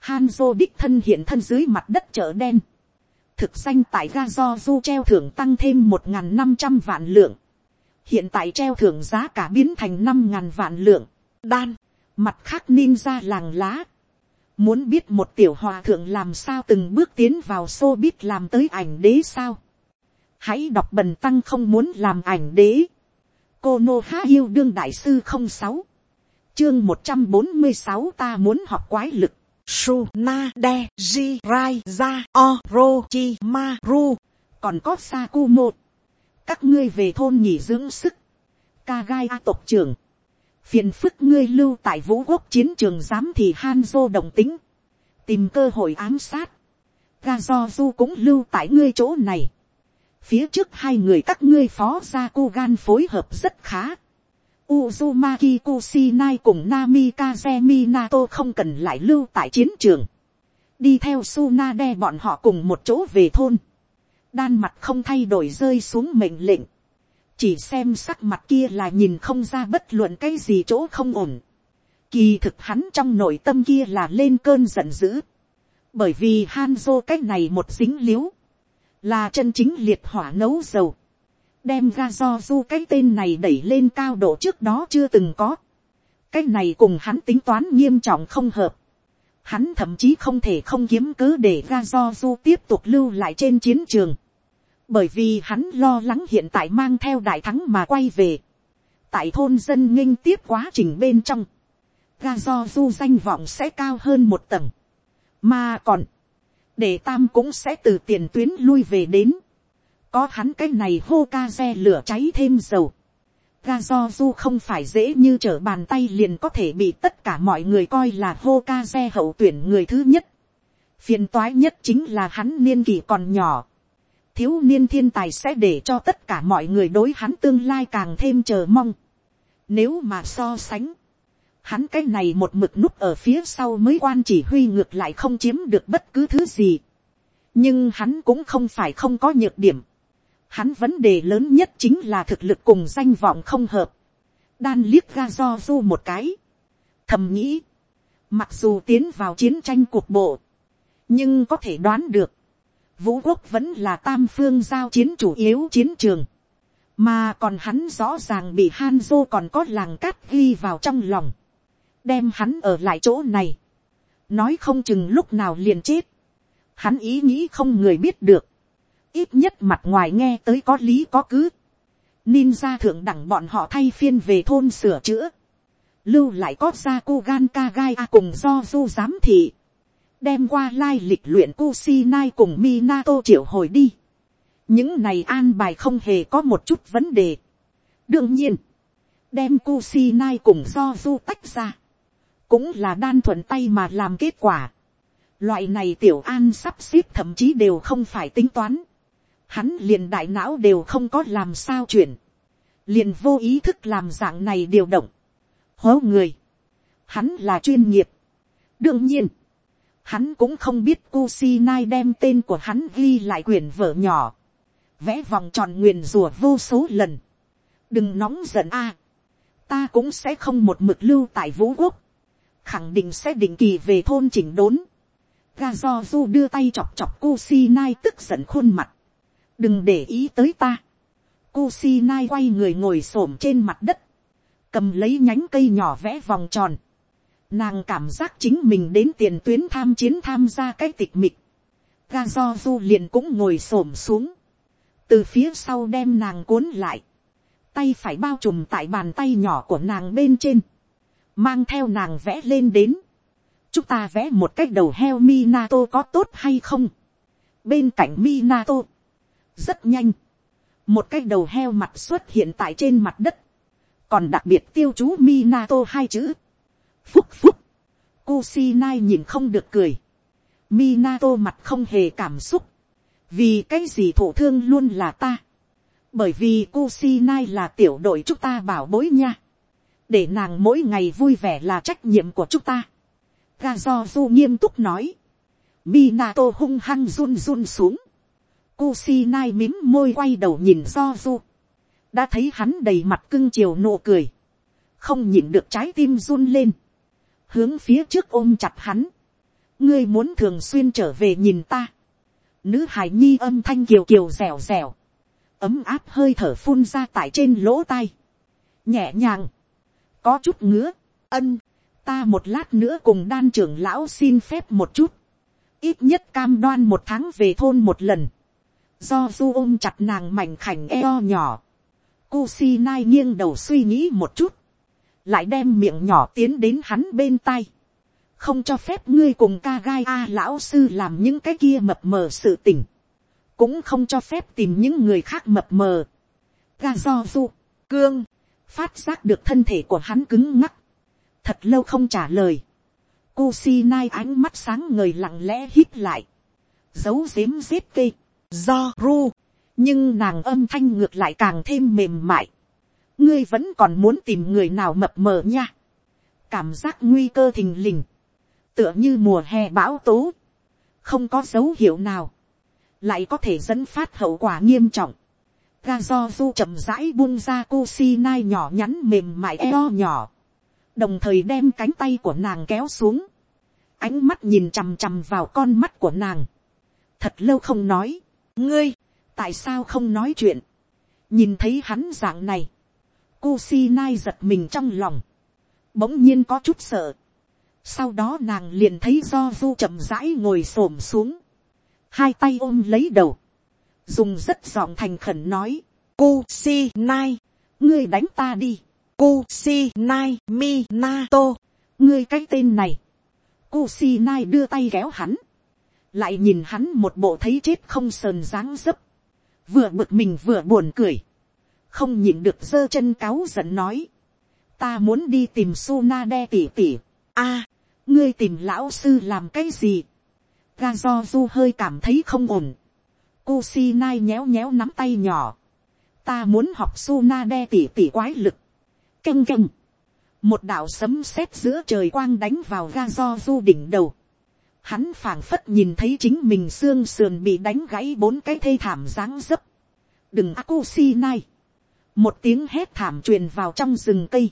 Hanzo đích thân hiện thân dưới mặt đất chợ đen, thực danh tại ga do du treo thưởng tăng thêm một n g h n năm trăm vạn lượng, hiện tại treo thưởng giá cả biến thành năm ngàn vạn lượng, đan, mặt khác ninja làng lá, muốn biết một tiểu hòa thượng làm sao từng bước tiến vào xô biết làm tới ảnh đế sao, hãy đọc bần tăng không muốn làm ảnh đế, cô nô há yêu đương đại sư không sáu, chương một trăm bốn mươi sáu ta muốn học quái lực, su na de ji rai ra o ro chi ma ru, còn có sa ku một, các ngươi về thôn nghỉ dưỡng sức, ca gai a tộc trưởng, phiền phức ngươi lưu tại vũ quốc chiến trường giám thì Hanzo đồng tính, tìm cơ hội ám sát, ga do du cũng lưu tại ngươi chỗ này, phía trước hai người các ngươi phó gia cô gan phối hợp rất khá, Uzumaki Kusinai cùng Namikaze Minato không cần lại lưu tại chiến trường. Đi theo Sunade bọn họ cùng một chỗ về thôn. Đan mặt không thay đổi rơi xuống mệnh lệnh chỉ xem sắc mặt kia là nhìn không ra bất luận cái gì chỗ không ổn. Kỳ thực hắn trong nội tâm kia là lên cơn giận dữ. Bởi vì Hanzo cái này một dính liếu. Là chân chính liệt hỏa nấu dầu. Đem ga do du cái tên này đẩy lên cao độ trước đó chưa từng có. Cái này cùng hắn tính toán nghiêm trọng không hợp. Hắn thậm chí không thể không kiếm cớ để ga do du tiếp tục lưu lại trên chiến trường bởi vì hắn lo lắng hiện tại mang theo đại thắng mà quay về. tại thôn dân nghinh tiếp quá trình bên trong, ga do du danh vọng sẽ cao hơn một tầng. mà còn, để tam cũng sẽ từ tiền tuyến lui về đến. có hắn cái này hô ca xe lửa cháy thêm dầu. ga do du không phải dễ như trở bàn tay liền có thể bị tất cả mọi người coi là hô ca xe hậu tuyển người thứ nhất. phiền toái nhất chính là hắn niên kỷ còn nhỏ thiếu niên thiên tài sẽ để cho tất cả mọi người đối hắn tương lai càng thêm chờ mong. Nếu mà so sánh, hắn cái này một mực núp ở phía sau mới quan chỉ huy ngược lại không chiếm được bất cứ thứ gì. nhưng hắn cũng không phải không có nhược điểm. hắn vấn đề lớn nhất chính là thực lực cùng danh vọng không hợp. đan liếc ga do du một cái. thầm nghĩ, mặc dù tiến vào chiến tranh cuộc bộ, nhưng có thể đoán được, vũ quốc vẫn là tam phương giao chiến chủ yếu chiến trường, mà còn hắn rõ ràng bị han Hanzo còn có làng cát ghi vào trong lòng, đem hắn ở lại chỗ này, nói không chừng lúc nào liền chết, hắn ý nghĩ không người biết được, ít nhất mặt ngoài nghe tới có lý có cứ, ninja thượng đẳng bọn họ thay phiên về thôn sửa chữa, lưu lại có ra cô gan ca gai a cùng do du giám thị, đem qua lai lịch luyện cu si nai cùng Minato triệu hồi đi. Những này an bài không hề có một chút vấn đề. Đương nhiên, đem cu si nai cùng do du tách ra. Cũng là đan thuận tay mà làm kết quả. Loại này tiểu an sắp xếp thậm chí đều không phải tính toán. Hắn liền đại não đều không có làm sao chuyển. Liền vô ý thức làm dạng này điều động. Hố người. Hắn là chuyên nghiệp. Đương nhiên. Hắn cũng không biết Kusinai đem tên của hắn ghi lại quyển vở nhỏ. Vẽ vòng tròn nguyền rùa vô số lần. Đừng nóng giận a Ta cũng sẽ không một mực lưu tại vũ quốc. Khẳng định sẽ định kỳ về thôn chỉnh đốn ga do du đưa tay chọc chọc Kusinai tức giận khuôn mặt. đừng để ý tới ta. Kusinai quay người ngồi s trên mặt đất, cầm lấy nhánh cây nhỏ vẽ vòng tròn. Nàng cảm giác chính mình đến tiền tuyến tham chiến tham gia cái tịch mịch. Ga do du liền cũng ngồi s xuống. từ phía sau đem nàng cuốn lại. tay phải bao trùm tại bàn tay nhỏ của nàng bên trên mang theo nàng vẽ lên đến. Chúng ta vẽ một cách đầu heo Minato có tốt hay không. bên cạnh Minato, rất nhanh, một cái đầu heo mặt xuất hiện tại trên mặt đất, còn đặc biệt tiêu chú Minato hai chữ, phúc phúc, Kusinai nhìn không được cười, Minato mặt không hề cảm xúc, vì cái gì thổ thương luôn là ta, bởi vì Kusinai là tiểu đội chúng ta bảo bối nha, để nàng mỗi ngày vui vẻ là trách nhiệm của chúng ta ga do du nghiêm túc nói. Minato hung hăng run run xuống. Kusinai mím môi quay đầu nhìn do du. đã thấy hắn đầy mặt cưng chiều nụ cười. không nhìn được trái tim run lên. hướng phía trước ôm chặt hắn. ngươi muốn thường xuyên trở về nhìn ta. nữ hải nhi âm thanh kiều kiều dẻo dẻo. ấm áp hơi thở phun ra tại trên lỗ tai. nhẹ nhàng có chút ngứa. ân ta một lát nữa cùng đan trưởng lão xin phép một chút, ít nhất cam đoan một tháng về thôn một lần, do du ôm chặt nàng mảnh khảnh eo nhỏ, cu si nai nghiêng đầu suy nghĩ một chút, lại đem miệng nhỏ tiến đến hắn bên tay, không cho phép ngươi cùng ca gai a lão sư làm những cái kia mập mờ sự tình, cũng không cho phép tìm những người khác mập mờ, ga do du, cương, phát giác được thân thể của hắn cứng ngắc, thật lâu không trả lời. Kusinai ánh mắt sáng ngời lặng lẽ hít lại. Giấu giếm giết cây. Do ru. Nhưng nàng âm thanh ngược lại càng thêm mềm mại. Ngươi vẫn còn muốn tìm người nào mập mờ nha. Cảm giác nguy cơ thình lình. Tựa như mùa hè bão tố. Không có dấu hiệu nào. Lại có thể dẫn phát hậu quả nghiêm trọng. Ga do du chậm rãi buông ra Kusinai nhỏ nhắn mềm mại eo nhỏ. Đồng thời đem cánh tay của nàng kéo xuống, ánh mắt nhìn chằm chằm vào con mắt của nàng, thật lâu không nói, ngươi, tại sao không nói chuyện, nhìn thấy hắn dạng này, Kusinai giật mình trong lòng, bỗng nhiên có chút sợ, sau đó nàng liền thấy do du chậm rãi ngồi s ổ m xuống, hai tay ôm lấy đầu, dùng rất giọng thành khẩn nói, Kusinai, ngươi đánh ta đi, Kusinai Minato. Ngươi cái tên này. Kusinai đưa tay kéo hắn. Lại nhìn hắn một bộ thấy chết không sờn dáng dấp. Vừa bực mình vừa buồn cười. Không nhịn được giơ chân cáo giận nói. Ta muốn đi tìm Sunade tỉ tỉ. a ngươi tìm lão sư làm cái gì? Ga do du hơi cảm thấy không ổn. Kusinai nhéo nhéo nắm tay nhỏ. Ta muốn học Sunade tỉ tỉ quái lực Canh canh. Một đạo sấm sét giữa trời quang đánh vào ga do du đỉnh đầu. Hắn phảng phất nhìn thấy chính mình xương sườn bị đánh gãy bốn cái thây thảm dáng dấp. Đừng Akusi nai. Một tiếng hét thảm truyền vào trong rừng cây.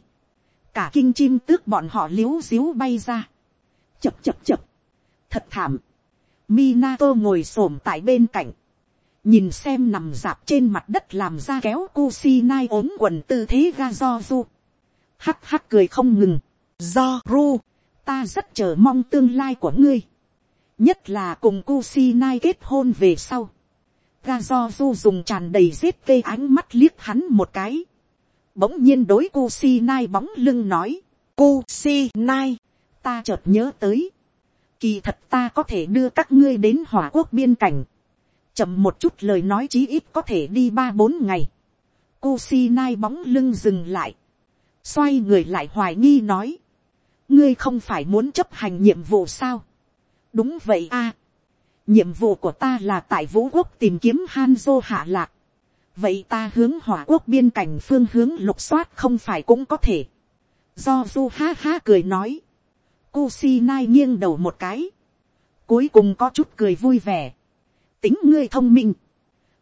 Cả kinh chim tước bọn họ liếu xíu bay ra. Chập chập chập. Thật thảm. Minato ngồi xổm tại bên cạnh. Nhìn xem nằm dạp trên mặt đất làm ra kéo Kusinai ốm quần tư thế ga do du hắc hắc cười không ngừng, do ru, ta rất chờ mong tương lai của ngươi, nhất là cùng Kusinai kết hôn về sau. Ga do du dùng tràn đầy giết cây ánh mắt liếc hắn một cái. Bỗng nhiên đối Kusinai bóng lưng nói. Kusinai, ta chợt nhớ tới. Kỳ thật ta có thể đưa các ngươi đến hỏa quốc biên cảnh. Chậm một chút lời nói chí ít có thể đi ba bốn ngày. Kusinai bóng lưng dừng lại xoay người lại hoài nghi nói, ngươi không phải muốn chấp hành nhiệm vụ sao, đúng vậy a. nhiệm vụ của ta là tại vũ quốc tìm kiếm Hanzo hạ lạc. vậy ta hướng hỏa quốc biên cảnh phương hướng lục soát không phải cũng có thể. do du ha ha cười nói. Kusinai nghiêng đầu một cái. cuối cùng có chút cười vui vẻ tính ngươi thông minh.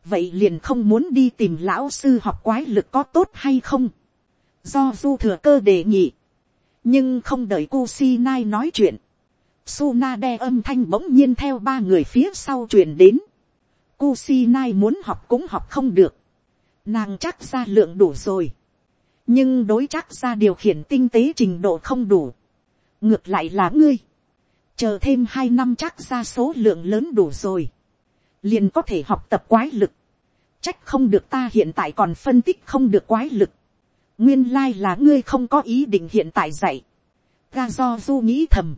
vậy liền không muốn đi tìm lão sư học quái lực có tốt hay không. do du thừa cơ đề nghị. nhưng không đợi ku si nai nói chuyện Suna đe âm thanh bỗng nhiên theo ba người phía sau truyền đến. ku si nai muốn học cũng học không được. Nàng chắc ra lượng đủ rồi. Nhưng đối chắc ra điều khiển tinh tế trình độ không đủ. Ngược lại là ngươi. Chờ thêm hai năm chắc ra số lượng lớn đủ rồi. Liền có thể học tập quái lực. Trách không được ta hiện tại còn phân tích không được quái lực. Nguyên lai là ngươi không có ý định hiện tại dạy. Ga do du nghĩ thầm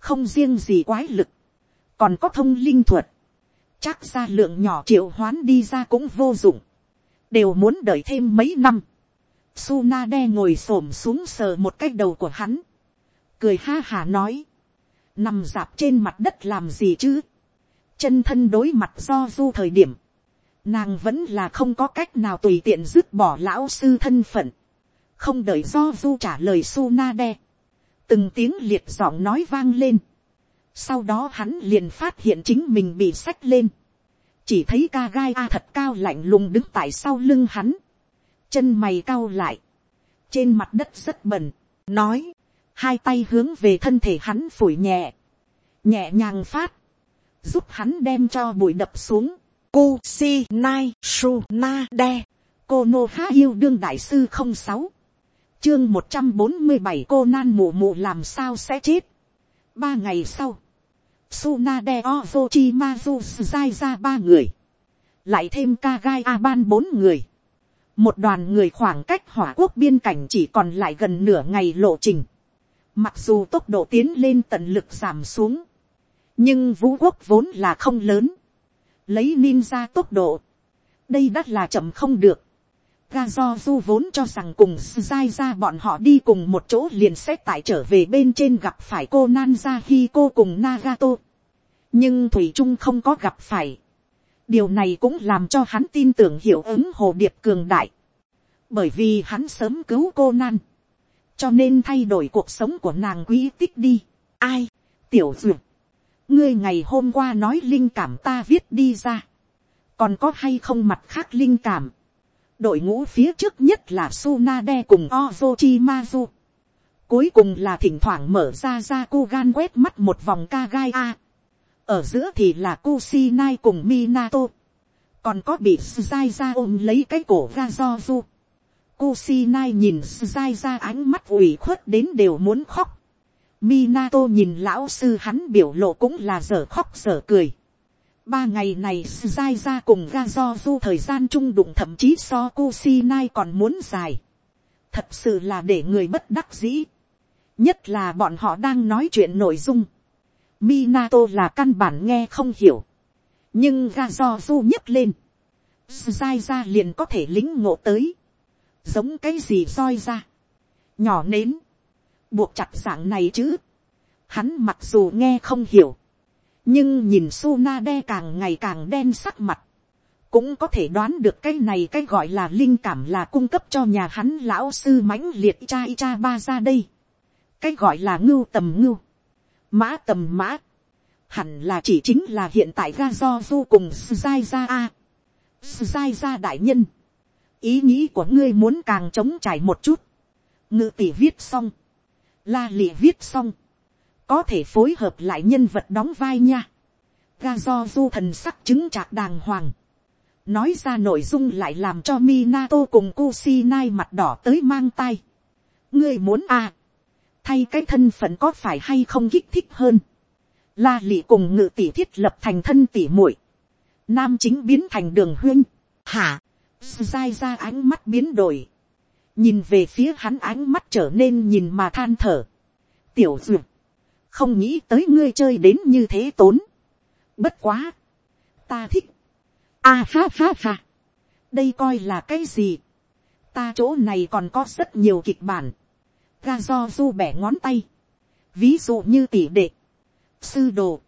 không riêng gì quái lực, còn có thông linh thuật, chắc ra lượng nhỏ triệu hoán đi ra cũng vô dụng, đều muốn đợi thêm mấy năm. Suna đe ngồi xổm xuống sờ một cái đầu của hắn, cười ha hà nói, nằm dạp trên mặt đất làm gì chứ, chân thân đối mặt do du thời điểm, nàng vẫn là không có cách nào tùy tiện dứt bỏ lão sư thân phận, không đợi do du trả lời su na đe, từng tiếng liệt giọng nói vang lên. sau đó hắn liền phát hiện chính mình bị sách lên. chỉ thấy ca gai a thật cao lạnh lùng đứng tại sau lưng hắn. chân mày cao lại. trên mặt đất rất bẩn. nói, hai tay hướng về thân thể hắn phủi nhẹ. nhẹ nhàng phát giúp hắn đem cho bụi đập xuống. Ku si nai su na de. cô nô há yêu đương đại sư không sáu chương một trăm bốn mươi bảy cô nan mù mù làm sao sẽ chết. ba ngày sau, Tsunade Ozochi Mazu dai ra ba người, lại thêm Kagai Aban bốn người. Một đoàn người khoảng cách hỏa quốc biên cảnh chỉ còn lại gần nửa ngày lộ trình. Mặc dù tốc độ tiến lên tận lực giảm xuống, nhưng vũ quốc vốn là không lớn. Lấy ninja tốc độ, đây đắt là chậm không được ga do du vốn cho rằng cùng dai ra bọn họ đi cùng một chỗ liền sẽ tại trở về bên trên gặp phải cô nan ra khi cô cùng nagato. nhưng thủy trung không có gặp phải. điều này cũng làm cho hắn tin tưởng hiệu ứng hồ điệp cường đại. bởi vì hắn sớm cứu cô nan. cho nên thay đổi cuộc sống của nàng quý tích đi. ai, tiểu duyệt ngươi ngày hôm qua nói linh cảm ta viết đi ra. còn có hay không mặt khác linh cảm đội ngũ phía trước nhất là Sunade cùng Ozochimazu. Cuối cùng là thỉnh thoảng mở ra ra cô gan quét mắt một vòng Kagaya. Ở giữa thì là Kusinai cùng Minato. Còn có bị Suzai ra ôm lấy cái cổ ga Gazozu. Kusinai nhìn Suzai ra ánh mắt ủy khuất đến đều muốn khóc. Minato nhìn lão sư hắn biểu lộ cũng là dở khóc dở cười ba ngày này dai ra cùng ga do du thời gian trung đụng thậm chí so Kusinai còn muốn dài. Thật sự là để người bất đắc dĩ. Nhất là bọn họ đang nói chuyện nội dung. Minato là căn bản nghe không hiểu. Nhưng ga do du nhấc lên. Dai ra liền có thể lính ngộ tới. Giống cái gì roi ra. Nhỏ nến. Buộc chặt dạng này chứ. Hắn mặc dù nghe không hiểu nhưng nhìn Suna đe càng ngày càng đen sắc mặt, cũng có thể đoán được cái này cái gọi là linh cảm là cung cấp cho nhà hắn lão sư mãnh liệt cha cha ba ra đây. cái gọi là ngưu tầm ngưu, mã tầm mã, hẳn là chỉ chính là hiện tại ga do du cùng sai ra a. sai ra đại nhân, ý nghĩ của ngươi muốn càng chống trải một chút, ngự tỷ viết xong, la lịa viết xong, có thể phối hợp lại nhân vật đóng vai nha. ga do du thần sắc chứng trạc đàng hoàng. nói ra nội dung lại làm cho Minato cùng Kusinai mặt đỏ tới mang tay. ngươi muốn à, thay cái thân phận có phải hay không kích thích hơn. La lị cùng ngự tỷ thiết lập thành thân tỷ muội. Nam chính biến thành đường huyên. Hả? Sai ra ánh mắt biến đổi. Nhìn về phía hắn ánh mắt trở nên nhìn mà than thở. Tiểu duyệt không nghĩ tới ngươi chơi đến như thế tốn. bất quá, ta thích. a ha ha ha, đây coi là cái gì. ta chỗ này còn có rất nhiều kịch bản. ga do du bẻ ngón tay. ví dụ như tỷ đệ, sư đồ,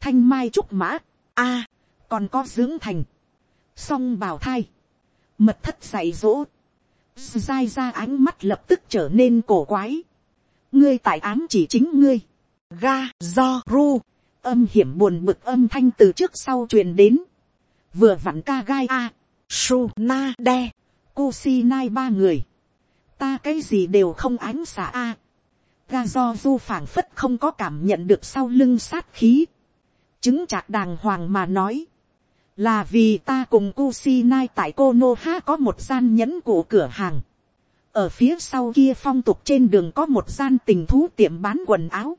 thanh mai trúc mã, a, còn có dưỡng thành, song bào thai, mật thất dạy dỗ, dai ra ánh mắt lập tức trở nên cổ quái, ngươi tại ám chỉ chính ngươi, ga do ru, âm hiểm buồn bực âm thanh từ trước sau truyền đến, vừa vặn ca gai a, su na de cu si Kusinai ba người. Ta cái gì đều không ánh xả a. Ga do du phảng phất không có cảm nhận được sau lưng sát khí. Chứng chạc đàng hoàng mà nói. Là vì ta cùng Kusinai tại Konoha có một gian nhẫn cổ cửa hàng. Ở phía sau kia phong tục trên đường có một gian tình thú tiệm bán quần áo.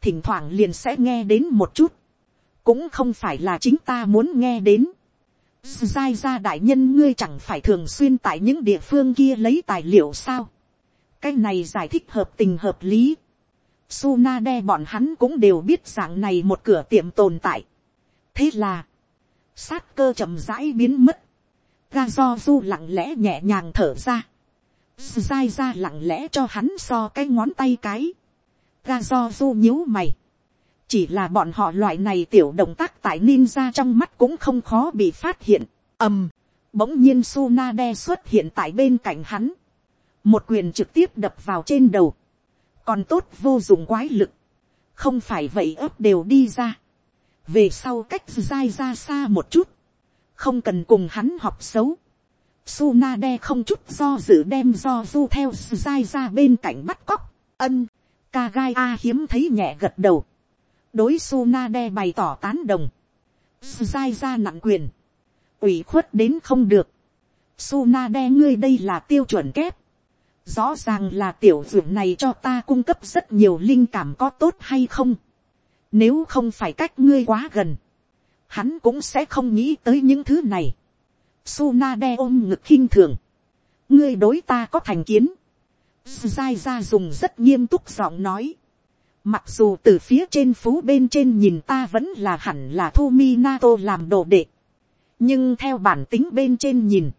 Thỉnh thoảng liền sẽ nghe đến một chút. Cũng không phải là chính ta muốn nghe đến Giai gia đại nhân ngươi chẳng phải thường xuyên tại những địa phương kia lấy tài liệu sao. Cái này giải thích hợp tình hợp lý. Suna đe bọn hắn cũng đều biết dạng này một cửa tiệm tồn tại. Thế là, sát cơ chậm rãi biến mất. Ga do du lặng lẽ nhẹ nhàng thở ra. Sai ra lặng lẽ cho hắn so cái ngón tay cái. Ga do du nhíu mày chỉ là bọn họ loại này tiểu động tác tại ninja trong mắt cũng không khó bị phát hiện. ầm, bỗng nhiên Suna đe xuất hiện tại bên cạnh hắn. một quyền trực tiếp đập vào trên đầu. còn tốt vô dụng quái lực. không phải vậy ớt đều đi ra về sau cách dai ra xa một chút. không cần cùng hắn học xấu. Sunade không chút do dự đem do du theo dai ra bên cạnh bắt cóc. ân, Kagai a hiếm thấy nhẹ gật đầu đối Sunade bày tỏ tán đồng, dai ra nặng quyền, ủy khuất đến không được, Sunade ngươi đây là tiêu chuẩn kép, rõ ràng là tiểu dưỡng này cho ta cung cấp rất nhiều linh cảm có tốt hay không, nếu không phải cách ngươi quá gần, hắn cũng sẽ không nghĩ tới những thứ này. Suna đe ôm ngực khinh thường, ngươi đối ta có thành kiến, Zai ra dùng rất nghiêm túc giọng nói, Mặc dù từ phía trên phú bên trên nhìn ta vẫn là hẳn là thu mi nato làm đồ đệ. Nhưng theo bản tính bên trên nhìn.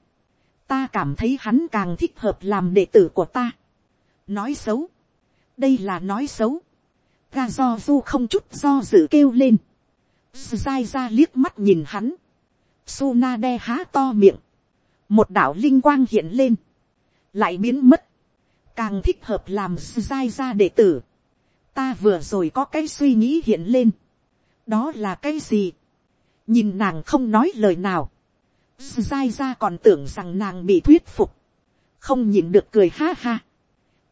Ta cảm thấy hắn càng thích hợp làm đệ tử của ta. Nói xấu. Đây là nói xấu. Ga do du không chút do dự kêu lên. Dai ra liếc mắt nhìn hắn. Suna đe há to miệng. Một đạo linh quang hiện lên. Lại biến mất. Càng thích hợp làm dai ra đệ tử ta vừa rồi có cái suy nghĩ hiện lên. đó là cái gì. nhìn nàng không nói lời nào. dai ra còn tưởng rằng nàng bị thuyết phục. không nhìn được cười ha ha.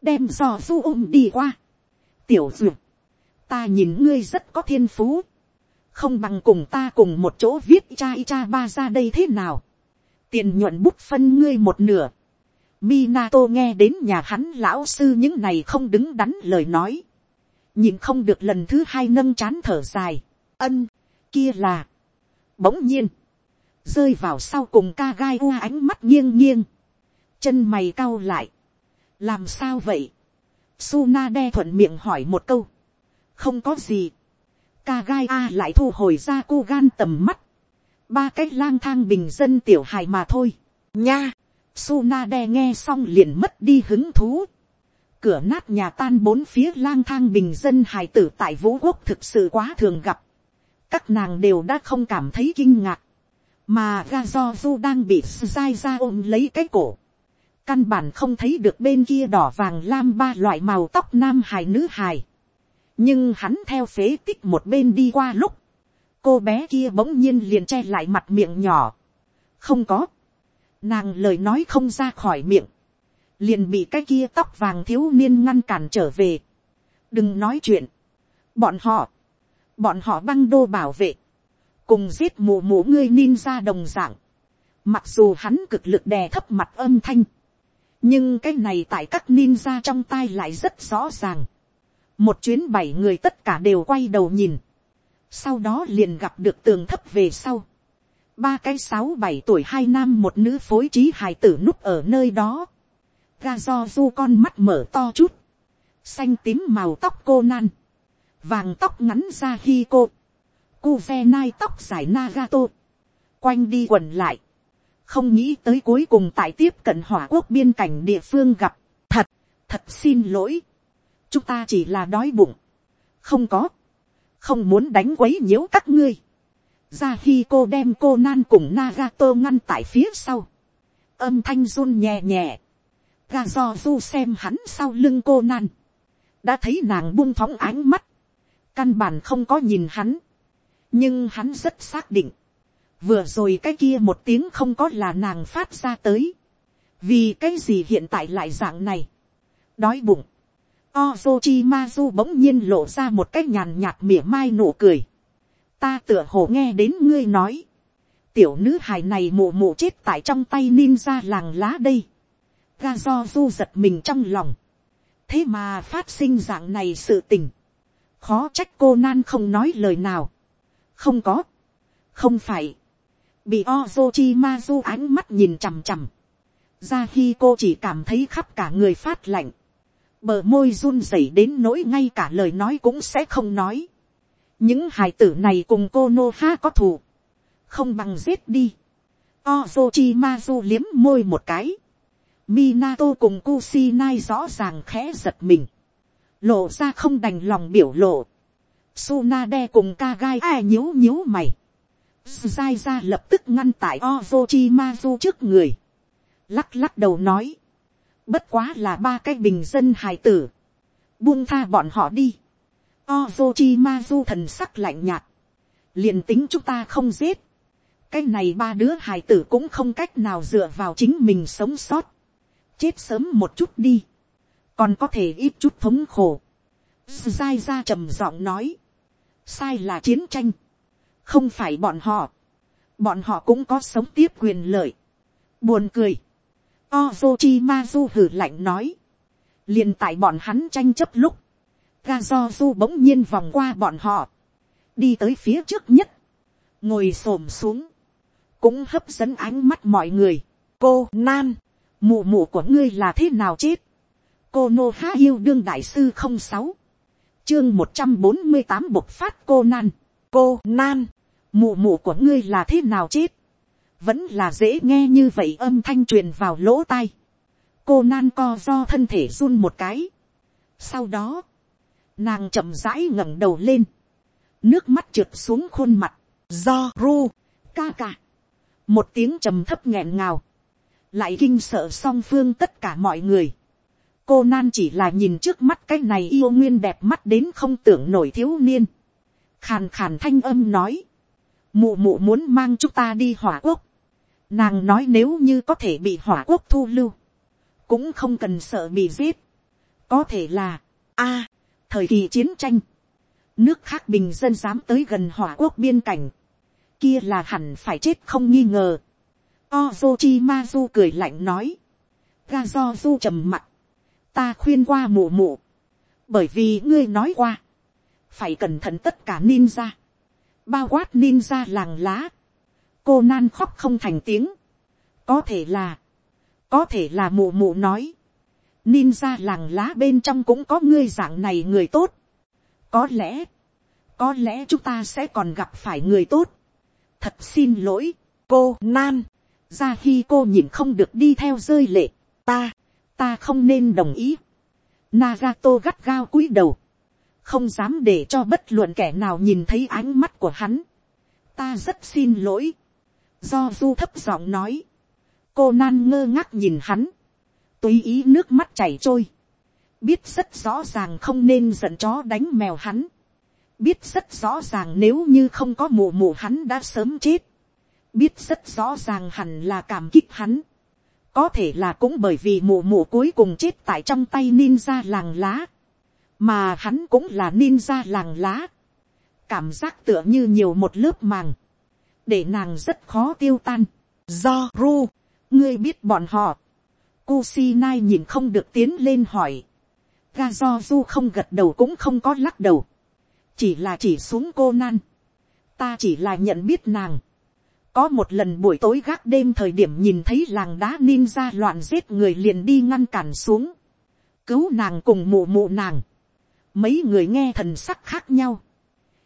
đem giò du ôm đi qua. tiểu dược ta nhìn ngươi rất có thiên phú. không bằng cùng ta cùng một chỗ viết cha y cha ba ra đây thế nào. tiền nhuận bút phân ngươi một nửa. Minato nghe đến nhà hắn lão sư những này không đứng đắn lời nói. Nhìn không được lần thứ hai nâng chán thở dài, ân, kia là, bỗng nhiên, rơi vào sau cùng ca gai u ánh mắt nghiêng nghiêng, chân mày cau lại, làm sao vậy, Suna đe thuận miệng hỏi một câu, không có gì, ca gai a lại thu hồi ra cô gan tầm mắt, ba cái lang thang bình dân tiểu hài mà thôi, nha, Suna đe nghe xong liền mất đi hứng thú, cửa nát nhà tan bốn phía lang thang bình dân hài tử tại vũ quốc thực sự quá thường gặp. các nàng đều đã không cảm thấy kinh ngạc. mà ga do du đang bị sai ra ôm lấy cái cổ. căn bản không thấy được bên kia đỏ vàng lam ba loại màu tóc nam hài nữ hài nhưng hắn theo phế tích một bên đi qua lúc, cô bé kia bỗng nhiên liền che lại mặt miệng nhỏ. không có. nàng lời nói không ra khỏi miệng liền bị cái kia tóc vàng thiếu niên ngăn cản trở về. đừng nói chuyện. bọn họ, bọn họ băng đô bảo vệ, cùng giết mù mù ngươi ninja đồng dạng. mặc dù hắn cực lực đè thấp mặt âm thanh, nhưng cái này tại các ninja trong tai lại rất rõ ràng một chuyến bảy người tất cả đều quay đầu nhìn. sau đó liền gặp được tường thấp về sau. ba cái sáu bảy tuổi hai nam một nữ phối trí hài tử núp ở nơi đó. Ga do du con mắt mở to chút, xanh tím màu tóc cô nan, vàng tóc ngắn ra hi cô, cu ve nai tóc dài nagato, quanh đi quần lại, không nghĩ tới cuối cùng tại tiếp cận hỏa quốc biên cảnh địa phương gặp, thật, thật xin lỗi, chúng ta chỉ là đói bụng, không có, không muốn đánh quấy nhiễu các ngươi. ra khi cô đem cô nan cùng Nagato ngăn tại phía sau. âm thanh run nhẹ nhẹ. ga do du xem hắn sau lưng cô nan. đã thấy nàng buông phóng ánh mắt. căn bản không có nhìn hắn. nhưng hắn rất xác định. vừa rồi cái kia một tiếng không có là nàng phát ra tới. vì cái gì hiện tại lại dạng này. đói bụng Ozochimazu bỗng nhiên lộ ra một cái nhàn nhạt mỉa mai nụ cười. Ta tựa hồ nghe đến ngươi nói. Tiểu nữ hài này mụ mụ chết tại trong tay ninja làng lá đây. Gazozu giật mình trong lòng. Thế mà phát sinh dạng này sự tình. Khó trách cô nan không nói lời nào. Không có. Không phải. Bị Ozochimazu ánh mắt nhìn chằm chằm. Ra khi cô chỉ cảm thấy khắp cả người phát lạnh bờ môi run rẩy đến nỗi ngay cả lời nói cũng sẽ không nói. những hài tử này cùng cô nô ha có thù, không bằng giết đi. Ozochi mazu liếm môi một cái. Minato cùng Kusinai rõ ràng khẽ giật mình. Lộ ra không đành lòng biểu lộ. Tsunade cùng Kagai ai nhíu nhíu mày. Zai ra lập tức ngăn tại Ozochi mazu trước người. Lắc lắc đầu nói bất quá là ba cái bình dân hài tử, buông tha bọn họ đi, Ozochi Mazu thần sắc lạnh nhạt, liền tính chúng ta không giết, cái này ba đứa hài tử cũng không cách nào dựa vào chính mình sống sót, chết sớm một chút đi, còn có thể ít chút thống khổ, dai ra trầm giọng nói, sai là chiến tranh, không phải bọn họ, bọn họ cũng có sống tiếp quyền lợi, buồn cười, Ozochimazu hử lạnh nói. liền tại bọn hắn tranh chấp lúc. Gazozu bỗng nhiên vòng qua bọn họ. Đi tới phía trước nhất. Ngồi xổm xuống. Cũng hấp dẫn ánh mắt mọi người. Cô Nan. Mụ mụ của ngươi là thế nào chết? Cô Nô Há yêu đương đại sư không sáu Chương một trăm bốn mươi tám bộc phát cô Nan. Cô Nan. Mụ mụ của ngươi là thế nào chết? Vẫn là dễ nghe như vậy âm thanh truyền vào lỗ tai. cô nan co do thân thể run một cái. sau đó, nàng chậm rãi ngẩng đầu lên, nước mắt trượt xuống khuôn mặt, do ru, ca ca, một tiếng trầm thấp nghẹn ngào, lại kinh sợ song phương tất cả mọi người. cô nan chỉ là nhìn trước mắt cái này yêu nguyên đẹp mắt đến không tưởng nổi thiếu niên, khàn khàn thanh âm nói, mụ mụ muốn mang chúng ta đi hỏa quốc, Nàng nói nếu như có thể bị hỏa quốc thu lưu. Cũng không cần sợ bị giết. Có thể là. a, thời kỳ chiến tranh. Nước khác bình dân dám tới gần hỏa quốc biên cảnh. Kia là hẳn phải chết không nghi ngờ. Ozochimazu cười lạnh nói. Gazozu trầm mặt. Ta khuyên qua mụ mụ. Bởi vì ngươi nói qua. Phải cẩn thận tất cả ninja. Bao quát ninja làng lá cô nan khóc không thành tiếng, có thể là, có thể là mụ mụ nói, ninja làng lá bên trong cũng có ngươi dạng này người tốt, có lẽ, có lẽ chúng ta sẽ còn gặp phải người tốt, thật xin lỗi, cô nan, ra khi cô nhìn không được đi theo rơi lệ, ta, ta không nên đồng ý, Nagato gắt gao cúi đầu, không dám để cho bất luận kẻ nào nhìn thấy ánh mắt của hắn. ta rất xin lỗi, do du thấp giọng nói, cô nan ngơ ngác nhìn hắn, tùy ý nước mắt chảy trôi, biết rất rõ ràng không nên giận chó đánh mèo hắn, biết rất rõ ràng nếu như không có mù mù hắn đã sớm chết, biết rất rõ ràng hẳn là cảm kích hắn, có thể là cũng bởi vì mù mù cuối cùng chết tại trong tay ninja làng lá, mà hắn cũng là ninja làng lá, cảm giác tựa như nhiều một lớp màng, để nàng rất khó tiêu tan. Do ru, ngươi biết bọn họ. Kusinai nhìn không được tiến lên hỏi. Ga do du không gật đầu cũng không có lắc đầu. Chỉ là chỉ xuống cô nan. Ta chỉ là nhận biết nàng. Có một lần buổi tối gác đêm thời điểm nhìn thấy làng đá ninja loạn giết người liền đi ngăn cản xuống. Cứu nàng cùng mụ mụ nàng. Mấy người nghe thần sắc khác nhau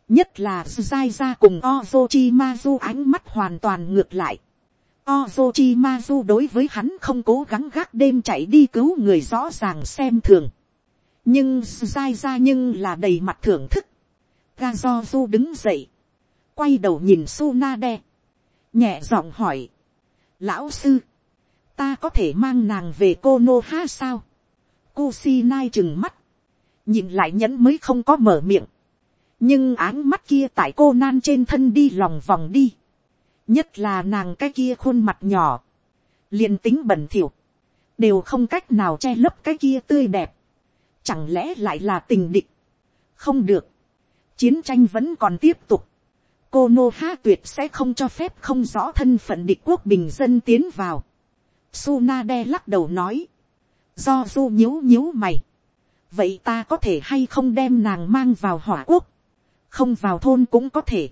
nhất là Zai ra cùng Ozochimazu ánh mắt hoàn toàn ngược lại. Ozochimazu đối với hắn không cố gắng gác đêm chạy đi cứu người rõ ràng xem thường. nhưng Zai ra nhưng là đầy mặt thưởng thức. ga do du đứng dậy, quay đầu nhìn Sunade, nhẹ giọng hỏi, lão sư, ta có thể mang nàng về cô ha sao, Kusinai chừng mắt, nhìn lại nhẫn mới không có mở miệng, nhưng áng mắt kia tại cô nan trên thân đi lòng vòng đi, nhất là nàng cái kia khuôn mặt nhỏ, liền tính bẩn thỉu, đều không cách nào che lấp cái kia tươi đẹp, chẳng lẽ lại là tình địch, không được, chiến tranh vẫn còn tiếp tục, cô nô ha tuyệt sẽ không cho phép không rõ thân phận địch quốc bình dân tiến vào. Suna đe lắc đầu nói, do du nhíu nhíu mày, vậy ta có thể hay không đem nàng mang vào hỏa quốc, không vào thôn cũng có thể.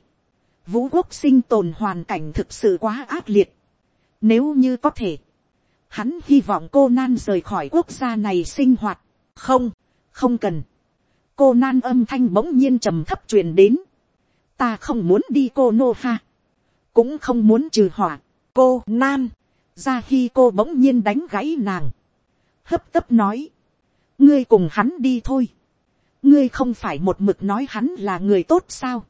Vũ quốc sinh tồn hoàn cảnh thực sự quá ác liệt. Nếu như có thể, hắn hy vọng cô nan rời khỏi quốc gia này sinh hoạt. không, không cần. cô nan âm thanh bỗng nhiên trầm thấp truyền đến. ta không muốn đi cô nô ha. cũng không muốn trừ hỏa. cô nan, ra khi cô bỗng nhiên đánh gãy nàng. hấp tấp nói. ngươi cùng hắn đi thôi ngươi không phải một mực nói hắn là người tốt sao,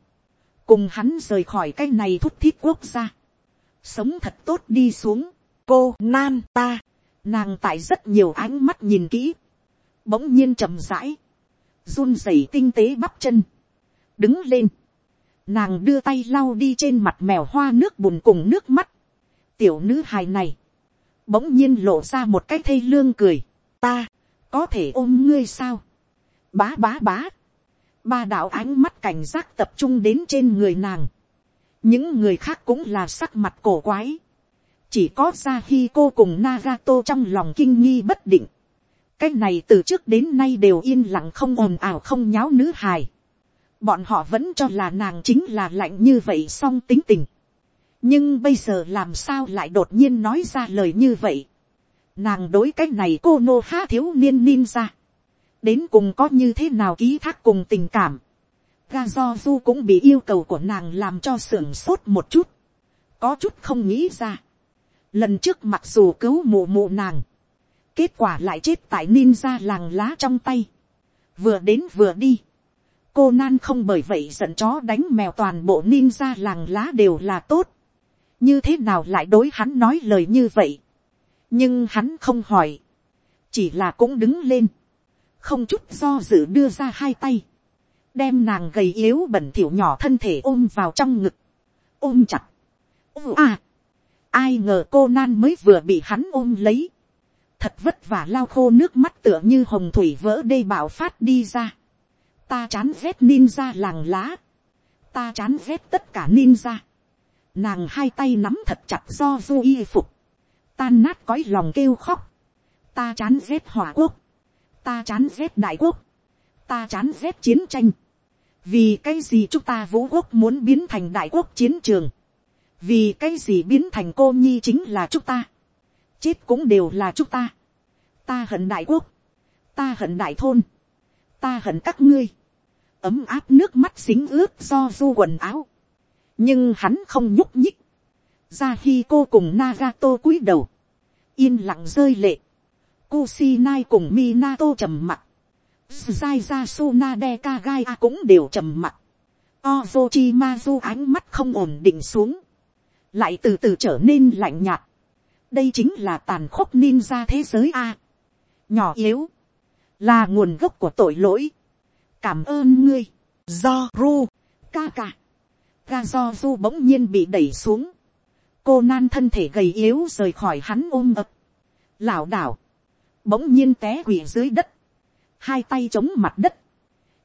cùng hắn rời khỏi cái này thúc thiết quốc gia, sống thật tốt đi xuống, cô nan ta, nàng tại rất nhiều ánh mắt nhìn kỹ, bỗng nhiên chậm rãi, run rẩy tinh tế bắp chân, đứng lên, nàng đưa tay lau đi trên mặt mèo hoa nước bùn cùng nước mắt, tiểu nữ hài này, bỗng nhiên lộ ra một cái thây lương cười, ta, có thể ôm ngươi sao, Bá bá bá. Ba đạo ánh mắt cảnh giác tập trung đến trên người nàng. Những người khác cũng là sắc mặt cổ quái. Chỉ có ra khi cô cùng Nagato trong lòng kinh nghi bất định. Cái này từ trước đến nay đều yên lặng không ồn ào không nháo nữ hài. Bọn họ vẫn cho là nàng chính là lạnh như vậy song tính tình. Nhưng bây giờ làm sao lại đột nhiên nói ra lời như vậy. Nàng đối cái này cô nô há thiếu niên ninja đến cùng có như thế nào ký thác cùng tình cảm. Ga do du cũng bị yêu cầu của nàng làm cho sưởng sốt một chút. Có chút không nghĩ ra. Lần trước mặc dù cứu mụ mụ nàng. Kết quả lại chết tại ninja làng lá trong tay. Vừa đến vừa đi. Cô nan không bởi vậy giận chó đánh mèo toàn bộ ninja làng lá đều là tốt. Như thế nào lại đối hắn nói lời như vậy. Nhưng hắn không hỏi. Chỉ là cũng đứng lên không chút do dự đưa ra hai tay, đem nàng gầy yếu bẩn thỉu nhỏ thân thể ôm vào trong ngực, ôm chặt. Ô à, ai ngờ cô nan mới vừa bị hắn ôm lấy, thật vất vả lao khô nước mắt tựa như hồng thủy vỡ đê bảo phát đi ra. ta chán rét ninja làng lá, ta chán rét tất cả ninja. nàng hai tay nắm thật chặt do du y phục, tan nát cõi lòng kêu khóc, ta chán rét hỏa quốc, ta chán rét đại quốc, ta chán rét chiến tranh, vì cái gì chúng ta vũ quốc muốn biến thành đại quốc chiến trường, vì cái gì biến thành cô nhi chính là chúng ta, chết cũng đều là chúng ta, ta hận đại quốc, ta hận đại thôn, ta hận các ngươi, ấm áp nước mắt xính ướt do du quần áo, nhưng hắn không nhúc nhích, ra khi cô cùng Nagato cúi đầu, yên lặng rơi lệ, Kusinai cùng Minato trầm mặt. Zai ra Sunade Kagai cũng đều trầm mặt. Ozochimazu ánh mắt không ổn định xuống. Lại từ từ trở nên lạnh nhạt. Đây chính là tàn khốc ninja thế giới A. Nhỏ yếu. Là nguồn gốc của tội lỗi. Cảm ơn ngươi. Do Ru. Kaka. Ga do Ru bỗng nhiên bị đẩy xuống. Cô nan thân thể gầy yếu rời khỏi hắn ôm ập. Lão đảo bỗng nhiên té quỷ dưới đất, hai tay chống mặt đất,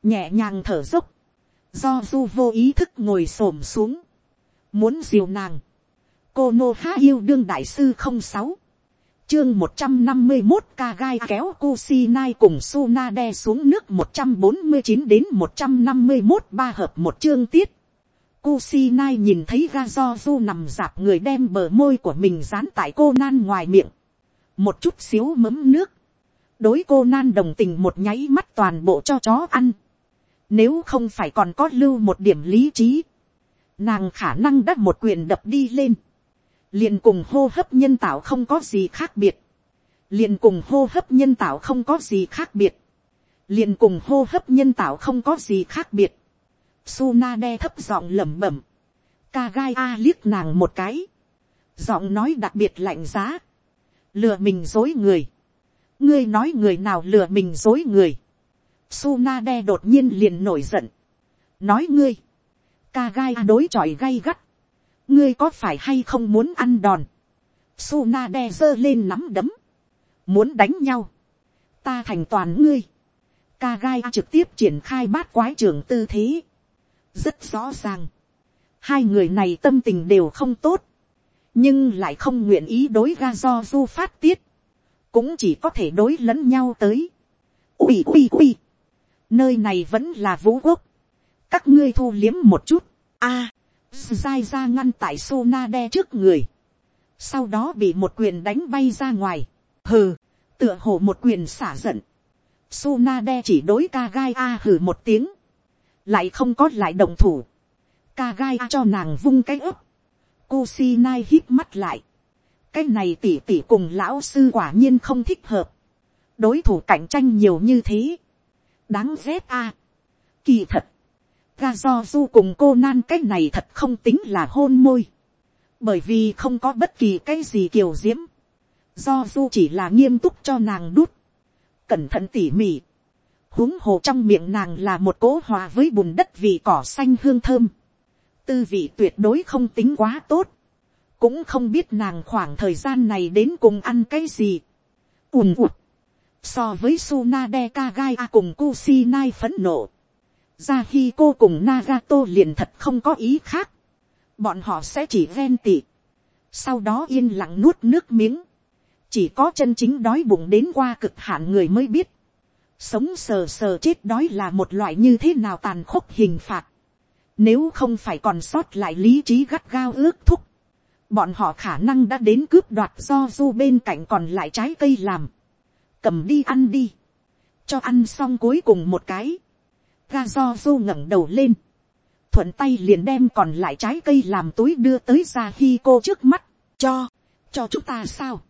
nhẹ nhàng thở dốc, do du vô ý thức ngồi s ổ m xuống, muốn diều nàng, cô nô há yêu đương đại sư không sáu, chương một trăm năm mươi một ca gai kéo Kusi Nai cùng Suna đe xuống nước một trăm bốn mươi chín đến một trăm năm mươi một ba hợp một chương tiết. Kusi Nai nhìn thấy ga do du nằm dạp người đem bờ môi của mình dán tại cô nan ngoài miệng một chút xíu mấm nước, đối cô nan đồng tình một nháy mắt toàn bộ cho chó ăn, nếu không phải còn có lưu một điểm lý trí, nàng khả năng đắt một quyền đập đi lên, liền cùng hô hấp nhân tạo không có gì khác biệt, liền cùng hô hấp nhân tạo không có gì khác biệt, liền cùng hô hấp nhân tạo không có gì khác biệt, Suna đe thấp giọng lẩm bẩm. Ca gai a liếc nàng một cái. Giọng nói đặc biệt lạnh giá. Lừa mình dối người. Ngươi nói người nào lừa mình dối người. Suna đe đột nhiên liền nổi giận. Nói ngươi. Ca gai đối chọi gay gắt. Ngươi có phải hay không muốn ăn đòn. Suna đe giơ lên nắm đấm. Muốn đánh nhau. Ta thành toàn ngươi. Ca gai trực tiếp triển khai bát quái trường tư thế. Rất rõ ràng. Hai người này tâm tình đều không tốt. Nhưng lại không nguyện ý đối ga do du phát tiết. Cũng chỉ có thể đối lẫn nhau tới. Ui ui ui. Nơi này vẫn là vũ quốc. Các ngươi thu liếm một chút. a dai ra ngăn tại Sona đe trước người. Sau đó bị một quyền đánh bay ra ngoài. Hừ, tựa hồ một quyền xả giận. Sona đe chỉ đối ca gai a hừ một tiếng. Lại không có lại đồng thủ. Ca gai a cho nàng vung cái ấp. Kusinai hít mắt lại. Cái này tỉ tỉ cùng lão sư quả nhiên không thích hợp. Đối thủ cạnh tranh nhiều như thế. Đáng ghét a. Kỳ thật ga do du cùng cô nan cái này thật không tính là hôn môi. bởi vì không có bất kỳ cái gì kiều diễm. do du chỉ là nghiêm túc cho nàng đút. cẩn thận tỉ mỉ. huống hồ trong miệng nàng là một cỗ hòa với bùn đất vị cỏ xanh hương thơm tư vị tuyệt đối không tính quá tốt. cũng không biết nàng khoảng thời gian này đến cùng ăn cái gì. ùn ụt. so với Suna Deka Gai cùng Kusinai phấn nộ ra khi cô cùng Nagato liền thật không có ý khác. Bọn họ sẽ chỉ ghen tị. Sau đó yên lặng nuốt nước miếng. Chỉ có chân chính đói bụng đến qua cực hạn người mới biết. Sống sờ sờ chết đói là một loại như thế nào tàn khốc hình phạt. Nếu không phải còn sót lại lý trí gắt gao ước thúc. Bọn họ khả năng đã đến cướp đoạt do du bên cạnh còn lại trái cây làm. Cầm đi ăn đi. Cho ăn xong cuối cùng một cái ga do du ngẩng đầu lên, thuận tay liền đem còn lại trái cây làm túi đưa tới ra khi cô trước mắt, cho, cho chúng ta sao.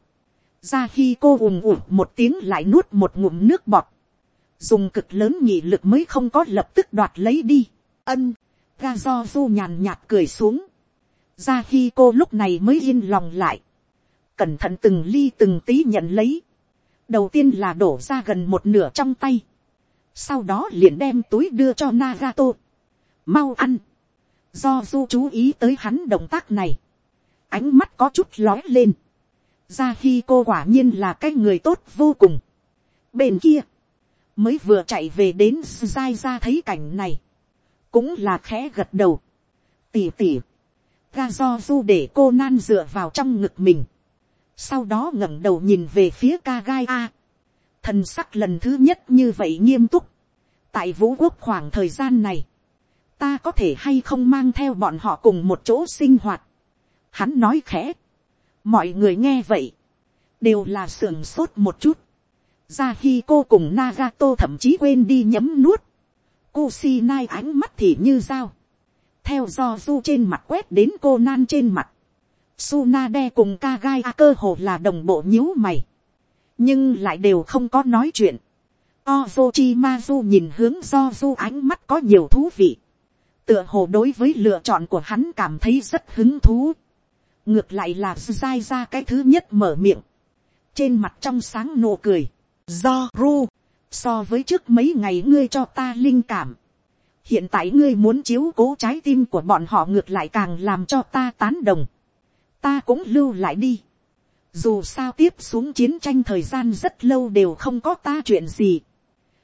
ra khi cô ùm ùm một tiếng lại nuốt một ngụm nước bọt, dùng cực lớn nhị lực mới không có lập tức đoạt lấy đi, ân, ga do du nhàn nhạt cười xuống, ra khi cô lúc này mới yên lòng lại, cẩn thận từng ly từng tí nhận lấy, đầu tiên là đổ ra gần một nửa trong tay, sau đó liền đem túi đưa cho Nagato. mau ăn, do du chú ý tới hắn động tác này, ánh mắt có chút lói lên, ra khi cô quả nhiên là cái người tốt vô cùng. bên kia, mới vừa chạy về đến dai ra thấy cảnh này, cũng là khẽ gật đầu, tỉ tỉ, ga do du để cô nan dựa vào trong ngực mình, sau đó ngẩng đầu nhìn về phía ca gai a, thần sắc lần thứ nhất như vậy nghiêm túc, tại vũ quốc khoảng thời gian này, ta có thể hay không mang theo bọn họ cùng một chỗ sinh hoạt. Hắn nói khẽ, mọi người nghe vậy, đều là sườn sốt một chút. ra khi cô cùng Nagato thậm chí quên đi nhấm nuốt, Kusinai ánh mắt thì như dao, theo do du trên mặt quét đến cô nan trên mặt, Sunade cùng Kagai cơ hồ là đồng bộ nhíu mày nhưng lại đều không có nói chuyện. Ozochimazu nhìn hướng do du ánh mắt có nhiều thú vị. Tựa hồ đối với lựa chọn của hắn cảm thấy rất hứng thú. Ngược lại là dai ra cái thứ nhất mở miệng. Trên mặt trong sáng nụ cười. Do ru. So với trước mấy ngày ngươi cho ta linh cảm. Hiện tại ngươi muốn chiếu cố trái tim của bọn họ ngược lại càng làm cho ta tán đồng. Ta cũng lưu lại đi dù sao tiếp xuống chiến tranh thời gian rất lâu đều không có ta chuyện gì.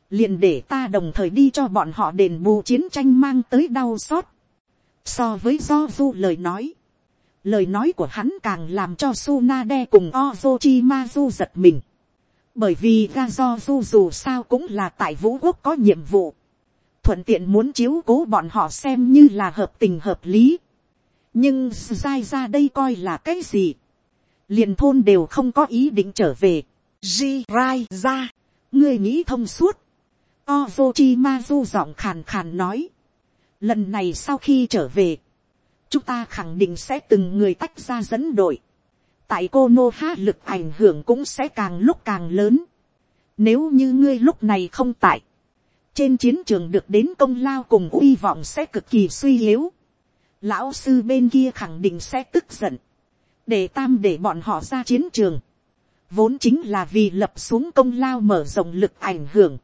liền để ta đồng thời đi cho bọn họ đền bù chiến tranh mang tới đau xót. So với do du lời nói. Lời nói của hắn càng làm cho Sunade cùng Ozochimazu giật mình. Bởi vì ra do du dù sao cũng là tại vũ quốc có nhiệm vụ. Thuận tiện muốn chiếu cố bọn họ xem như là hợp tình hợp lý. Nhưng dai ra đây coi là cái gì? liền thôn đều không có ý định trở về. Ji Rai ra, ngươi nghĩ thông suốt. osochi ma du giọng khàn khàn nói. Lần này sau khi trở về, chúng ta khẳng định sẽ từng người tách ra dẫn đội. Tại cô Nô Ha lực ảnh hưởng cũng sẽ càng lúc càng lớn. Nếu như ngươi lúc này không tại, trên chiến trường được đến công lao cùng uy vọng sẽ cực kỳ suy yếu. Lão sư bên kia khẳng định sẽ tức giận. Để tam để bọn họ ra chiến trường. Vốn chính là vì lập xuống công lao mở rộng lực ảnh hưởng.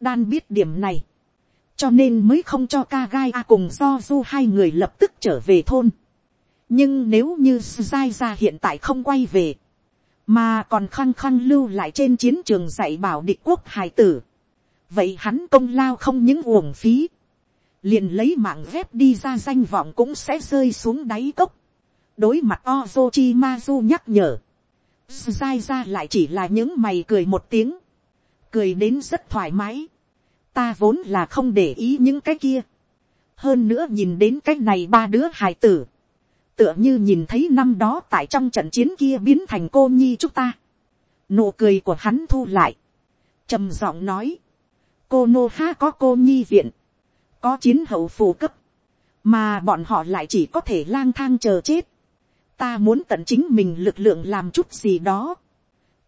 Đan biết điểm này. Cho nên mới không cho ca gai a cùng do du hai người lập tức trở về thôn. Nhưng nếu như Giai ra hiện tại không quay về. Mà còn khăng khăng lưu lại trên chiến trường dạy bảo địch quốc hải tử vậy hắn công lao không những uổng phí, liền lấy mạng ghép đi ra danh vọng cũng sẽ rơi xuống đáy cốc. đối mặt ozochi mazu nhắc nhở, dai ra lại chỉ là những mày cười một tiếng, cười đến rất thoải mái, ta vốn là không để ý những cái kia, hơn nữa nhìn đến cái này ba đứa hải tử, tựa như nhìn thấy năm đó tại trong trận chiến kia biến thành cô nhi chúng ta, nụ cười của hắn thu lại, trầm giọng nói, cô nô ha có cô nhi viện, có chiến hậu phù cấp, mà bọn họ lại chỉ có thể lang thang chờ chết. ta muốn tận chính mình lực lượng làm chút gì đó,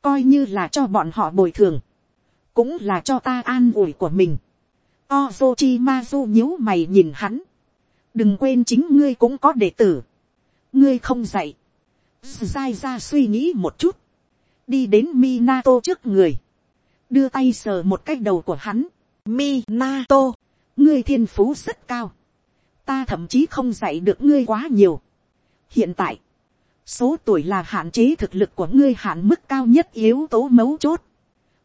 coi như là cho bọn họ bồi thường, cũng là cho ta an ủi của mình. Ozochi Mazu nhíu mày nhìn hắn. Đừng quên chính ngươi cũng có đệ tử. Ngươi không dạy. Zai ra suy nghĩ một chút. Đi đến Minato trước người đưa tay sờ một cái đầu của hắn. Minato, ngươi thiên phú rất cao. Ta thậm chí không dạy được ngươi quá nhiều. Hiện tại, số tuổi là hạn chế thực lực của ngươi hạn mức cao nhất yếu tố mấu chốt.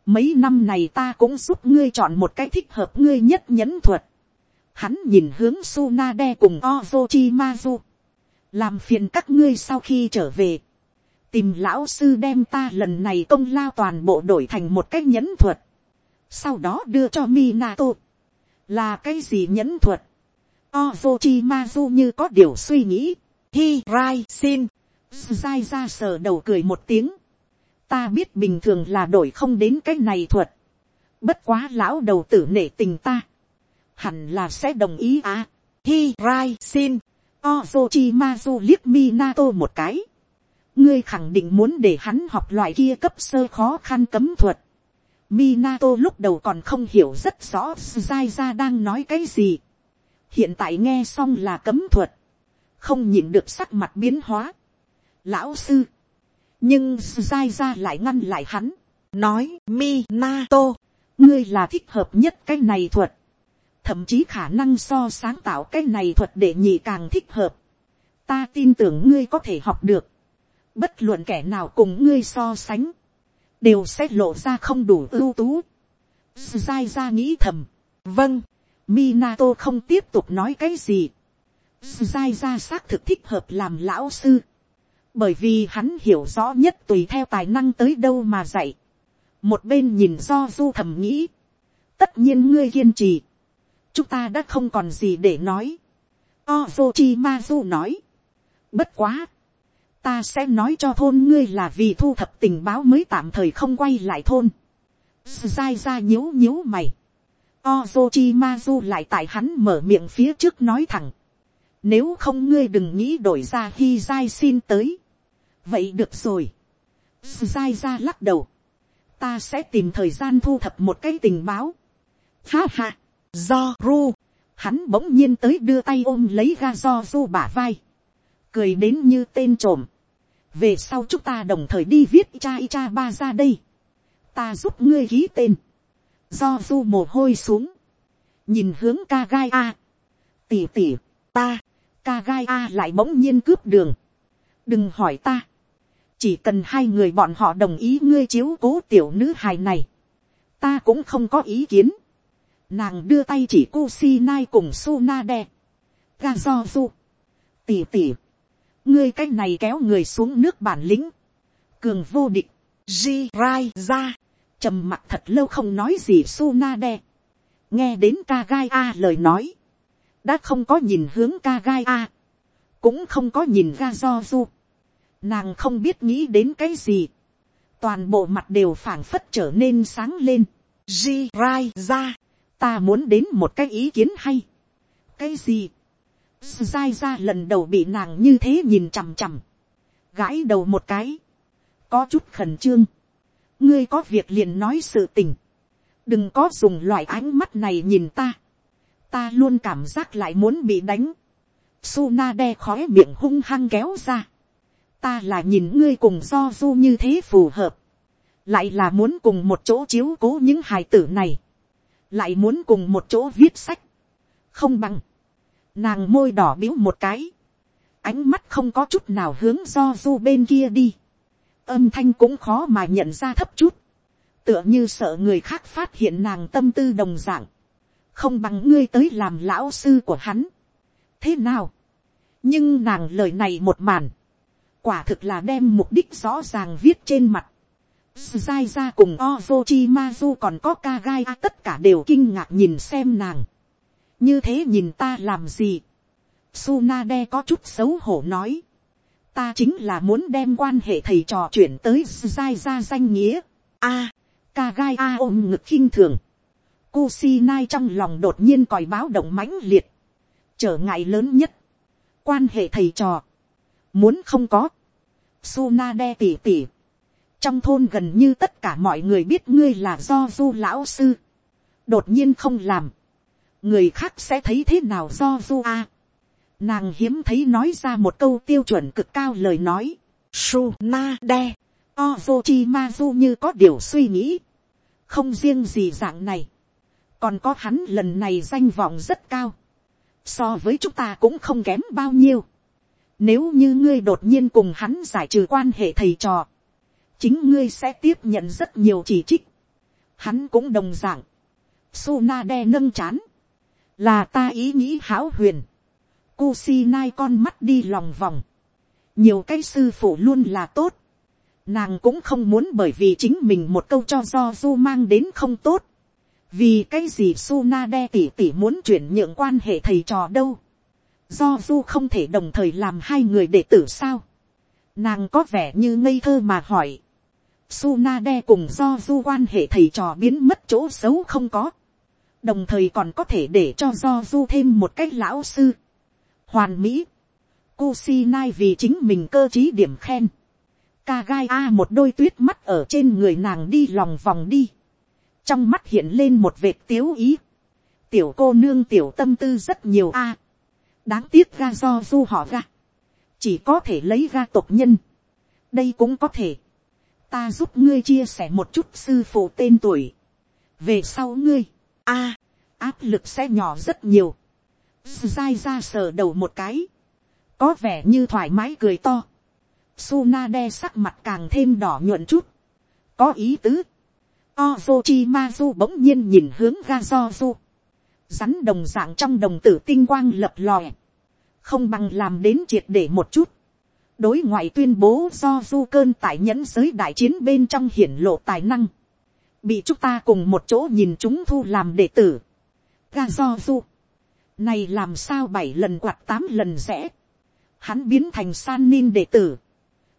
Mấy năm này ta cũng giúp ngươi chọn một cái thích hợp ngươi nhất nhẫn thuật. Hắn nhìn hướng Sunade cùng Ozochimazu. Làm phiền các ngươi sau khi trở về. Tìm lão sư đem ta lần này công lao toàn bộ đổi thành một cái nhẫn thuật, sau đó đưa cho Minato, là cái gì nhẫn thuật, Ozochi Mazu như có điều suy nghĩ, hi rai xin, dai ra sờ đầu cười một tiếng, ta biết bình thường là đổi không đến cái này thuật, bất quá lão đầu tử nể tình ta, hẳn là sẽ đồng ý à, hi rai xin, Ozochimazu liếc Minato một cái, ngươi khẳng định muốn để hắn học loại kia cấp sơ khó khăn cấm thuật. Minato lúc đầu còn không hiểu rất rõ Zai ra đang nói cái gì. Hiện tại nghe xong là cấm thuật. Không nhìn được sắc mặt biến hóa. Lão sư. Nhưng Zai ra lại ngăn lại hắn. Nói Minato. Ngươi là thích hợp nhất cái này thuật. Thậm chí khả năng so sáng tạo cái này thuật để nhị càng thích hợp. Ta tin tưởng ngươi có thể học được bất luận kẻ nào cùng ngươi so sánh, đều sẽ lộ ra không đủ ưu tú. Giai ra nghĩ thầm, vâng, Minato không tiếp tục nói cái gì. Giai ra xác thực thích hợp làm lão sư, bởi vì hắn hiểu rõ nhất tùy theo tài năng tới đâu mà dạy. Một bên nhìn do du thầm nghĩ, tất nhiên ngươi kiên trì, chúng ta đã không còn gì để nói. Ozochimazu nói, bất quá, ta sẽ nói cho thôn ngươi là vì thu thập tình báo mới tạm thời không quay lại thôn. Zai ra nhíu nhíu mày. Ozochimazu lại tại hắn mở miệng phía trước nói thẳng. Nếu không ngươi đừng nghĩ đổi ra khi Zai xin tới. Vậy được rồi. Zai ra lắc đầu. Ta sẽ tìm thời gian thu thập một cái tình báo. Ha ha. Do ru. Hắn bỗng nhiên tới đưa tay ôm lấy ga do ru bả vai. Cười đến như tên trộm. Về sau chúng ta đồng thời đi viết cha cha ba ra đây, ta giúp ngươi ký tên, do du mồ hôi xuống, nhìn hướng ca gai a, tỉ tỉ, ta, ca gai a lại bỗng nhiên cướp đường, đừng hỏi ta, chỉ cần hai người bọn họ đồng ý ngươi chiếu cố tiểu nữ hài này, ta cũng không có ý kiến, nàng đưa tay chỉ cô si nai cùng su na đe, ga do du, tỉ tỉ, ngươi cái này kéo người xuống nước bản lĩnh, cường vô địch, ji rai ra, trầm mặt thật lâu không nói gì su na đe, nghe đến ca gai a lời nói, đã không có nhìn hướng ca gai a, cũng không có nhìn ga do du, nàng không biết nghĩ đến cái gì, toàn bộ mặt đều phảng phất trở nên sáng lên, ji rai ra, ta muốn đến một cái ý kiến hay, cái gì, dai ra lần đầu bị nàng như thế nhìn chằm chằm, gãi đầu một cái, có chút khẩn trương, ngươi có việc liền nói sự tình, đừng có dùng loại ánh mắt này nhìn ta, ta luôn cảm giác lại muốn bị đánh, Suna đe khói miệng hung hăng kéo ra, ta là nhìn ngươi cùng do du như thế phù hợp, lại là muốn cùng một chỗ chiếu cố những hài tử này, lại muốn cùng một chỗ viết sách, không bằng, nàng môi đỏ biếu một cái, ánh mắt không có chút nào hướng do du bên kia đi, âm thanh cũng khó mà nhận ra thấp chút, tựa như sợ người khác phát hiện nàng tâm tư đồng dạng, không bằng ngươi tới làm lão sư của hắn. thế nào, nhưng nàng lời này một màn, quả thực là đem mục đích rõ ràng viết trên mặt. Zai ra cùng Ozochimazu còn có Kagai à, tất cả đều kinh ngạc nhìn xem nàng. Như thế nhìn ta làm gì? Sunade có chút xấu hổ nói. Ta chính là muốn đem quan hệ thầy trò chuyển tới Zai ra danh nghĩa. A, Kagai A ôm ngực khinh thường. Kusinai trong lòng đột nhiên còi báo động mãnh liệt. Trở ngại lớn nhất. Quan hệ thầy trò. Muốn không có. Sunade tỉ tỉ. Trong thôn gần như tất cả mọi người biết ngươi là do du lão sư. Đột nhiên không làm. Người khác sẽ thấy thế nào do du a. Nàng hiếm thấy nói ra một câu tiêu chuẩn cực cao lời nói. su na de, ozochi ma du như có điều suy nghĩ. Không riêng gì dạng này. Còn có hắn lần này danh vọng rất cao. So với chúng ta cũng không kém bao nhiêu nếu như ngươi đột nhiên cùng hắn giải trừ quan hệ thầy trò, chính ngươi sẽ tiếp nhận rất nhiều chỉ trích. Hắn cũng đồng dạng. Suna đe nâng chán. Là ta ý nghĩ hão huyền. Kusinai con mắt đi lòng vòng. Nhiều cái sư phụ luôn là tốt. Nàng cũng không muốn bởi vì chính mình một câu cho do du mang đến không tốt. Vì cái gì Suna đe tỉ tỉ muốn chuyển nhượng quan hệ thầy trò đâu do du không thể đồng thời làm hai người đệ tử sao. nàng có vẻ như ngây thơ mà hỏi. Sunade cùng do du quan hệ thầy trò biến mất chỗ xấu không có. đồng thời còn có thể để cho do du thêm một cách lão sư. hoàn mỹ. Kusinai vì chính mình cơ trí điểm khen. Kagai a một đôi tuyết mắt ở trên người nàng đi lòng vòng đi. trong mắt hiện lên một vệt tiếu ý. tiểu cô nương tiểu tâm tư rất nhiều a đáng tiếc ga do du họ ga, chỉ có thể lấy ra tộc nhân, đây cũng có thể, ta giúp ngươi chia sẻ một chút sư phụ tên tuổi, về sau ngươi, a, áp lực sẽ nhỏ rất nhiều, dai ra sờ đầu một cái, có vẻ như thoải mái cười to, Suna đe sắc mặt càng thêm đỏ nhuận chút, có ý tứ, Ozochi Mazu bỗng nhiên nhìn hướng ga do rắn đồng dạng trong đồng tử tinh quang lập lòe, không bằng làm đến triệt để một chút đối ngoại tuyên bố do du cơn tại nhẫn giới đại chiến bên trong hiển lộ tài năng, bị chúng ta cùng một chỗ nhìn chúng thu làm đệ tử. ga do du, này làm sao bảy lần quạt tám lần rẽ, hắn biến thành san nin đệ tử,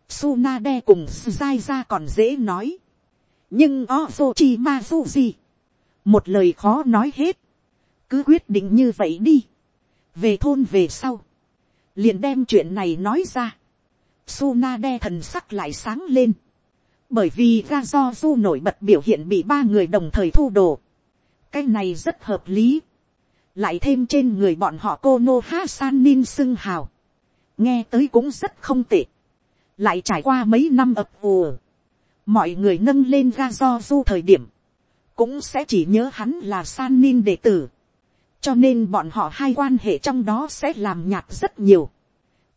Sunade cùng Suzai ra còn dễ nói. Nhưng Ozochi Mazuji. Một lời khó nói hết. Cứ quyết định như vậy đi, về thôn về sau, liền đem chuyện này nói ra, Suna đe thần sắc lại sáng lên, bởi vì Ra do du nổi bật biểu hiện bị ba người đồng thời thu đồ, cái này rất hợp lý, lại thêm trên người bọn họ cô nô ha san nin xưng hào, nghe tới cũng rất không tệ, lại trải qua mấy năm ập ùa, mọi người nâng lên Ra do du thời điểm, cũng sẽ chỉ nhớ hắn là san nin đệ tử, cho nên bọn họ hai quan hệ trong đó sẽ làm nhạt rất nhiều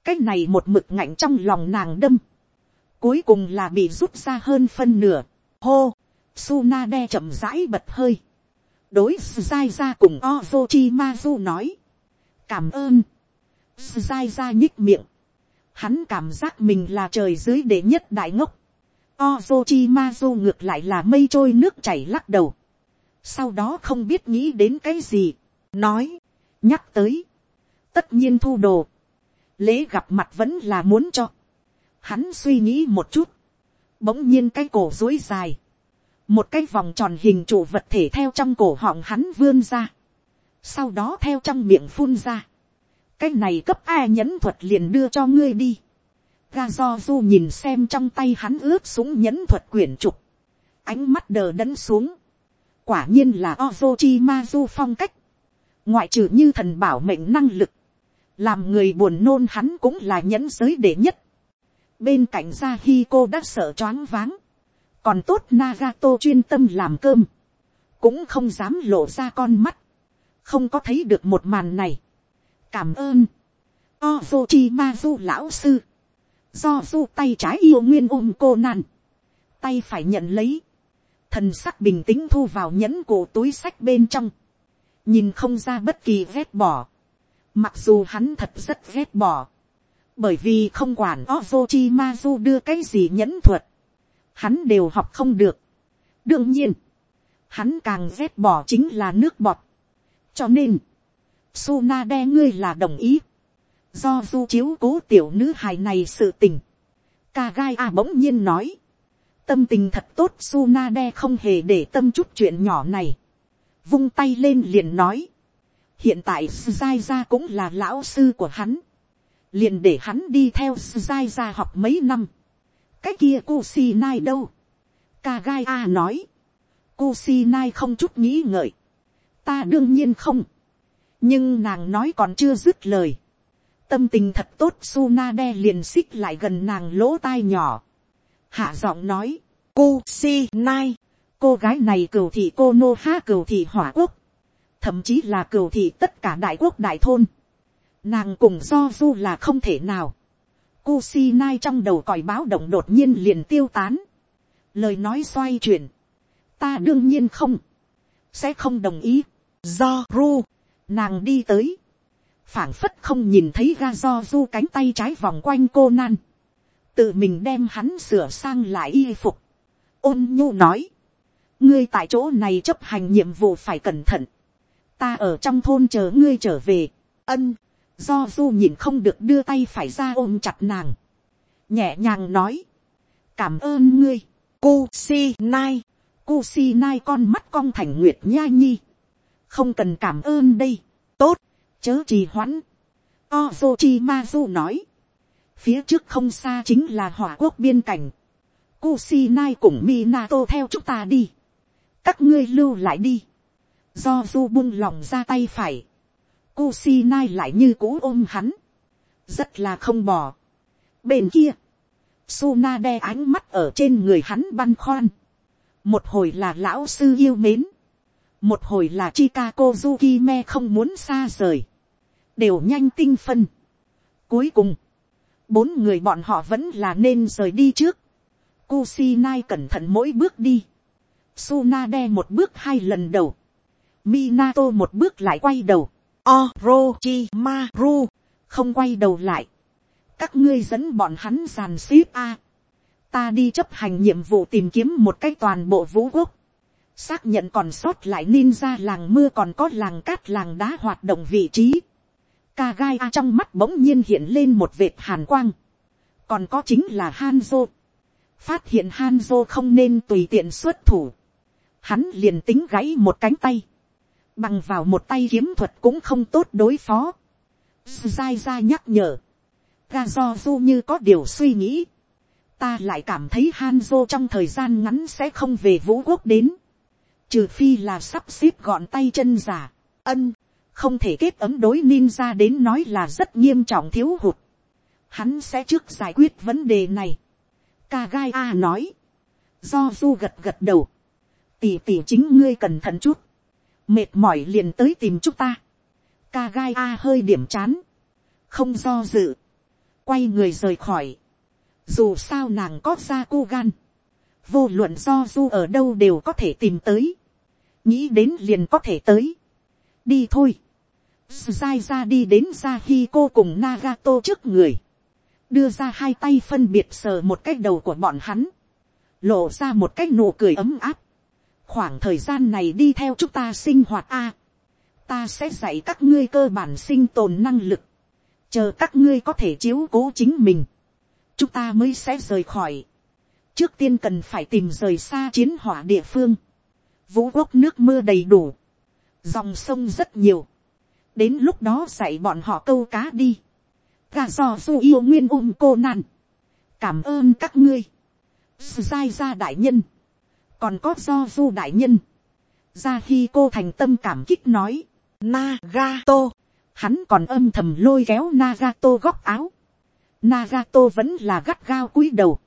cái này một mực ngạnh trong lòng nàng đâm. cuối cùng là bị rút ra hơn phân nửa. hô, Suna đe chậm rãi bật hơi. đối dai ra cùng ozochi mazu nói. cảm ơn. dai ra nhích miệng. hắn cảm giác mình là trời dưới đệ nhất đại ngốc. ozochi mazu ngược lại là mây trôi nước chảy lắc đầu. sau đó không biết nghĩ đến cái gì nói, nhắc tới, tất nhiên thu đồ, lễ gặp mặt vẫn là muốn cho, hắn suy nghĩ một chút, bỗng nhiên cái cổ dối dài, một cái vòng tròn hình trụ vật thể theo trong cổ họng hắn vươn ra, sau đó theo trong miệng phun ra, cái này cấp a nhẫn thuật liền đưa cho ngươi đi, ga do du nhìn xem trong tay hắn ướp súng nhẫn thuật quyển trục, ánh mắt đờ đẫn xuống, quả nhiên là Ozochimazu phong cách, ngoại trừ như thần bảo mệnh năng lực, làm người buồn nôn hắn cũng là nhẫn giới đệ nhất, bên cạnh ra khi cô đã sợ choáng váng, còn tốt Nagato chuyên tâm làm cơm, cũng không dám lộ ra con mắt, không có thấy được một màn này. cảm ơn, Ozochimazu lão sư, do du tay trái yêu nguyên ôm cô nan, tay phải nhận lấy, thần sắc bình tĩnh thu vào nhẫn cổ túi sách bên trong, nhìn không ra bất kỳ ghét bỏ, mặc dù hắn thật rất ghét bỏ, bởi vì không quản Ozochimazu đưa cái gì nhẫn thuật, hắn đều học không được. đương nhiên, hắn càng ghét bỏ chính là nước bọt. cho nên, Suna đe ngươi là đồng ý, do du chiếu cố tiểu nữ hài này sự tình. Kagai a bỗng nhiên nói, tâm tình thật tốt Suna đe không hề để tâm chút chuyện nhỏ này. vung tay lên liền nói, hiện tại Suzai gia cũng là lão sư của hắn, liền để hắn đi theo Suzai gia học mấy năm. cái kia Kusinai đâu, Kagaya a nói, Kusinai không chút nghĩ ngợi, ta đương nhiên không, nhưng nàng nói còn chưa dứt lời. Tâm tình thật tốt Sunade liền xích lại gần nàng lỗ tai nhỏ. Hạ giọng nói, cô si nai, cô gái này cửu thị cô nô ha cửu thị hỏa quốc, thậm chí là cửu thị tất cả đại quốc đại thôn. Nàng cùng do du là không thể nào. Cô si nai trong đầu còi báo động đột nhiên liền tiêu tán. Lời nói xoay chuyển. Ta đương nhiên không. Sẽ không đồng ý. Do ru. Nàng đi tới phảng phất không nhìn thấy ra do du cánh tay trái vòng quanh cô nan, tự mình đem hắn sửa sang lại y phục, ôn nhu nói, ngươi tại chỗ này chấp hành nhiệm vụ phải cẩn thận, ta ở trong thôn chờ ngươi trở về, ân, do du nhìn không được đưa tay phải ra ôm chặt nàng, nhẹ nhàng nói, cảm ơn ngươi, cu si nai, cu si nai con mắt cong thành nguyệt nha nhi, không cần cảm ơn đây, tốt, chớ trì hoãn. Ozochimazu nói, phía trước không xa chính là hỏa quốc biên cảnh. Kusinai cùng Minato theo chúng ta đi. các ngươi lưu lại đi do du buông lòng ra tay phải. Kusinai lại như cũ ôm hắn. rất là không bỏ. bên kia, Suna đe ánh mắt ở trên người hắn băn khoăn. một hồi là lão sư yêu mến. một hồi là Chikako Zukime không muốn xa rời đều nhanh tinh phân. Cuối cùng, bốn người bọn họ vẫn là nên rời đi trước. Kusinai cẩn thận mỗi bước đi. Tsunade một bước hai lần đầu. Minato một bước lại quay đầu. Orochimaru, không quay đầu lại. Các ngươi dẫn bọn hắn giàn xếp a. Ta đi chấp hành nhiệm vụ tìm kiếm một cách toàn bộ vũ quốc. Xác nhận còn sót lại ninja làng mưa còn có làng cát làng đá hoạt động vị trí Kagai a trong mắt bỗng nhiên hiện lên một vệt hàn quang. còn có chính là Hanzo. phát hiện Hanzo không nên tùy tiện xuất thủ. hắn liền tính gãy một cánh tay bằng vào một tay kiếm thuật cũng không tốt đối phó. Zai ra nhắc nhở. ga do du như có điều suy nghĩ. ta lại cảm thấy Hanzo trong thời gian ngắn sẽ không về vũ quốc đến. trừ phi là sắp xếp gọn tay chân giả. ân, không thể kết ấm đối ninja đến nói là rất nghiêm trọng thiếu hụt. Hắn sẽ trước giải quyết vấn đề này. Kagai A nói. Do du gật gật đầu. Tỷ tỷ chính ngươi cẩn thận chút. Mệt mỏi liền tới tìm chúng ta. Kagai A hơi điểm chán. Không do dự. Quay người rời khỏi. Dù sao nàng có ra cô gan. Vô luận do du ở đâu đều có thể tìm tới. Nghĩ đến liền có thể tới. Đi thôi Sai ra đi đến ra khi cô cùng Nagato trước người. Đưa ra hai tay phân biệt sờ một cái đầu của bọn hắn. Lộ ra một cái nụ cười ấm áp. Khoảng thời gian này đi theo chúng ta sinh hoạt A. ta sẽ dạy các ngươi cơ bản sinh tồn năng lực. Chờ các ngươi có thể chiếu cố chính mình. Chúng ta mới sẽ rời khỏi. Trước tiên cần phải tìm rời xa chiến hỏa địa phương. Vũ quốc nước mưa đầy đủ. Dòng sông rất nhiều đến lúc đó dạy bọn họ câu cá đi. gà dò du yêu nguyên ôm cô nan. cảm ơn các ngươi. sai ra đại nhân còn có do du đại nhân. ra khi cô thành tâm cảm kích nói, Nagato, hắn còn âm thầm lôi kéo Nagato góc áo. Nagato vẫn là gắt gao cúi đầu.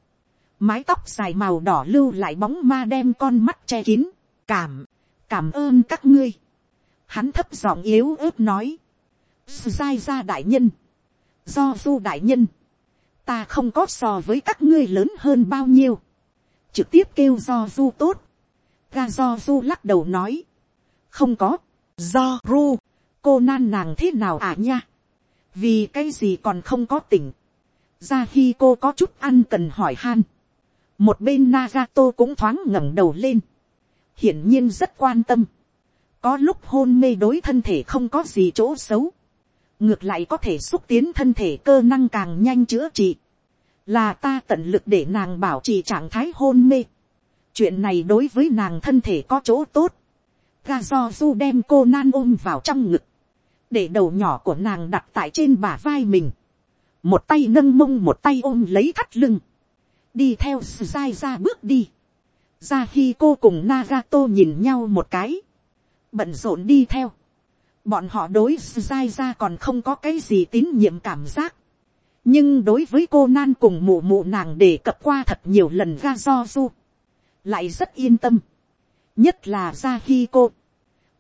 Mái tóc dài màu đỏ lưu lại bóng ma đem con mắt che kín. Cảm, cảm ơn các ngươi. Hắn thấp giọng yếu ớt nói. sai ra đại nhân. Do du đại nhân. Ta không có so với các ngươi lớn hơn bao nhiêu. Trực tiếp kêu do du tốt. Ga do du lắc đầu nói. Không có. do ru, Cô nan nàng thế nào à nha. Vì cái gì còn không có tỉnh. Ra khi cô có chút ăn cần hỏi han. Một bên Nagato cũng thoáng ngẩng đầu lên. Hiển nhiên rất quan tâm. Có lúc hôn mê đối thân thể không có gì chỗ xấu. Ngược lại có thể xúc tiến thân thể cơ năng càng nhanh chữa trị. Là ta tận lực để nàng bảo trì trạng thái hôn mê. Chuyện này đối với nàng thân thể có chỗ tốt. Ga do du đem cô nan ôm vào trong ngực. Để đầu nhỏ của nàng đặt tại trên bả vai mình. Một tay nâng mông một tay ôm lấy thắt lưng. Đi theo dai ra bước đi. Ra khi cô cùng Nagato nhìn nhau một cái. Bận rộn đi theo. Bọn họ đối dai ra còn không có cái gì tín nhiệm cảm giác. Nhưng đối với cô nan cùng mụ mụ nàng đề cập qua thật nhiều lần ga do du. Lại rất yên tâm. Nhất là ra khi cô.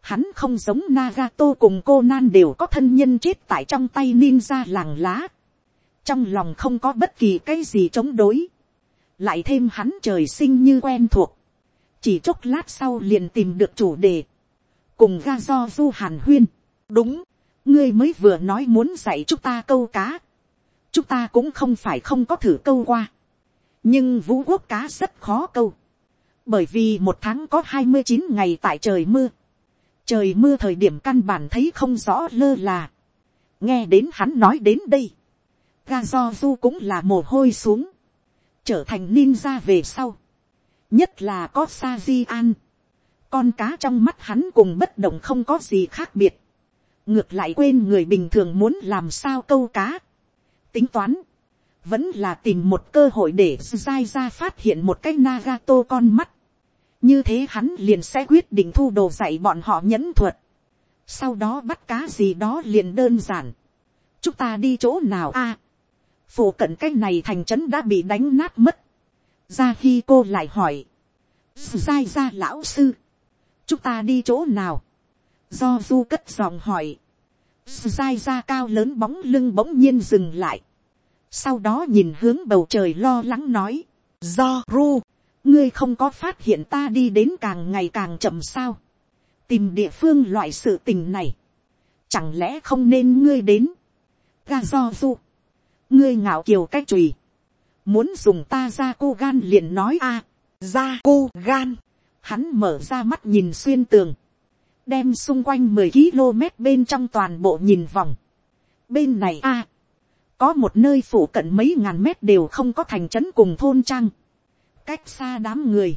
Hắn không giống Nagato cùng cô nan đều có thân nhân chết tại trong tay ninja làng lá. Trong lòng không có bất kỳ cái gì chống đối. Lại thêm hắn trời sinh như quen thuộc. Chỉ chốc lát sau liền tìm được chủ đề. Cùng ga do du hàn huyên. Đúng, ngươi mới vừa nói muốn dạy chúng ta câu cá. Chúng ta cũng không phải không có thử câu qua. Nhưng vũ quốc cá rất khó câu. Bởi vì một tháng có hai mươi chín ngày tại trời mưa. Trời mưa thời điểm căn bản thấy không rõ lơ là. Nghe đến hắn nói đến đây. Ga do du cũng là mồ hôi xuống. Trở thành ninja về sau. Nhất là có sa di an. Con cá trong mắt hắn cùng bất động không có gì khác biệt. Ngược lại quên người bình thường muốn làm sao câu cá. Tính toán. Vẫn là tìm một cơ hội để dai ra phát hiện một cái Nagato con mắt. Như thế hắn liền sẽ quyết định thu đồ dạy bọn họ nhẫn thuật. Sau đó bắt cá gì đó liền đơn giản. Chúng ta đi chỗ nào a à, Phủ cận cái này thành trấn đã bị đánh nát mất. Ra khi cô lại hỏi. Dai ra lão sư. Chúng ta đi chỗ nào? Do du cất giọng hỏi. Dai ra cao lớn bóng lưng bỗng nhiên dừng lại. Sau đó nhìn hướng bầu trời lo lắng nói. Do ru, ngươi không có phát hiện ta đi đến càng ngày càng chậm sao. Tìm địa phương loại sự tình này. Chẳng lẽ không nên ngươi đến. Ga do du. Ngươi ngạo kiều cách chùy. Muốn dùng ta ra cô gan liền nói a Ra cô gan. Hắn mở ra mắt nhìn xuyên tường đem xung quanh mười km bên trong toàn bộ nhìn vòng. Bên này a, có một nơi phủ cận mấy ngàn mét đều không có thành trấn cùng thôn trang. Cách xa đám người.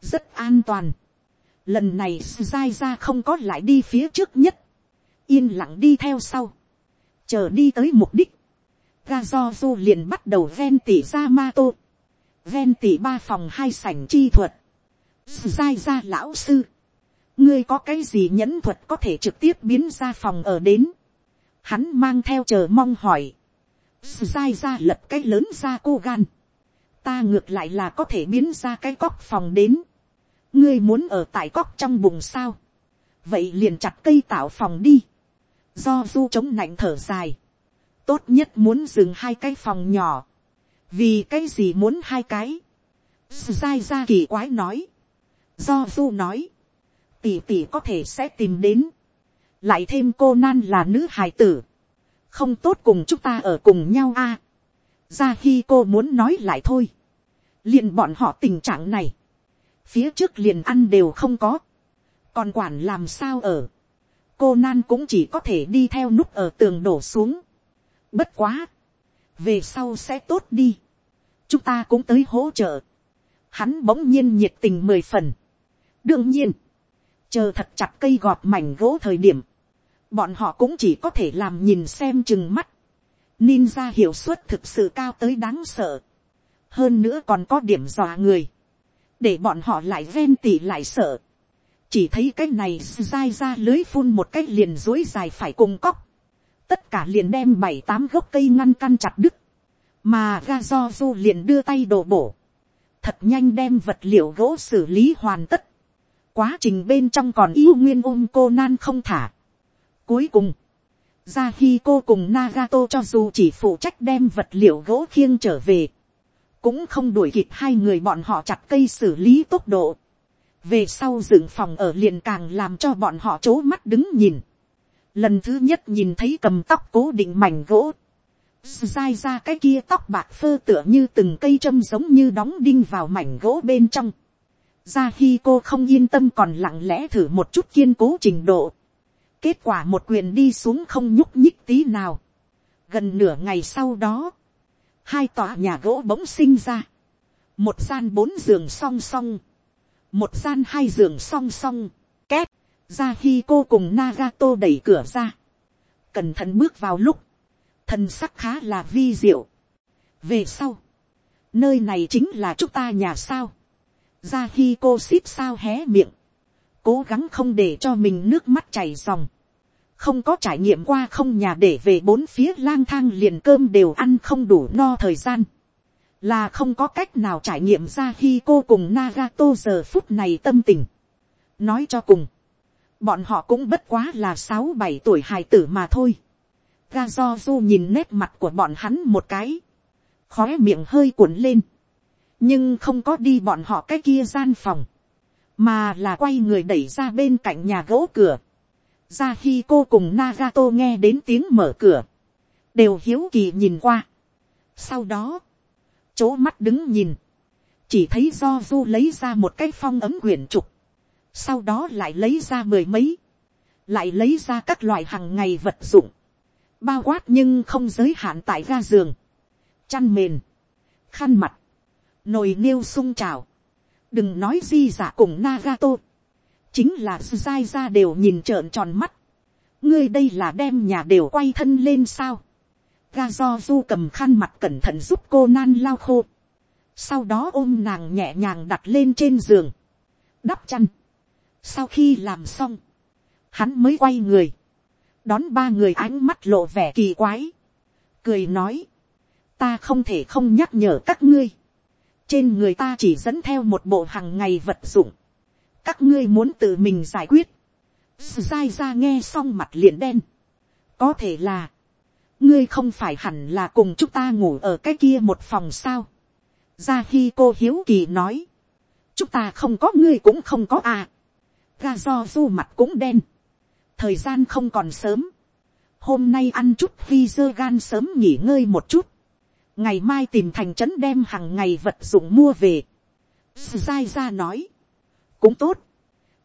Rất an toàn. Lần này dai ra không có lại đi phía trước nhất. Yên lặng đi theo sau. Chờ đi tới mục đích. Ga do du liền bắt đầu ven tỉ ra ma tô. Ven tỉ ba phòng hai sảnh chi thuật. Dai ra lão sư ngươi có cái gì nhẫn thuật có thể trực tiếp biến ra phòng ở đến. Hắn mang theo chờ mong hỏi. sai ra lật cái lớn ra cô gan. Ta ngược lại là có thể biến ra cái cóc phòng đến. Ngươi muốn ở tại cóc trong bụng sao. Vậy liền chặt cây tạo phòng đi. Do du chống nạnh thở dài. Tốt nhất muốn dừng hai cái phòng nhỏ. Vì cái gì muốn hai cái. sai ra kỳ quái nói. Do du nói tỷ tỷ có thể sẽ tìm đến. lại thêm cô nan là nữ hài tử. không tốt cùng chúng ta ở cùng nhau a. ra khi cô muốn nói lại thôi. liền bọn họ tình trạng này. phía trước liền ăn đều không có. còn quản làm sao ở. cô nan cũng chỉ có thể đi theo nút ở tường đổ xuống. bất quá. về sau sẽ tốt đi. chúng ta cũng tới hỗ trợ. hắn bỗng nhiên nhiệt tình mười phần. đương nhiên chờ thật chặt cây gọt mảnh gỗ thời điểm, bọn họ cũng chỉ có thể làm nhìn xem chừng mắt. Ninja hiệu suất thực sự cao tới đáng sợ. Hơn nữa còn có điểm dọa người. Để bọn họ lại ven tỉ lại sợ. chỉ thấy cái này dai ra lưới phun một cái liền dối dài phải cùng cóc, tất cả liền đem bảy tám gốc cây ngăn căn chặt đứt, mà ga do du liền đưa tay đổ bổ, thật nhanh đem vật liệu gỗ xử lý hoàn tất, quá trình bên trong còn yêu nguyên ôm cô nan không thả. Cuối cùng, ra khi cô cùng Nagato cho dù chỉ phụ trách đem vật liệu gỗ khiêng trở về, cũng không đuổi kịp hai người bọn họ chặt cây xử lý tốc độ. về sau dựng phòng ở liền càng làm cho bọn họ chố mắt đứng nhìn. lần thứ nhất nhìn thấy cầm tóc cố định mảnh gỗ, Dài ra cái kia tóc bạc phơ tựa như từng cây châm giống như đóng đinh vào mảnh gỗ bên trong ra khi cô không yên tâm còn lặng lẽ thử một chút kiên cố trình độ. kết quả một quyền đi xuống không nhúc nhích tí nào. gần nửa ngày sau đó, hai tòa nhà gỗ bỗng sinh ra. một gian bốn giường song song, một gian hai giường song song, két, ra khi cô cùng Nagato đẩy cửa ra. cẩn thận bước vào lúc, thần sắc khá là vi diệu. về sau, nơi này chính là chúng ta nhà sao ra khi cô xít sao hé miệng, cố gắng không để cho mình nước mắt chảy dòng. không có trải nghiệm qua không nhà để về bốn phía lang thang liền cơm đều ăn không đủ no thời gian. là không có cách nào trải nghiệm ra khi cô cùng Nagato giờ phút này tâm tình. nói cho cùng, bọn họ cũng bất quá là sáu bảy tuổi hài tử mà thôi ga do du nhìn nét mặt của bọn hắn một cái, khó miệng hơi cuộn lên, nhưng không có đi bọn họ cái kia gian phòng, mà là quay người đẩy ra bên cạnh nhà gỗ cửa, ra khi cô cùng Nagato nghe đến tiếng mở cửa, đều hiếu kỳ nhìn qua. Sau đó, chỗ mắt đứng nhìn, chỉ thấy do du lấy ra một cái phong ấm quyển trục, sau đó lại lấy ra mười mấy, lại lấy ra các loại hàng ngày vật dụng, bao quát nhưng không giới hạn tại ga giường, chăn mền, khăn mặt, nồi niêu sung trào, đừng nói di giả cùng Nagato, chính là dai ra đều nhìn trợn tròn mắt, ngươi đây là đem nhà đều quay thân lên sao, ga do du cầm khăn mặt cẩn thận giúp cô nan lao khô, sau đó ôm nàng nhẹ nhàng đặt lên trên giường, đắp chăn, sau khi làm xong, hắn mới quay người, đón ba người ánh mắt lộ vẻ kỳ quái, cười nói, ta không thể không nhắc nhở các ngươi, trên người ta chỉ dẫn theo một bộ hàng ngày vật dụng, các ngươi muốn tự mình giải quyết, dai ra nghe xong mặt liền đen, có thể là, ngươi không phải hẳn là cùng chúng ta ngủ ở cái kia một phòng sao, ra khi cô hiếu kỳ nói, chúng ta không có ngươi cũng không có à, ga do du mặt cũng đen, thời gian không còn sớm, hôm nay ăn chút phi dơ gan sớm nghỉ ngơi một chút, ngày mai tìm thành trấn đem hàng ngày vật dụng mua về. Sai ra nói, cũng tốt,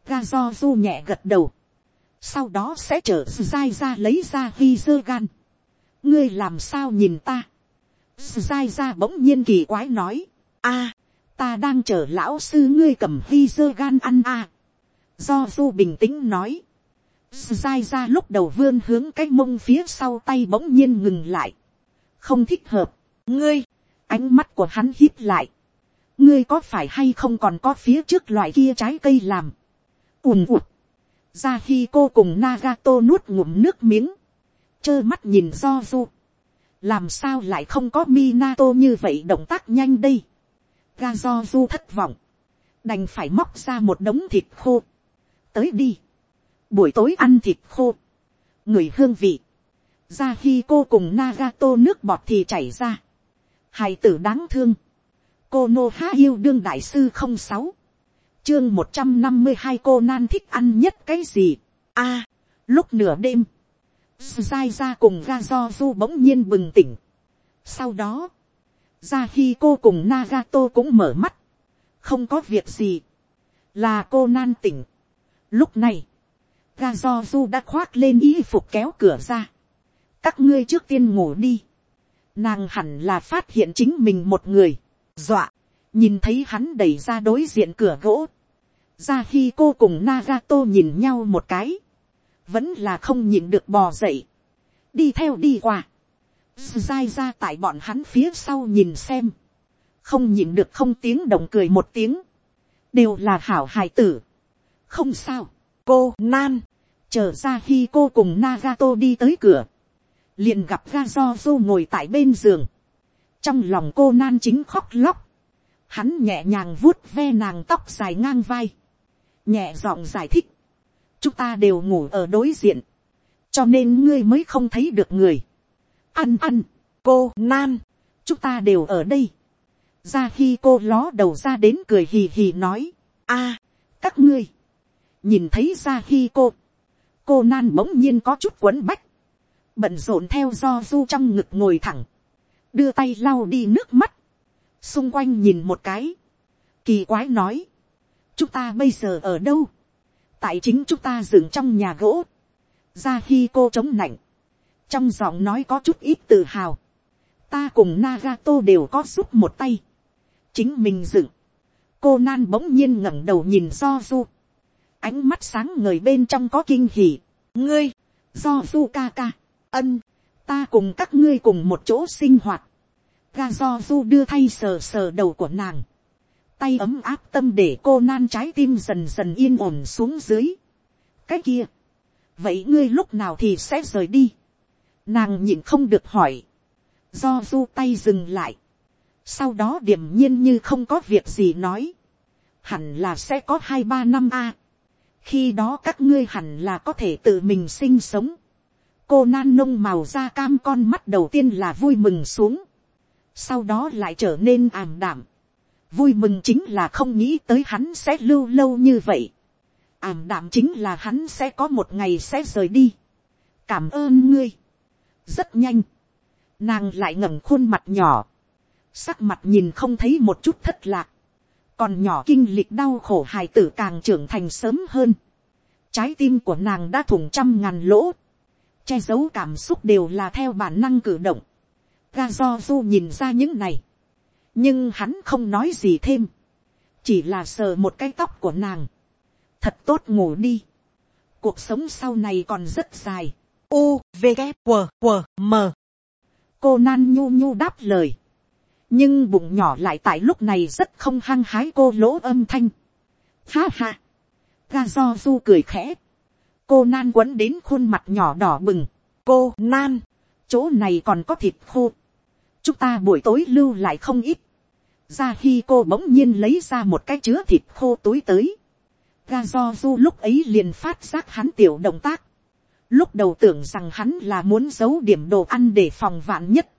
ga do du nhẹ gật đầu, sau đó sẽ chở Sai ra lấy ra phi dơ gan. ngươi làm sao nhìn ta, Sai ra bỗng nhiên kỳ quái nói, a, ta đang chở lão sư ngươi cầm phi dơ gan ăn a. do du bình tĩnh nói, Sai ra lúc đầu vươn hướng cái mông phía sau tay bỗng nhiên ngừng lại. không thích hợp ngươi, ánh mắt của hắn hít lại. ngươi có phải hay không còn có phía trước loại kia trái cây làm. ùm ụt. ra khi cô cùng Nagato nuốt ngụm nước miếng. trơ mắt nhìn do du. làm sao lại không có Minato như vậy động tác nhanh đây. ga do du thất vọng. đành phải móc ra một đống thịt khô. tới đi buổi tối ăn thịt khô, người hương vị, ra khi cô cùng Nagato nước bọt thì chảy ra, hài tử đáng thương, cô nô há yêu đương đại sư không sáu, chương một trăm năm mươi hai cô nan thích ăn nhất cái gì, a, lúc nửa đêm, dai ra cùng ga do du bỗng nhiên bừng tỉnh, sau đó, ra khi cô cùng Nagato cũng mở mắt, không có việc gì, là cô nan tỉnh. Lúc này, ga do du đã khoác lên y phục kéo cửa ra. các ngươi trước tiên ngủ đi nàng hẳn là phát hiện chính mình một người. dọa, nhìn thấy hắn đẩy ra đối diện cửa gỗ. ra khi cô cùng Nagato nhìn nhau một cái. vẫn là không nhìn được bò dậy. đi theo đi qua. dai ra tại bọn hắn phía sau nhìn xem. không nhìn được không tiếng động cười một tiếng. đều là hảo hài tử không sao, cô nan, chờ ra khi cô cùng Nagato đi tới cửa, liền gặp ra do du ngồi tại bên giường, trong lòng cô nan chính khóc lóc, hắn nhẹ nhàng vuốt ve nàng tóc dài ngang vai, nhẹ giọng giải thích, chúng ta đều ngủ ở đối diện, cho nên ngươi mới không thấy được người. ăn ăn, cô nan, chúng ta đều ở đây. ra khi cô ló đầu ra đến cười hì hì nói, a, các ngươi, nhìn thấy ra khi cô, cô nan bỗng nhiên có chút quấn bách, bận rộn theo do du trong ngực ngồi thẳng, đưa tay lau đi nước mắt, xung quanh nhìn một cái, kỳ quái nói, chúng ta bây giờ ở đâu, tại chính chúng ta dựng trong nhà gỗ, ra khi cô chống nạnh, trong giọng nói có chút ít tự hào, ta cùng Nagato đều có giúp một tay, chính mình dựng, cô nan bỗng nhiên ngẩng đầu nhìn do du, ánh mắt sáng ngời bên trong có kinh hỉ, ngươi, do du ca ca, ân, ta cùng các ngươi cùng một chỗ sinh hoạt, ga do du đưa thay sờ sờ đầu của nàng, tay ấm áp tâm để cô nan trái tim dần dần yên ổn xuống dưới. cái kia, vậy ngươi lúc nào thì sẽ rời đi. nàng nhịn không được hỏi, do du tay dừng lại, sau đó điềm nhiên như không có việc gì nói, hẳn là sẽ có hai ba năm a. khi đó các ngươi hẳn là có thể tự mình sinh sống cô nan nông màu da cam con mắt đầu tiên là vui mừng xuống, sau đó lại trở nên ảm đảm vui mừng chính là không nghĩ tới hắn sẽ lưu lâu như vậy. ảm đạm chính là hắn sẽ có một ngày sẽ rời đi. cảm ơn ngươi. rất nhanh. nàng lại ngẩng khuôn mặt nhỏ. sắc mặt nhìn không thấy một chút thất lạc. còn nhỏ kinh lịch đau khổ hài tử càng trưởng thành sớm hơn. trái tim của nàng đã thủng trăm ngàn lỗ che giấu cảm xúc đều là theo bản năng cử động. ga do du nhìn ra những này. Nhưng hắn không nói gì thêm, chỉ là sờ một cái tóc của nàng, thật tốt ngủ đi, cuộc sống sau này còn rất dài, u v g q q m. Cô nan nhu nhu đáp lời, nhưng bụng nhỏ lại tại lúc này rất không hăng hái cô lỗ âm thanh. Ha ha, ga do du cười khẽ, cô nan quấn đến khuôn mặt nhỏ đỏ bừng, cô nan, chỗ này còn có thịt khô, chúng ta buổi tối lưu lại không ít, ra khi cô bỗng nhiên lấy ra một cái chứa thịt khô túi tới, ga do du lúc ấy liền phát giác hắn tiểu động tác, lúc đầu tưởng rằng hắn là muốn giấu điểm đồ ăn để phòng vạn nhất,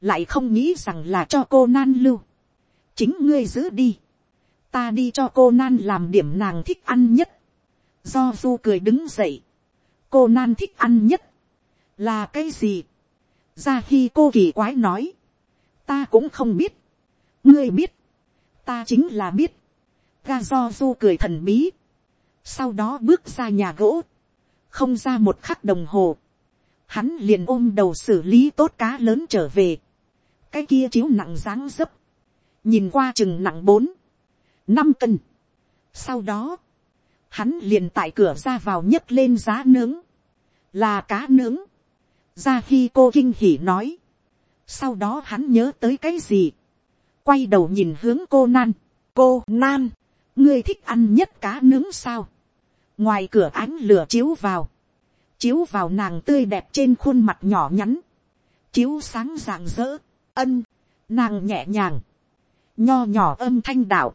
lại không nghĩ rằng là cho cô nan lưu, chính ngươi giữ đi, ta đi cho cô nan làm điểm nàng thích ăn nhất, do du cười đứng dậy, cô nan thích ăn nhất, là cái gì, ra khi cô kỳ quái nói, ta cũng không biết. ngươi biết, ta chính là biết. ga do du cười thần bí. sau đó bước ra nhà gỗ, không ra một khắc đồng hồ. hắn liền ôm đầu xử lý tốt cá lớn trở về. cái kia chiếu nặng dáng dấp. nhìn qua chừng nặng bốn, năm cân. sau đó, hắn liền tại cửa ra vào nhấc lên giá nướng, là cá nướng. ra khi cô kinh hỉ nói, sau đó hắn nhớ tới cái gì. Quay đầu nhìn hướng cô nan. Cô nan. Ngươi thích ăn nhất cá nướng sao. Ngoài cửa ánh lửa chiếu vào. Chiếu vào nàng tươi đẹp trên khuôn mặt nhỏ nhắn. Chiếu sáng rạng rỡ. Ân. Nàng nhẹ nhàng. Nho nhỏ âm thanh đạo.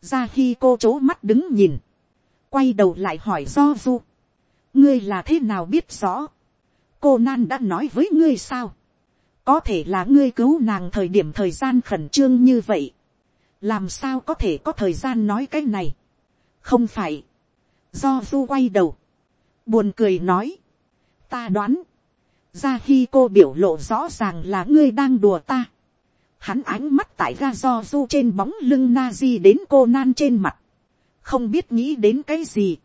Ra khi cô chố mắt đứng nhìn. Quay đầu lại hỏi do du. Ngươi là thế nào biết rõ. Cô nan đã nói với ngươi sao? Có thể là ngươi cứu nàng thời điểm thời gian khẩn trương như vậy, làm sao có thể có thời gian nói cái này, không phải, do du quay đầu, buồn cười nói, ta đoán, ra khi cô biểu lộ rõ ràng là ngươi đang đùa ta, hắn ánh mắt tại ga do du trên bóng lưng na di đến cô nan trên mặt, không biết nghĩ đến cái gì,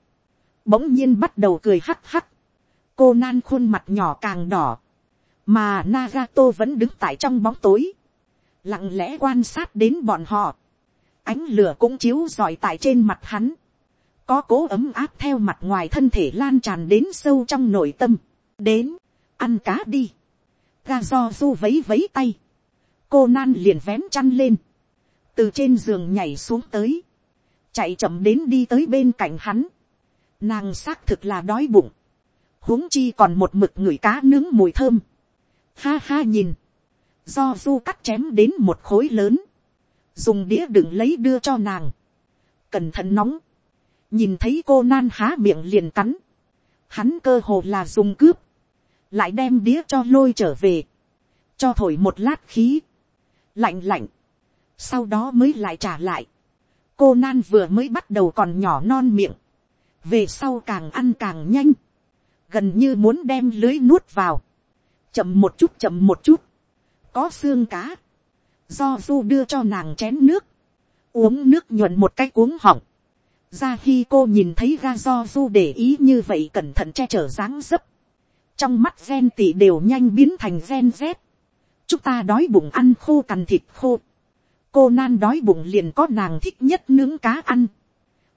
bỗng nhiên bắt đầu cười hắc hắc, cô nan khuôn mặt nhỏ càng đỏ, mà Nagato vẫn đứng tại trong bóng tối, lặng lẽ quan sát đến bọn họ, ánh lửa cũng chiếu rọi tại trên mặt hắn, có cố ấm áp theo mặt ngoài thân thể lan tràn đến sâu trong nội tâm, đến, ăn cá đi, ga do du vấy vấy tay, cô nan liền vén chăn lên, từ trên giường nhảy xuống tới, chạy chậm đến đi tới bên cạnh hắn, nàng xác thực là đói bụng, huống chi còn một mực người cá nướng mùi thơm, ha ha nhìn, do du cắt chém đến một khối lớn, dùng đĩa đựng lấy đưa cho nàng, cẩn thận nóng, nhìn thấy cô nan há miệng liền cắn, hắn cơ hồ là dùng cướp, lại đem đĩa cho lôi trở về, cho thổi một lát khí, lạnh lạnh, sau đó mới lại trả lại, cô nan vừa mới bắt đầu còn nhỏ non miệng, về sau càng ăn càng nhanh, gần như muốn đem lưới nuốt vào, chậm một chút chậm một chút, có xương cá, do du đưa cho nàng chén nước, uống nước nhuận một cách uống hỏng, ra khi cô nhìn thấy ga do du để ý như vậy cẩn thận che chở dáng dấp, trong mắt gen tị đều nhanh biến thành gen z, chúng ta đói bụng ăn khô cằn thịt khô, cô nan đói bụng liền có nàng thích nhất nướng cá ăn,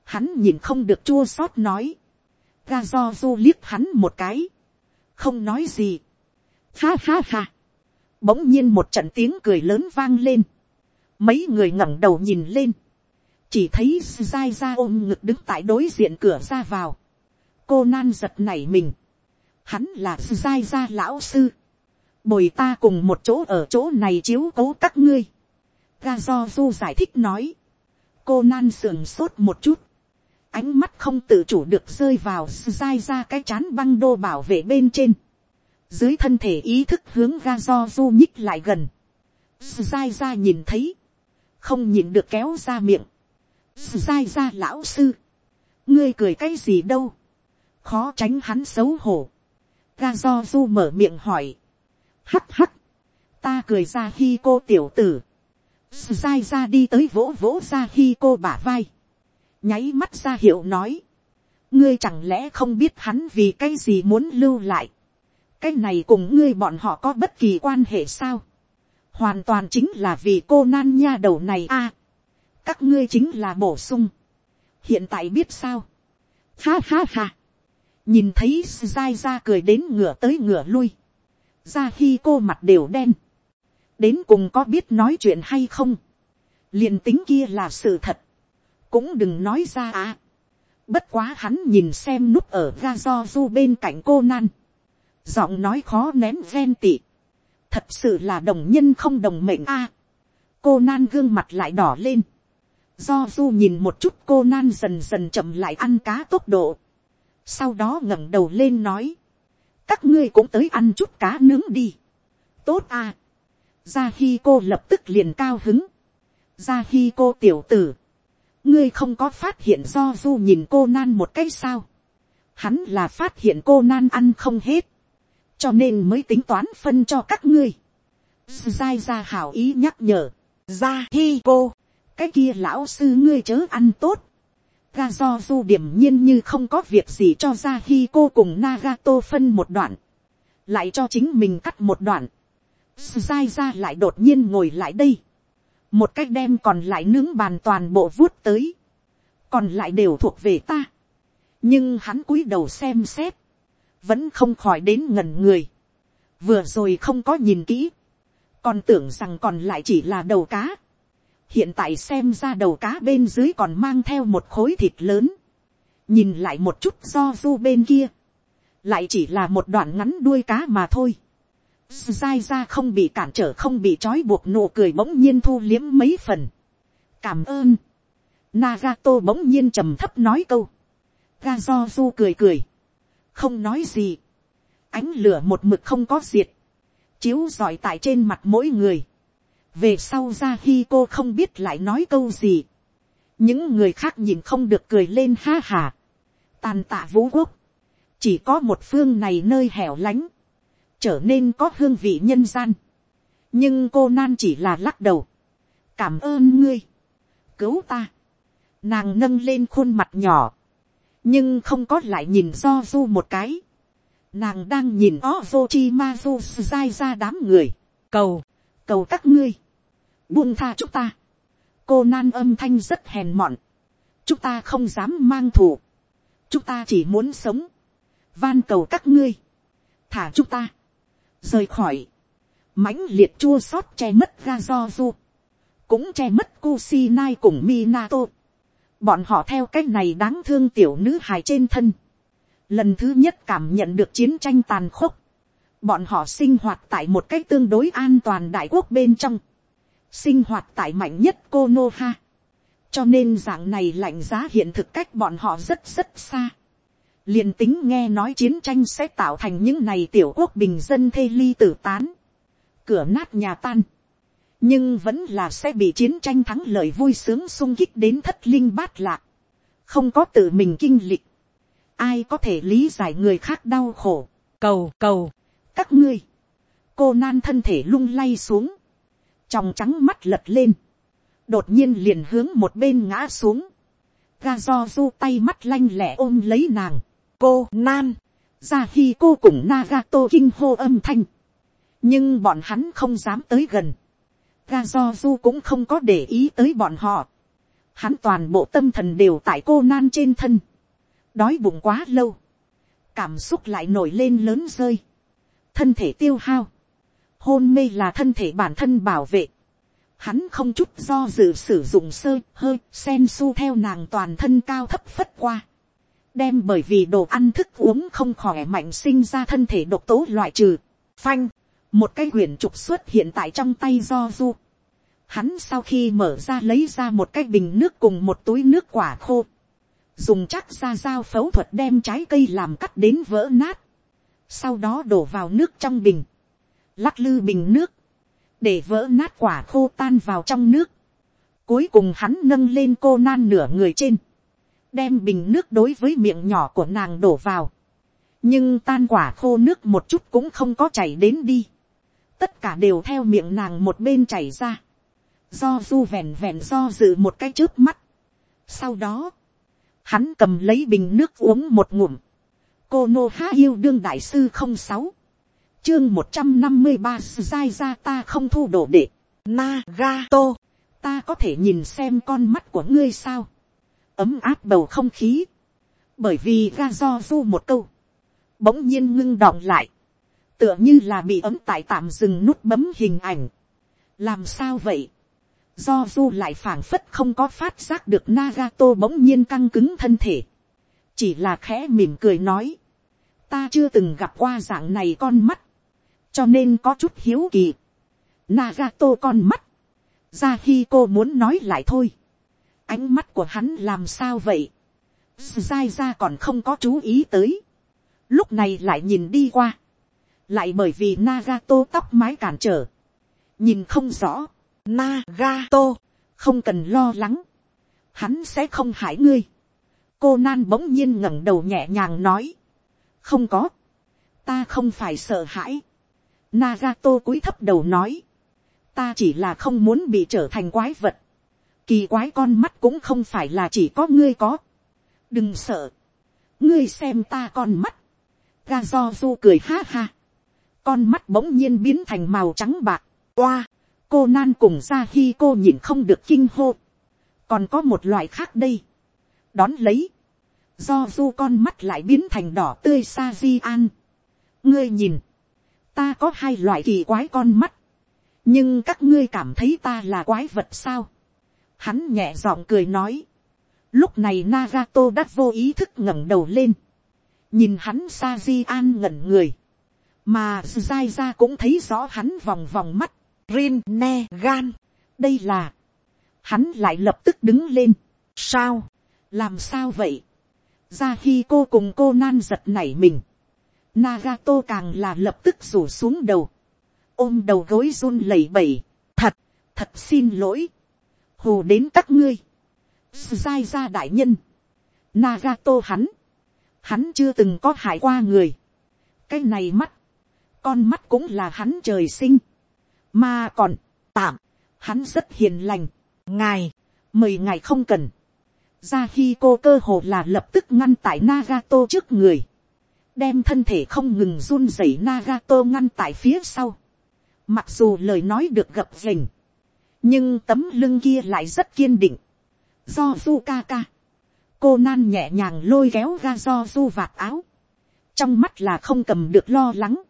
hắn nhìn không được chua xót nói, ga do du liếc hắn một cái, không nói gì, ha ha ha, bỗng nhiên một trận tiếng cười lớn vang lên, mấy người ngẩng đầu nhìn lên, chỉ thấy dai ra ôm ngực đứng tại đối diện cửa ra vào, cô nan giật nảy mình, hắn là dai ra lão sư, bồi ta cùng một chỗ ở chỗ này chiếu cố các ngươi, ga do du giải thích nói, cô nan sườn sốt một chút, ánh mắt không tự chủ được rơi vào dai ra cái chán băng đô bảo vệ bên trên, dưới thân thể ý thức hướng ga do du nhích lại gần, dai ra nhìn thấy, không nhìn được kéo ra miệng, dai ra lão sư, ngươi cười cái gì đâu, khó tránh hắn xấu hổ, ga do du mở miệng hỏi, hắt hắt, ta cười ra khi cô tiểu tử, dai ra đi tới vỗ vỗ ra khi cô bả vai, nháy mắt ra hiệu nói, ngươi chẳng lẽ không biết hắn vì cái gì muốn lưu lại, cái này cùng ngươi bọn họ có bất kỳ quan hệ sao, hoàn toàn chính là vì cô nan nha đầu này a, các ngươi chính là bổ sung, hiện tại biết sao, ha ha ha, nhìn thấy dai ra cười đến ngửa tới ngửa lui, ra khi cô mặt đều đen, đến cùng có biết nói chuyện hay không, liền tính kia là sự thật, cũng đừng nói ra à. bất quá hắn nhìn xem núp ở ga do du bên cạnh cô nan, giọng nói khó nén ghen tị, thật sự là đồng nhân không đồng mệnh a. cô nan gương mặt lại đỏ lên, do du nhìn một chút cô nan dần dần chậm lại ăn cá tốc độ, sau đó ngẩng đầu lên nói, các ngươi cũng tới ăn chút cá nướng đi, tốt à, ra Hi cô lập tức liền cao hứng, ra Hi cô tiểu tử, ngươi không có phát hiện do du nhìn cô nan một cái sao, hắn là phát hiện cô nan ăn không hết, cho nên mới tính toán phân cho các ngươi. Giai ra hảo ý nhắc nhở, ra hi cô, cái kia lão sư ngươi chớ ăn tốt. Ga do du điểm nhiên như không có việc gì cho ra hi cô cùng Nagato phân một đoạn, lại cho chính mình cắt một đoạn. Giai ra lại đột nhiên ngồi lại đây, một cách đem còn lại nướng bàn toàn bộ vuốt tới, còn lại đều thuộc về ta. nhưng hắn cúi đầu xem xét, vẫn không khỏi đến ngần người, vừa rồi không có nhìn kỹ, còn tưởng rằng còn lại chỉ là đầu cá, hiện tại xem ra đầu cá bên dưới còn mang theo một khối thịt lớn, nhìn lại một chút do du bên kia, lại chỉ là một đoạn ngắn đuôi cá mà thôi, dai ra không bị cản trở không bị trói buộc nụ cười bỗng nhiên thu liếm mấy phần, cảm ơn, Nagato bỗng nhiên trầm thấp nói câu, ga do du cười cười, không nói gì, ánh lửa một mực không có diệt, chiếu giỏi tại trên mặt mỗi người, về sau ra khi cô không biết lại nói câu gì, những người khác nhìn không được cười lên ha hà, tàn tạ vũ quốc, chỉ có một phương này nơi hẻo lánh, trở nên có hương vị nhân gian, nhưng cô nan chỉ là lắc đầu, cảm ơn ngươi, cứu ta, nàng nâng lên khuôn mặt nhỏ, nhưng không có lại nhìn do du một cái. Nàng đang nhìn Ozochi Mazu dai ra đám người. Cầu, cầu các ngươi. Buông tha chúng ta. Cô nan âm thanh rất hèn mọn. Chúng ta không dám mang thù. Chúng ta chỉ muốn sống. Van cầu các ngươi. Thả chúng ta. Rời khỏi. mãnh liệt chua xót che mất ga do du. Cũng che mất Kusinai cùng Minato bọn họ theo cách này đáng thương tiểu nữ hài trên thân, lần thứ nhất cảm nhận được chiến tranh tàn khốc, bọn họ sinh hoạt tại một cách tương đối an toàn đại quốc bên trong, sinh hoạt tại mạnh nhất konoha. cho nên dạng này lạnh giá hiện thực cách bọn họ rất rất xa, liền tính nghe nói chiến tranh sẽ tạo thành những này tiểu quốc bình dân thê ly tử tán, cửa nát nhà tan, nhưng vẫn là sẽ bị chiến tranh thắng lợi vui sướng sung kích đến thất linh bát lạc, không có tự mình kinh lịch, ai có thể lý giải người khác đau khổ, cầu cầu, các ngươi, cô nan thân thể lung lay xuống, trong trắng mắt lật lên, đột nhiên liền hướng một bên ngã xuống, ga do du tay mắt lanh lẹ ôm lấy nàng, cô nan, ra khi cô cùng Nagato kinh hô âm thanh, nhưng bọn hắn không dám tới gần, ga do du cũng không có để ý tới bọn họ, hắn toàn bộ tâm thần đều tại cô nan trên thân, đói bụng quá lâu, cảm xúc lại nổi lên lớn rơi, thân thể tiêu hao, hôn mê là thân thể bản thân bảo vệ, hắn không chút do dự sử dụng sơ hơi sen su theo nàng toàn thân cao thấp phất qua, đem bởi vì đồ ăn thức uống không khỏe mạnh sinh ra thân thể độc tố loại trừ, phanh, một cái quyển trục xuất hiện tại trong tay do du. Hắn sau khi mở ra lấy ra một cái bình nước cùng một túi nước quả khô, dùng chắc ra dao phẫu thuật đem trái cây làm cắt đến vỡ nát, sau đó đổ vào nước trong bình, lắc lư bình nước, để vỡ nát quả khô tan vào trong nước. Cuối cùng hắn nâng lên cô nan nửa người trên, đem bình nước đối với miệng nhỏ của nàng đổ vào. nhưng tan quả khô nước một chút cũng không có chảy đến đi. tất cả đều theo miệng nàng một bên chảy ra. do du vẹn vẹn do dự một cái trước mắt. sau đó, hắn cầm lấy bình nước uống một ngụm. cô nô há yêu đương đại sư không sáu chương một trăm năm mươi ba dai ra ta không thu đồ đệ. Nagato, ta có thể nhìn xem con mắt của ngươi sao ấm áp bầu không khí. bởi vì ga do du một câu. bỗng nhiên ngưng đọng lại. tựa như là bị ấm tại tạm dừng nút bấm hình ảnh. làm sao vậy. do du lại phảng phất không có phát giác được Nagato bỗng nhiên căng cứng thân thể. chỉ là khẽ mỉm cười nói. ta chưa từng gặp qua dạng này con mắt cho nên có chút hiếu kỳ. Nagato con mắt, ra khi cô muốn nói lại thôi ánh mắt của hắn làm sao vậy. dai ra còn không có chú ý tới. lúc này lại nhìn đi qua. lại bởi vì Nagato tóc mái cản trở. nhìn không rõ. Nagato, không cần lo lắng. hắn sẽ không hại ngươi. cô nan bỗng nhiên ngẩng đầu nhẹ nhàng nói. không có. ta không phải sợ hãi Nagato cúi thấp đầu nói. Ta chỉ là không muốn bị trở thành quái vật. Kỳ quái con mắt cũng không phải là chỉ có ngươi có. Đừng sợ. Ngươi xem ta con mắt. Ga do du cười ha ha. Con mắt bỗng nhiên biến thành màu trắng bạc. Oa. Cô nan cùng ra khi cô nhìn không được kinh hô. Còn có một loại khác đây. Đón lấy. Do du con mắt lại biến thành đỏ tươi sa di an. Ngươi nhìn ta có hai loại kỳ quái con mắt, nhưng các ngươi cảm thấy ta là quái vật sao. Hắn nhẹ giọng cười nói. Lúc này Nagato đã vô ý thức ngẩng đầu lên. Nhìn hắn sa di an ngẩn người. Mà dai ra cũng thấy rõ hắn vòng vòng mắt. Rin ne gan. Đây là. Hắn lại lập tức đứng lên. Sao? Làm sao vậy? Ra khi cô cùng cô nan giật nảy mình. Nagato càng là lập tức rủ xuống đầu. Ôm đầu gối run lẩy bẩy. Thật, thật xin lỗi. Hù đến các ngươi. sai ra đại nhân. Nagato hắn. Hắn chưa từng có hại qua người. Cái này mắt. Con mắt cũng là hắn trời sinh. Mà còn, tạm. Hắn rất hiền lành. Ngài, mời ngài không cần. Ra khi cô cơ hồ là lập tức ngăn tại Nagato trước người đem thân thể không ngừng run rẩy Nagato ngăn tại phía sau. Mặc dù lời nói được gập rình, nhưng tấm lưng kia lại rất kiên định. Do du ca ca, cô nan nhẹ nhàng lôi kéo ga do du vạt áo, trong mắt là không cầm được lo lắng.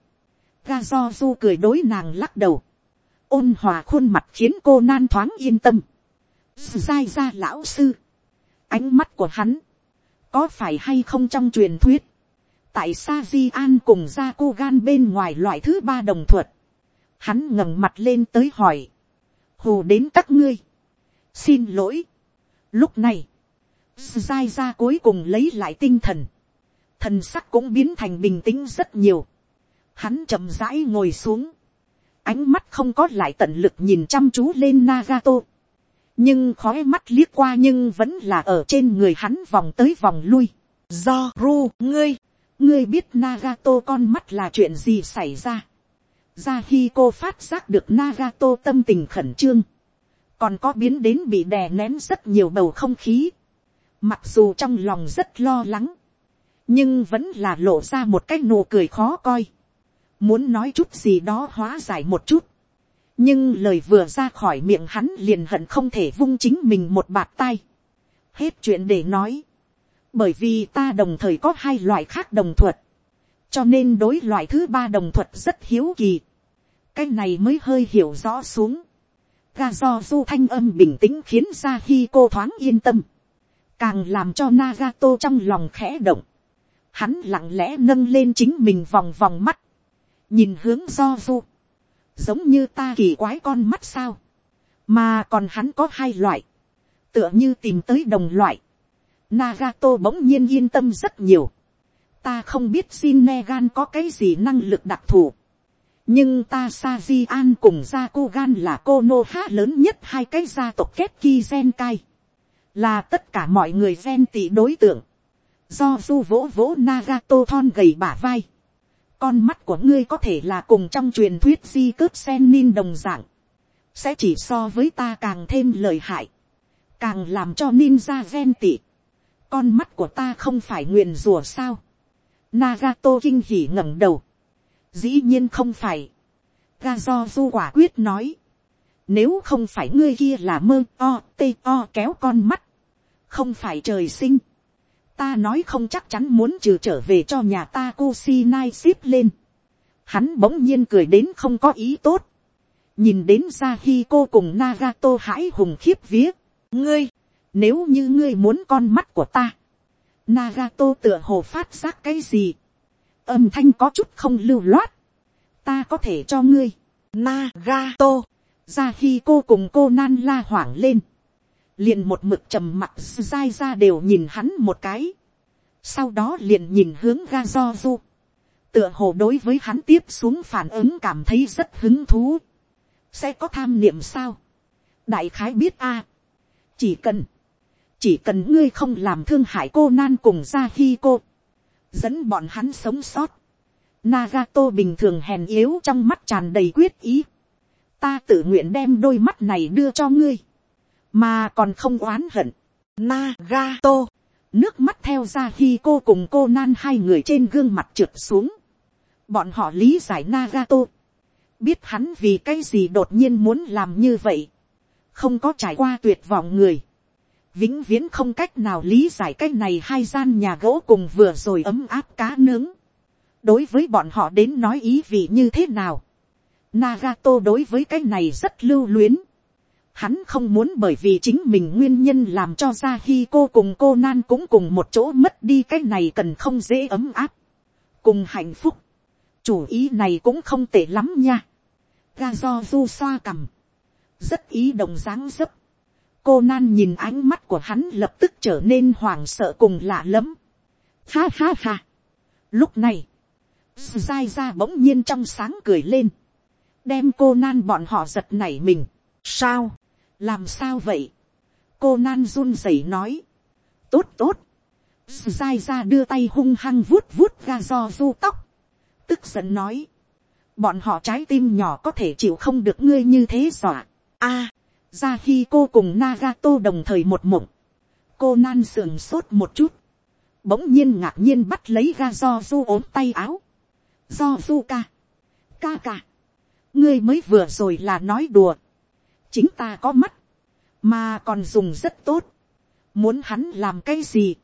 Ga do du cười đối nàng lắc đầu, ôn hòa khuôn mặt khiến cô nan thoáng yên tâm. Sai ra lão sư, ánh mắt của hắn, có phải hay không trong truyền thuyết, tại sa di an cùng ra cô gan bên ngoài loại thứ ba đồng thuật, hắn ngẩng mặt lên tới hỏi, hù đến các ngươi, xin lỗi, lúc này, dai ra cuối cùng lấy lại tinh thần, thần sắc cũng biến thành bình tĩnh rất nhiều, hắn chậm rãi ngồi xuống, ánh mắt không có lại tận lực nhìn chăm chú lên Nagato. nhưng khói mắt liếc qua nhưng vẫn là ở trên người hắn vòng tới vòng lui. do ru ngươi, ngươi biết Nagato con mắt là chuyện gì xảy ra ra khi cô phát giác được Nagato tâm tình khẩn trương, còn có biến đến bị đè nén rất nhiều bầu không khí. mặc dù trong lòng rất lo lắng, nhưng vẫn là lộ ra một cái nụ cười khó coi. Muốn nói chút gì đó hóa giải một chút, nhưng lời vừa ra khỏi miệng hắn liền hận không thể vung chính mình một bạt tay. hết chuyện để nói, bởi vì ta đồng thời có hai loại khác đồng thuật, cho nên đối loại thứ ba đồng thuật rất hiếu kỳ, cái này mới hơi hiểu rõ xuống, ga do du thanh âm bình tĩnh khiến ra khi cô thoáng yên tâm, càng làm cho Nagato trong lòng khẽ động, hắn lặng lẽ nâng lên chính mình vòng vòng mắt, nhìn hướng do du, giống như ta kỳ quái con mắt sao, mà còn hắn có hai loại, tựa như tìm tới đồng loại, Nagato bỗng nhiên yên tâm rất nhiều, ta không biết Shinegan có cái gì năng lực đặc thù, nhưng ta sa di an cùng gia cô gan là cô nô há lớn nhất hai cái gia tộc kép ki gen cai, là tất cả mọi người gen tị đối tượng, do du vỗ vỗ Nagato thon gầy bả vai, con mắt của ngươi có thể là cùng trong truyền thuyết di cướp sen nin đồng dạng, sẽ chỉ so với ta càng thêm lời hại, càng làm cho ninja gen tị. con mắt của ta không phải nguyền rùa sao. Nagato kinh hỉ ngẩng đầu dĩ nhiên không phải. ga do du quả quyết nói. nếu không phải ngươi kia là mơ o tê o kéo con mắt, không phải trời sinh ta nói không chắc chắn muốn trừ trở về cho nhà ta Kusinai ship lên. Hắn bỗng nhiên cười đến không có ý tốt. Nhìn đến ra khi cô cùng Nagato hãi hùng khiếp vía. Ngươi, nếu như ngươi muốn con mắt của ta. Nagato tựa hồ phát giác cái gì. Âm thanh có chút không lưu loát. Ta có thể cho ngươi. Nagato. Ra khi cô cùng cô Nan la hoảng lên. Liền một mực trầm mặt dai ra đều nhìn hắn một cái, sau đó liền nhìn hướng ga do du, tựa hồ đối với hắn tiếp xuống phản ứng cảm thấy rất hứng thú, sẽ có tham niệm sao, đại khái biết a, chỉ cần, chỉ cần ngươi không làm thương hại cô nan cùng ra khi cô, dẫn bọn hắn sống sót, Nagato bình thường hèn yếu trong mắt tràn đầy quyết ý. Ta tự nguyện đem đôi mắt này đưa cho ngươi mà còn không oán hận. Nagato, nước mắt theo ra khi cô cùng cô nan hai người trên gương mặt trượt xuống. bọn họ lý giải Nagato, biết hắn vì cái gì đột nhiên muốn làm như vậy, không có trải qua tuyệt vọng người, vĩnh viễn không cách nào lý giải cái này hai gian nhà gỗ cùng vừa rồi ấm áp cá nướng. đối với bọn họ đến nói ý vị như thế nào. Nagato đối với cái này rất lưu luyến. Hắn không muốn bởi vì chính mình nguyên nhân làm cho ra khi cô cùng cô nan cũng cùng một chỗ mất đi cái này cần không dễ ấm áp. Cùng hạnh phúc. Chủ ý này cũng không tệ lắm nha. Ga do du xoa cầm. Rất ý đồng dáng dấp. Cô nan nhìn ánh mắt của hắn lập tức trở nên hoảng sợ cùng lạ lẫm. Ha ha ha. Lúc này. Dai ra bỗng nhiên trong sáng cười lên. Đem cô nan bọn họ giật nảy mình. Sao? làm sao vậy, cô nan run rẩy nói, tốt tốt, dai ra đưa tay hung hăng vuốt vuốt ga do du tóc, tức giận nói, bọn họ trái tim nhỏ có thể chịu không được ngươi như thế dọa, a, ra khi cô cùng Nagato đồng thời một mộng, cô nan sườn sốt một chút, bỗng nhiên ngạc nhiên bắt lấy ga do du ốm tay áo, do du ca, ca ca, ngươi mới vừa rồi là nói đùa, chính ta có mắt, mà còn dùng rất tốt, muốn hắn làm cái gì,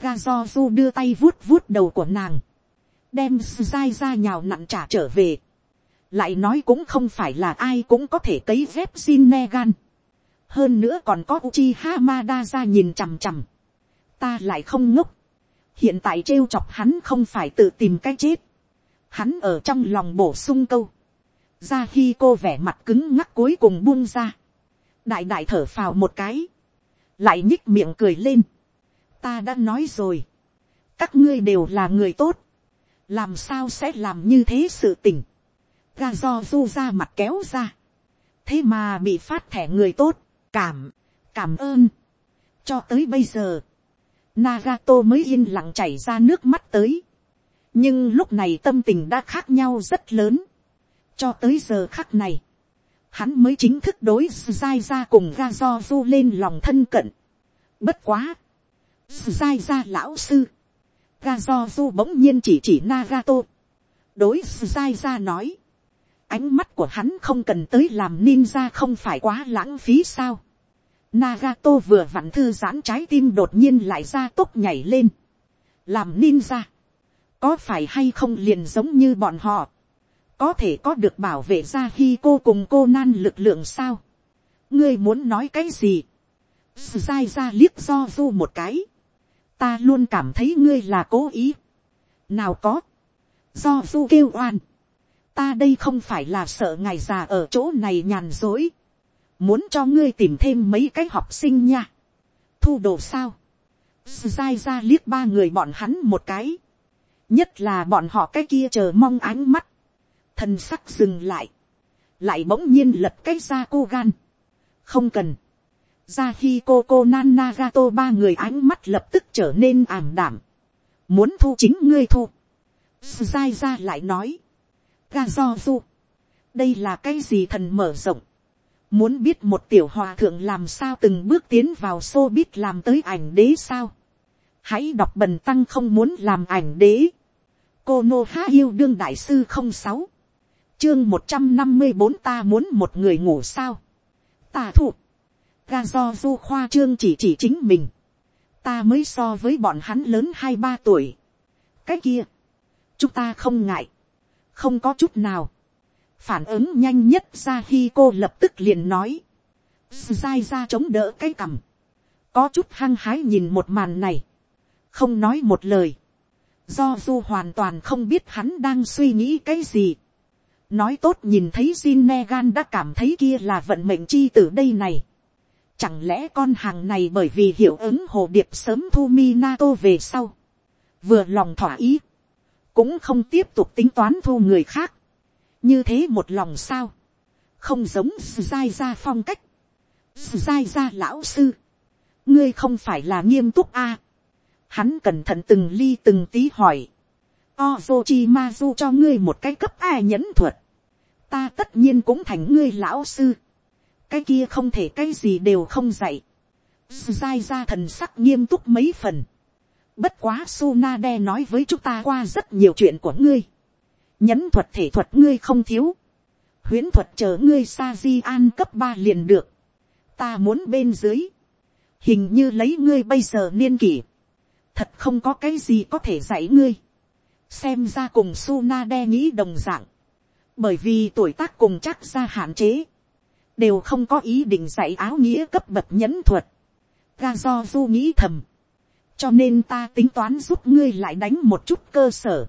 ga do du đưa tay vuốt vuốt đầu của nàng, đem dai ra nhào nặn trả trở về, lại nói cũng không phải là ai cũng có thể cấy dép xin ne gan, hơn nữa còn có uchi hamada ra nhìn chằm chằm, ta lại không ngốc, hiện tại trêu chọc hắn không phải tự tìm cái chết, hắn ở trong lòng bổ sung câu, ra khi cô vẻ mặt cứng ngắc cuối cùng buông ra, đại đại thở phào một cái, lại nhích miệng cười lên, ta đã nói rồi, các ngươi đều là người tốt, làm sao sẽ làm như thế sự tình, ga do du ra mặt kéo ra, thế mà bị phát thẻ người tốt, cảm, cảm ơn, cho tới bây giờ, Nagato mới yên lặng chảy ra nước mắt tới. nhưng lúc này tâm tình đã khác nhau rất lớn. cho tới giờ khắc này, hắn mới chính thức đối dai ra cùng ga do du lên lòng thân cận. bất quá, dai ra lão sư, ga do du bỗng nhiên chỉ chỉ Nagato. đối dai ra nói, ánh mắt của hắn không cần tới làm ninja không phải quá lãng phí sao. Nagato vừa vặn thư giãn trái tim đột nhiên lại ra tốc nhảy lên. Làm ninja. Có phải hay không liền giống như bọn họ. Có thể có được bảo vệ ra khi cô cùng cô nan lực lượng sao. Ngươi muốn nói cái gì. Sai ra liếc do du một cái. Ta luôn cảm thấy ngươi là cố ý. Nào có. Do du kêu oan. Ta đây không phải là sợ ngài già ở chỗ này nhàn dối muốn cho ngươi tìm thêm mấy cái học sinh nha. thu đồ sao. dai ra liếc ba người bọn hắn một cái. nhất là bọn họ cái kia chờ mong ánh mắt. thần sắc dừng lại. lại bỗng nhiên lật cái ra cô gan. không cần. ra khi cô cô nan nagato ba người ánh mắt lập tức trở nên ảm đảm. muốn thu chính ngươi thu. dai ra lại nói ga do du. đây là cái gì thần mở rộng Muốn biết một tiểu hòa thượng làm sao từng bước tiến vào xô biết làm tới ảnh đế sao. Hãy đọc bần tăng không muốn làm ảnh đế. Cô Nô Há yêu đương đại sư không sáu Chương một trăm năm mươi bốn ta muốn một người ngủ sao. Ta thụ. Ga do du khoa trương chỉ chỉ chính mình. Ta mới so với bọn hắn lớn hai ba tuổi. Cái kia. Chúng ta không ngại. Không có chút nào phản ứng nhanh nhất ra khi cô lập tức liền nói, dai ra chống đỡ cái cằm, có chút hăng hái nhìn một màn này, không nói một lời, do du hoàn toàn không biết hắn đang suy nghĩ cái gì, nói tốt nhìn thấy Jin Negan đã cảm thấy kia là vận mệnh chi từ đây này. Chẳng lẽ con hàng này bởi vì hiệu ứng hồ điệp sớm thu mi Minato về sau. Vừa lòng thỏa ý. Cũng không tiếp tục tính toán thu người khác. Như thế một lòng sao, không giống dai ra phong cách, dai ra lão sư, ngươi không phải là nghiêm túc a, hắn cẩn thận từng ly từng tí hỏi, Ozochi du cho ngươi một cái cấp a nhẫn thuật, ta tất nhiên cũng thành ngươi lão sư, cái kia không thể cái gì đều không dạy, dai ra thần sắc nghiêm túc mấy phần, bất quá Sunade nói với chúng ta qua rất nhiều chuyện của ngươi, nhẫn thuật thể thuật ngươi không thiếu, huyễn thuật chờ ngươi sa di an cấp ba liền được, ta muốn bên dưới, hình như lấy ngươi bây giờ niên kỷ, thật không có cái gì có thể dạy ngươi, xem ra cùng Sunade nghĩ đồng dạng. Bởi vì tuổi tác cùng chắc ra hạn chế, đều không có ý định dạy áo nghĩa cấp bậc nhẫn thuật, ga do du nghĩ thầm, cho nên ta tính toán giúp ngươi lại đánh một chút cơ sở,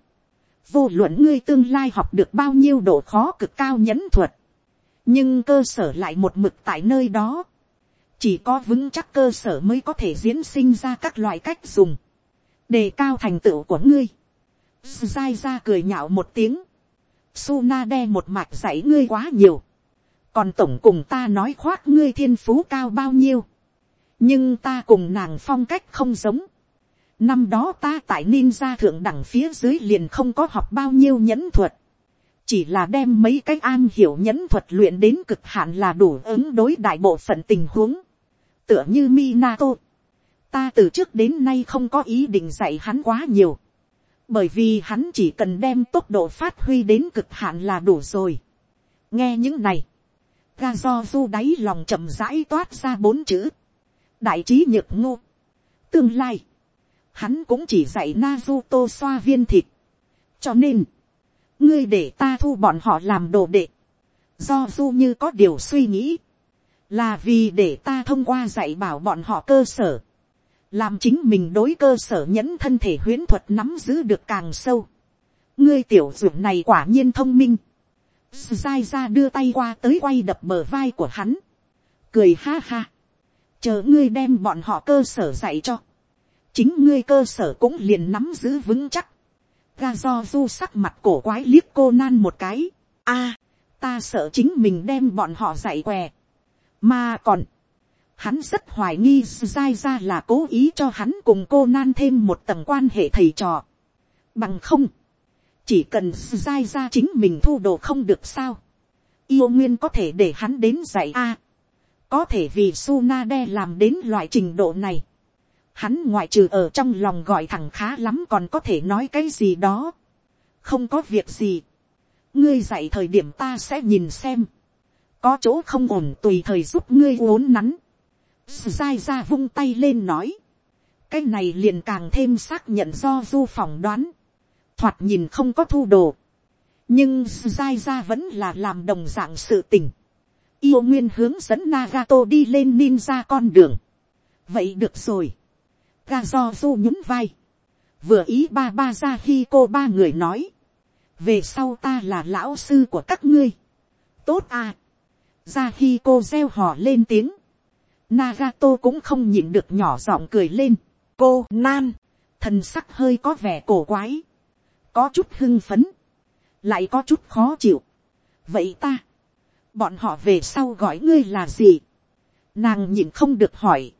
vô luận ngươi tương lai học được bao nhiêu độ khó cực cao nhẫn thuật, nhưng cơ sở lại một mực tại nơi đó, chỉ có vững chắc cơ sở mới có thể diễn sinh ra các loại cách dùng, đề cao thành tựu của ngươi. Sai ra cười nhạo một tiếng, Suna đe một mạch dạy ngươi quá nhiều, còn tổng cùng ta nói khoác ngươi thiên phú cao bao nhiêu, nhưng ta cùng nàng phong cách không giống, Năm đó ta tại ninja thượng đẳng phía dưới liền không có học bao nhiêu nhẫn thuật. Chỉ là đem mấy cái an hiểu nhẫn thuật luyện đến cực hạn là đủ ứng đối đại bộ phận tình huống. Tựa như Minato. Ta từ trước đến nay không có ý định dạy hắn quá nhiều. Bởi vì hắn chỉ cần đem tốc độ phát huy đến cực hạn là đủ rồi. Nghe những này. Ga do du đáy lòng chậm rãi toát ra bốn chữ. Đại trí nhược ngô. Tương lai hắn cũng chỉ dạy Naruto xoa viên thịt. cho nên, ngươi để ta thu bọn họ làm đồ đệ. do du như có điều suy nghĩ, là vì để ta thông qua dạy bảo bọn họ cơ sở, làm chính mình đối cơ sở nhẫn thân thể huyễn thuật nắm giữ được càng sâu. ngươi tiểu dưỡng này quả nhiên thông minh. dai ra đưa tay qua tới quay đập bờ vai của hắn. cười ha ha. chờ ngươi đem bọn họ cơ sở dạy cho chính ngươi cơ sở cũng liền nắm giữ vững chắc. ga do du sắc mặt cổ quái liếc cô nan một cái. a, ta sợ chính mình đem bọn họ dạy què. mà còn, hắn rất hoài nghi dai ra là cố ý cho hắn cùng cô nan thêm một tầng quan hệ thầy trò. bằng không, chỉ cần dai ra chính mình thu đồ không được sao. yêu nguyên có thể để hắn đến dạy a. có thể vì Suna đe làm đến loại trình độ này. Hắn ngoại trừ ở trong lòng gọi thẳng khá lắm còn có thể nói cái gì đó. không có việc gì. ngươi dạy thời điểm ta sẽ nhìn xem. có chỗ không ổn tùy thời giúp ngươi uốn nắn dai ra vung tay lên nói. cái này liền càng thêm xác nhận do du phỏng đoán. thoạt nhìn không có thu đồ. nhưng dai ra vẫn là làm đồng dạng sự tình. yêu nguyên hướng dẫn Nagato đi lên ninja con đường. vậy được rồi ga do du nhún vai. vừa ý ba ba ra khi cô ba người nói. về sau ta là lão sư của các ngươi. tốt à. ra khi cô reo hò lên tiếng Nagato cũng không nhịn được nhỏ giọng cười lên. Cô Nan, thần sắc hơi có vẻ cổ quái. Có chút hưng phấn. Lại có chút khó chịu. Vậy ta, bọn họ về sau gọi ngươi là gì? Nàng nhịn không được hỏi.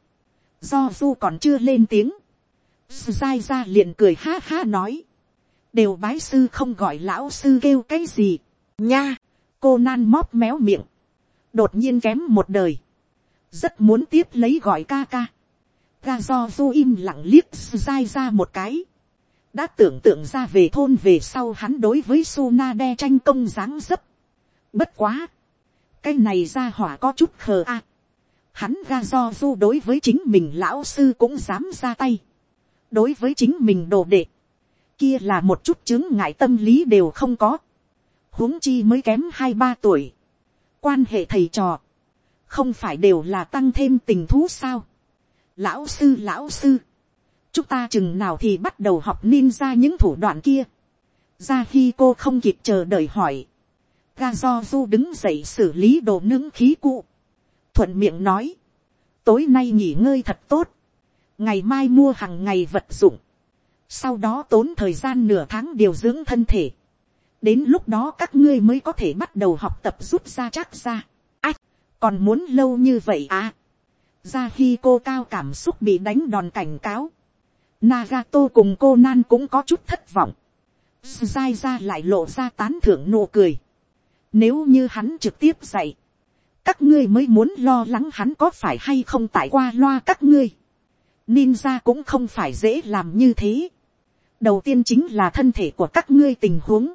Do du còn chưa lên tiếng. giai ra liền cười ha ha nói. Đều bái sư không gọi lão sư kêu cái gì. Nha, cô nan móp méo miệng. Đột nhiên kém một đời rất muốn tiếp lấy gọi ca ca. ga do du im lặng liếc dai ra một cái. đã tưởng tượng ra về thôn về sau hắn đối với Suna đe tranh công dáng dấp. bất quá. cái này ra hỏa có chút khờ a hắn ga do du đối với chính mình lão sư cũng dám ra tay. đối với chính mình đồ đệ. kia là một chút chứng ngại tâm lý đều không có. huống chi mới kém hai ba tuổi. quan hệ thầy trò không phải đều là tăng thêm tình thú sao. lão sư lão sư, chúng ta chừng nào thì bắt đầu học ninja những thủ đoạn kia. ra khi cô không kịp chờ đợi hỏi, ga do du đứng dậy xử lý đồ nướng khí cụ thuận miệng nói, tối nay nghỉ ngơi thật tốt, ngày mai mua hàng ngày vật dụng, sau đó tốn thời gian nửa tháng điều dưỡng thân thể, đến lúc đó các ngươi mới có thể bắt đầu học tập rút ra chắc ra. Còn muốn lâu như vậy à. ra khi cô cao cảm xúc bị đánh đòn cảnh cáo, Nagato cùng cô nan cũng có chút thất vọng, dai ra lại lộ ra tán thưởng nụ cười, nếu như hắn trực tiếp dạy, các ngươi mới muốn lo lắng hắn có phải hay không tại qua loa các ngươi. Ninja cũng không phải dễ làm như thế. Đầu tiên chính là thân thể của các ngươi tình huống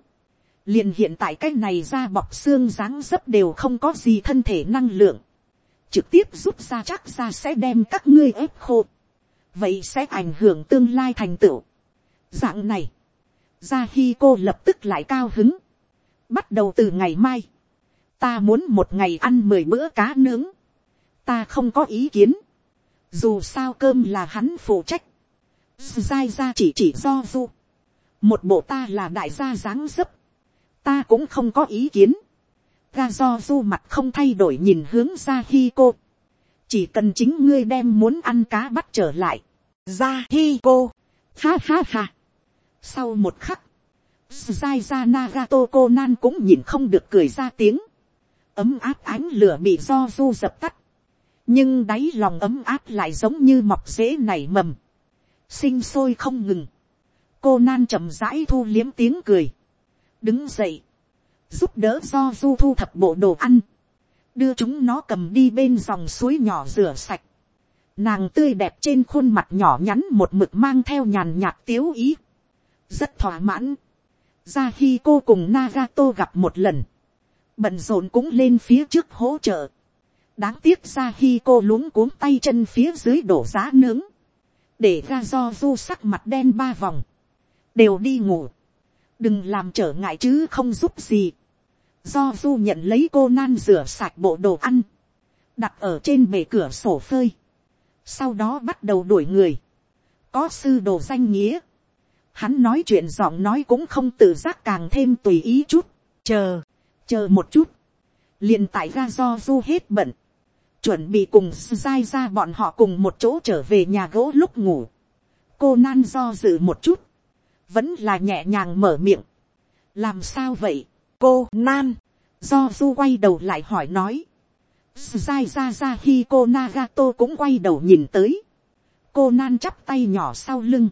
liền hiện tại cái này ra bọc xương dáng dấp đều không có gì thân thể năng lượng, trực tiếp rút ra chắc ra sẽ đem các ngươi ép khô, vậy sẽ ảnh hưởng tương lai thành tựu. dạng này, ra khi cô lập tức lại cao hứng, bắt đầu từ ngày mai, ta muốn một ngày ăn mười bữa cá nướng, ta không có ý kiến, dù sao cơm là hắn phụ trách, dai ra chỉ chỉ do du, một bộ ta là đại gia dáng dấp, ta cũng không có ý kiến. ga do du mặt không thay đổi nhìn hướng ra hi cô. chỉ cần chính ngươi đem muốn ăn cá bắt trở lại. ra hi cô. ha ha ha. sau một khắc, Sai ra Nagato konan cũng nhìn không được cười ra tiếng. Ấm áp ánh lửa bị do du dập tắt. Nhưng đáy lòng ấm áp lại giống như mọc rễ nảy mầm. Sinh sôi không ngừng. Cô nan chậm rãi thu liếm tiếng cười đứng dậy, giúp đỡ do du thu thập bộ đồ ăn, đưa chúng nó cầm đi bên dòng suối nhỏ rửa sạch. Nàng tươi đẹp trên khuôn mặt nhỏ nhắn một mực mang theo nhàn nhạt tiếu ý. Rất thỏa mãn. Ra khi cô cùng Nagato gặp một lần. Bận rộn cũng lên phía trước hỗ trợ. Đáng tiếc ra khi cô luống cuống tay chân phía dưới đổ giá nướng. Để ra do du sắc mặt đen ba vòng. Đều đi ngủ đừng làm trở ngại chứ không giúp gì. do du nhận lấy cô nan rửa sạch bộ đồ ăn, đặt ở trên bể cửa sổ phơi, sau đó bắt đầu đuổi người, có sư đồ danh nghĩa, hắn nói chuyện giọng nói cũng không tự giác càng thêm tùy ý chút, chờ, chờ một chút, liền tại ga do du hết bận, chuẩn bị cùng dai ra bọn họ cùng một chỗ trở về nhà gỗ lúc ngủ, cô nan do dự một chút, vẫn là nhẹ nhàng mở miệng, làm sao vậy, cô nan, do du quay đầu lại hỏi nói, dai ra ra khi cô nagato cũng quay đầu nhìn tới, cô nan chắp tay nhỏ sau lưng,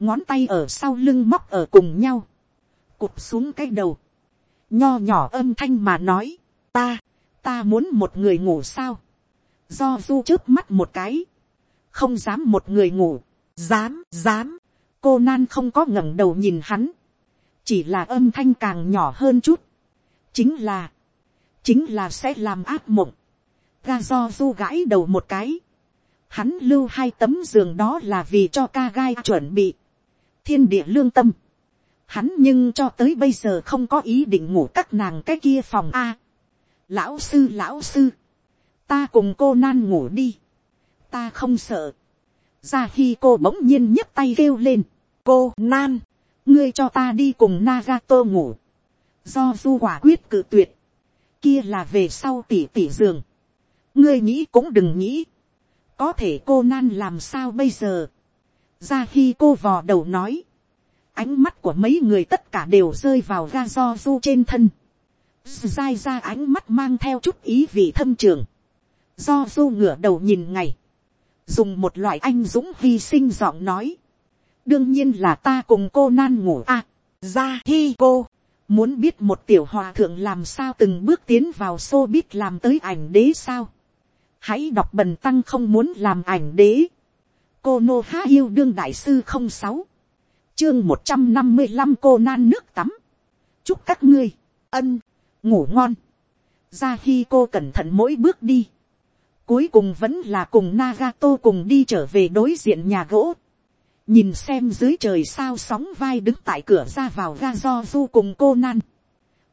ngón tay ở sau lưng móc ở cùng nhau, cụp xuống cái đầu, nho nhỏ âm thanh mà nói, ta, ta muốn một người ngủ sao, do du trước mắt một cái, không dám một người ngủ, dám, dám, cô nan không có ngẩng đầu nhìn hắn, chỉ là âm thanh càng nhỏ hơn chút, chính là, chính là sẽ làm áp mộng, ga do du gãi đầu một cái, hắn lưu hai tấm giường đó là vì cho ca gai chuẩn bị, thiên địa lương tâm, hắn nhưng cho tới bây giờ không có ý định ngủ các nàng cái kia phòng a. lão sư lão sư, ta cùng cô nan ngủ đi, ta không sợ, ra khi cô bỗng nhiên nhấc tay kêu lên, cô nan, ngươi cho ta đi cùng Nagato ngủ, do du quả quyết cự tuyệt, kia là về sau tỉ tỉ giường, ngươi nghĩ cũng đừng nghĩ, có thể cô nan làm sao bây giờ, ra khi cô vò đầu nói, ánh mắt của mấy người tất cả đều rơi vào ga do du trên thân, dai ra ánh mắt mang theo chút ý vị thâm trường, do du ngửa đầu nhìn ngày, dùng một loại anh dũng hy sinh giọng nói, đương nhiên là ta cùng cô nan ngủ a, ra hi cô, muốn biết một tiểu hòa thượng làm sao từng bước tiến vào xô biết làm tới ảnh đế sao, hãy đọc bần tăng không muốn làm ảnh đế, cô nô há yêu đương đại sư không sáu, chương một trăm năm mươi năm cô nan nước tắm, chúc các ngươi, ân, ngủ ngon, ra khi cô cẩn thận mỗi bước đi, cuối cùng vẫn là cùng Nagato cùng đi trở về đối diện nhà gỗ. Nhìn xem dưới trời sao sóng vai đứng tại cửa ra vào ga do du cùng cô nan.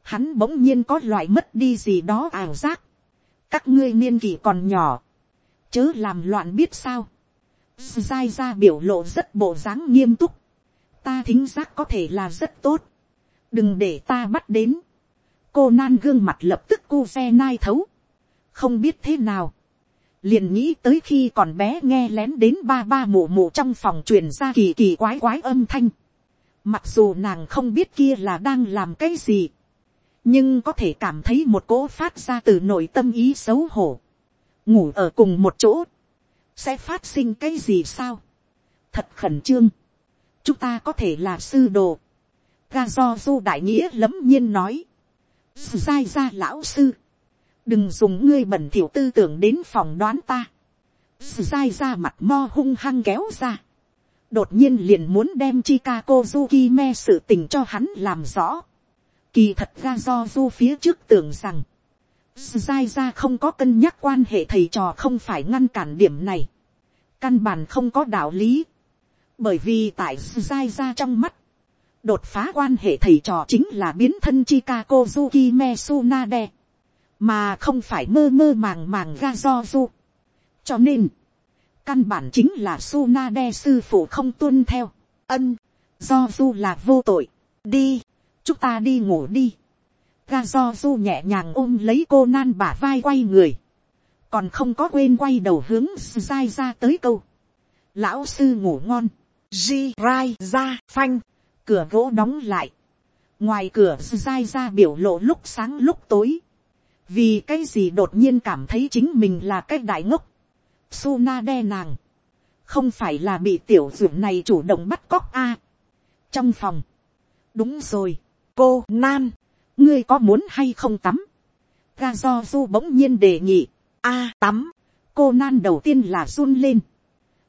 Hắn bỗng nhiên có loại mất đi gì đó ảo giác. Các ngươi niên kỷ còn nhỏ. Chớ làm loạn biết sao. Dai ra biểu lộ rất bộ dáng nghiêm túc. Ta thính giác có thể là rất tốt. Đừng để ta bắt đến. Cô nan gương mặt lập tức cu xe nai thấu. Không biết thế nào liền nghĩ tới khi còn bé nghe lén đến ba ba mụ mụ trong phòng truyền ra kỳ kỳ quái quái âm thanh. Mặc dù nàng không biết kia là đang làm cái gì. Nhưng có thể cảm thấy một cỗ phát ra từ nội tâm ý xấu hổ. Ngủ ở cùng một chỗ. Sẽ phát sinh cái gì sao? Thật khẩn trương. Chúng ta có thể là sư đồ. Ga do du đại nghĩa lấm nhiên nói. sai ra lão sư đừng dùng ngươi bẩn thỉu tư tưởng đến phòng đoán ta. sai ra mặt mo hung hăng kéo ra. đột nhiên liền muốn đem chicago Zuki sự tình cho hắn làm rõ. kỳ thật ra do du phía trước tưởng rằng, sai ra không có cân nhắc quan hệ thầy trò không phải ngăn cản điểm này. căn bản không có đạo lý bởi vì tại dai ra trong mắt, đột phá quan hệ thầy trò chính là biến thân Chikako Zuki Sunade mà không phải mơ mơ màng màng ga do du. cho nên, căn bản chính là Sunade sư phụ không tuân theo, ân, do du là vô tội, đi, chúng ta đi ngủ đi, ga do du nhẹ nhàng ôm lấy cô nan bả vai quay người, còn không có quên quay đầu hướng dai ra tới câu, lão sư ngủ ngon, Ji rai ra phanh, cửa gỗ đóng lại, ngoài cửa dai ra biểu lộ lúc sáng lúc tối, vì cái gì đột nhiên cảm thấy chính mình là cái đại ngốc, Suna đe nàng, không phải là bị tiểu dưỡng này chủ động bắt cóc a. trong phòng, đúng rồi, cô nan, ngươi có muốn hay không tắm, ga do du bỗng nhiên đề nghị, a tắm, cô nan đầu tiên là run lên,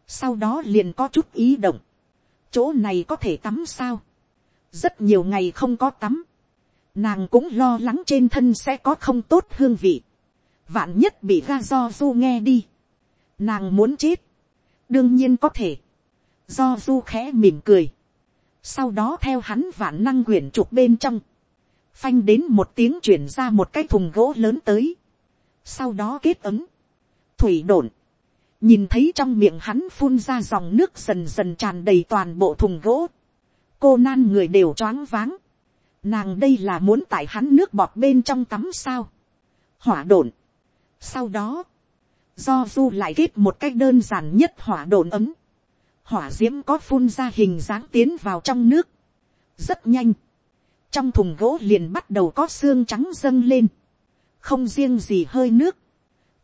sau đó liền có chút ý động, chỗ này có thể tắm sao, rất nhiều ngày không có tắm, nàng cũng lo lắng trên thân sẽ có không tốt hương vị, vạn nhất bị ga do du nghe đi, nàng muốn chết, đương nhiên có thể, do du khẽ mỉm cười, sau đó theo hắn vạn năng quyển trục bên trong, phanh đến một tiếng chuyển ra một cái thùng gỗ lớn tới, sau đó kết ấm, thủy đồn, nhìn thấy trong miệng hắn phun ra dòng nước dần dần tràn đầy toàn bộ thùng gỗ, cô nan người đều choáng váng, nàng đây là muốn tại hắn nước bọt bên trong tắm sao, hỏa đồn. sau đó, do du lại kết một cách đơn giản nhất hỏa đồn ấm, hỏa d i ễ m có phun ra hình dáng tiến vào trong nước, rất nhanh, trong thùng gỗ liền bắt đầu có xương trắng dâng lên, không riêng gì hơi nước,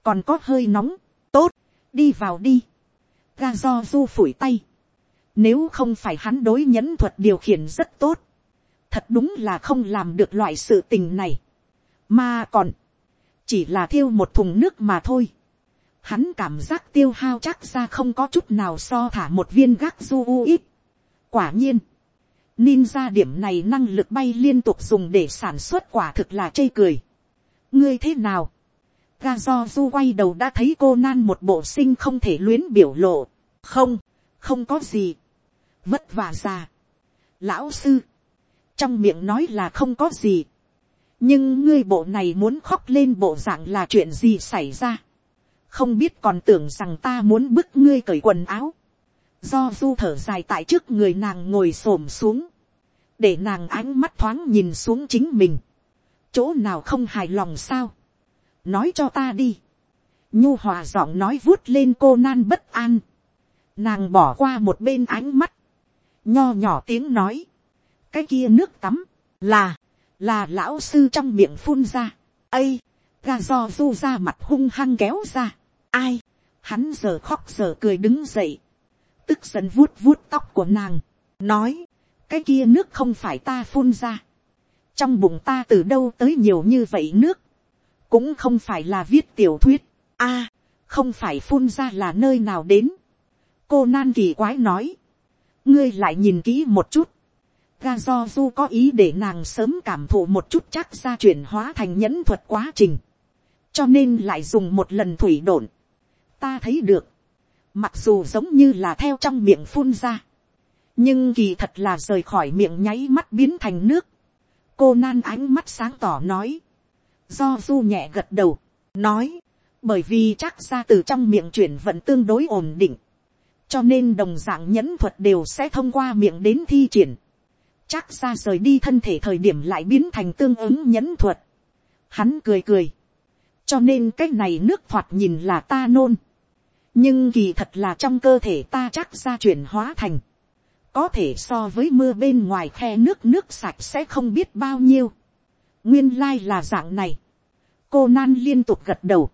còn có hơi nóng, tốt, đi vào đi, ga do du phủi tay, nếu không phải hắn đối nhẫn thuật điều khiển rất tốt, thật đúng là không làm được loại sự tình này, mà còn, chỉ là thiêu một thùng nước mà thôi, hắn cảm giác tiêu hao chắc ra không có chút nào so thả một viên gác du u ít. quả nhiên, ninja điểm này năng lực bay liên tục dùng để sản xuất quả thực là chê cười. ngươi thế nào, ga do du quay đầu đã thấy cô nan một bộ sinh không thể luyến biểu lộ. không, không có gì. vất vả già. lão sư, trong miệng nói là không có gì. nhưng ngươi bộ này muốn khóc lên bộ dạng là chuyện gì xảy ra không biết còn tưởng rằng ta muốn bức ngươi cởi quần áo, do du thở dài tại trước người nàng ngồi s ổ m xuống, để nàng ánh mắt thoáng nhìn xuống chính mình, chỗ nào không hài lòng sao, nói cho ta đi, nhu hòa giọng nói vuốt lên cô nan bất an, nàng bỏ qua một bên ánh mắt, nho nhỏ tiếng nói, cái kia nước tắm, là, là lão sư trong miệng phun ra, ây, ga do du ra mặt hung hăng kéo ra, ai, hắn giờ khóc giờ cười đứng dậy, tức giận vuốt vuốt tóc của nàng, nói, cái kia nước không phải ta phun ra, trong bụng ta từ đâu tới nhiều như vậy nước, cũng không phải là viết tiểu thuyết, a, không phải phun ra là nơi nào đến, cô nan kỳ quái nói, ngươi lại nhìn kỹ một chút, ga do du có ý để nàng sớm cảm thụ một chút chắc ra chuyển hóa thành nhẫn thuật quá trình, cho nên lại dùng một lần thủy độn. ta thấy được, mặc dù giống như là theo trong miệng phun ra, nhưng kỳ thật là rời khỏi miệng nháy mắt biến thành nước. cô nan ánh mắt sáng tỏ nói, do du nhẹ gật đầu, nói, bởi vì chắc ra từ trong miệng chuyển vận tương đối ổn định, cho nên đồng dạng nhẫn thuật đều sẽ thông qua miệng đến thi triển, chắc ra rời đi thân thể thời điểm lại biến thành tương ứng nhẫn thuật. Hắn cười cười, cho nên cái này nước thoạt nhìn là ta nôn, nhưng kỳ thật là trong cơ thể ta chắc ra chuyển hóa thành, có thể so với mưa bên ngoài khe nước nước sạch sẽ không biết bao nhiêu nguyên lai là dạng này. cô nan liên tục gật đầu.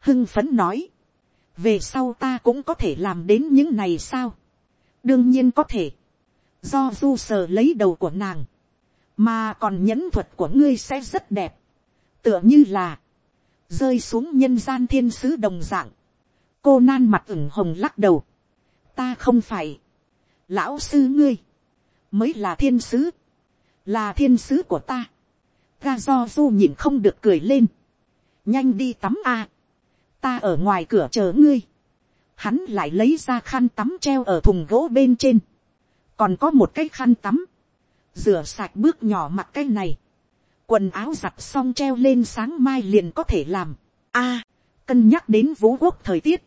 hưng phấn nói. về sau ta cũng có thể làm đến những này sao. đương nhiên có thể. do du sờ lấy đầu của nàng. mà còn nhẫn thuật của ngươi sẽ rất đẹp. tựa như là, rơi xuống nhân gian thiên sứ đồng dạng cô nan mặt ửng hồng lắc đầu. ta không phải, lão sư ngươi, mới là thiên sứ, là thiên sứ của ta ga do du nhìn không được cười lên, nhanh đi tắm a, ta ở ngoài cửa chờ ngươi, hắn lại lấy ra khăn tắm treo ở thùng gỗ bên trên, còn có một cái khăn tắm, rửa sạch bước nhỏ mặt cái này, quần áo giặt xong treo lên sáng mai liền có thể làm, a, cân nhắc đến vũ quốc thời tiết,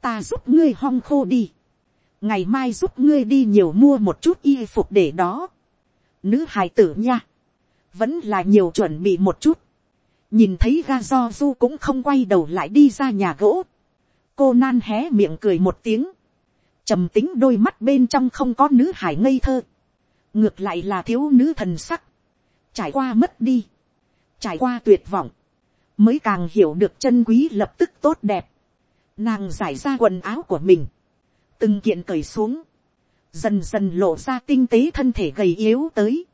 ta giúp ngươi hong khô đi, ngày mai giúp ngươi đi nhiều mua một chút y phục để đó, nữ hài tử nha, vẫn là nhiều chuẩn bị một chút, nhìn thấy ga do du cũng không quay đầu lại đi ra nhà gỗ, cô nan hé miệng cười một tiếng, trầm tính đôi mắt bên trong không có nữ hải ngây thơ, ngược lại là thiếu nữ thần sắc, trải qua mất đi, trải qua tuyệt vọng, mới càng hiểu được chân quý lập tức tốt đẹp, Nàng giải ra quần áo của mình. Từng kiện cởi xuống. Dần dần lộ ra tinh tế thân thể gầy yếu tới.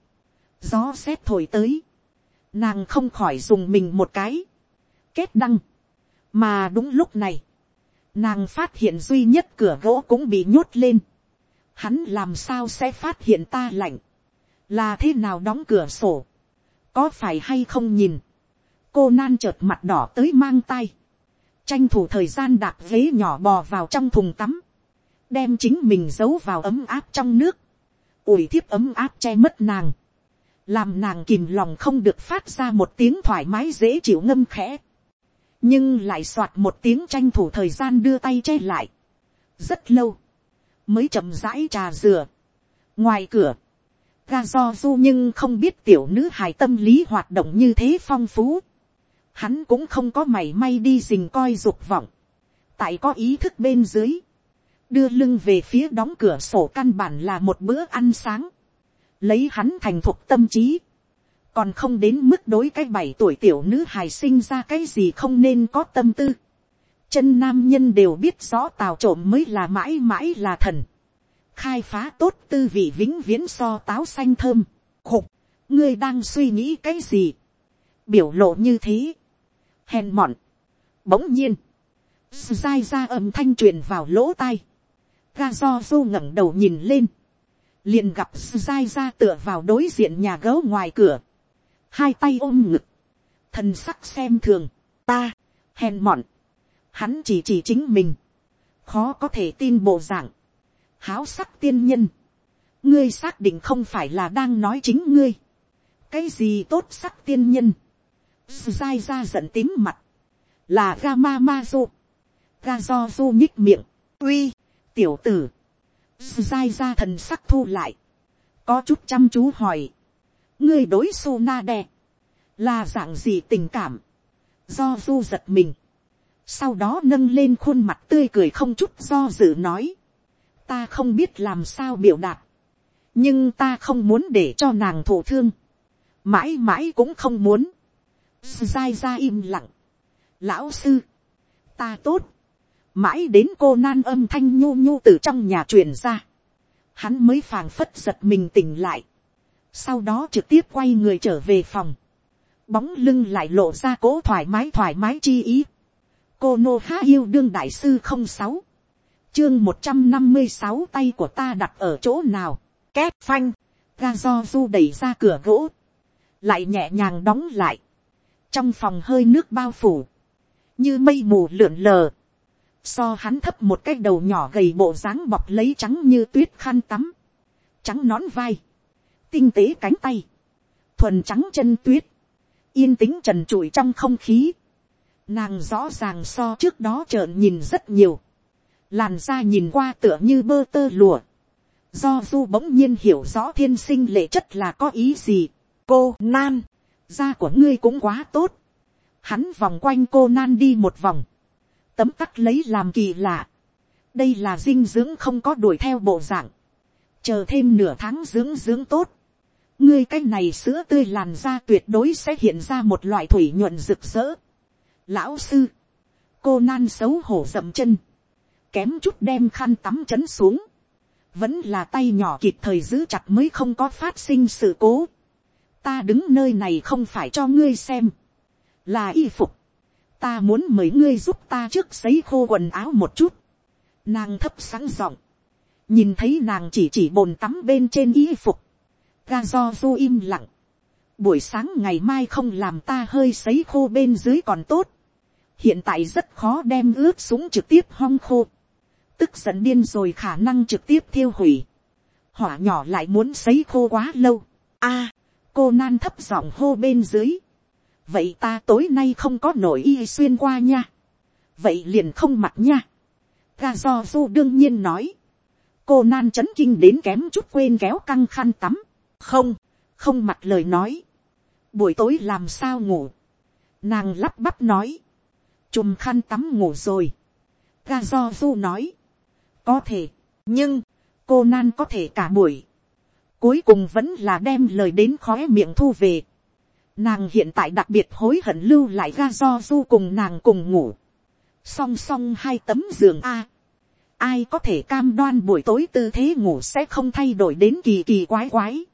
Gió xét thổi tới. Nàng không khỏi dùng mình một cái. Kết đăng. Mà đúng lúc này. Nàng phát hiện duy nhất cửa gỗ cũng bị nhốt lên. Hắn làm sao sẽ phát hiện ta lạnh. Là thế nào đóng cửa sổ. Có phải hay không nhìn. Cô nan chợt mặt đỏ tới mang tay tranh thủ thời gian đạp ghế nhỏ bò vào trong thùng tắm, đem chính mình giấu vào ấm áp trong nước, ủi thiếp ấm áp che mất nàng, làm nàng kìm lòng không được phát ra một tiếng thoải mái dễ chịu ngâm khẽ. nhưng lại soạt một tiếng tranh thủ thời gian đưa tay che lại, rất lâu, mới chậm rãi trà dừa, ngoài cửa, ga do du nhưng không biết tiểu nữ hài tâm lý hoạt động như thế phong phú, hắn cũng không có mảy may đi dình coi dục vọng, tại có ý thức bên dưới, đưa lưng về phía đóng cửa sổ căn bản là một bữa ăn sáng, lấy hắn thành thục tâm trí, còn không đến mức đối cái bảy tuổi tiểu nữ hài sinh ra cái gì không nên có tâm tư. chân nam nhân đều biết rõ tào trộm mới là mãi mãi là thần. khai phá tốt tư vị vĩnh viễn so táo xanh thơm. khục, ngươi đang suy nghĩ cái gì. biểu lộ như thế. hèn mọn. bỗng nhiên. dai ra âm thanh truyền vào lỗ tai. ga do du ngẩng đầu nhìn lên liền gặp dai ra tựa vào đối diện nhà gấu ngoài cửa. Hai tay ôm ngực, thần sắc xem thường, ta, hèn mọn, hắn chỉ chỉ chính mình, khó có thể tin bộ dạng, háo sắc tiên nhân, ngươi xác định không phải là đang nói chính ngươi, cái gì tốt sắc tiên nhân, dai ra giận tím mặt, là ga ma ma du, ga do du nhích miệng, uy, tiểu tử, dai ra thần sắc thu lại, có chút chăm chú hỏi, ngươi đối su na đe, là dạng gì tình cảm, do du giật mình, sau đó nâng lên khuôn mặt tươi cười không chút do dự nói, ta không biết làm sao biểu đạt, nhưng ta không muốn để cho nàng thổ thương, mãi mãi cũng không muốn, dai ra im lặng, lão sư, ta tốt, mãi đến cô nan âm thanh nhu nhu từ trong nhà truyền ra, hắn mới phàng phất giật mình tỉnh lại, sau đó trực tiếp quay người trở về phòng, bóng lưng lại lộ ra cố thoải mái thoải mái chi ý. cô nô há yêu đương đại sư không sáu, chương một trăm năm mươi sáu tay của ta đặt ở chỗ nào, két phanh, ga do du đẩy ra cửa gỗ, lại nhẹ nhàng đóng lại, trong phòng hơi nước bao phủ, như mây mù lượn lờ, so hắn thấp một cái đầu nhỏ gầy bộ dáng bọc lấy trắng như tuyết khăn tắm, trắng nón vai, tinh tế cánh tay, thuần trắng chân tuyết, yên tĩnh trần trụi trong không khí, nàng rõ ràng so trước đó trợn nhìn rất nhiều, làn da nhìn qua tựa như bơ tơ lùa, do du bỗng nhiên hiểu rõ thiên sinh lệ chất là có ý gì, cô nan, da của ngươi cũng quá tốt, hắn vòng quanh cô nan đi một vòng, tấm tắc lấy làm kỳ lạ, đây là dinh dưỡng không có đuổi theo bộ dạng, chờ thêm nửa tháng dưỡng dưỡng tốt, ngươi cái này sữa tươi làn da tuyệt đối sẽ hiện ra một loại thủy nhuận rực rỡ. lão sư, cô nan xấu hổ dậm chân, kém chút đem khăn tắm chấn xuống, vẫn là tay nhỏ kịp thời giữ chặt mới không có phát sinh sự cố. ta đứng nơi này không phải cho ngươi xem, là y phục, ta muốn mời ngươi giúp ta trước sấy khô quần áo một chút, nàng thấp sáng giọng, nhìn thấy nàng chỉ chỉ bồn tắm bên trên y phục, ga do du im lặng. Buổi sáng ngày mai không làm ta hơi sấy khô bên dưới còn tốt. Hiện tại rất khó đem ướt súng trực tiếp hong khô. Tức giận điên rồi khả năng trực tiếp thiêu hủy. Hỏa nhỏ lại muốn sấy khô quá lâu. a cô nan thấp giọng hô bên dưới. Vậy ta tối nay không có nổi y xuyên qua nha. Vậy liền không mặc nha. Ga do du đương nhiên nói. Cô nan chấn kinh đến kém chút quên kéo căng khăn tắm. Không, không mặt lời nói, buổi tối làm sao ngủ, nàng lắp bắp nói, chùm khăn tắm ngủ rồi, ga do du nói, có thể, nhưng, cô nan có thể cả buổi, cuối cùng vẫn là đem lời đến khóe miệng thu về, nàng hiện tại đặc biệt hối hận lưu lại ga do du cùng nàng cùng ngủ, song song hai tấm giường a, ai có thể cam đoan buổi tối tư thế ngủ sẽ không thay đổi đến kỳ kỳ quái quái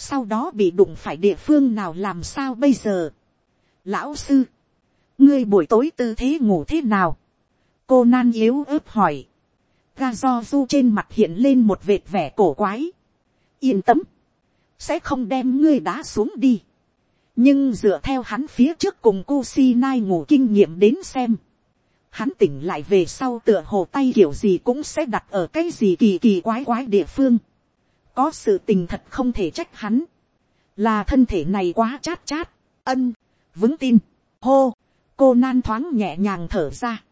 sau đó bị đụng phải địa phương nào làm sao bây giờ. lão sư, ngươi buổi tối tư thế ngủ thế nào. cô nan yếu ớt hỏi. ga do du trên mặt hiện lên một vệt vẻ cổ quái. yên tâm, sẽ không đem ngươi đá xuống đi nhưng dựa theo hắn phía trước cùng cu si nai ngủ kinh nghiệm đến xem. hắn tỉnh lại về sau tựa hồ tay kiểu gì cũng sẽ đặt ở cái gì kỳ kỳ quái quái địa phương. Có sự tình thật không thể trách hắn, là thân thể này quá chát chát, ân, vững tin, hô, cô nan thoáng nhẹ nhàng thở ra,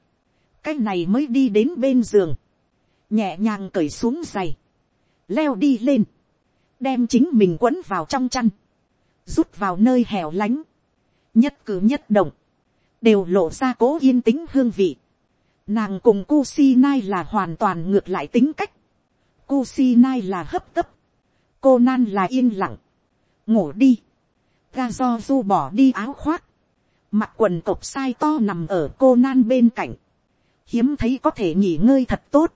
cái này mới đi đến bên giường, nhẹ nhàng cởi xuống giày, leo đi lên, đem chính mình quấn vào trong chăn, rút vào nơi hẻo lánh, nhất cử nhất động, đều lộ ra cố yên tĩnh hương vị. Nàng cùng Kusinai là hoàn toàn ngược lại tính cách. Kusinai là hấp tấp. Cô Nan là yên lặng. Ngủ đi. Ga do du bỏ đi áo khoác. Mặc quần cộc sai to nằm ở cô Nan bên cạnh. Hiếm thấy có thể nghỉ ngơi thật tốt.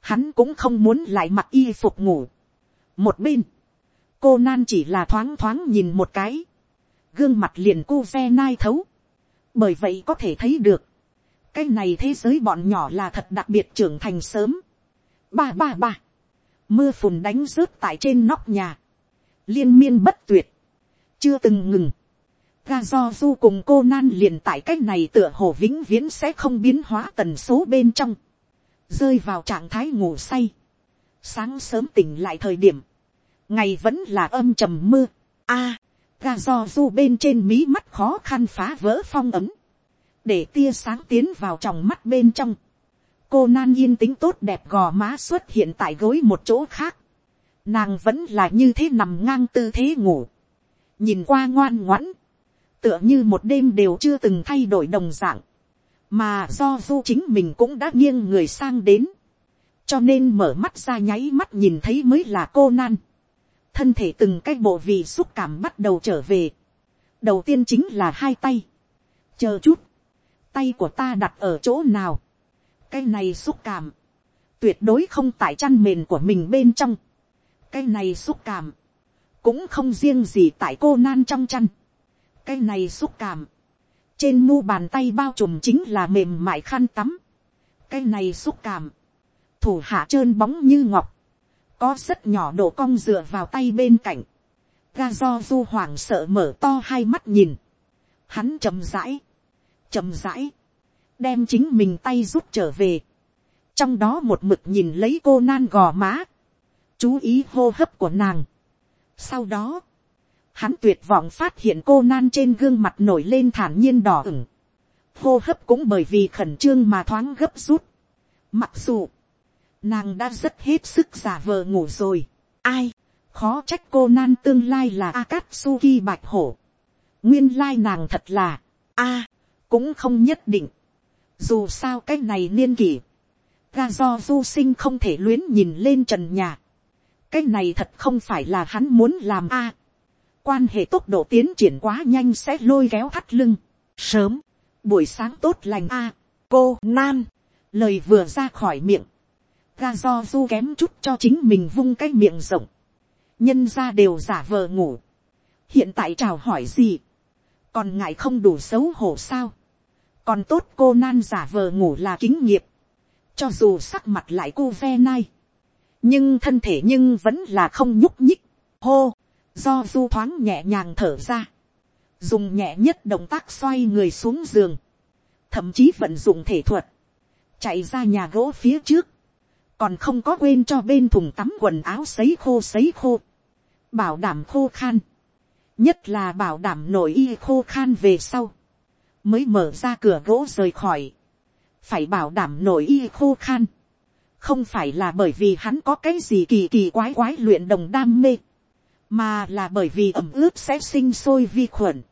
Hắn cũng không muốn lại mặc y phục ngủ. Một bên. Cô Nan chỉ là thoáng thoáng nhìn một cái. Gương mặt liền cu ve nai thấu bởi vậy có thể thấy được, cái này thế giới bọn nhỏ là thật đặc biệt trưởng thành sớm. ba ba ba, mưa phùn đánh rớt tại trên nóc nhà, liên miên bất tuyệt, chưa từng ngừng. Ga do du cùng cô nan liền tại cái này tựa hồ vĩnh viễn sẽ không biến hóa tần số bên trong, rơi vào trạng thái ngủ say. Sáng sớm tỉnh lại thời điểm, ngày vẫn là âm trầm mưa. A, ga do du bên trên mí mắt khó khăn phá vỡ phong ấm, để tia sáng tiến vào trong mắt bên trong. cô nan yên tính tốt đẹp gò má xuất hiện tại gối một chỗ khác. nàng vẫn là như thế nằm ngang tư thế ngủ. nhìn qua ngoan ngoãn, tựa như một đêm đều chưa từng thay đổi đồng dạng. mà do du chính mình cũng đã nghiêng người sang đến. cho nên mở mắt ra nháy mắt nhìn thấy mới là cô nan thân thể từng cái bộ vị xúc cảm bắt đầu trở về. đầu tiên chính là hai tay. chờ chút, tay của ta đặt ở chỗ nào. cái này xúc cảm, tuyệt đối không tại chăn mền của mình bên trong. cái này xúc cảm, cũng không riêng gì tại cô nan trong chăn. cái này xúc cảm, trên mu bàn tay bao trùm chính là mềm mại khăn tắm. cái này xúc cảm, thủ hạ trơn bóng như ngọc, có rất nhỏ độ cong dựa vào tay bên cạnh, ga do du hoảng sợ mở to hai mắt nhìn, hắn chầm rãi, chầm rãi, đem chính mình tay rút trở về, trong đó một mực nhìn lấy cô nan gò má, chú ý hô hấp của nàng. Sau đó, hắn tuyệt vọng phát hiện cô nan trên gương mặt nổi lên thản nhiên đỏ ửng, hô hấp cũng bởi vì khẩn trương mà thoáng gấp rút. Mặc dù, nàng đã rất hết sức giả vờ ngủ rồi. ai, khó trách cô nan tương lai là akatsuki bạch hổ. nguyên lai nàng thật là, a, cũng không nhất định. dù sao cái này niên kỷ, ga do du sinh không thể luyến nhìn lên trần nhà. cái này thật không phải là hắn muốn làm a. quan hệ tốc độ tiến triển quá nhanh sẽ lôi kéo thắt lưng. sớm, buổi sáng tốt lành a. cô nan, lời vừa ra khỏi miệng, ga do du kém chút cho chính mình vung cái miệng rộng, nhân ra đều giả vờ ngủ, hiện tại chào hỏi gì, còn ngại không đủ xấu hổ sao, còn tốt cô nan giả vờ ngủ là kính nghiệp, cho dù sắc mặt lại cô ve nai, nhưng thân thể nhưng vẫn là không nhúc nhích, hô, do du thoáng nhẹ nhàng thở ra, dùng nhẹ nhất động tác xoay người xuống giường, thậm chí vận dụng thể thuật, chạy ra nhà gỗ phía trước, còn không có quên cho bên thùng tắm quần áo sấy khô sấy khô, bảo đảm khô khan, nhất là bảo đảm nội y khô khan về sau, mới mở ra cửa gỗ rời khỏi, phải bảo đảm nội y khô khan, không phải là bởi vì hắn có cái gì kỳ kỳ quái quái luyện đồng đam mê, mà là bởi vì ẩm ướt sẽ sinh sôi vi khuẩn.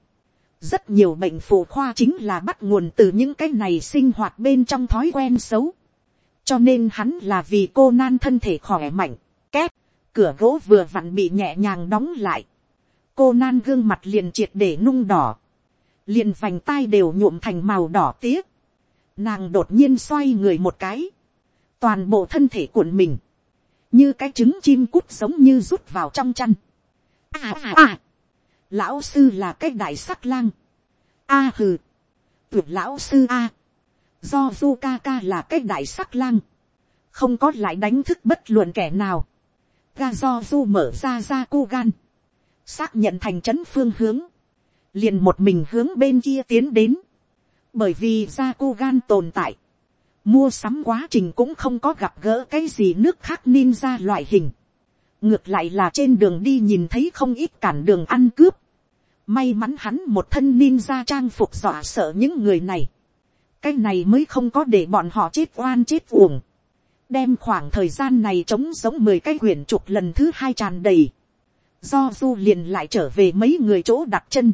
rất nhiều bệnh phụ khoa chính là bắt nguồn từ những cái này sinh hoạt bên trong thói quen xấu cho nên hắn là vì cô nan thân thể khỏe mạnh, két, cửa gỗ vừa vặn bị nhẹ nhàng đóng lại, cô nan gương mặt liền triệt để nung đỏ, liền vành tai đều nhuộm thành màu đỏ tía, nàng đột nhiên xoay người một cái, toàn bộ thân thể cuộn mình, như cái trứng chim cút giống như rút vào trong chăn. À à à, lão sư là cái đại sắc lang, a hừ, tuyệt lão sư a, do du ca ca là cái đại sắc lang, không có lại đánh thức bất luận kẻ nào, ga do du mở ra ra cô gan, xác nhận thành trấn phương hướng, liền một mình hướng bên kia tiến đến, bởi vì ra cô gan tồn tại, mua sắm quá trình cũng không có gặp gỡ cái gì nước khác ninja loại hình, ngược lại là trên đường đi nhìn thấy không ít cản đường ăn cướp, May mắn hắn một thân ninja trang phục dọa sợ những người này. Cái này mới không có để bọn họ chết oan chết uổng. Đem khoảng thời gian này trống giống mười cái quyển trục lần thứ hai tràn đầy. Do du liền lại trở về mấy người chỗ đặt chân.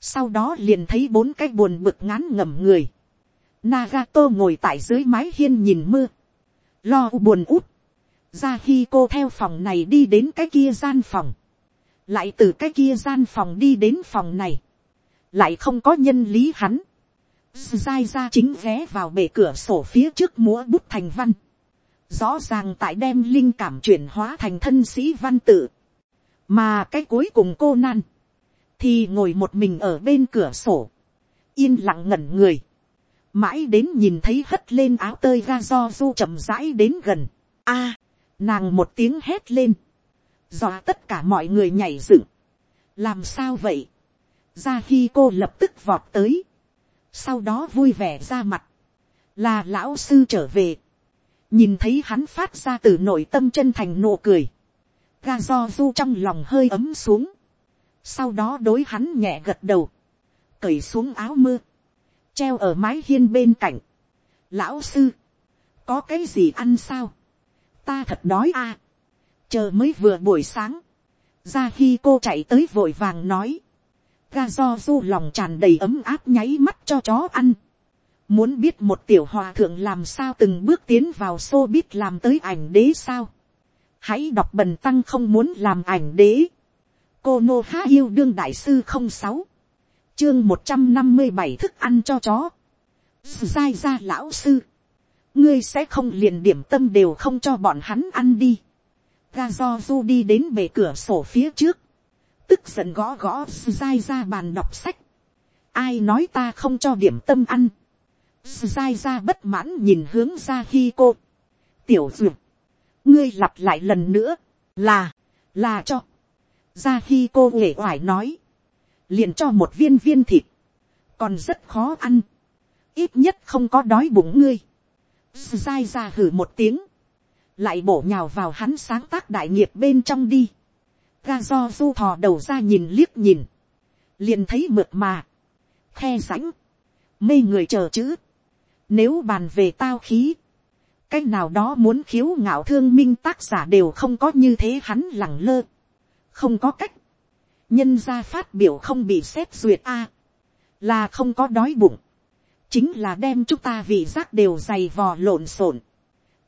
Sau đó liền thấy bốn cái buồn bực ngán ngẩm người. Nagato ngồi tại dưới mái hiên nhìn mưa. Lo buồn út. Ra khi cô theo phòng này đi đến cái kia gian phòng lại từ cái kia gian phòng đi đến phòng này, lại không có nhân lý hắn, dai ra chính ghé vào bể cửa sổ phía trước múa bút thành văn, rõ ràng tại đem linh cảm chuyển hóa thành thân sĩ văn tự, mà cái cuối cùng cô nan, thì ngồi một mình ở bên cửa sổ, yên lặng ngẩn người, mãi đến nhìn thấy hất lên áo tơi ra do du chậm rãi đến gần, a, nàng một tiếng hét lên, dọa tất cả mọi người nhảy dựng. làm sao vậy, ra khi cô lập tức vọt tới, sau đó vui vẻ ra mặt, là lão sư trở về, nhìn thấy hắn phát ra từ nội tâm chân thành nụ cười, ga do du trong lòng hơi ấm xuống, sau đó đối hắn nhẹ gật đầu, cởi xuống áo mưa, treo ở mái hiên bên cạnh, lão sư, có cái gì ăn sao, ta thật đói à, chờ mới vừa buổi sáng, ra khi cô chạy tới vội vàng nói, ga do du lòng tràn đầy ấm áp nháy mắt cho chó ăn. Muốn biết một tiểu hòa thượng làm sao từng bước tiến vào xô biết làm tới ảnh đế sao. Hãy đọc bần tăng không muốn làm ảnh đế. Cô Nô Há yêu đương đại sư không sáu Chương một trăm năm mươi bảy thức ăn cho chó. Giai ra lão sư. Ngươi sẽ không liền điểm tâm đều không cho bọn hắn ăn đi ga do du đi đến bể cửa sổ phía trước, tức giận gõ gõ dai ra bàn đọc sách, ai nói ta không cho điểm tâm ăn, dai ra bất mãn nhìn hướng ra khi cô, tiểu duyệt, ngươi lặp lại lần nữa, là, là cho, ra khi cô uể oải nói, liền cho một viên viên thịt, còn rất khó ăn, ít nhất không có đói bụng ngươi, dai ra hử một tiếng, lại bổ nhào vào hắn sáng tác đại nghiệp bên trong đi ga do du thò đầu ra nhìn liếc nhìn, liền thấy mượt mà, khe rãnh, mê người chờ chữ. Nếu bàn về tao khí, cái nào đó muốn khiếu ngạo thương minh tác giả đều không có như thế hắn lẳng lơ, không có cách, nhân ra phát biểu không bị xét duyệt a, là không có đói bụng, chính là đem chúng ta vị giác đều dày vò lộn xộn,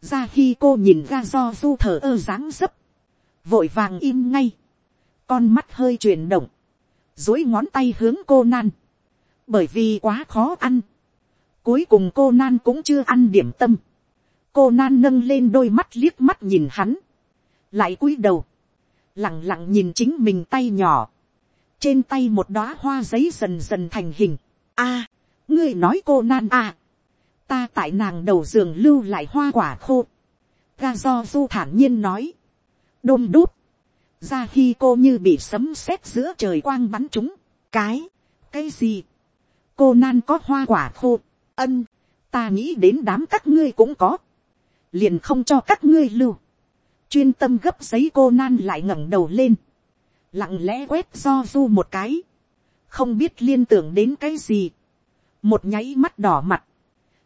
ra khi cô nhìn ra do du thở ơ dáng dấp, vội vàng im ngay, con mắt hơi chuyển động, dối ngón tay hướng cô nan, bởi vì quá khó ăn, cuối cùng cô nan cũng chưa ăn điểm tâm, cô nan nâng lên đôi mắt liếc mắt nhìn hắn, lại cúi đầu, lẳng lặng nhìn chính mình tay nhỏ, trên tay một đóa hoa giấy dần dần thành hình, a, ngươi nói cô nan a, ta tại nàng đầu giường lưu lại hoa quả khô. ga do du thản nhiên nói. đôm đút ra khi cô như bị sấm sét giữa trời quang bắn chúng. cái, cái gì. cô nan có hoa quả khô. ân, ta nghĩ đến đám các ngươi cũng có. liền không cho các ngươi lưu. chuyên tâm gấp giấy cô nan lại ngẩng đầu lên. lặng lẽ quét do du một cái. không biết liên tưởng đến cái gì. một nháy mắt đỏ mặt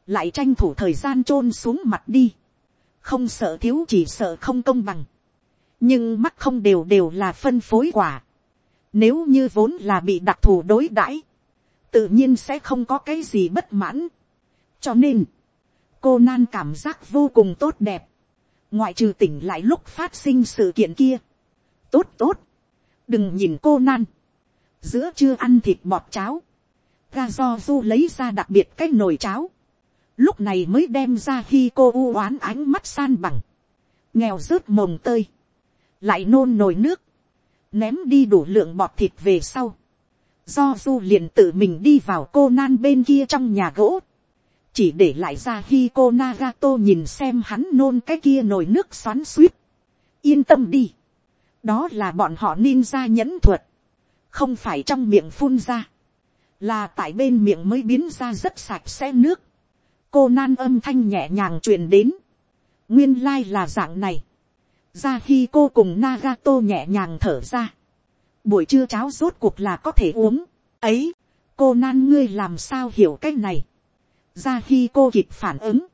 lại tranh thủ thời gian chôn xuống mặt đi, không sợ thiếu chỉ sợ không công bằng, nhưng mắt không đều đều là phân phối quả, nếu như vốn là bị đặc thù đối đãi, tự nhiên sẽ không có cái gì bất mãn, cho nên, cô nan cảm giác vô cùng tốt đẹp, ngoại trừ tỉnh lại lúc phát sinh sự kiện kia, tốt tốt, đừng nhìn cô nan, giữa chưa ăn thịt bọt cháo, ga do du lấy ra đặc biệt cái nồi cháo, lúc này mới đem ra khi cô u oán ánh mắt san bằng, nghèo rớt mồng tơi, lại nôn nồi nước, ném đi đủ lượng bọt thịt về sau, do du liền tự mình đi vào cô nan bên kia trong nhà gỗ, chỉ để lại ra khi cô Nagato nhìn xem hắn nôn cái kia nồi nước xoắn suýt, yên tâm đi, đó là bọn họ ninja nhẫn thuật, không phải trong miệng phun ra, là tại bên miệng mới biến ra rất sạch sẽ nước, cô nan âm thanh nhẹ nhàng truyền đến. nguyên lai là dạng này ra khi cô cùng Nagato nhẹ nhàng thở ra. buổi trưa cháo rốt cuộc là có thể uống, ấy, cô nan ngươi làm sao hiểu cái này, ra khi cô kịp phản ứng,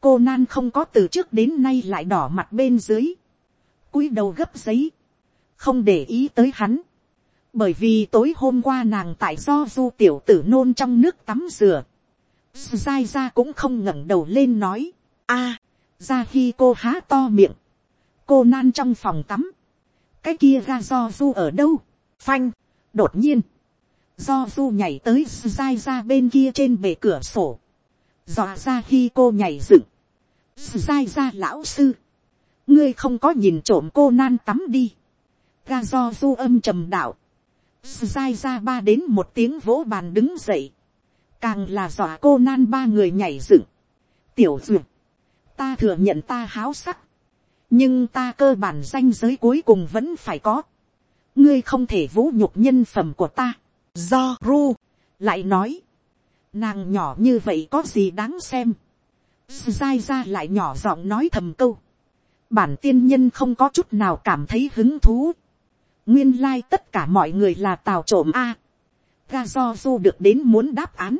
cô nan không có từ trước đến nay lại đỏ mặt bên dưới, cúi đầu gấp giấy, không để ý tới hắn, bởi vì tối hôm qua nàng tại do du tiểu tử nôn trong nước tắm rửa, Zai ra cũng không ngẩng đầu lên nói, a, ra khi cô há to miệng, cô nan trong phòng tắm, cái kia ra do du ở đâu, phanh, đột nhiên, do du nhảy tới dai ra bên kia trên bề cửa sổ, dọa ra khi cô nhảy dựng, dai ra lão sư, ngươi không có nhìn trộm cô nan tắm đi, ga do du âm trầm đạo, dai ra ba đến một tiếng vỗ bàn đứng dậy, càng là dọa cô nan ba người nhảy dựng, tiểu duyệt, ta thừa nhận ta háo sắc, nhưng ta cơ bản danh giới cuối cùng vẫn phải có, ngươi không thể vũ nhục nhân phẩm của ta, do ru, lại nói, nàng nhỏ như vậy có gì đáng xem, dai ra lại nhỏ giọng nói thầm câu, bản tiên nhân không có chút nào cảm thấy hứng thú, nguyên lai、like、tất cả mọi người là tào trộm a, ga do du được đến muốn đáp án,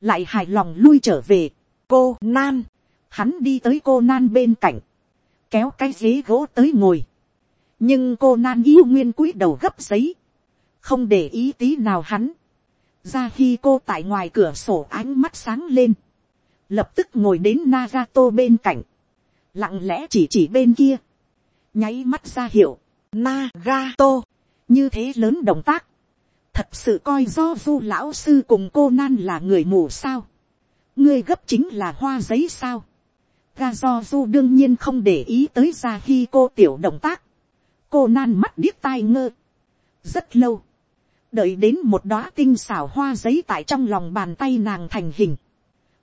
lại hài lòng lui trở về, cô nan, hắn đi tới cô nan bên cạnh, kéo cái ghế gỗ tới ngồi, nhưng cô nan yêu nguyên cúi đầu gấp giấy, không để ý tí nào hắn, ra khi cô tại ngoài cửa sổ ánh mắt sáng lên, lập tức ngồi đến Nagato bên cạnh, lặng lẽ chỉ chỉ bên kia, nháy mắt ra hiệu, Nagato, như thế lớn động tác, thật sự coi do du lão sư cùng cô nan là người mù sao, ngươi gấp chính là hoa giấy sao, ga do du đương nhiên không để ý tới ra khi cô tiểu động tác, cô nan mắt điếc tai ngơ, rất lâu, đợi đến một đóa tinh xảo hoa giấy tại trong lòng bàn tay nàng thành hình,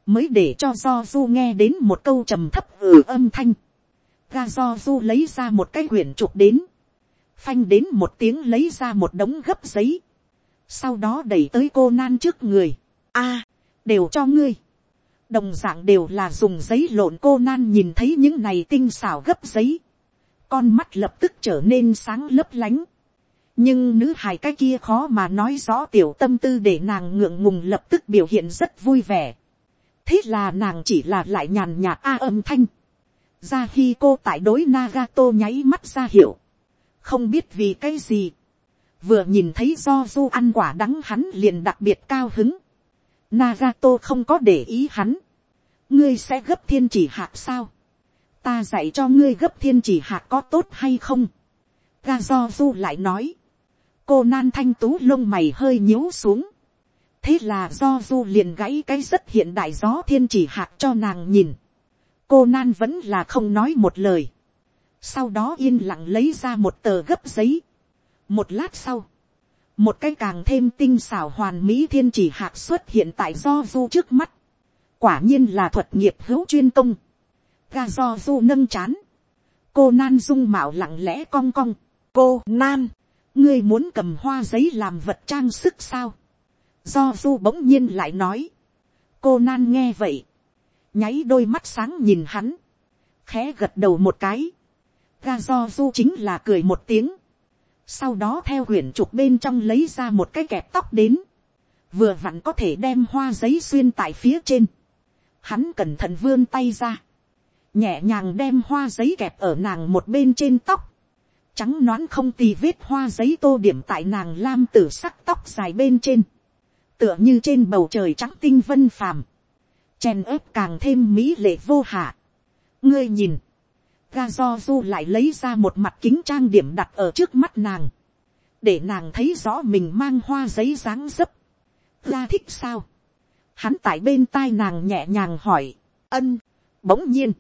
mới để cho do du nghe đến một câu trầm thấp ừ âm thanh, ga do du lấy ra một cái quyển trục đến, phanh đến một tiếng lấy ra một đống gấp giấy, sau đó đẩy tới cô nan trước người, a, đều cho ngươi, đồng dạng đều là dùng giấy lộn cô nan nhìn thấy những này tinh xảo gấp giấy, con mắt lập tức trở nên sáng lấp lánh, nhưng nữ hài cái kia khó mà nói rõ tiểu tâm tư để nàng ngượng ngùng lập tức biểu hiện rất vui vẻ. thế là nàng chỉ là lại nhàn nhạt a âm thanh, ra khi cô tại đối Nagato nháy mắt ra hiệu. Không biết vì cái gì. Vừa nhìn thấy do du ăn quả đắng hắn liền đặc biệt cao hứng. Nagato không có để ý hắn. Ngươi sẽ gấp thiên chỉ hạt sao? Ta dạy cho ngươi gấp thiên chỉ hạt có tốt hay không? Ga do du lại nói. Cô nan thanh tú lông mày hơi nhíu xuống. Thế là do du liền gãy cái rất hiện đại gió thiên chỉ hạt cho nàng nhìn cô nan vẫn là không nói một lời. sau đó yên lặng lấy ra một tờ gấp giấy. một lát sau, một cái càng thêm tinh xảo hoàn mỹ thiên chỉ hạc xuất hiện tại do du trước mắt. quả nhiên là thuật nghiệp hữu chuyên công. ga do du nâng chán. cô nan dung mạo lặng lẽ cong cong. cô nan, ngươi muốn cầm hoa giấy làm vật trang sức sao. do du bỗng nhiên lại nói. cô nan nghe vậy nháy đôi mắt sáng nhìn hắn, khẽ gật đầu một cái, ga do du chính là cười một tiếng, sau đó theo quyển trục bên trong lấy ra một cái kẹp tóc đến, vừa vặn có thể đem hoa giấy xuyên tại phía trên, hắn cẩn thận vươn tay ra, nhẹ nhàng đem hoa giấy kẹp ở nàng một bên trên tóc, trắng nón không tì vết hoa giấy tô điểm tại nàng lam tử sắc tóc dài bên trên, tựa như trên bầu trời trắng tinh vân phàm, chen ớp càng thêm mỹ lệ vô hạ. ngươi nhìn, ga do du lại lấy ra một mặt kính trang điểm đặt ở trước mắt nàng, để nàng thấy rõ mình mang hoa giấy dáng dấp. ga thích sao. hắn tại bên tai nàng nhẹ nhàng hỏi, ân, bỗng nhiên,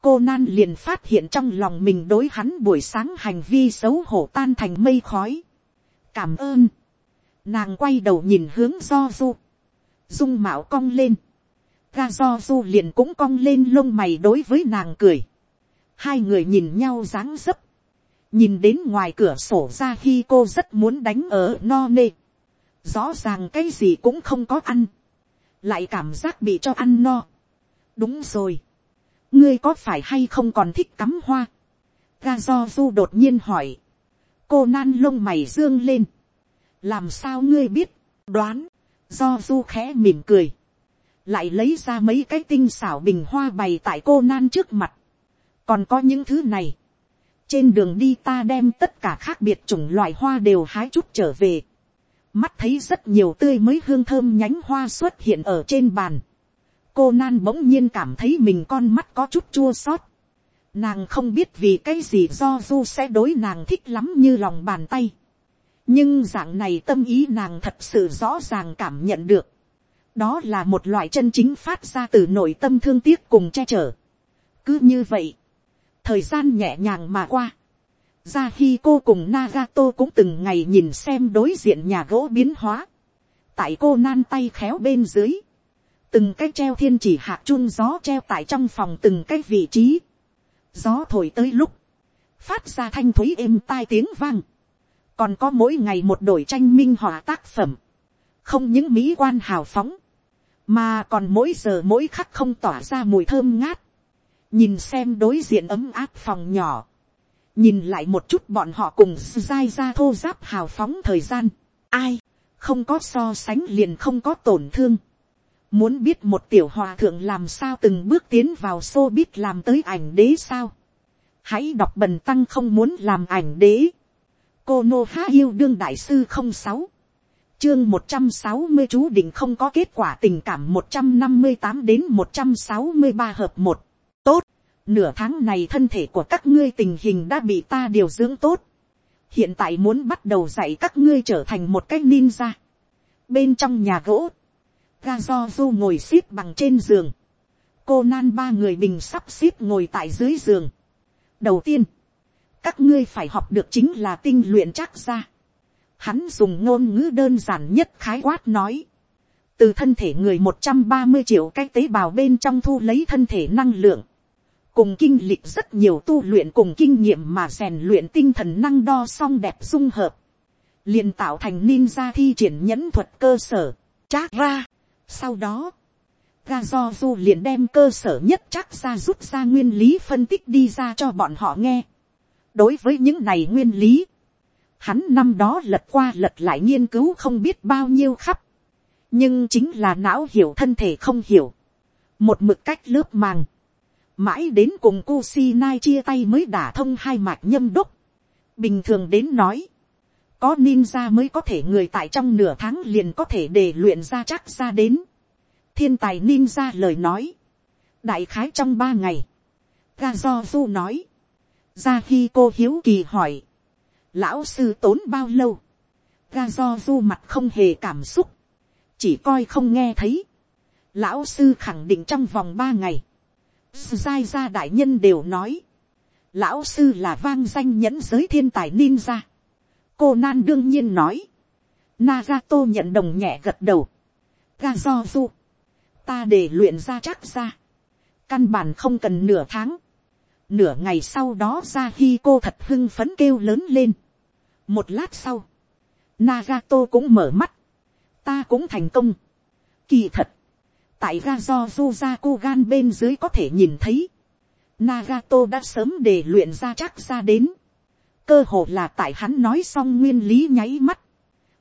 cô nan liền phát hiện trong lòng mình đối hắn buổi sáng hành vi xấu hổ tan thành mây khói. cảm ơn. nàng quay đầu nhìn hướng do du. dung mạo cong lên ga do du liền cũng cong lên lông mày đối với nàng cười hai người nhìn nhau dáng dấp. nhìn đến ngoài cửa sổ ra khi cô rất muốn đánh ở no nê. rõ ràng cái gì cũng không có ăn. lại cảm giác bị cho ăn no. đúng rồi. ngươi có phải hay không còn thích cắm hoa. ga do du đột nhiên hỏi. cô nan lông mày dương lên, làm sao ngươi biết, đoán, do du khẽ mỉm cười, lại lấy ra mấy cái tinh xảo bình hoa bày tại cô nan trước mặt, còn có những thứ này, trên đường đi ta đem tất cả khác biệt chủng loại hoa đều hái chút trở về, mắt thấy rất nhiều tươi mới hương thơm nhánh hoa xuất hiện ở trên bàn, cô nan bỗng nhiên cảm thấy mình con mắt có chút chua xót, nàng không biết vì cái gì do du sẽ đối nàng thích lắm như lòng bàn tay, nhưng dạng này tâm ý nàng thật sự rõ ràng cảm nhận được, đó là một loại chân chính phát ra từ nội tâm thương tiếc cùng che chở. cứ như vậy, thời gian nhẹ nhàng mà qua, ra khi cô cùng Nagato cũng từng ngày nhìn xem đối diện nhà gỗ biến hóa, tại cô nan tay khéo bên dưới, từng cái treo thiên chỉ hạt chun gió treo tại trong phòng từng cái vị trí, gió thổi tới lúc, phát ra thanh thúy êm tai tiếng vang, còn có mỗi ngày một đổi tranh minh họa tác phẩm, không những mỹ quan hào phóng, mà còn mỗi giờ mỗi khắc không tỏa ra mùi thơm ngát, nhìn xem đối diện ấm áp phòng nhỏ, nhìn lại một chút bọn họ cùng dai ra thô giáp hào phóng thời gian, ai, không có so sánh liền không có tổn thương, muốn biết một tiểu hòa thượng làm sao từng bước tiến vào xô biết làm tới ảnh đế sao, hãy đọc bần tăng không muốn làm ảnh đế, cô nô há yêu đương đại sư không sáu, chương một trăm sáu mươi chú định không có kết quả tình cảm một trăm năm mươi tám đến một trăm sáu mươi ba hợp một tốt. Nửa tháng này thân thể của các ngươi tình hình đã bị ta điều dưỡng tốt. Hiện tại muốn bắt đầu dạy các ngươi trở thành một cái ninja. Bên trong nhà gỗ ga do du ngồi xếp bằng trên giường. Cô nan ba người bình sắp xếp ngồi tại dưới giường. Đầu tiên, các ngươi phải học được chính là tinh luyện chắc ra. Hắn dùng ngôn ngữ đơn giản nhất khái quát nói. Từ thân thể người một trăm ba mươi triệu cái tế bào bên trong thu lấy thân thể năng lượng. Cùng kinh lịch rất nhiều tu luyện cùng kinh nghiệm mà rèn luyện tinh thần năng đo song đẹp dung hợp. liền tạo thành ninja thi triển nhẫn thuật cơ sở. Chát ra. Sau đó. Ga do du liền đem cơ sở nhất chắc ra rút ra nguyên lý phân tích đi ra cho bọn họ nghe. Đối với những này nguyên lý, Hắn năm đó lật qua lật lại nghiên cứu không biết bao nhiêu khắp. Nhưng chính là não hiểu thân thể không hiểu. Một mực cách lớp màng. Mãi đến cùng Kusinai chia tay mới đả thông hai mạch nhâm đúc. Bình thường đến nói. Có ninja mới có thể người tại trong nửa tháng liền có thể để luyện ra chắc ra đến. Thiên tài ninja lời nói. Đại khái trong ba ngày. Gazozu nói. Ra khi cô hiếu kỳ hỏi lão sư tốn bao lâu, ga do du mặt không hề cảm xúc, chỉ coi không nghe thấy, lão sư khẳng định trong vòng ba ngày, giai gia đại nhân đều nói, lão sư là vang danh nhẫn giới thiên tài ninja, cô nan đương nhiên nói, Nagato nhận đồng nhẹ gật đầu, ga do du, ta để luyện ra chắc ra, căn bản không cần nửa tháng, nửa ngày sau đó ra khi cô thật hưng phấn kêu lớn lên, một lát sau, Nagato cũng mở mắt. Ta cũng thành công. Kỳ thật. Tại ga do su ra cô gan bên dưới có thể nhìn thấy. Nagato đã sớm để luyện ra chắc ra đến. Cơ hồ là tại hắn nói xong nguyên lý nháy mắt.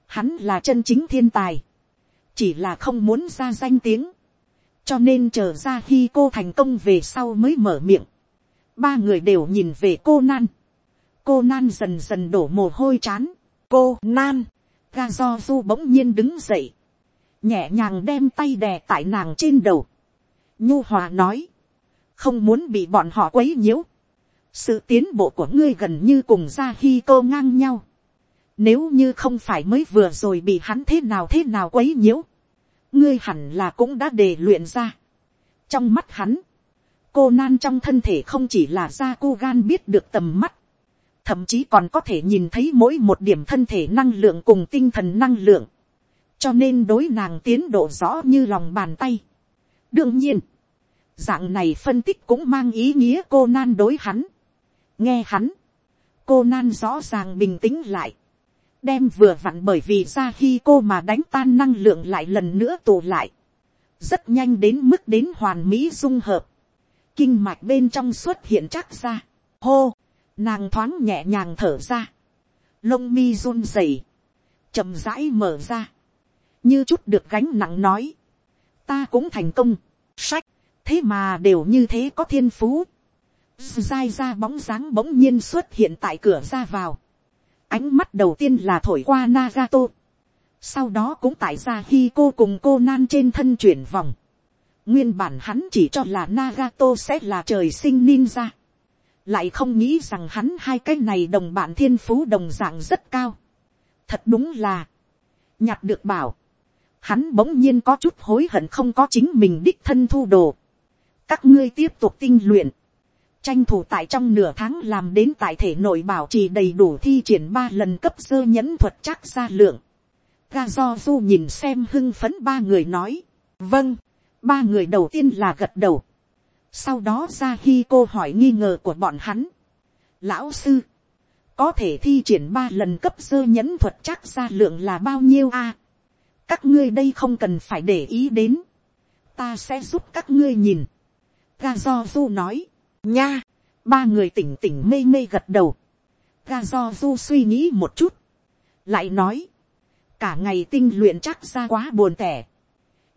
Hắn là chân chính thiên tài. Chỉ là không muốn ra danh tiếng. Cho nên chờ ra khi cô thành công về sau mới mở miệng. Ba người đều nhìn về cô nan cô nan dần dần đổ mồ hôi chán. cô nan, ga do du bỗng nhiên đứng dậy, nhẹ nhàng đem tay đè tại nàng trên đầu. nhu hòa nói, không muốn bị bọn họ quấy nhiễu. sự tiến bộ của ngươi gần như cùng ra khi cô ngang nhau. nếu như không phải mới vừa rồi bị hắn thế nào thế nào quấy nhiễu, ngươi hẳn là cũng đã đề luyện ra. trong mắt hắn, cô nan trong thân thể không chỉ là ra cô gan biết được tầm mắt, thậm chí còn có thể nhìn thấy mỗi một điểm thân thể năng lượng cùng tinh thần năng lượng, cho nên đối nàng tiến độ rõ như lòng bàn tay. đương nhiên, dạng này phân tích cũng mang ý nghĩa cô nan đối hắn. nghe hắn, cô nan rõ ràng bình tĩnh lại, đem vừa vặn bởi vì ra khi cô mà đánh tan năng lượng lại lần nữa tụ lại, rất nhanh đến mức đến hoàn mỹ dung hợp, kinh mạch bên trong xuất hiện chắc ra, hô, nàng thoáng nhẹ nhàng thở ra, lông mi run rẩy, chậm rãi mở ra, như chút được gánh nặng nói, ta cũng thành công, sách, thế mà đều như thế có thiên phú, dai ra bóng dáng bỗng nhiên xuất hiện tại cửa ra vào, ánh mắt đầu tiên là thổi qua Nagato, sau đó cũng tại ra khi cô cùng cô nan trên thân chuyển vòng, nguyên bản hắn chỉ cho là Nagato sẽ là trời sinh ninja, lại không nghĩ rằng hắn hai cái này đồng bạn thiên phú đồng dạng rất cao, thật đúng là, nhặt được bảo, hắn bỗng nhiên có chút hối hận không có chính mình đích thân thu đồ, các ngươi tiếp tục tinh luyện, tranh thủ tại trong nửa tháng làm đến tại thể nội bảo trì đầy đủ thi triển ba lần cấp sơ nhẫn thuật chắc ra lượng. Ga do du nhìn xem hưng phấn ba người nói. Vâng, ba người đầu tiên là gật đầu. Sau đó ra khi cô hỏi nghi ngờ của bọn hắn. Lão sư, có thể thi triển ba lần cấp sơ nhẫn thuật chắc ra lượng là bao nhiêu a các ngươi đây không cần phải để ý đến. Ta sẽ giúp các ngươi nhìn. Ga do du nói. Nha, ba người tỉnh tỉnh mê mê gật đầu, ga do du suy nghĩ một chút, lại nói, cả ngày tinh luyện chắc ra quá buồn tẻ,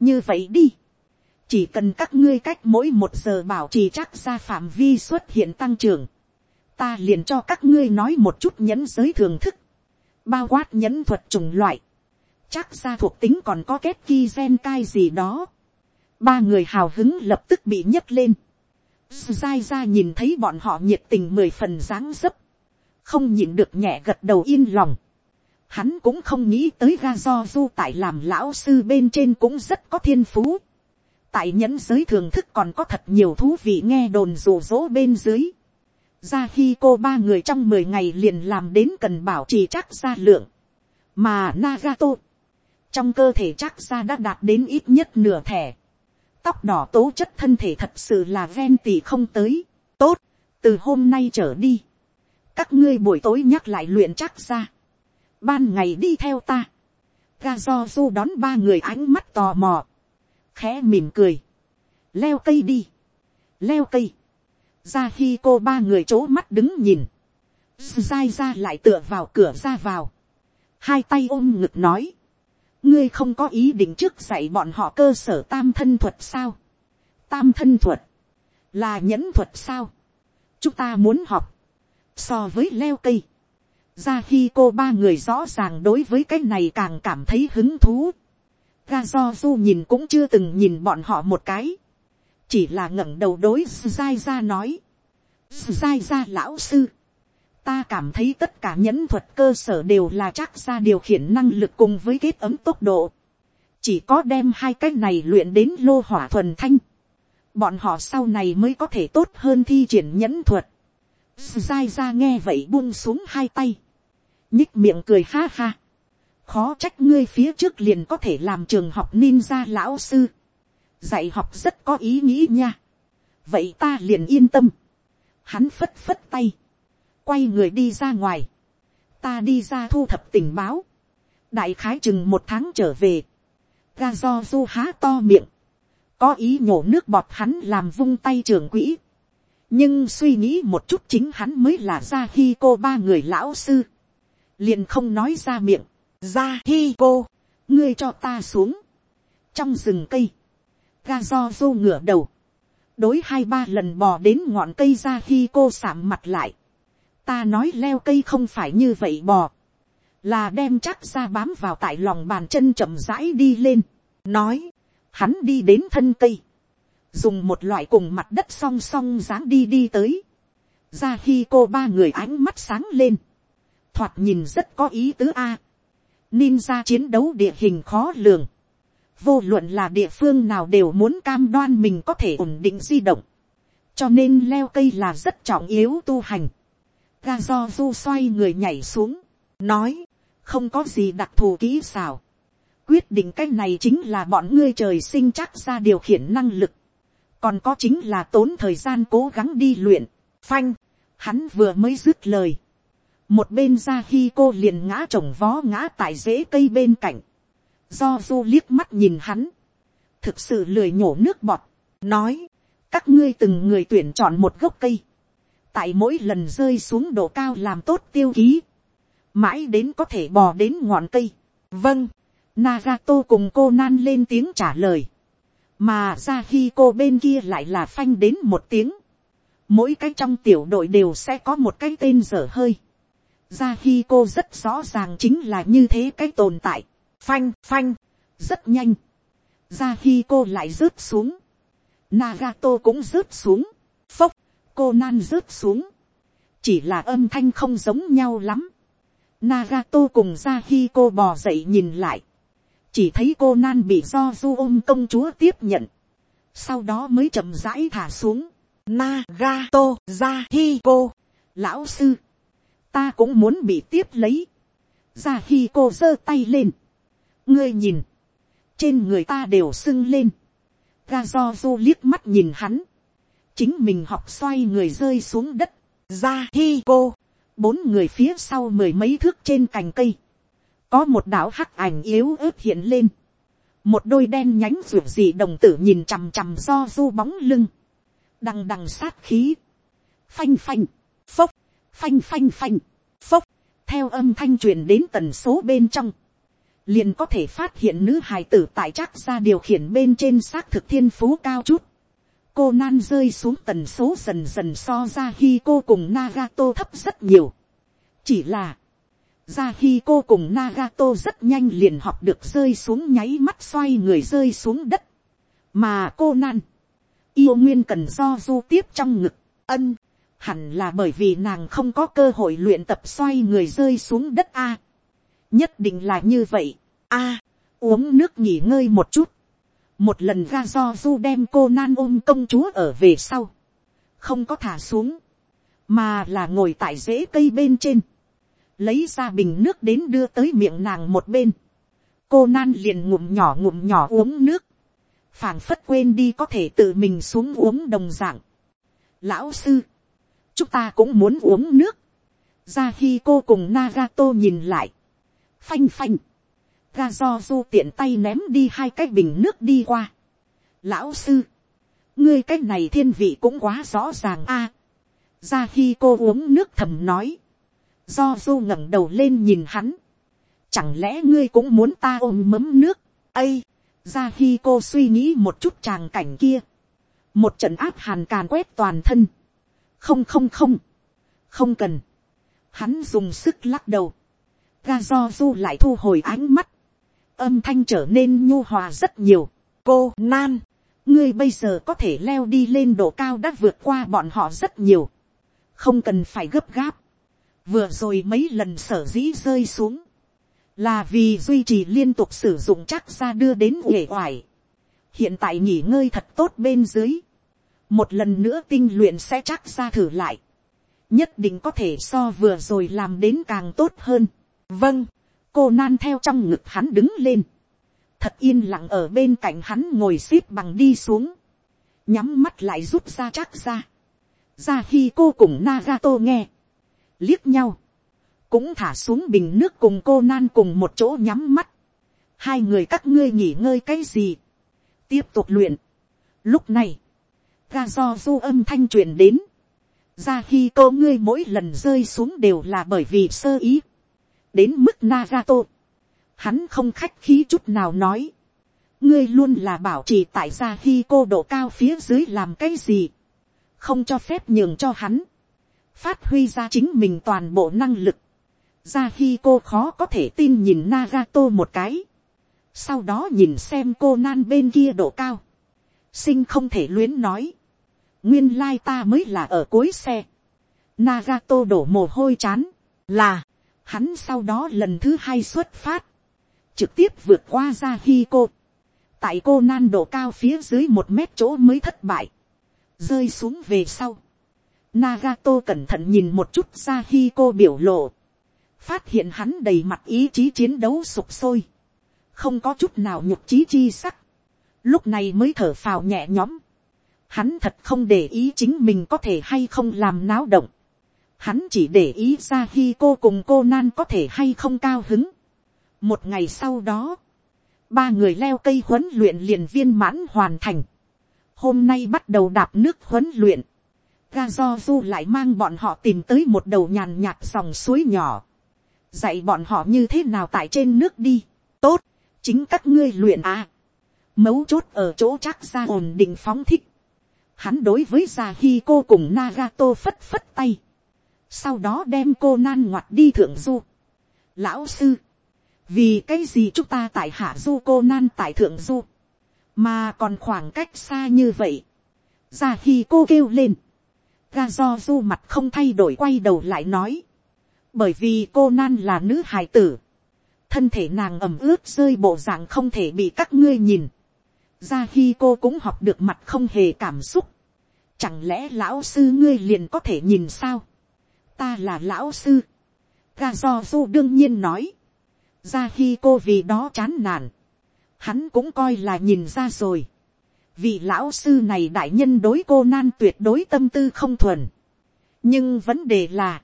như vậy đi, chỉ cần các ngươi cách mỗi một giờ bảo trì chắc ra phạm vi xuất hiện tăng trưởng, ta liền cho các ngươi nói một chút nhẫn giới thường thức, bao quát nhẫn thuật chủng loại, chắc ra thuộc tính còn có kết ki gen cai gì đó, ba người hào hứng lập tức bị nhấc lên, dai ra nhìn thấy bọn họ nhiệt tình mười phần dáng dấp, không nhịn được nhẹ gật đầu yên lòng. Hắn cũng không nghĩ tới ga do du tại làm lão sư bên trên cũng rất có thiên phú. tại nhẫn giới thường thức còn có thật nhiều thú vị nghe đồn rủ rỗ bên dưới. ra khi cô ba người trong mười ngày liền làm đến cần bảo trì chắc ra lượng. mà Nagato, trong cơ thể chắc ra đã đạt đến ít nhất nửa thẻ tóc đỏ tố chất thân thể thật sự là ven tỉ không tới. Tốt, từ hôm nay trở đi. Các ngươi buổi tối nhắc lại luyện chắc ra. Ban ngày đi theo ta. Ga do du đón ba người ánh mắt tò mò. Khẽ mỉm cười. Leo cây đi. Leo cây. Ra khi cô ba người chỗ mắt đứng nhìn. Dai ra lại tựa vào cửa ra vào. Hai tay ôm ngực nói ngươi không có ý định trước dạy bọn họ cơ sở tam thân thuật sao. tam thân thuật, là nhẫn thuật sao. chúng ta muốn học, so với leo cây. ra khi cô ba người rõ ràng đối với cái này càng cảm thấy hứng thú. ga do du nhìn cũng chưa từng nhìn bọn họ một cái. chỉ là ngẩng đầu đối dai ra nói. dai ra lão sư ta cảm thấy tất cả nhẫn thuật cơ sở đều là chắc ra điều khiển năng lực cùng với kết ấm tốc độ. chỉ có đem hai cái này luyện đến lô hỏa thuần thanh. bọn họ sau này mới có thể tốt hơn thi triển nhẫn thuật. giai ra nghe vậy buông xuống hai tay. nhích miệng cười ha ha. khó trách ngươi phía trước liền có thể làm trường học ninja lão sư. dạy học rất có ý nghĩ nha. vậy ta liền yên tâm. hắn phất phất tay quay người đi ra ngoài, ta đi ra thu thập tình báo, đại khái chừng một tháng trở về, ga do du há to miệng, có ý nhổ nước bọt hắn làm vung tay trường quỹ, nhưng suy nghĩ một chút chính hắn mới là ra khi cô ba người lão sư, liền không nói ra miệng, ra khi cô, ngươi cho ta xuống, trong rừng cây, ga do du ngửa đầu, đối hai ba lần bò đến ngọn cây ra khi cô sảm mặt lại, ta nói leo cây không phải như vậy bò, là đem chắc ra bám vào tại lòng bàn chân chậm rãi đi lên, nói, hắn đi đến thân cây, dùng một loại cùng mặt đất song song dáng đi đi tới, ra khi cô ba người ánh mắt sáng lên, thoạt nhìn rất có ý tứ a, ninja chiến đấu địa hình khó lường, vô luận là địa phương nào đều muốn cam đoan mình có thể ổn định di động, cho nên leo cây là rất trọng yếu tu hành ga do du xoay người nhảy xuống, nói, không có gì đặc thù kỹ xảo. quyết định cái này chính là bọn ngươi trời sinh chắc ra điều khiển năng lực. còn có chính là tốn thời gian cố gắng đi luyện. phanh, hắn vừa mới dứt lời. một bên ra khi cô liền ngã trồng vó ngã tại rễ cây bên cạnh. do du liếc mắt nhìn hắn. thực sự lười nhổ nước bọt. nói, các ngươi từng người tuyển chọn một gốc cây tại mỗi lần rơi xuống độ cao làm tốt tiêu ký, mãi đến có thể bò đến ngọn cây. vâng, Nagato cùng cô nan lên tiếng trả lời, mà ra khi cô bên kia lại là phanh đến một tiếng. mỗi cái trong tiểu đội đều sẽ có một cái tên dở hơi. ra khi cô rất rõ ràng chính là như thế cái tồn tại. phanh phanh, rất nhanh. ra khi cô lại rớt xuống. Nagato cũng rớt xuống. Phốc, cô nan rớt xuống. Chỉ là âm thanh không giống nhau lắm. Nagato cùng ra khi cô bò dậy nhìn lại. Chỉ thấy cô nan bị do du ôm công chúa tiếp nhận. Sau đó mới chậm rãi thả xuống. Nagato ra hi cô. Lão sư. Ta cũng muốn bị tiếp lấy. Ra khi cô giơ tay lên. Ngươi nhìn. Trên người ta đều sưng lên. Ga do du liếc mắt nhìn hắn. Chính mình học xoay người rơi xuống đất. Ra hi cô. Bốn người phía sau mười mấy thước trên cành cây. Có một đạo hắc ảnh yếu ớt hiện lên. Một đôi đen nhánh ruột dị đồng tử nhìn chằm chằm do du bóng lưng. Đằng đằng sát khí. Phanh phanh. Phốc. Phanh phanh phanh. Phốc. Theo âm thanh truyền đến tần số bên trong, liền có thể phát hiện nữ hài tử tại chắc ra điều khiển bên trên xác thực thiên phú cao chút cô nan rơi xuống tần số dần dần so ra khi cô cùng Nagato thấp rất nhiều. chỉ là, ra khi cô cùng Nagato rất nhanh liền học được rơi xuống nháy mắt xoay người rơi xuống đất. mà cô nan, yêu nguyên cần do du tiếp trong ngực, ân, hẳn là bởi vì nàng không có cơ hội luyện tập xoay người rơi xuống đất a nhất định là như vậy. a, uống nước nghỉ ngơi một chút một lần ra do du đem cô nan ôm công chúa ở về sau. không có thả xuống, mà là ngồi tại rễ cây bên trên. lấy ra bình nước đến đưa tới miệng nàng một bên. cô nan liền ngụm nhỏ ngụm nhỏ uống nước. phảng phất quên đi có thể tự mình xuống uống đồng dạng. lão sư, chúng ta cũng muốn uống nước. ra khi cô cùng Nagato nhìn lại, phanh phanh, ga do du tiện tay ném đi hai cái bình nước đi qua. lão sư, ngươi cái này thiên vị cũng quá rõ ràng a. ra khi cô uống nước thầm nói, do du ngẩng đầu lên nhìn hắn, chẳng lẽ ngươi cũng muốn ta ôm mấm nước, ây, ra khi cô suy nghĩ một chút tràng cảnh kia, một trận áp hàn càn quét toàn thân, không không không, không cần, hắn dùng sức lắc đầu, ga do du lại thu hồi ánh mắt, âm thanh trở nên nhu hòa rất nhiều. cô nan, ngươi bây giờ có thể leo đi lên độ cao đã vượt qua bọn họ rất nhiều, không cần phải gấp gáp, vừa rồi mấy lần sở dĩ rơi xuống, là vì duy trì liên tục sử dụng chắc ra đưa đến uể oải. hiện tại nghỉ ngơi thật tốt bên dưới, một lần nữa tinh luyện sẽ chắc ra thử lại, nhất định có thể so vừa rồi làm đến càng tốt hơn. Vâng, cô nan theo trong ngực hắn đứng lên, thật yên lặng ở bên cạnh hắn ngồi xếp bằng đi xuống, nhắm mắt lại rút ra chắc ra, ra khi cô cùng Nagato nghe, liếc nhau, cũng thả xuống bình nước cùng cô nan cùng một chỗ nhắm mắt, hai người các ngươi nghỉ ngơi cái gì, tiếp tục luyện. Lúc này, ga do du âm thanh truyền đến, ra khi cô ngươi mỗi lần rơi xuống đều là bởi vì sơ ý, đến mức Nagato. Hắn không khách khí chút nào nói. Ngươi luôn là bảo trì tại gia khi cô độ cao phía dưới làm cái gì. Không cho phép nhường cho hắn. Phát huy ra chính mình toàn bộ năng lực. Gia khi cô khó có thể tin nhìn Nagato một cái. Sau đó nhìn xem cô nan bên kia độ cao. Sinh không thể luyến nói. Nguyên lai ta mới là ở cuối xe. Nagato đổ mồ hôi chán. Là Hắn sau đó lần thứ hai xuất phát. Trực tiếp vượt qua ra khi cô. Tại cô nan độ cao phía dưới một mét chỗ mới thất bại. Rơi xuống về sau. Nagato cẩn thận nhìn một chút ra khi cô biểu lộ. Phát hiện hắn đầy mặt ý chí chiến đấu sụp sôi. Không có chút nào nhục trí chi sắc. Lúc này mới thở phào nhẹ nhõm. Hắn thật không để ý chính mình có thể hay không làm náo động hắn chỉ để ý ra khi cô cùng cô nan có thể hay không cao hứng. một ngày sau đó, ba người leo cây huấn luyện liền viên mãn hoàn thành. hôm nay bắt đầu đạp nước huấn luyện. ga do du lại mang bọn họ tìm tới một đầu nhàn nhạt dòng suối nhỏ. dạy bọn họ như thế nào tại trên nước đi, tốt, chính các ngươi luyện à, mấu chốt ở chỗ chắc ra ổn định phóng thích, hắn đối với gia hi cô cùng Nagato phất phất tay, sau đó đem cô nan ngoặt đi thượng du. Lão sư, vì cái gì chúng ta tại hạ du cô nan tại thượng du, mà còn khoảng cách xa như vậy, ra khi cô kêu lên, ga do du mặt không thay đổi quay đầu lại nói, bởi vì cô nan là nữ hài tử, thân thể nàng ẩm ướt rơi bộ dạng không thể bị các ngươi nhìn, ra khi cô cũng học được mặt không hề cảm xúc, chẳng lẽ lão sư ngươi liền có thể nhìn sao, ta là lão sư, ga do du đương nhiên nói, ra khi cô vì đó chán nản, hắn cũng coi là nhìn ra rồi, vị lão sư này đại nhân đối cô nan tuyệt đối tâm tư không thuần, nhưng vấn đề là,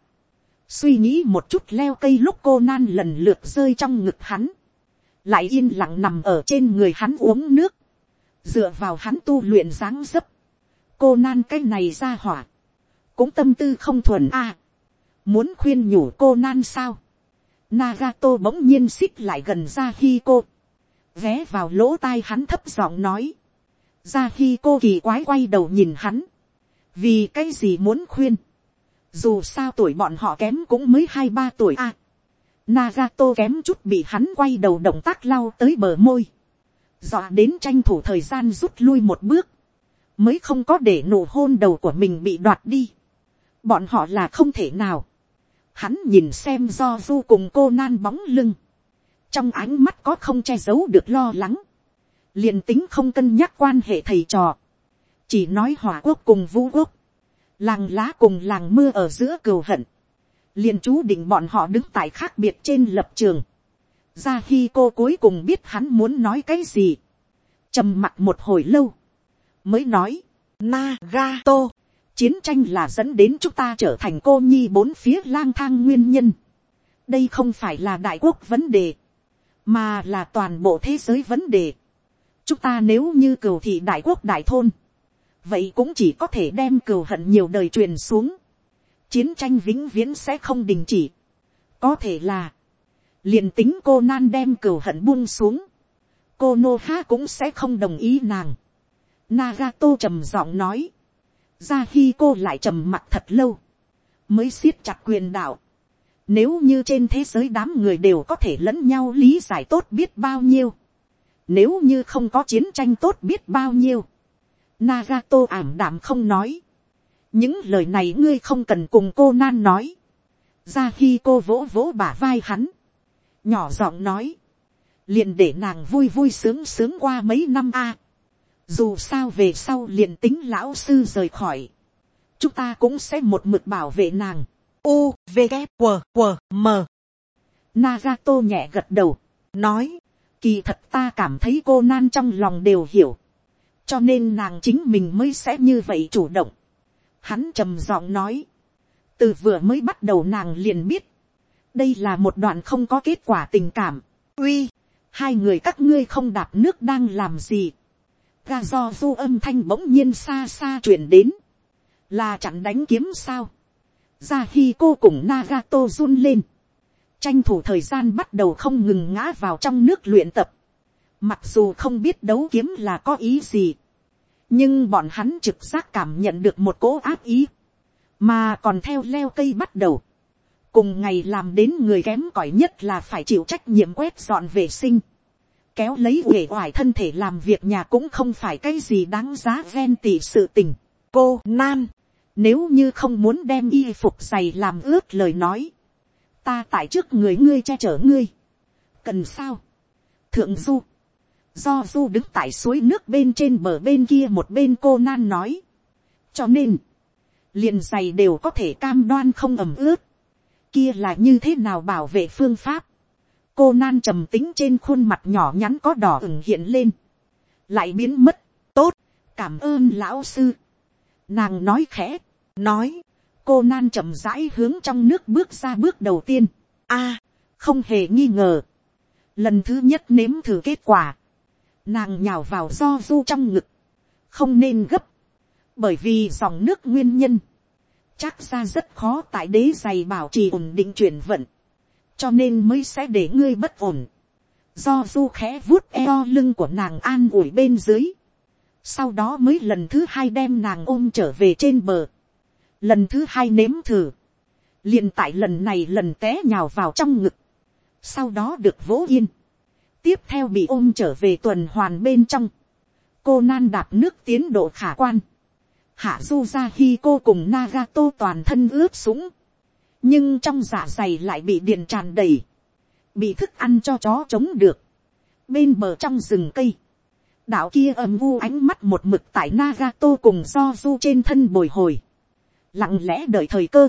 suy nghĩ một chút leo cây lúc cô nan lần lượt rơi trong ngực hắn, lại yên lặng nằm ở trên người hắn uống nước, dựa vào hắn tu luyện dáng dấp, cô nan cái này ra hỏa, cũng tâm tư không thuần a, muốn khuyên nhủ cô nan sao, Nagato bỗng nhiên xích lại gần ra khi cô, ghé vào lỗ tai hắn thấp giọng nói, ra khi cô kỳ quái quay đầu nhìn hắn, vì cái gì muốn khuyên, dù sao tuổi bọn họ kém cũng mới hai ba tuổi a, Nagato kém chút bị hắn quay đầu động tác lau tới bờ môi, dọa đến tranh thủ thời gian rút lui một bước, mới không có để nụ hôn đầu của mình bị đoạt đi. bọn họ là không thể nào hắn nhìn xem do du cùng cô nan bóng lưng, trong ánh mắt có không che giấu được lo lắng, liền tính không cân nhắc quan hệ thầy trò, chỉ nói hỏa quốc cùng vũ quốc, làng lá cùng làng mưa ở giữa cừu hận, liền chú định bọn họ đứng tại khác biệt trên lập trường, ra khi cô cuối cùng biết hắn muốn nói cái gì, trầm mặt một hồi lâu, mới nói, Nagato, chiến tranh là dẫn đến chúng ta trở thành cô nhi bốn phía lang thang nguyên nhân. đây không phải là đại quốc vấn đề, mà là toàn bộ thế giới vấn đề. chúng ta nếu như cừu thị đại quốc đại thôn, vậy cũng chỉ có thể đem cừu hận nhiều đời truyền xuống. chiến tranh vĩnh viễn sẽ không đình chỉ. có thể là, liền tính cô nan đem cừu hận buông xuống, cô nô ha cũng sẽ không đồng ý nàng. Nagato trầm giọng nói, ra khi cô lại trầm mặt thật lâu, mới siết chặt quyền đạo. Nếu như trên thế giới đám người đều có thể lẫn nhau lý giải tốt biết bao nhiêu. Nếu như không có chiến tranh tốt biết bao nhiêu. Nagato ảm đạm không nói. Những lời này ngươi không cần cùng cô nan nói. Ra khi cô vỗ vỗ bả vai hắn nhỏ giọng nói, liền để nàng vui vui sướng sướng qua mấy năm a dù sao về sau liền tính lão sư rời khỏi, chúng ta cũng sẽ một mực bảo vệ nàng. U, V, G, W, W, M. Nagato nhẹ gật đầu, nói, kỳ thật ta cảm thấy cô nan trong lòng đều hiểu, cho nên nàng chính mình mới sẽ như vậy chủ động. Hắn trầm giọng nói, từ vừa mới bắt đầu nàng liền biết, đây là một đoạn không có kết quả tình cảm. uy, hai người các ngươi không đạp nước đang làm gì ga do du âm thanh bỗng nhiên xa xa chuyển đến. là chặn đánh kiếm sao. ra khi cô cùng nagato run lên. tranh thủ thời gian bắt đầu không ngừng ngã vào trong nước luyện tập. mặc dù không biết đấu kiếm là có ý gì. nhưng bọn hắn trực giác cảm nhận được một cỗ áp ý. mà còn theo leo cây bắt đầu cùng ngày làm đến người kém cỏi nhất là phải chịu trách nhiệm quét dọn vệ sinh, kéo lấy uể oải thân thể làm việc nhà cũng không phải cái gì đáng giá ven tỉ sự tình. cô nan, nếu như không muốn đem y phục giày làm ướt lời nói, ta tại trước người ngươi che chở ngươi, cần sao, thượng du, do du đứng tại suối nước bên trên bờ bên kia một bên cô nan nói, cho nên, liền giày đều có thể cam đoan không ẩm ướt, kia là như thế nào bảo vệ phương pháp cô nan trầm tính trên khuôn mặt nhỏ nhắn có đỏ ửng hiện lên. lại biến mất. tốt, cảm ơn lão sư. nàng nói khẽ, nói, cô nan chậm rãi hướng trong nước bước ra bước đầu tiên. a, không hề nghi ngờ. lần thứ nhất nếm thử kết quả. nàng nhào vào do du trong ngực. không nên gấp. bởi vì dòng nước nguyên nhân chắc ra rất khó tại đế giày bảo trì ổn định chuyển vận cho nên mới sẽ để ngươi bất ổn. Do du khẽ vuốt eo lưng của nàng an ủi bên dưới. Sau đó mới lần thứ hai đem nàng ôm trở về trên bờ. Lần thứ hai nếm thử. liền tại lần này lần té nhào vào trong ngực. Sau đó được vỗ yên. Tiếp theo bị ôm trở về tuần hoàn bên trong. Cô nan đạp nước tiến độ khả quan. Hạ du ra khi cô cùng Nagato toàn thân ướt sũng nhưng trong dạ dày lại bị điện tràn đầy, bị thức ăn cho chó chống được, bên bờ trong rừng cây, đạo kia âm vu ánh mắt một mực tại Nagato cùng do du trên thân bồi hồi, lặng lẽ đợi thời cơ.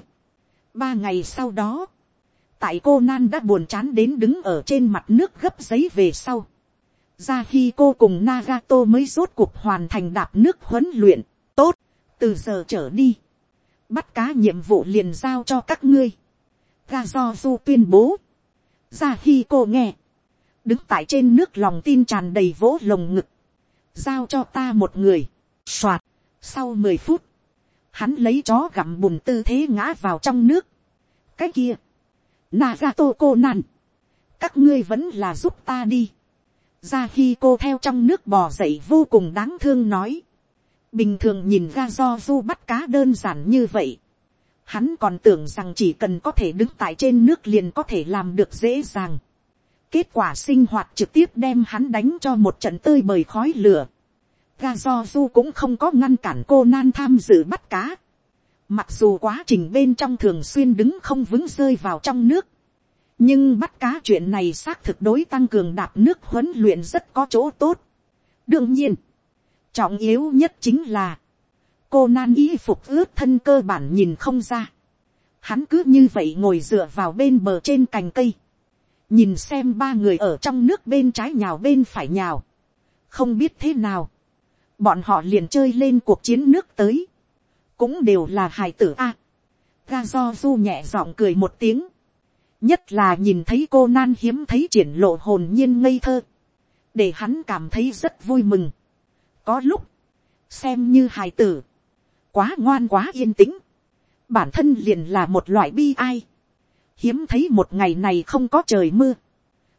ba ngày sau đó, tại cô nan đã buồn chán đến đứng ở trên mặt nước gấp giấy về sau, ra khi cô cùng Nagato mới rốt cuộc hoàn thành đạp nước huấn luyện, tốt, từ giờ trở đi, bắt cá nhiệm vụ liền giao cho các ngươi. ga do du tuyên bố. ra khi cô nghe, đứng tại trên nước lòng tin tràn đầy vỗ lồng ngực, giao cho ta một người, soạt, sau mười phút, hắn lấy chó gặm bùn tư thế ngã vào trong nước, cái kia, Nagato cô nàn, các ngươi vẫn là giúp ta đi, ra khi cô theo trong nước bò dậy vô cùng đáng thương nói, bình thường nhìn ra do du bắt cá đơn giản như vậy. Hắn còn tưởng rằng chỉ cần có thể đứng tại trên nước liền có thể làm được dễ dàng. Kết quả sinh hoạt trực tiếp đem hắn đánh cho một trận tơi bời khói lửa. Ga do du cũng không có ngăn cản cô nan tham dự bắt cá. Mặc dù quá trình bên trong thường xuyên đứng không vững rơi vào trong nước. Nhưng bắt cá chuyện này xác thực đối tăng cường đạp nước huấn luyện rất có chỗ tốt. Đương nhiên Trọng yếu nhất chính là, cô nan y phục ướt thân cơ bản nhìn không ra. Hắn cứ như vậy ngồi dựa vào bên bờ trên cành cây. Nhìn xem ba người ở trong nước bên trái nhào bên phải nhào. Không biết thế nào. Bọn họ liền chơi lên cuộc chiến nước tới. Cũng đều là hài tử A. ga do du nhẹ giọng cười một tiếng. Nhất là nhìn thấy cô nan hiếm thấy triển lộ hồn nhiên ngây thơ. Để hắn cảm thấy rất vui mừng có lúc, xem như hài tử, quá ngoan quá yên tĩnh, bản thân liền là một loại bi ai, hiếm thấy một ngày này không có trời mưa,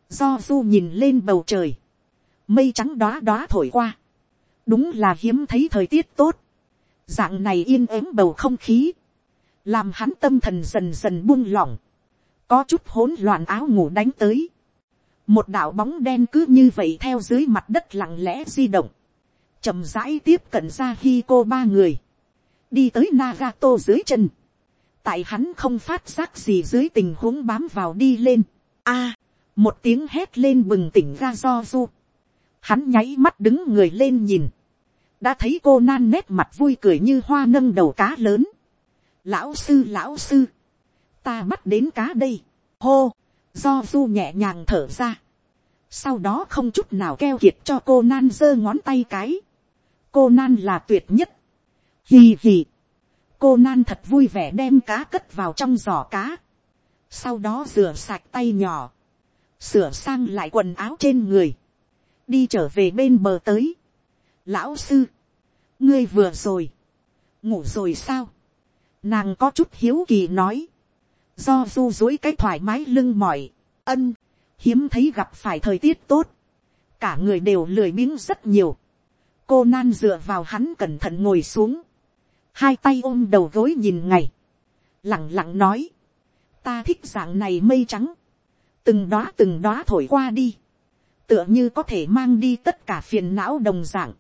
do du nhìn lên bầu trời, mây trắng đoá đoá thổi qua, đúng là hiếm thấy thời tiết tốt, dạng này yên ớm bầu không khí, làm hắn tâm thần dần dần buông lỏng, có chút hỗn loạn áo ngủ đánh tới, một đạo bóng đen cứ như vậy theo dưới mặt đất lặng lẽ di động, chậm rãi tiếp cận ra khi cô ba người, đi tới Nagato dưới chân, tại hắn không phát giác gì dưới tình huống bám vào đi lên, a, một tiếng hét lên bừng tỉnh ra do du, hắn nháy mắt đứng người lên nhìn, đã thấy cô nan nét mặt vui cười như hoa nâng đầu cá lớn, lão sư lão sư, ta bắt đến cá đây, hô, do du nhẹ nhàng thở ra, sau đó không chút nào keo kiệt cho cô nan giơ ngón tay cái, cô nan là tuyệt nhất. Hì hì. Cô nan thật vui vẻ đem cá cất vào trong giỏ cá. Sau đó rửa sạch tay nhỏ. Sửa sang lại quần áo trên người. Đi trở về bên bờ tới. Lão sư. Ngươi vừa rồi. Ngủ rồi sao? Nàng có chút hiếu kỳ nói. Do du dối cái thoải mái lưng mỏi. Ân. Hiếm thấy gặp phải thời tiết tốt. Cả người đều lười biếng rất nhiều cô nan dựa vào hắn cẩn thận ngồi xuống, hai tay ôm đầu gối nhìn ngày, lẳng lặng nói, ta thích dạng này mây trắng, từng đó từng đó thổi qua đi, tựa như có thể mang đi tất cả phiền não đồng dạng,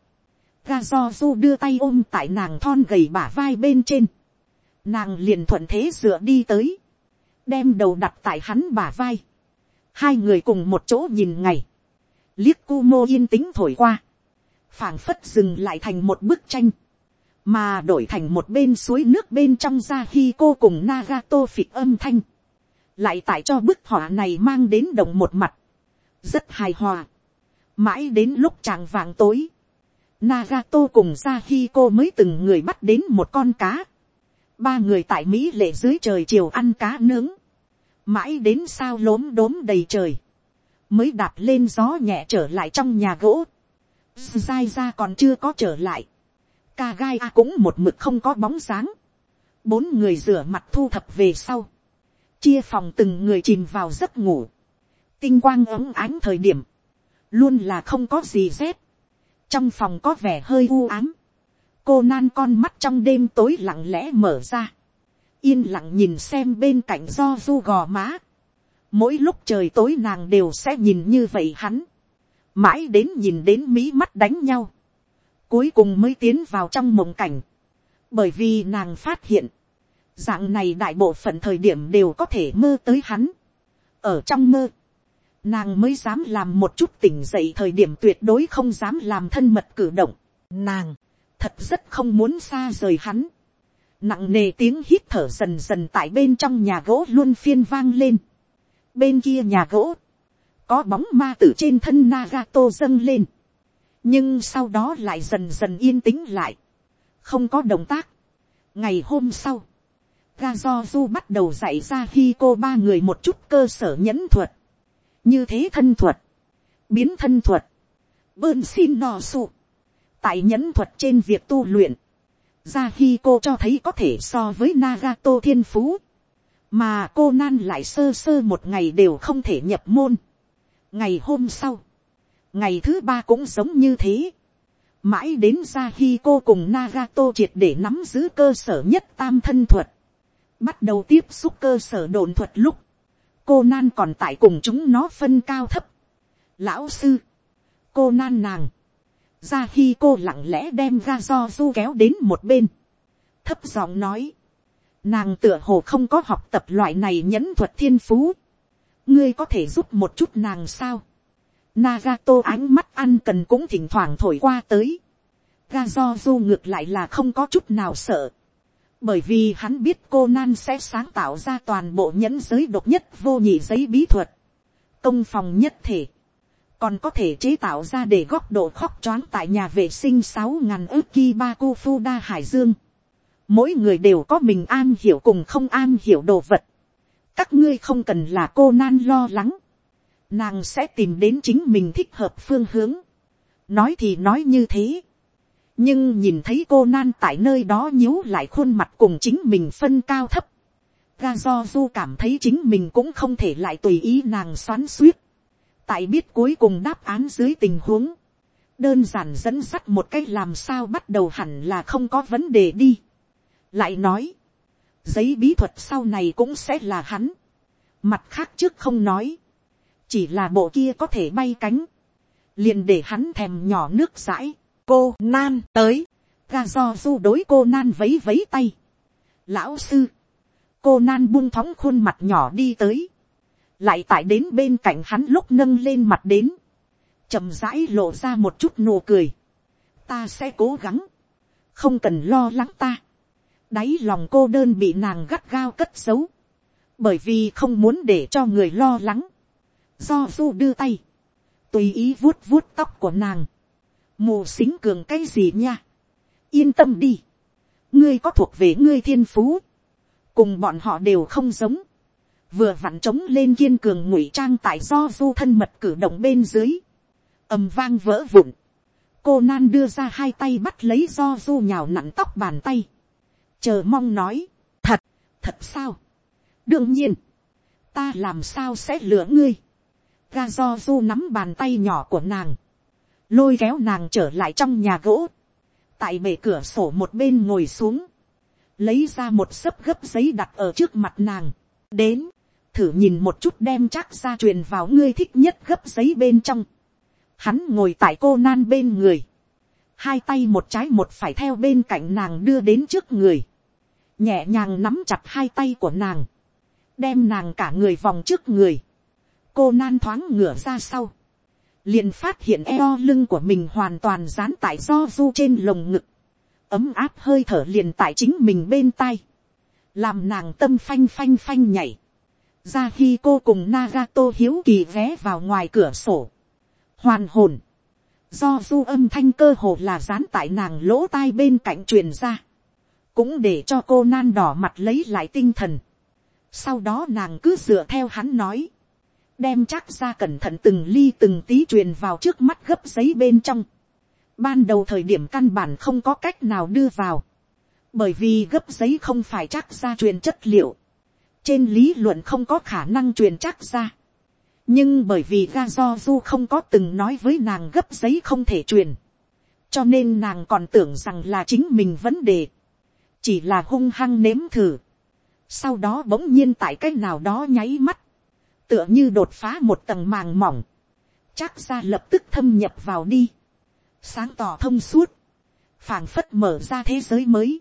ga do du đưa tay ôm tại nàng thon gầy bả vai bên trên, nàng liền thuận thế dựa đi tới, đem đầu đặt tại hắn bả vai, hai người cùng một chỗ nhìn ngày, liếc cu mô yên tĩnh thổi qua, phảng phất dừng lại thành một bức tranh, mà đổi thành một bên suối nước bên trong ra khi cô cùng Nagato phịch âm thanh, lại tại cho bức họa này mang đến đồng một mặt, rất hài hòa, mãi đến lúc tràng vàng tối, Nagato cùng ra khi cô mới từng người bắt đến một con cá, ba người tại mỹ lệ dưới trời chiều ăn cá nướng, mãi đến sao lốm đốm đầy trời, mới đạp lên gió nhẹ trở lại trong nhà gỗ, dai ra còn chưa có trở lại. ca gai a cũng một mực không có bóng dáng. bốn người rửa mặt thu thập về sau. chia phòng từng người chìm vào giấc ngủ, tinh quang ấm ánh thời điểm, luôn là không có gì rét, trong phòng có vẻ hơi u ám, cô nan con mắt trong đêm tối lặng lẽ mở ra, yên lặng nhìn xem bên cạnh do du gò má, mỗi lúc trời tối nàng đều sẽ nhìn như vậy hắn, mãi đến nhìn đến mí mắt đánh nhau, cuối cùng mới tiến vào trong mộng cảnh, bởi vì nàng phát hiện, dạng này đại bộ phận thời điểm đều có thể mơ tới hắn, ở trong mơ, nàng mới dám làm một chút tỉnh dậy thời điểm tuyệt đối không dám làm thân mật cử động, nàng, thật rất không muốn xa rời hắn, nặng nề tiếng hít thở dần dần tại bên trong nhà gỗ luôn phiên vang lên, bên kia nhà gỗ, có bóng ma tử trên thân Nagato dâng lên, nhưng sau đó lại dần dần yên tĩnh lại, không có động tác. ngày hôm sau, Gazozu bắt đầu dạy ra khi cô ba người một chút cơ sở nhẫn thuật, như thế thân thuật, biến thân thuật, bơn xin nò sụ. tại nhẫn thuật trên việc tu luyện, ra khi cô cho thấy có thể so với Nagato thiên phú, mà cô nan lại sơ sơ một ngày đều không thể nhập môn ngày hôm sau, ngày thứ ba cũng giống như thế. mãi đến ra khi cô cùng Nagato triệt để nắm giữ cơ sở nhất tam thân thuật, bắt đầu tiếp xúc cơ sở đồn thuật lúc, cô nan còn tại cùng chúng nó phân cao thấp. lão sư, cô nan nàng, ra khi cô lặng lẽ đem ra do du kéo đến một bên, thấp giọng nói, nàng tựa hồ không có học tập loại này nhẫn thuật thiên phú, ngươi có thể giúp một chút nàng sao, Nagato ánh mắt ăn cần cũng thỉnh thoảng thổi qua tới, ga do du ngược lại là không có chút nào sợ, bởi vì hắn biết cô nan sẽ sáng tạo ra toàn bộ nhẫn giới độc nhất vô nhị giấy bí thuật, công phòng nhất thể, còn có thể chế tạo ra để góc độ khóc choáng tại nhà vệ sinh sáu ngàn ước kibaku ba phu đa hải dương. Mỗi người đều có mình an hiểu cùng không an hiểu đồ vật. Các ngươi không cần là cô nan lo lắng. Nàng sẽ tìm đến chính mình thích hợp phương hướng. Nói thì nói như thế. Nhưng nhìn thấy cô nan tại nơi đó nhíu lại khuôn mặt cùng chính mình phân cao thấp. Ga do du cảm thấy chính mình cũng không thể lại tùy ý nàng xoắn suýt tại biết cuối cùng đáp án dưới tình huống, đơn giản dẫn sắt một cách làm sao bắt đầu hẳn là không có vấn đề đi. lại nói, giấy bí thuật sau này cũng sẽ là hắn, mặt khác trước không nói, chỉ là bộ kia có thể bay cánh, liền để hắn thèm nhỏ nước rãi. cô nan tới, ga do du đối cô nan vấy vấy tay. lão sư, cô nan buông thóng khuôn mặt nhỏ đi tới, lại tại đến bên cạnh hắn lúc nâng lên mặt đến, chậm rãi lộ ra một chút nụ cười, ta sẽ cố gắng, không cần lo lắng ta, đáy lòng cô đơn bị nàng gắt gao cất giấu, bởi vì không muốn để cho người lo lắng, do du đưa tay, tùy ý vuốt vuốt tóc của nàng, mù xính cường cái gì nha, yên tâm đi, ngươi có thuộc về ngươi thiên phú, cùng bọn họ đều không giống, vừa vặn trống lên kiên cường ngụy trang tại do du thân mật cử động bên dưới, ầm vang vỡ vụn, cô nan đưa ra hai tay bắt lấy do du nhào nặn tóc bàn tay, chờ mong nói, thật, thật sao, đương nhiên, ta làm sao sẽ lừa ngươi, ga do du nắm bàn tay nhỏ của nàng, lôi kéo nàng trở lại trong nhà gỗ, tại bể cửa sổ một bên ngồi xuống, lấy ra một sấp gấp giấy đặt ở trước mặt nàng, đến, thử nhìn một chút đem chắc ra truyền vào ngươi thích nhất gấp giấy bên trong. Hắn ngồi tại cô nan bên người. Hai tay một trái một phải theo bên cạnh nàng đưa đến trước người. Nhẹ nhàng nắm chặt hai tay của nàng. Đem nàng cả người vòng trước người. Cô nan thoáng ngửa ra sau. Liền phát hiện eo lưng của mình hoàn toàn dán tại do du trên lồng ngực. Ấm áp hơi thở liền tại chính mình bên tai. Làm nàng tâm phanh phanh phanh nhảy ra khi cô cùng Nagato hiếu kỳ ghé vào ngoài cửa sổ. Hoàn hồn. Do du âm thanh cơ hồ là dán tại nàng lỗ tai bên cạnh truyền ra. Cũng để cho cô nan đỏ mặt lấy lại tinh thần. Sau đó nàng cứ dựa theo hắn nói. Đem chắc ra cẩn thận từng ly từng tí truyền vào trước mắt gấp giấy bên trong. Ban đầu thời điểm căn bản không có cách nào đưa vào. Bởi vì gấp giấy không phải chắc ra truyền chất liệu trên lý luận không có khả năng truyền chắc ra. nhưng bởi vì ga do du không có từng nói với nàng gấp giấy không thể truyền, cho nên nàng còn tưởng rằng là chính mình vấn đề, chỉ là hung hăng nếm thử. sau đó bỗng nhiên tại cái nào đó nháy mắt, tựa như đột phá một tầng màng mỏng, chắc ra lập tức thâm nhập vào đi, sáng tỏ thông suốt, phảng phất mở ra thế giới mới,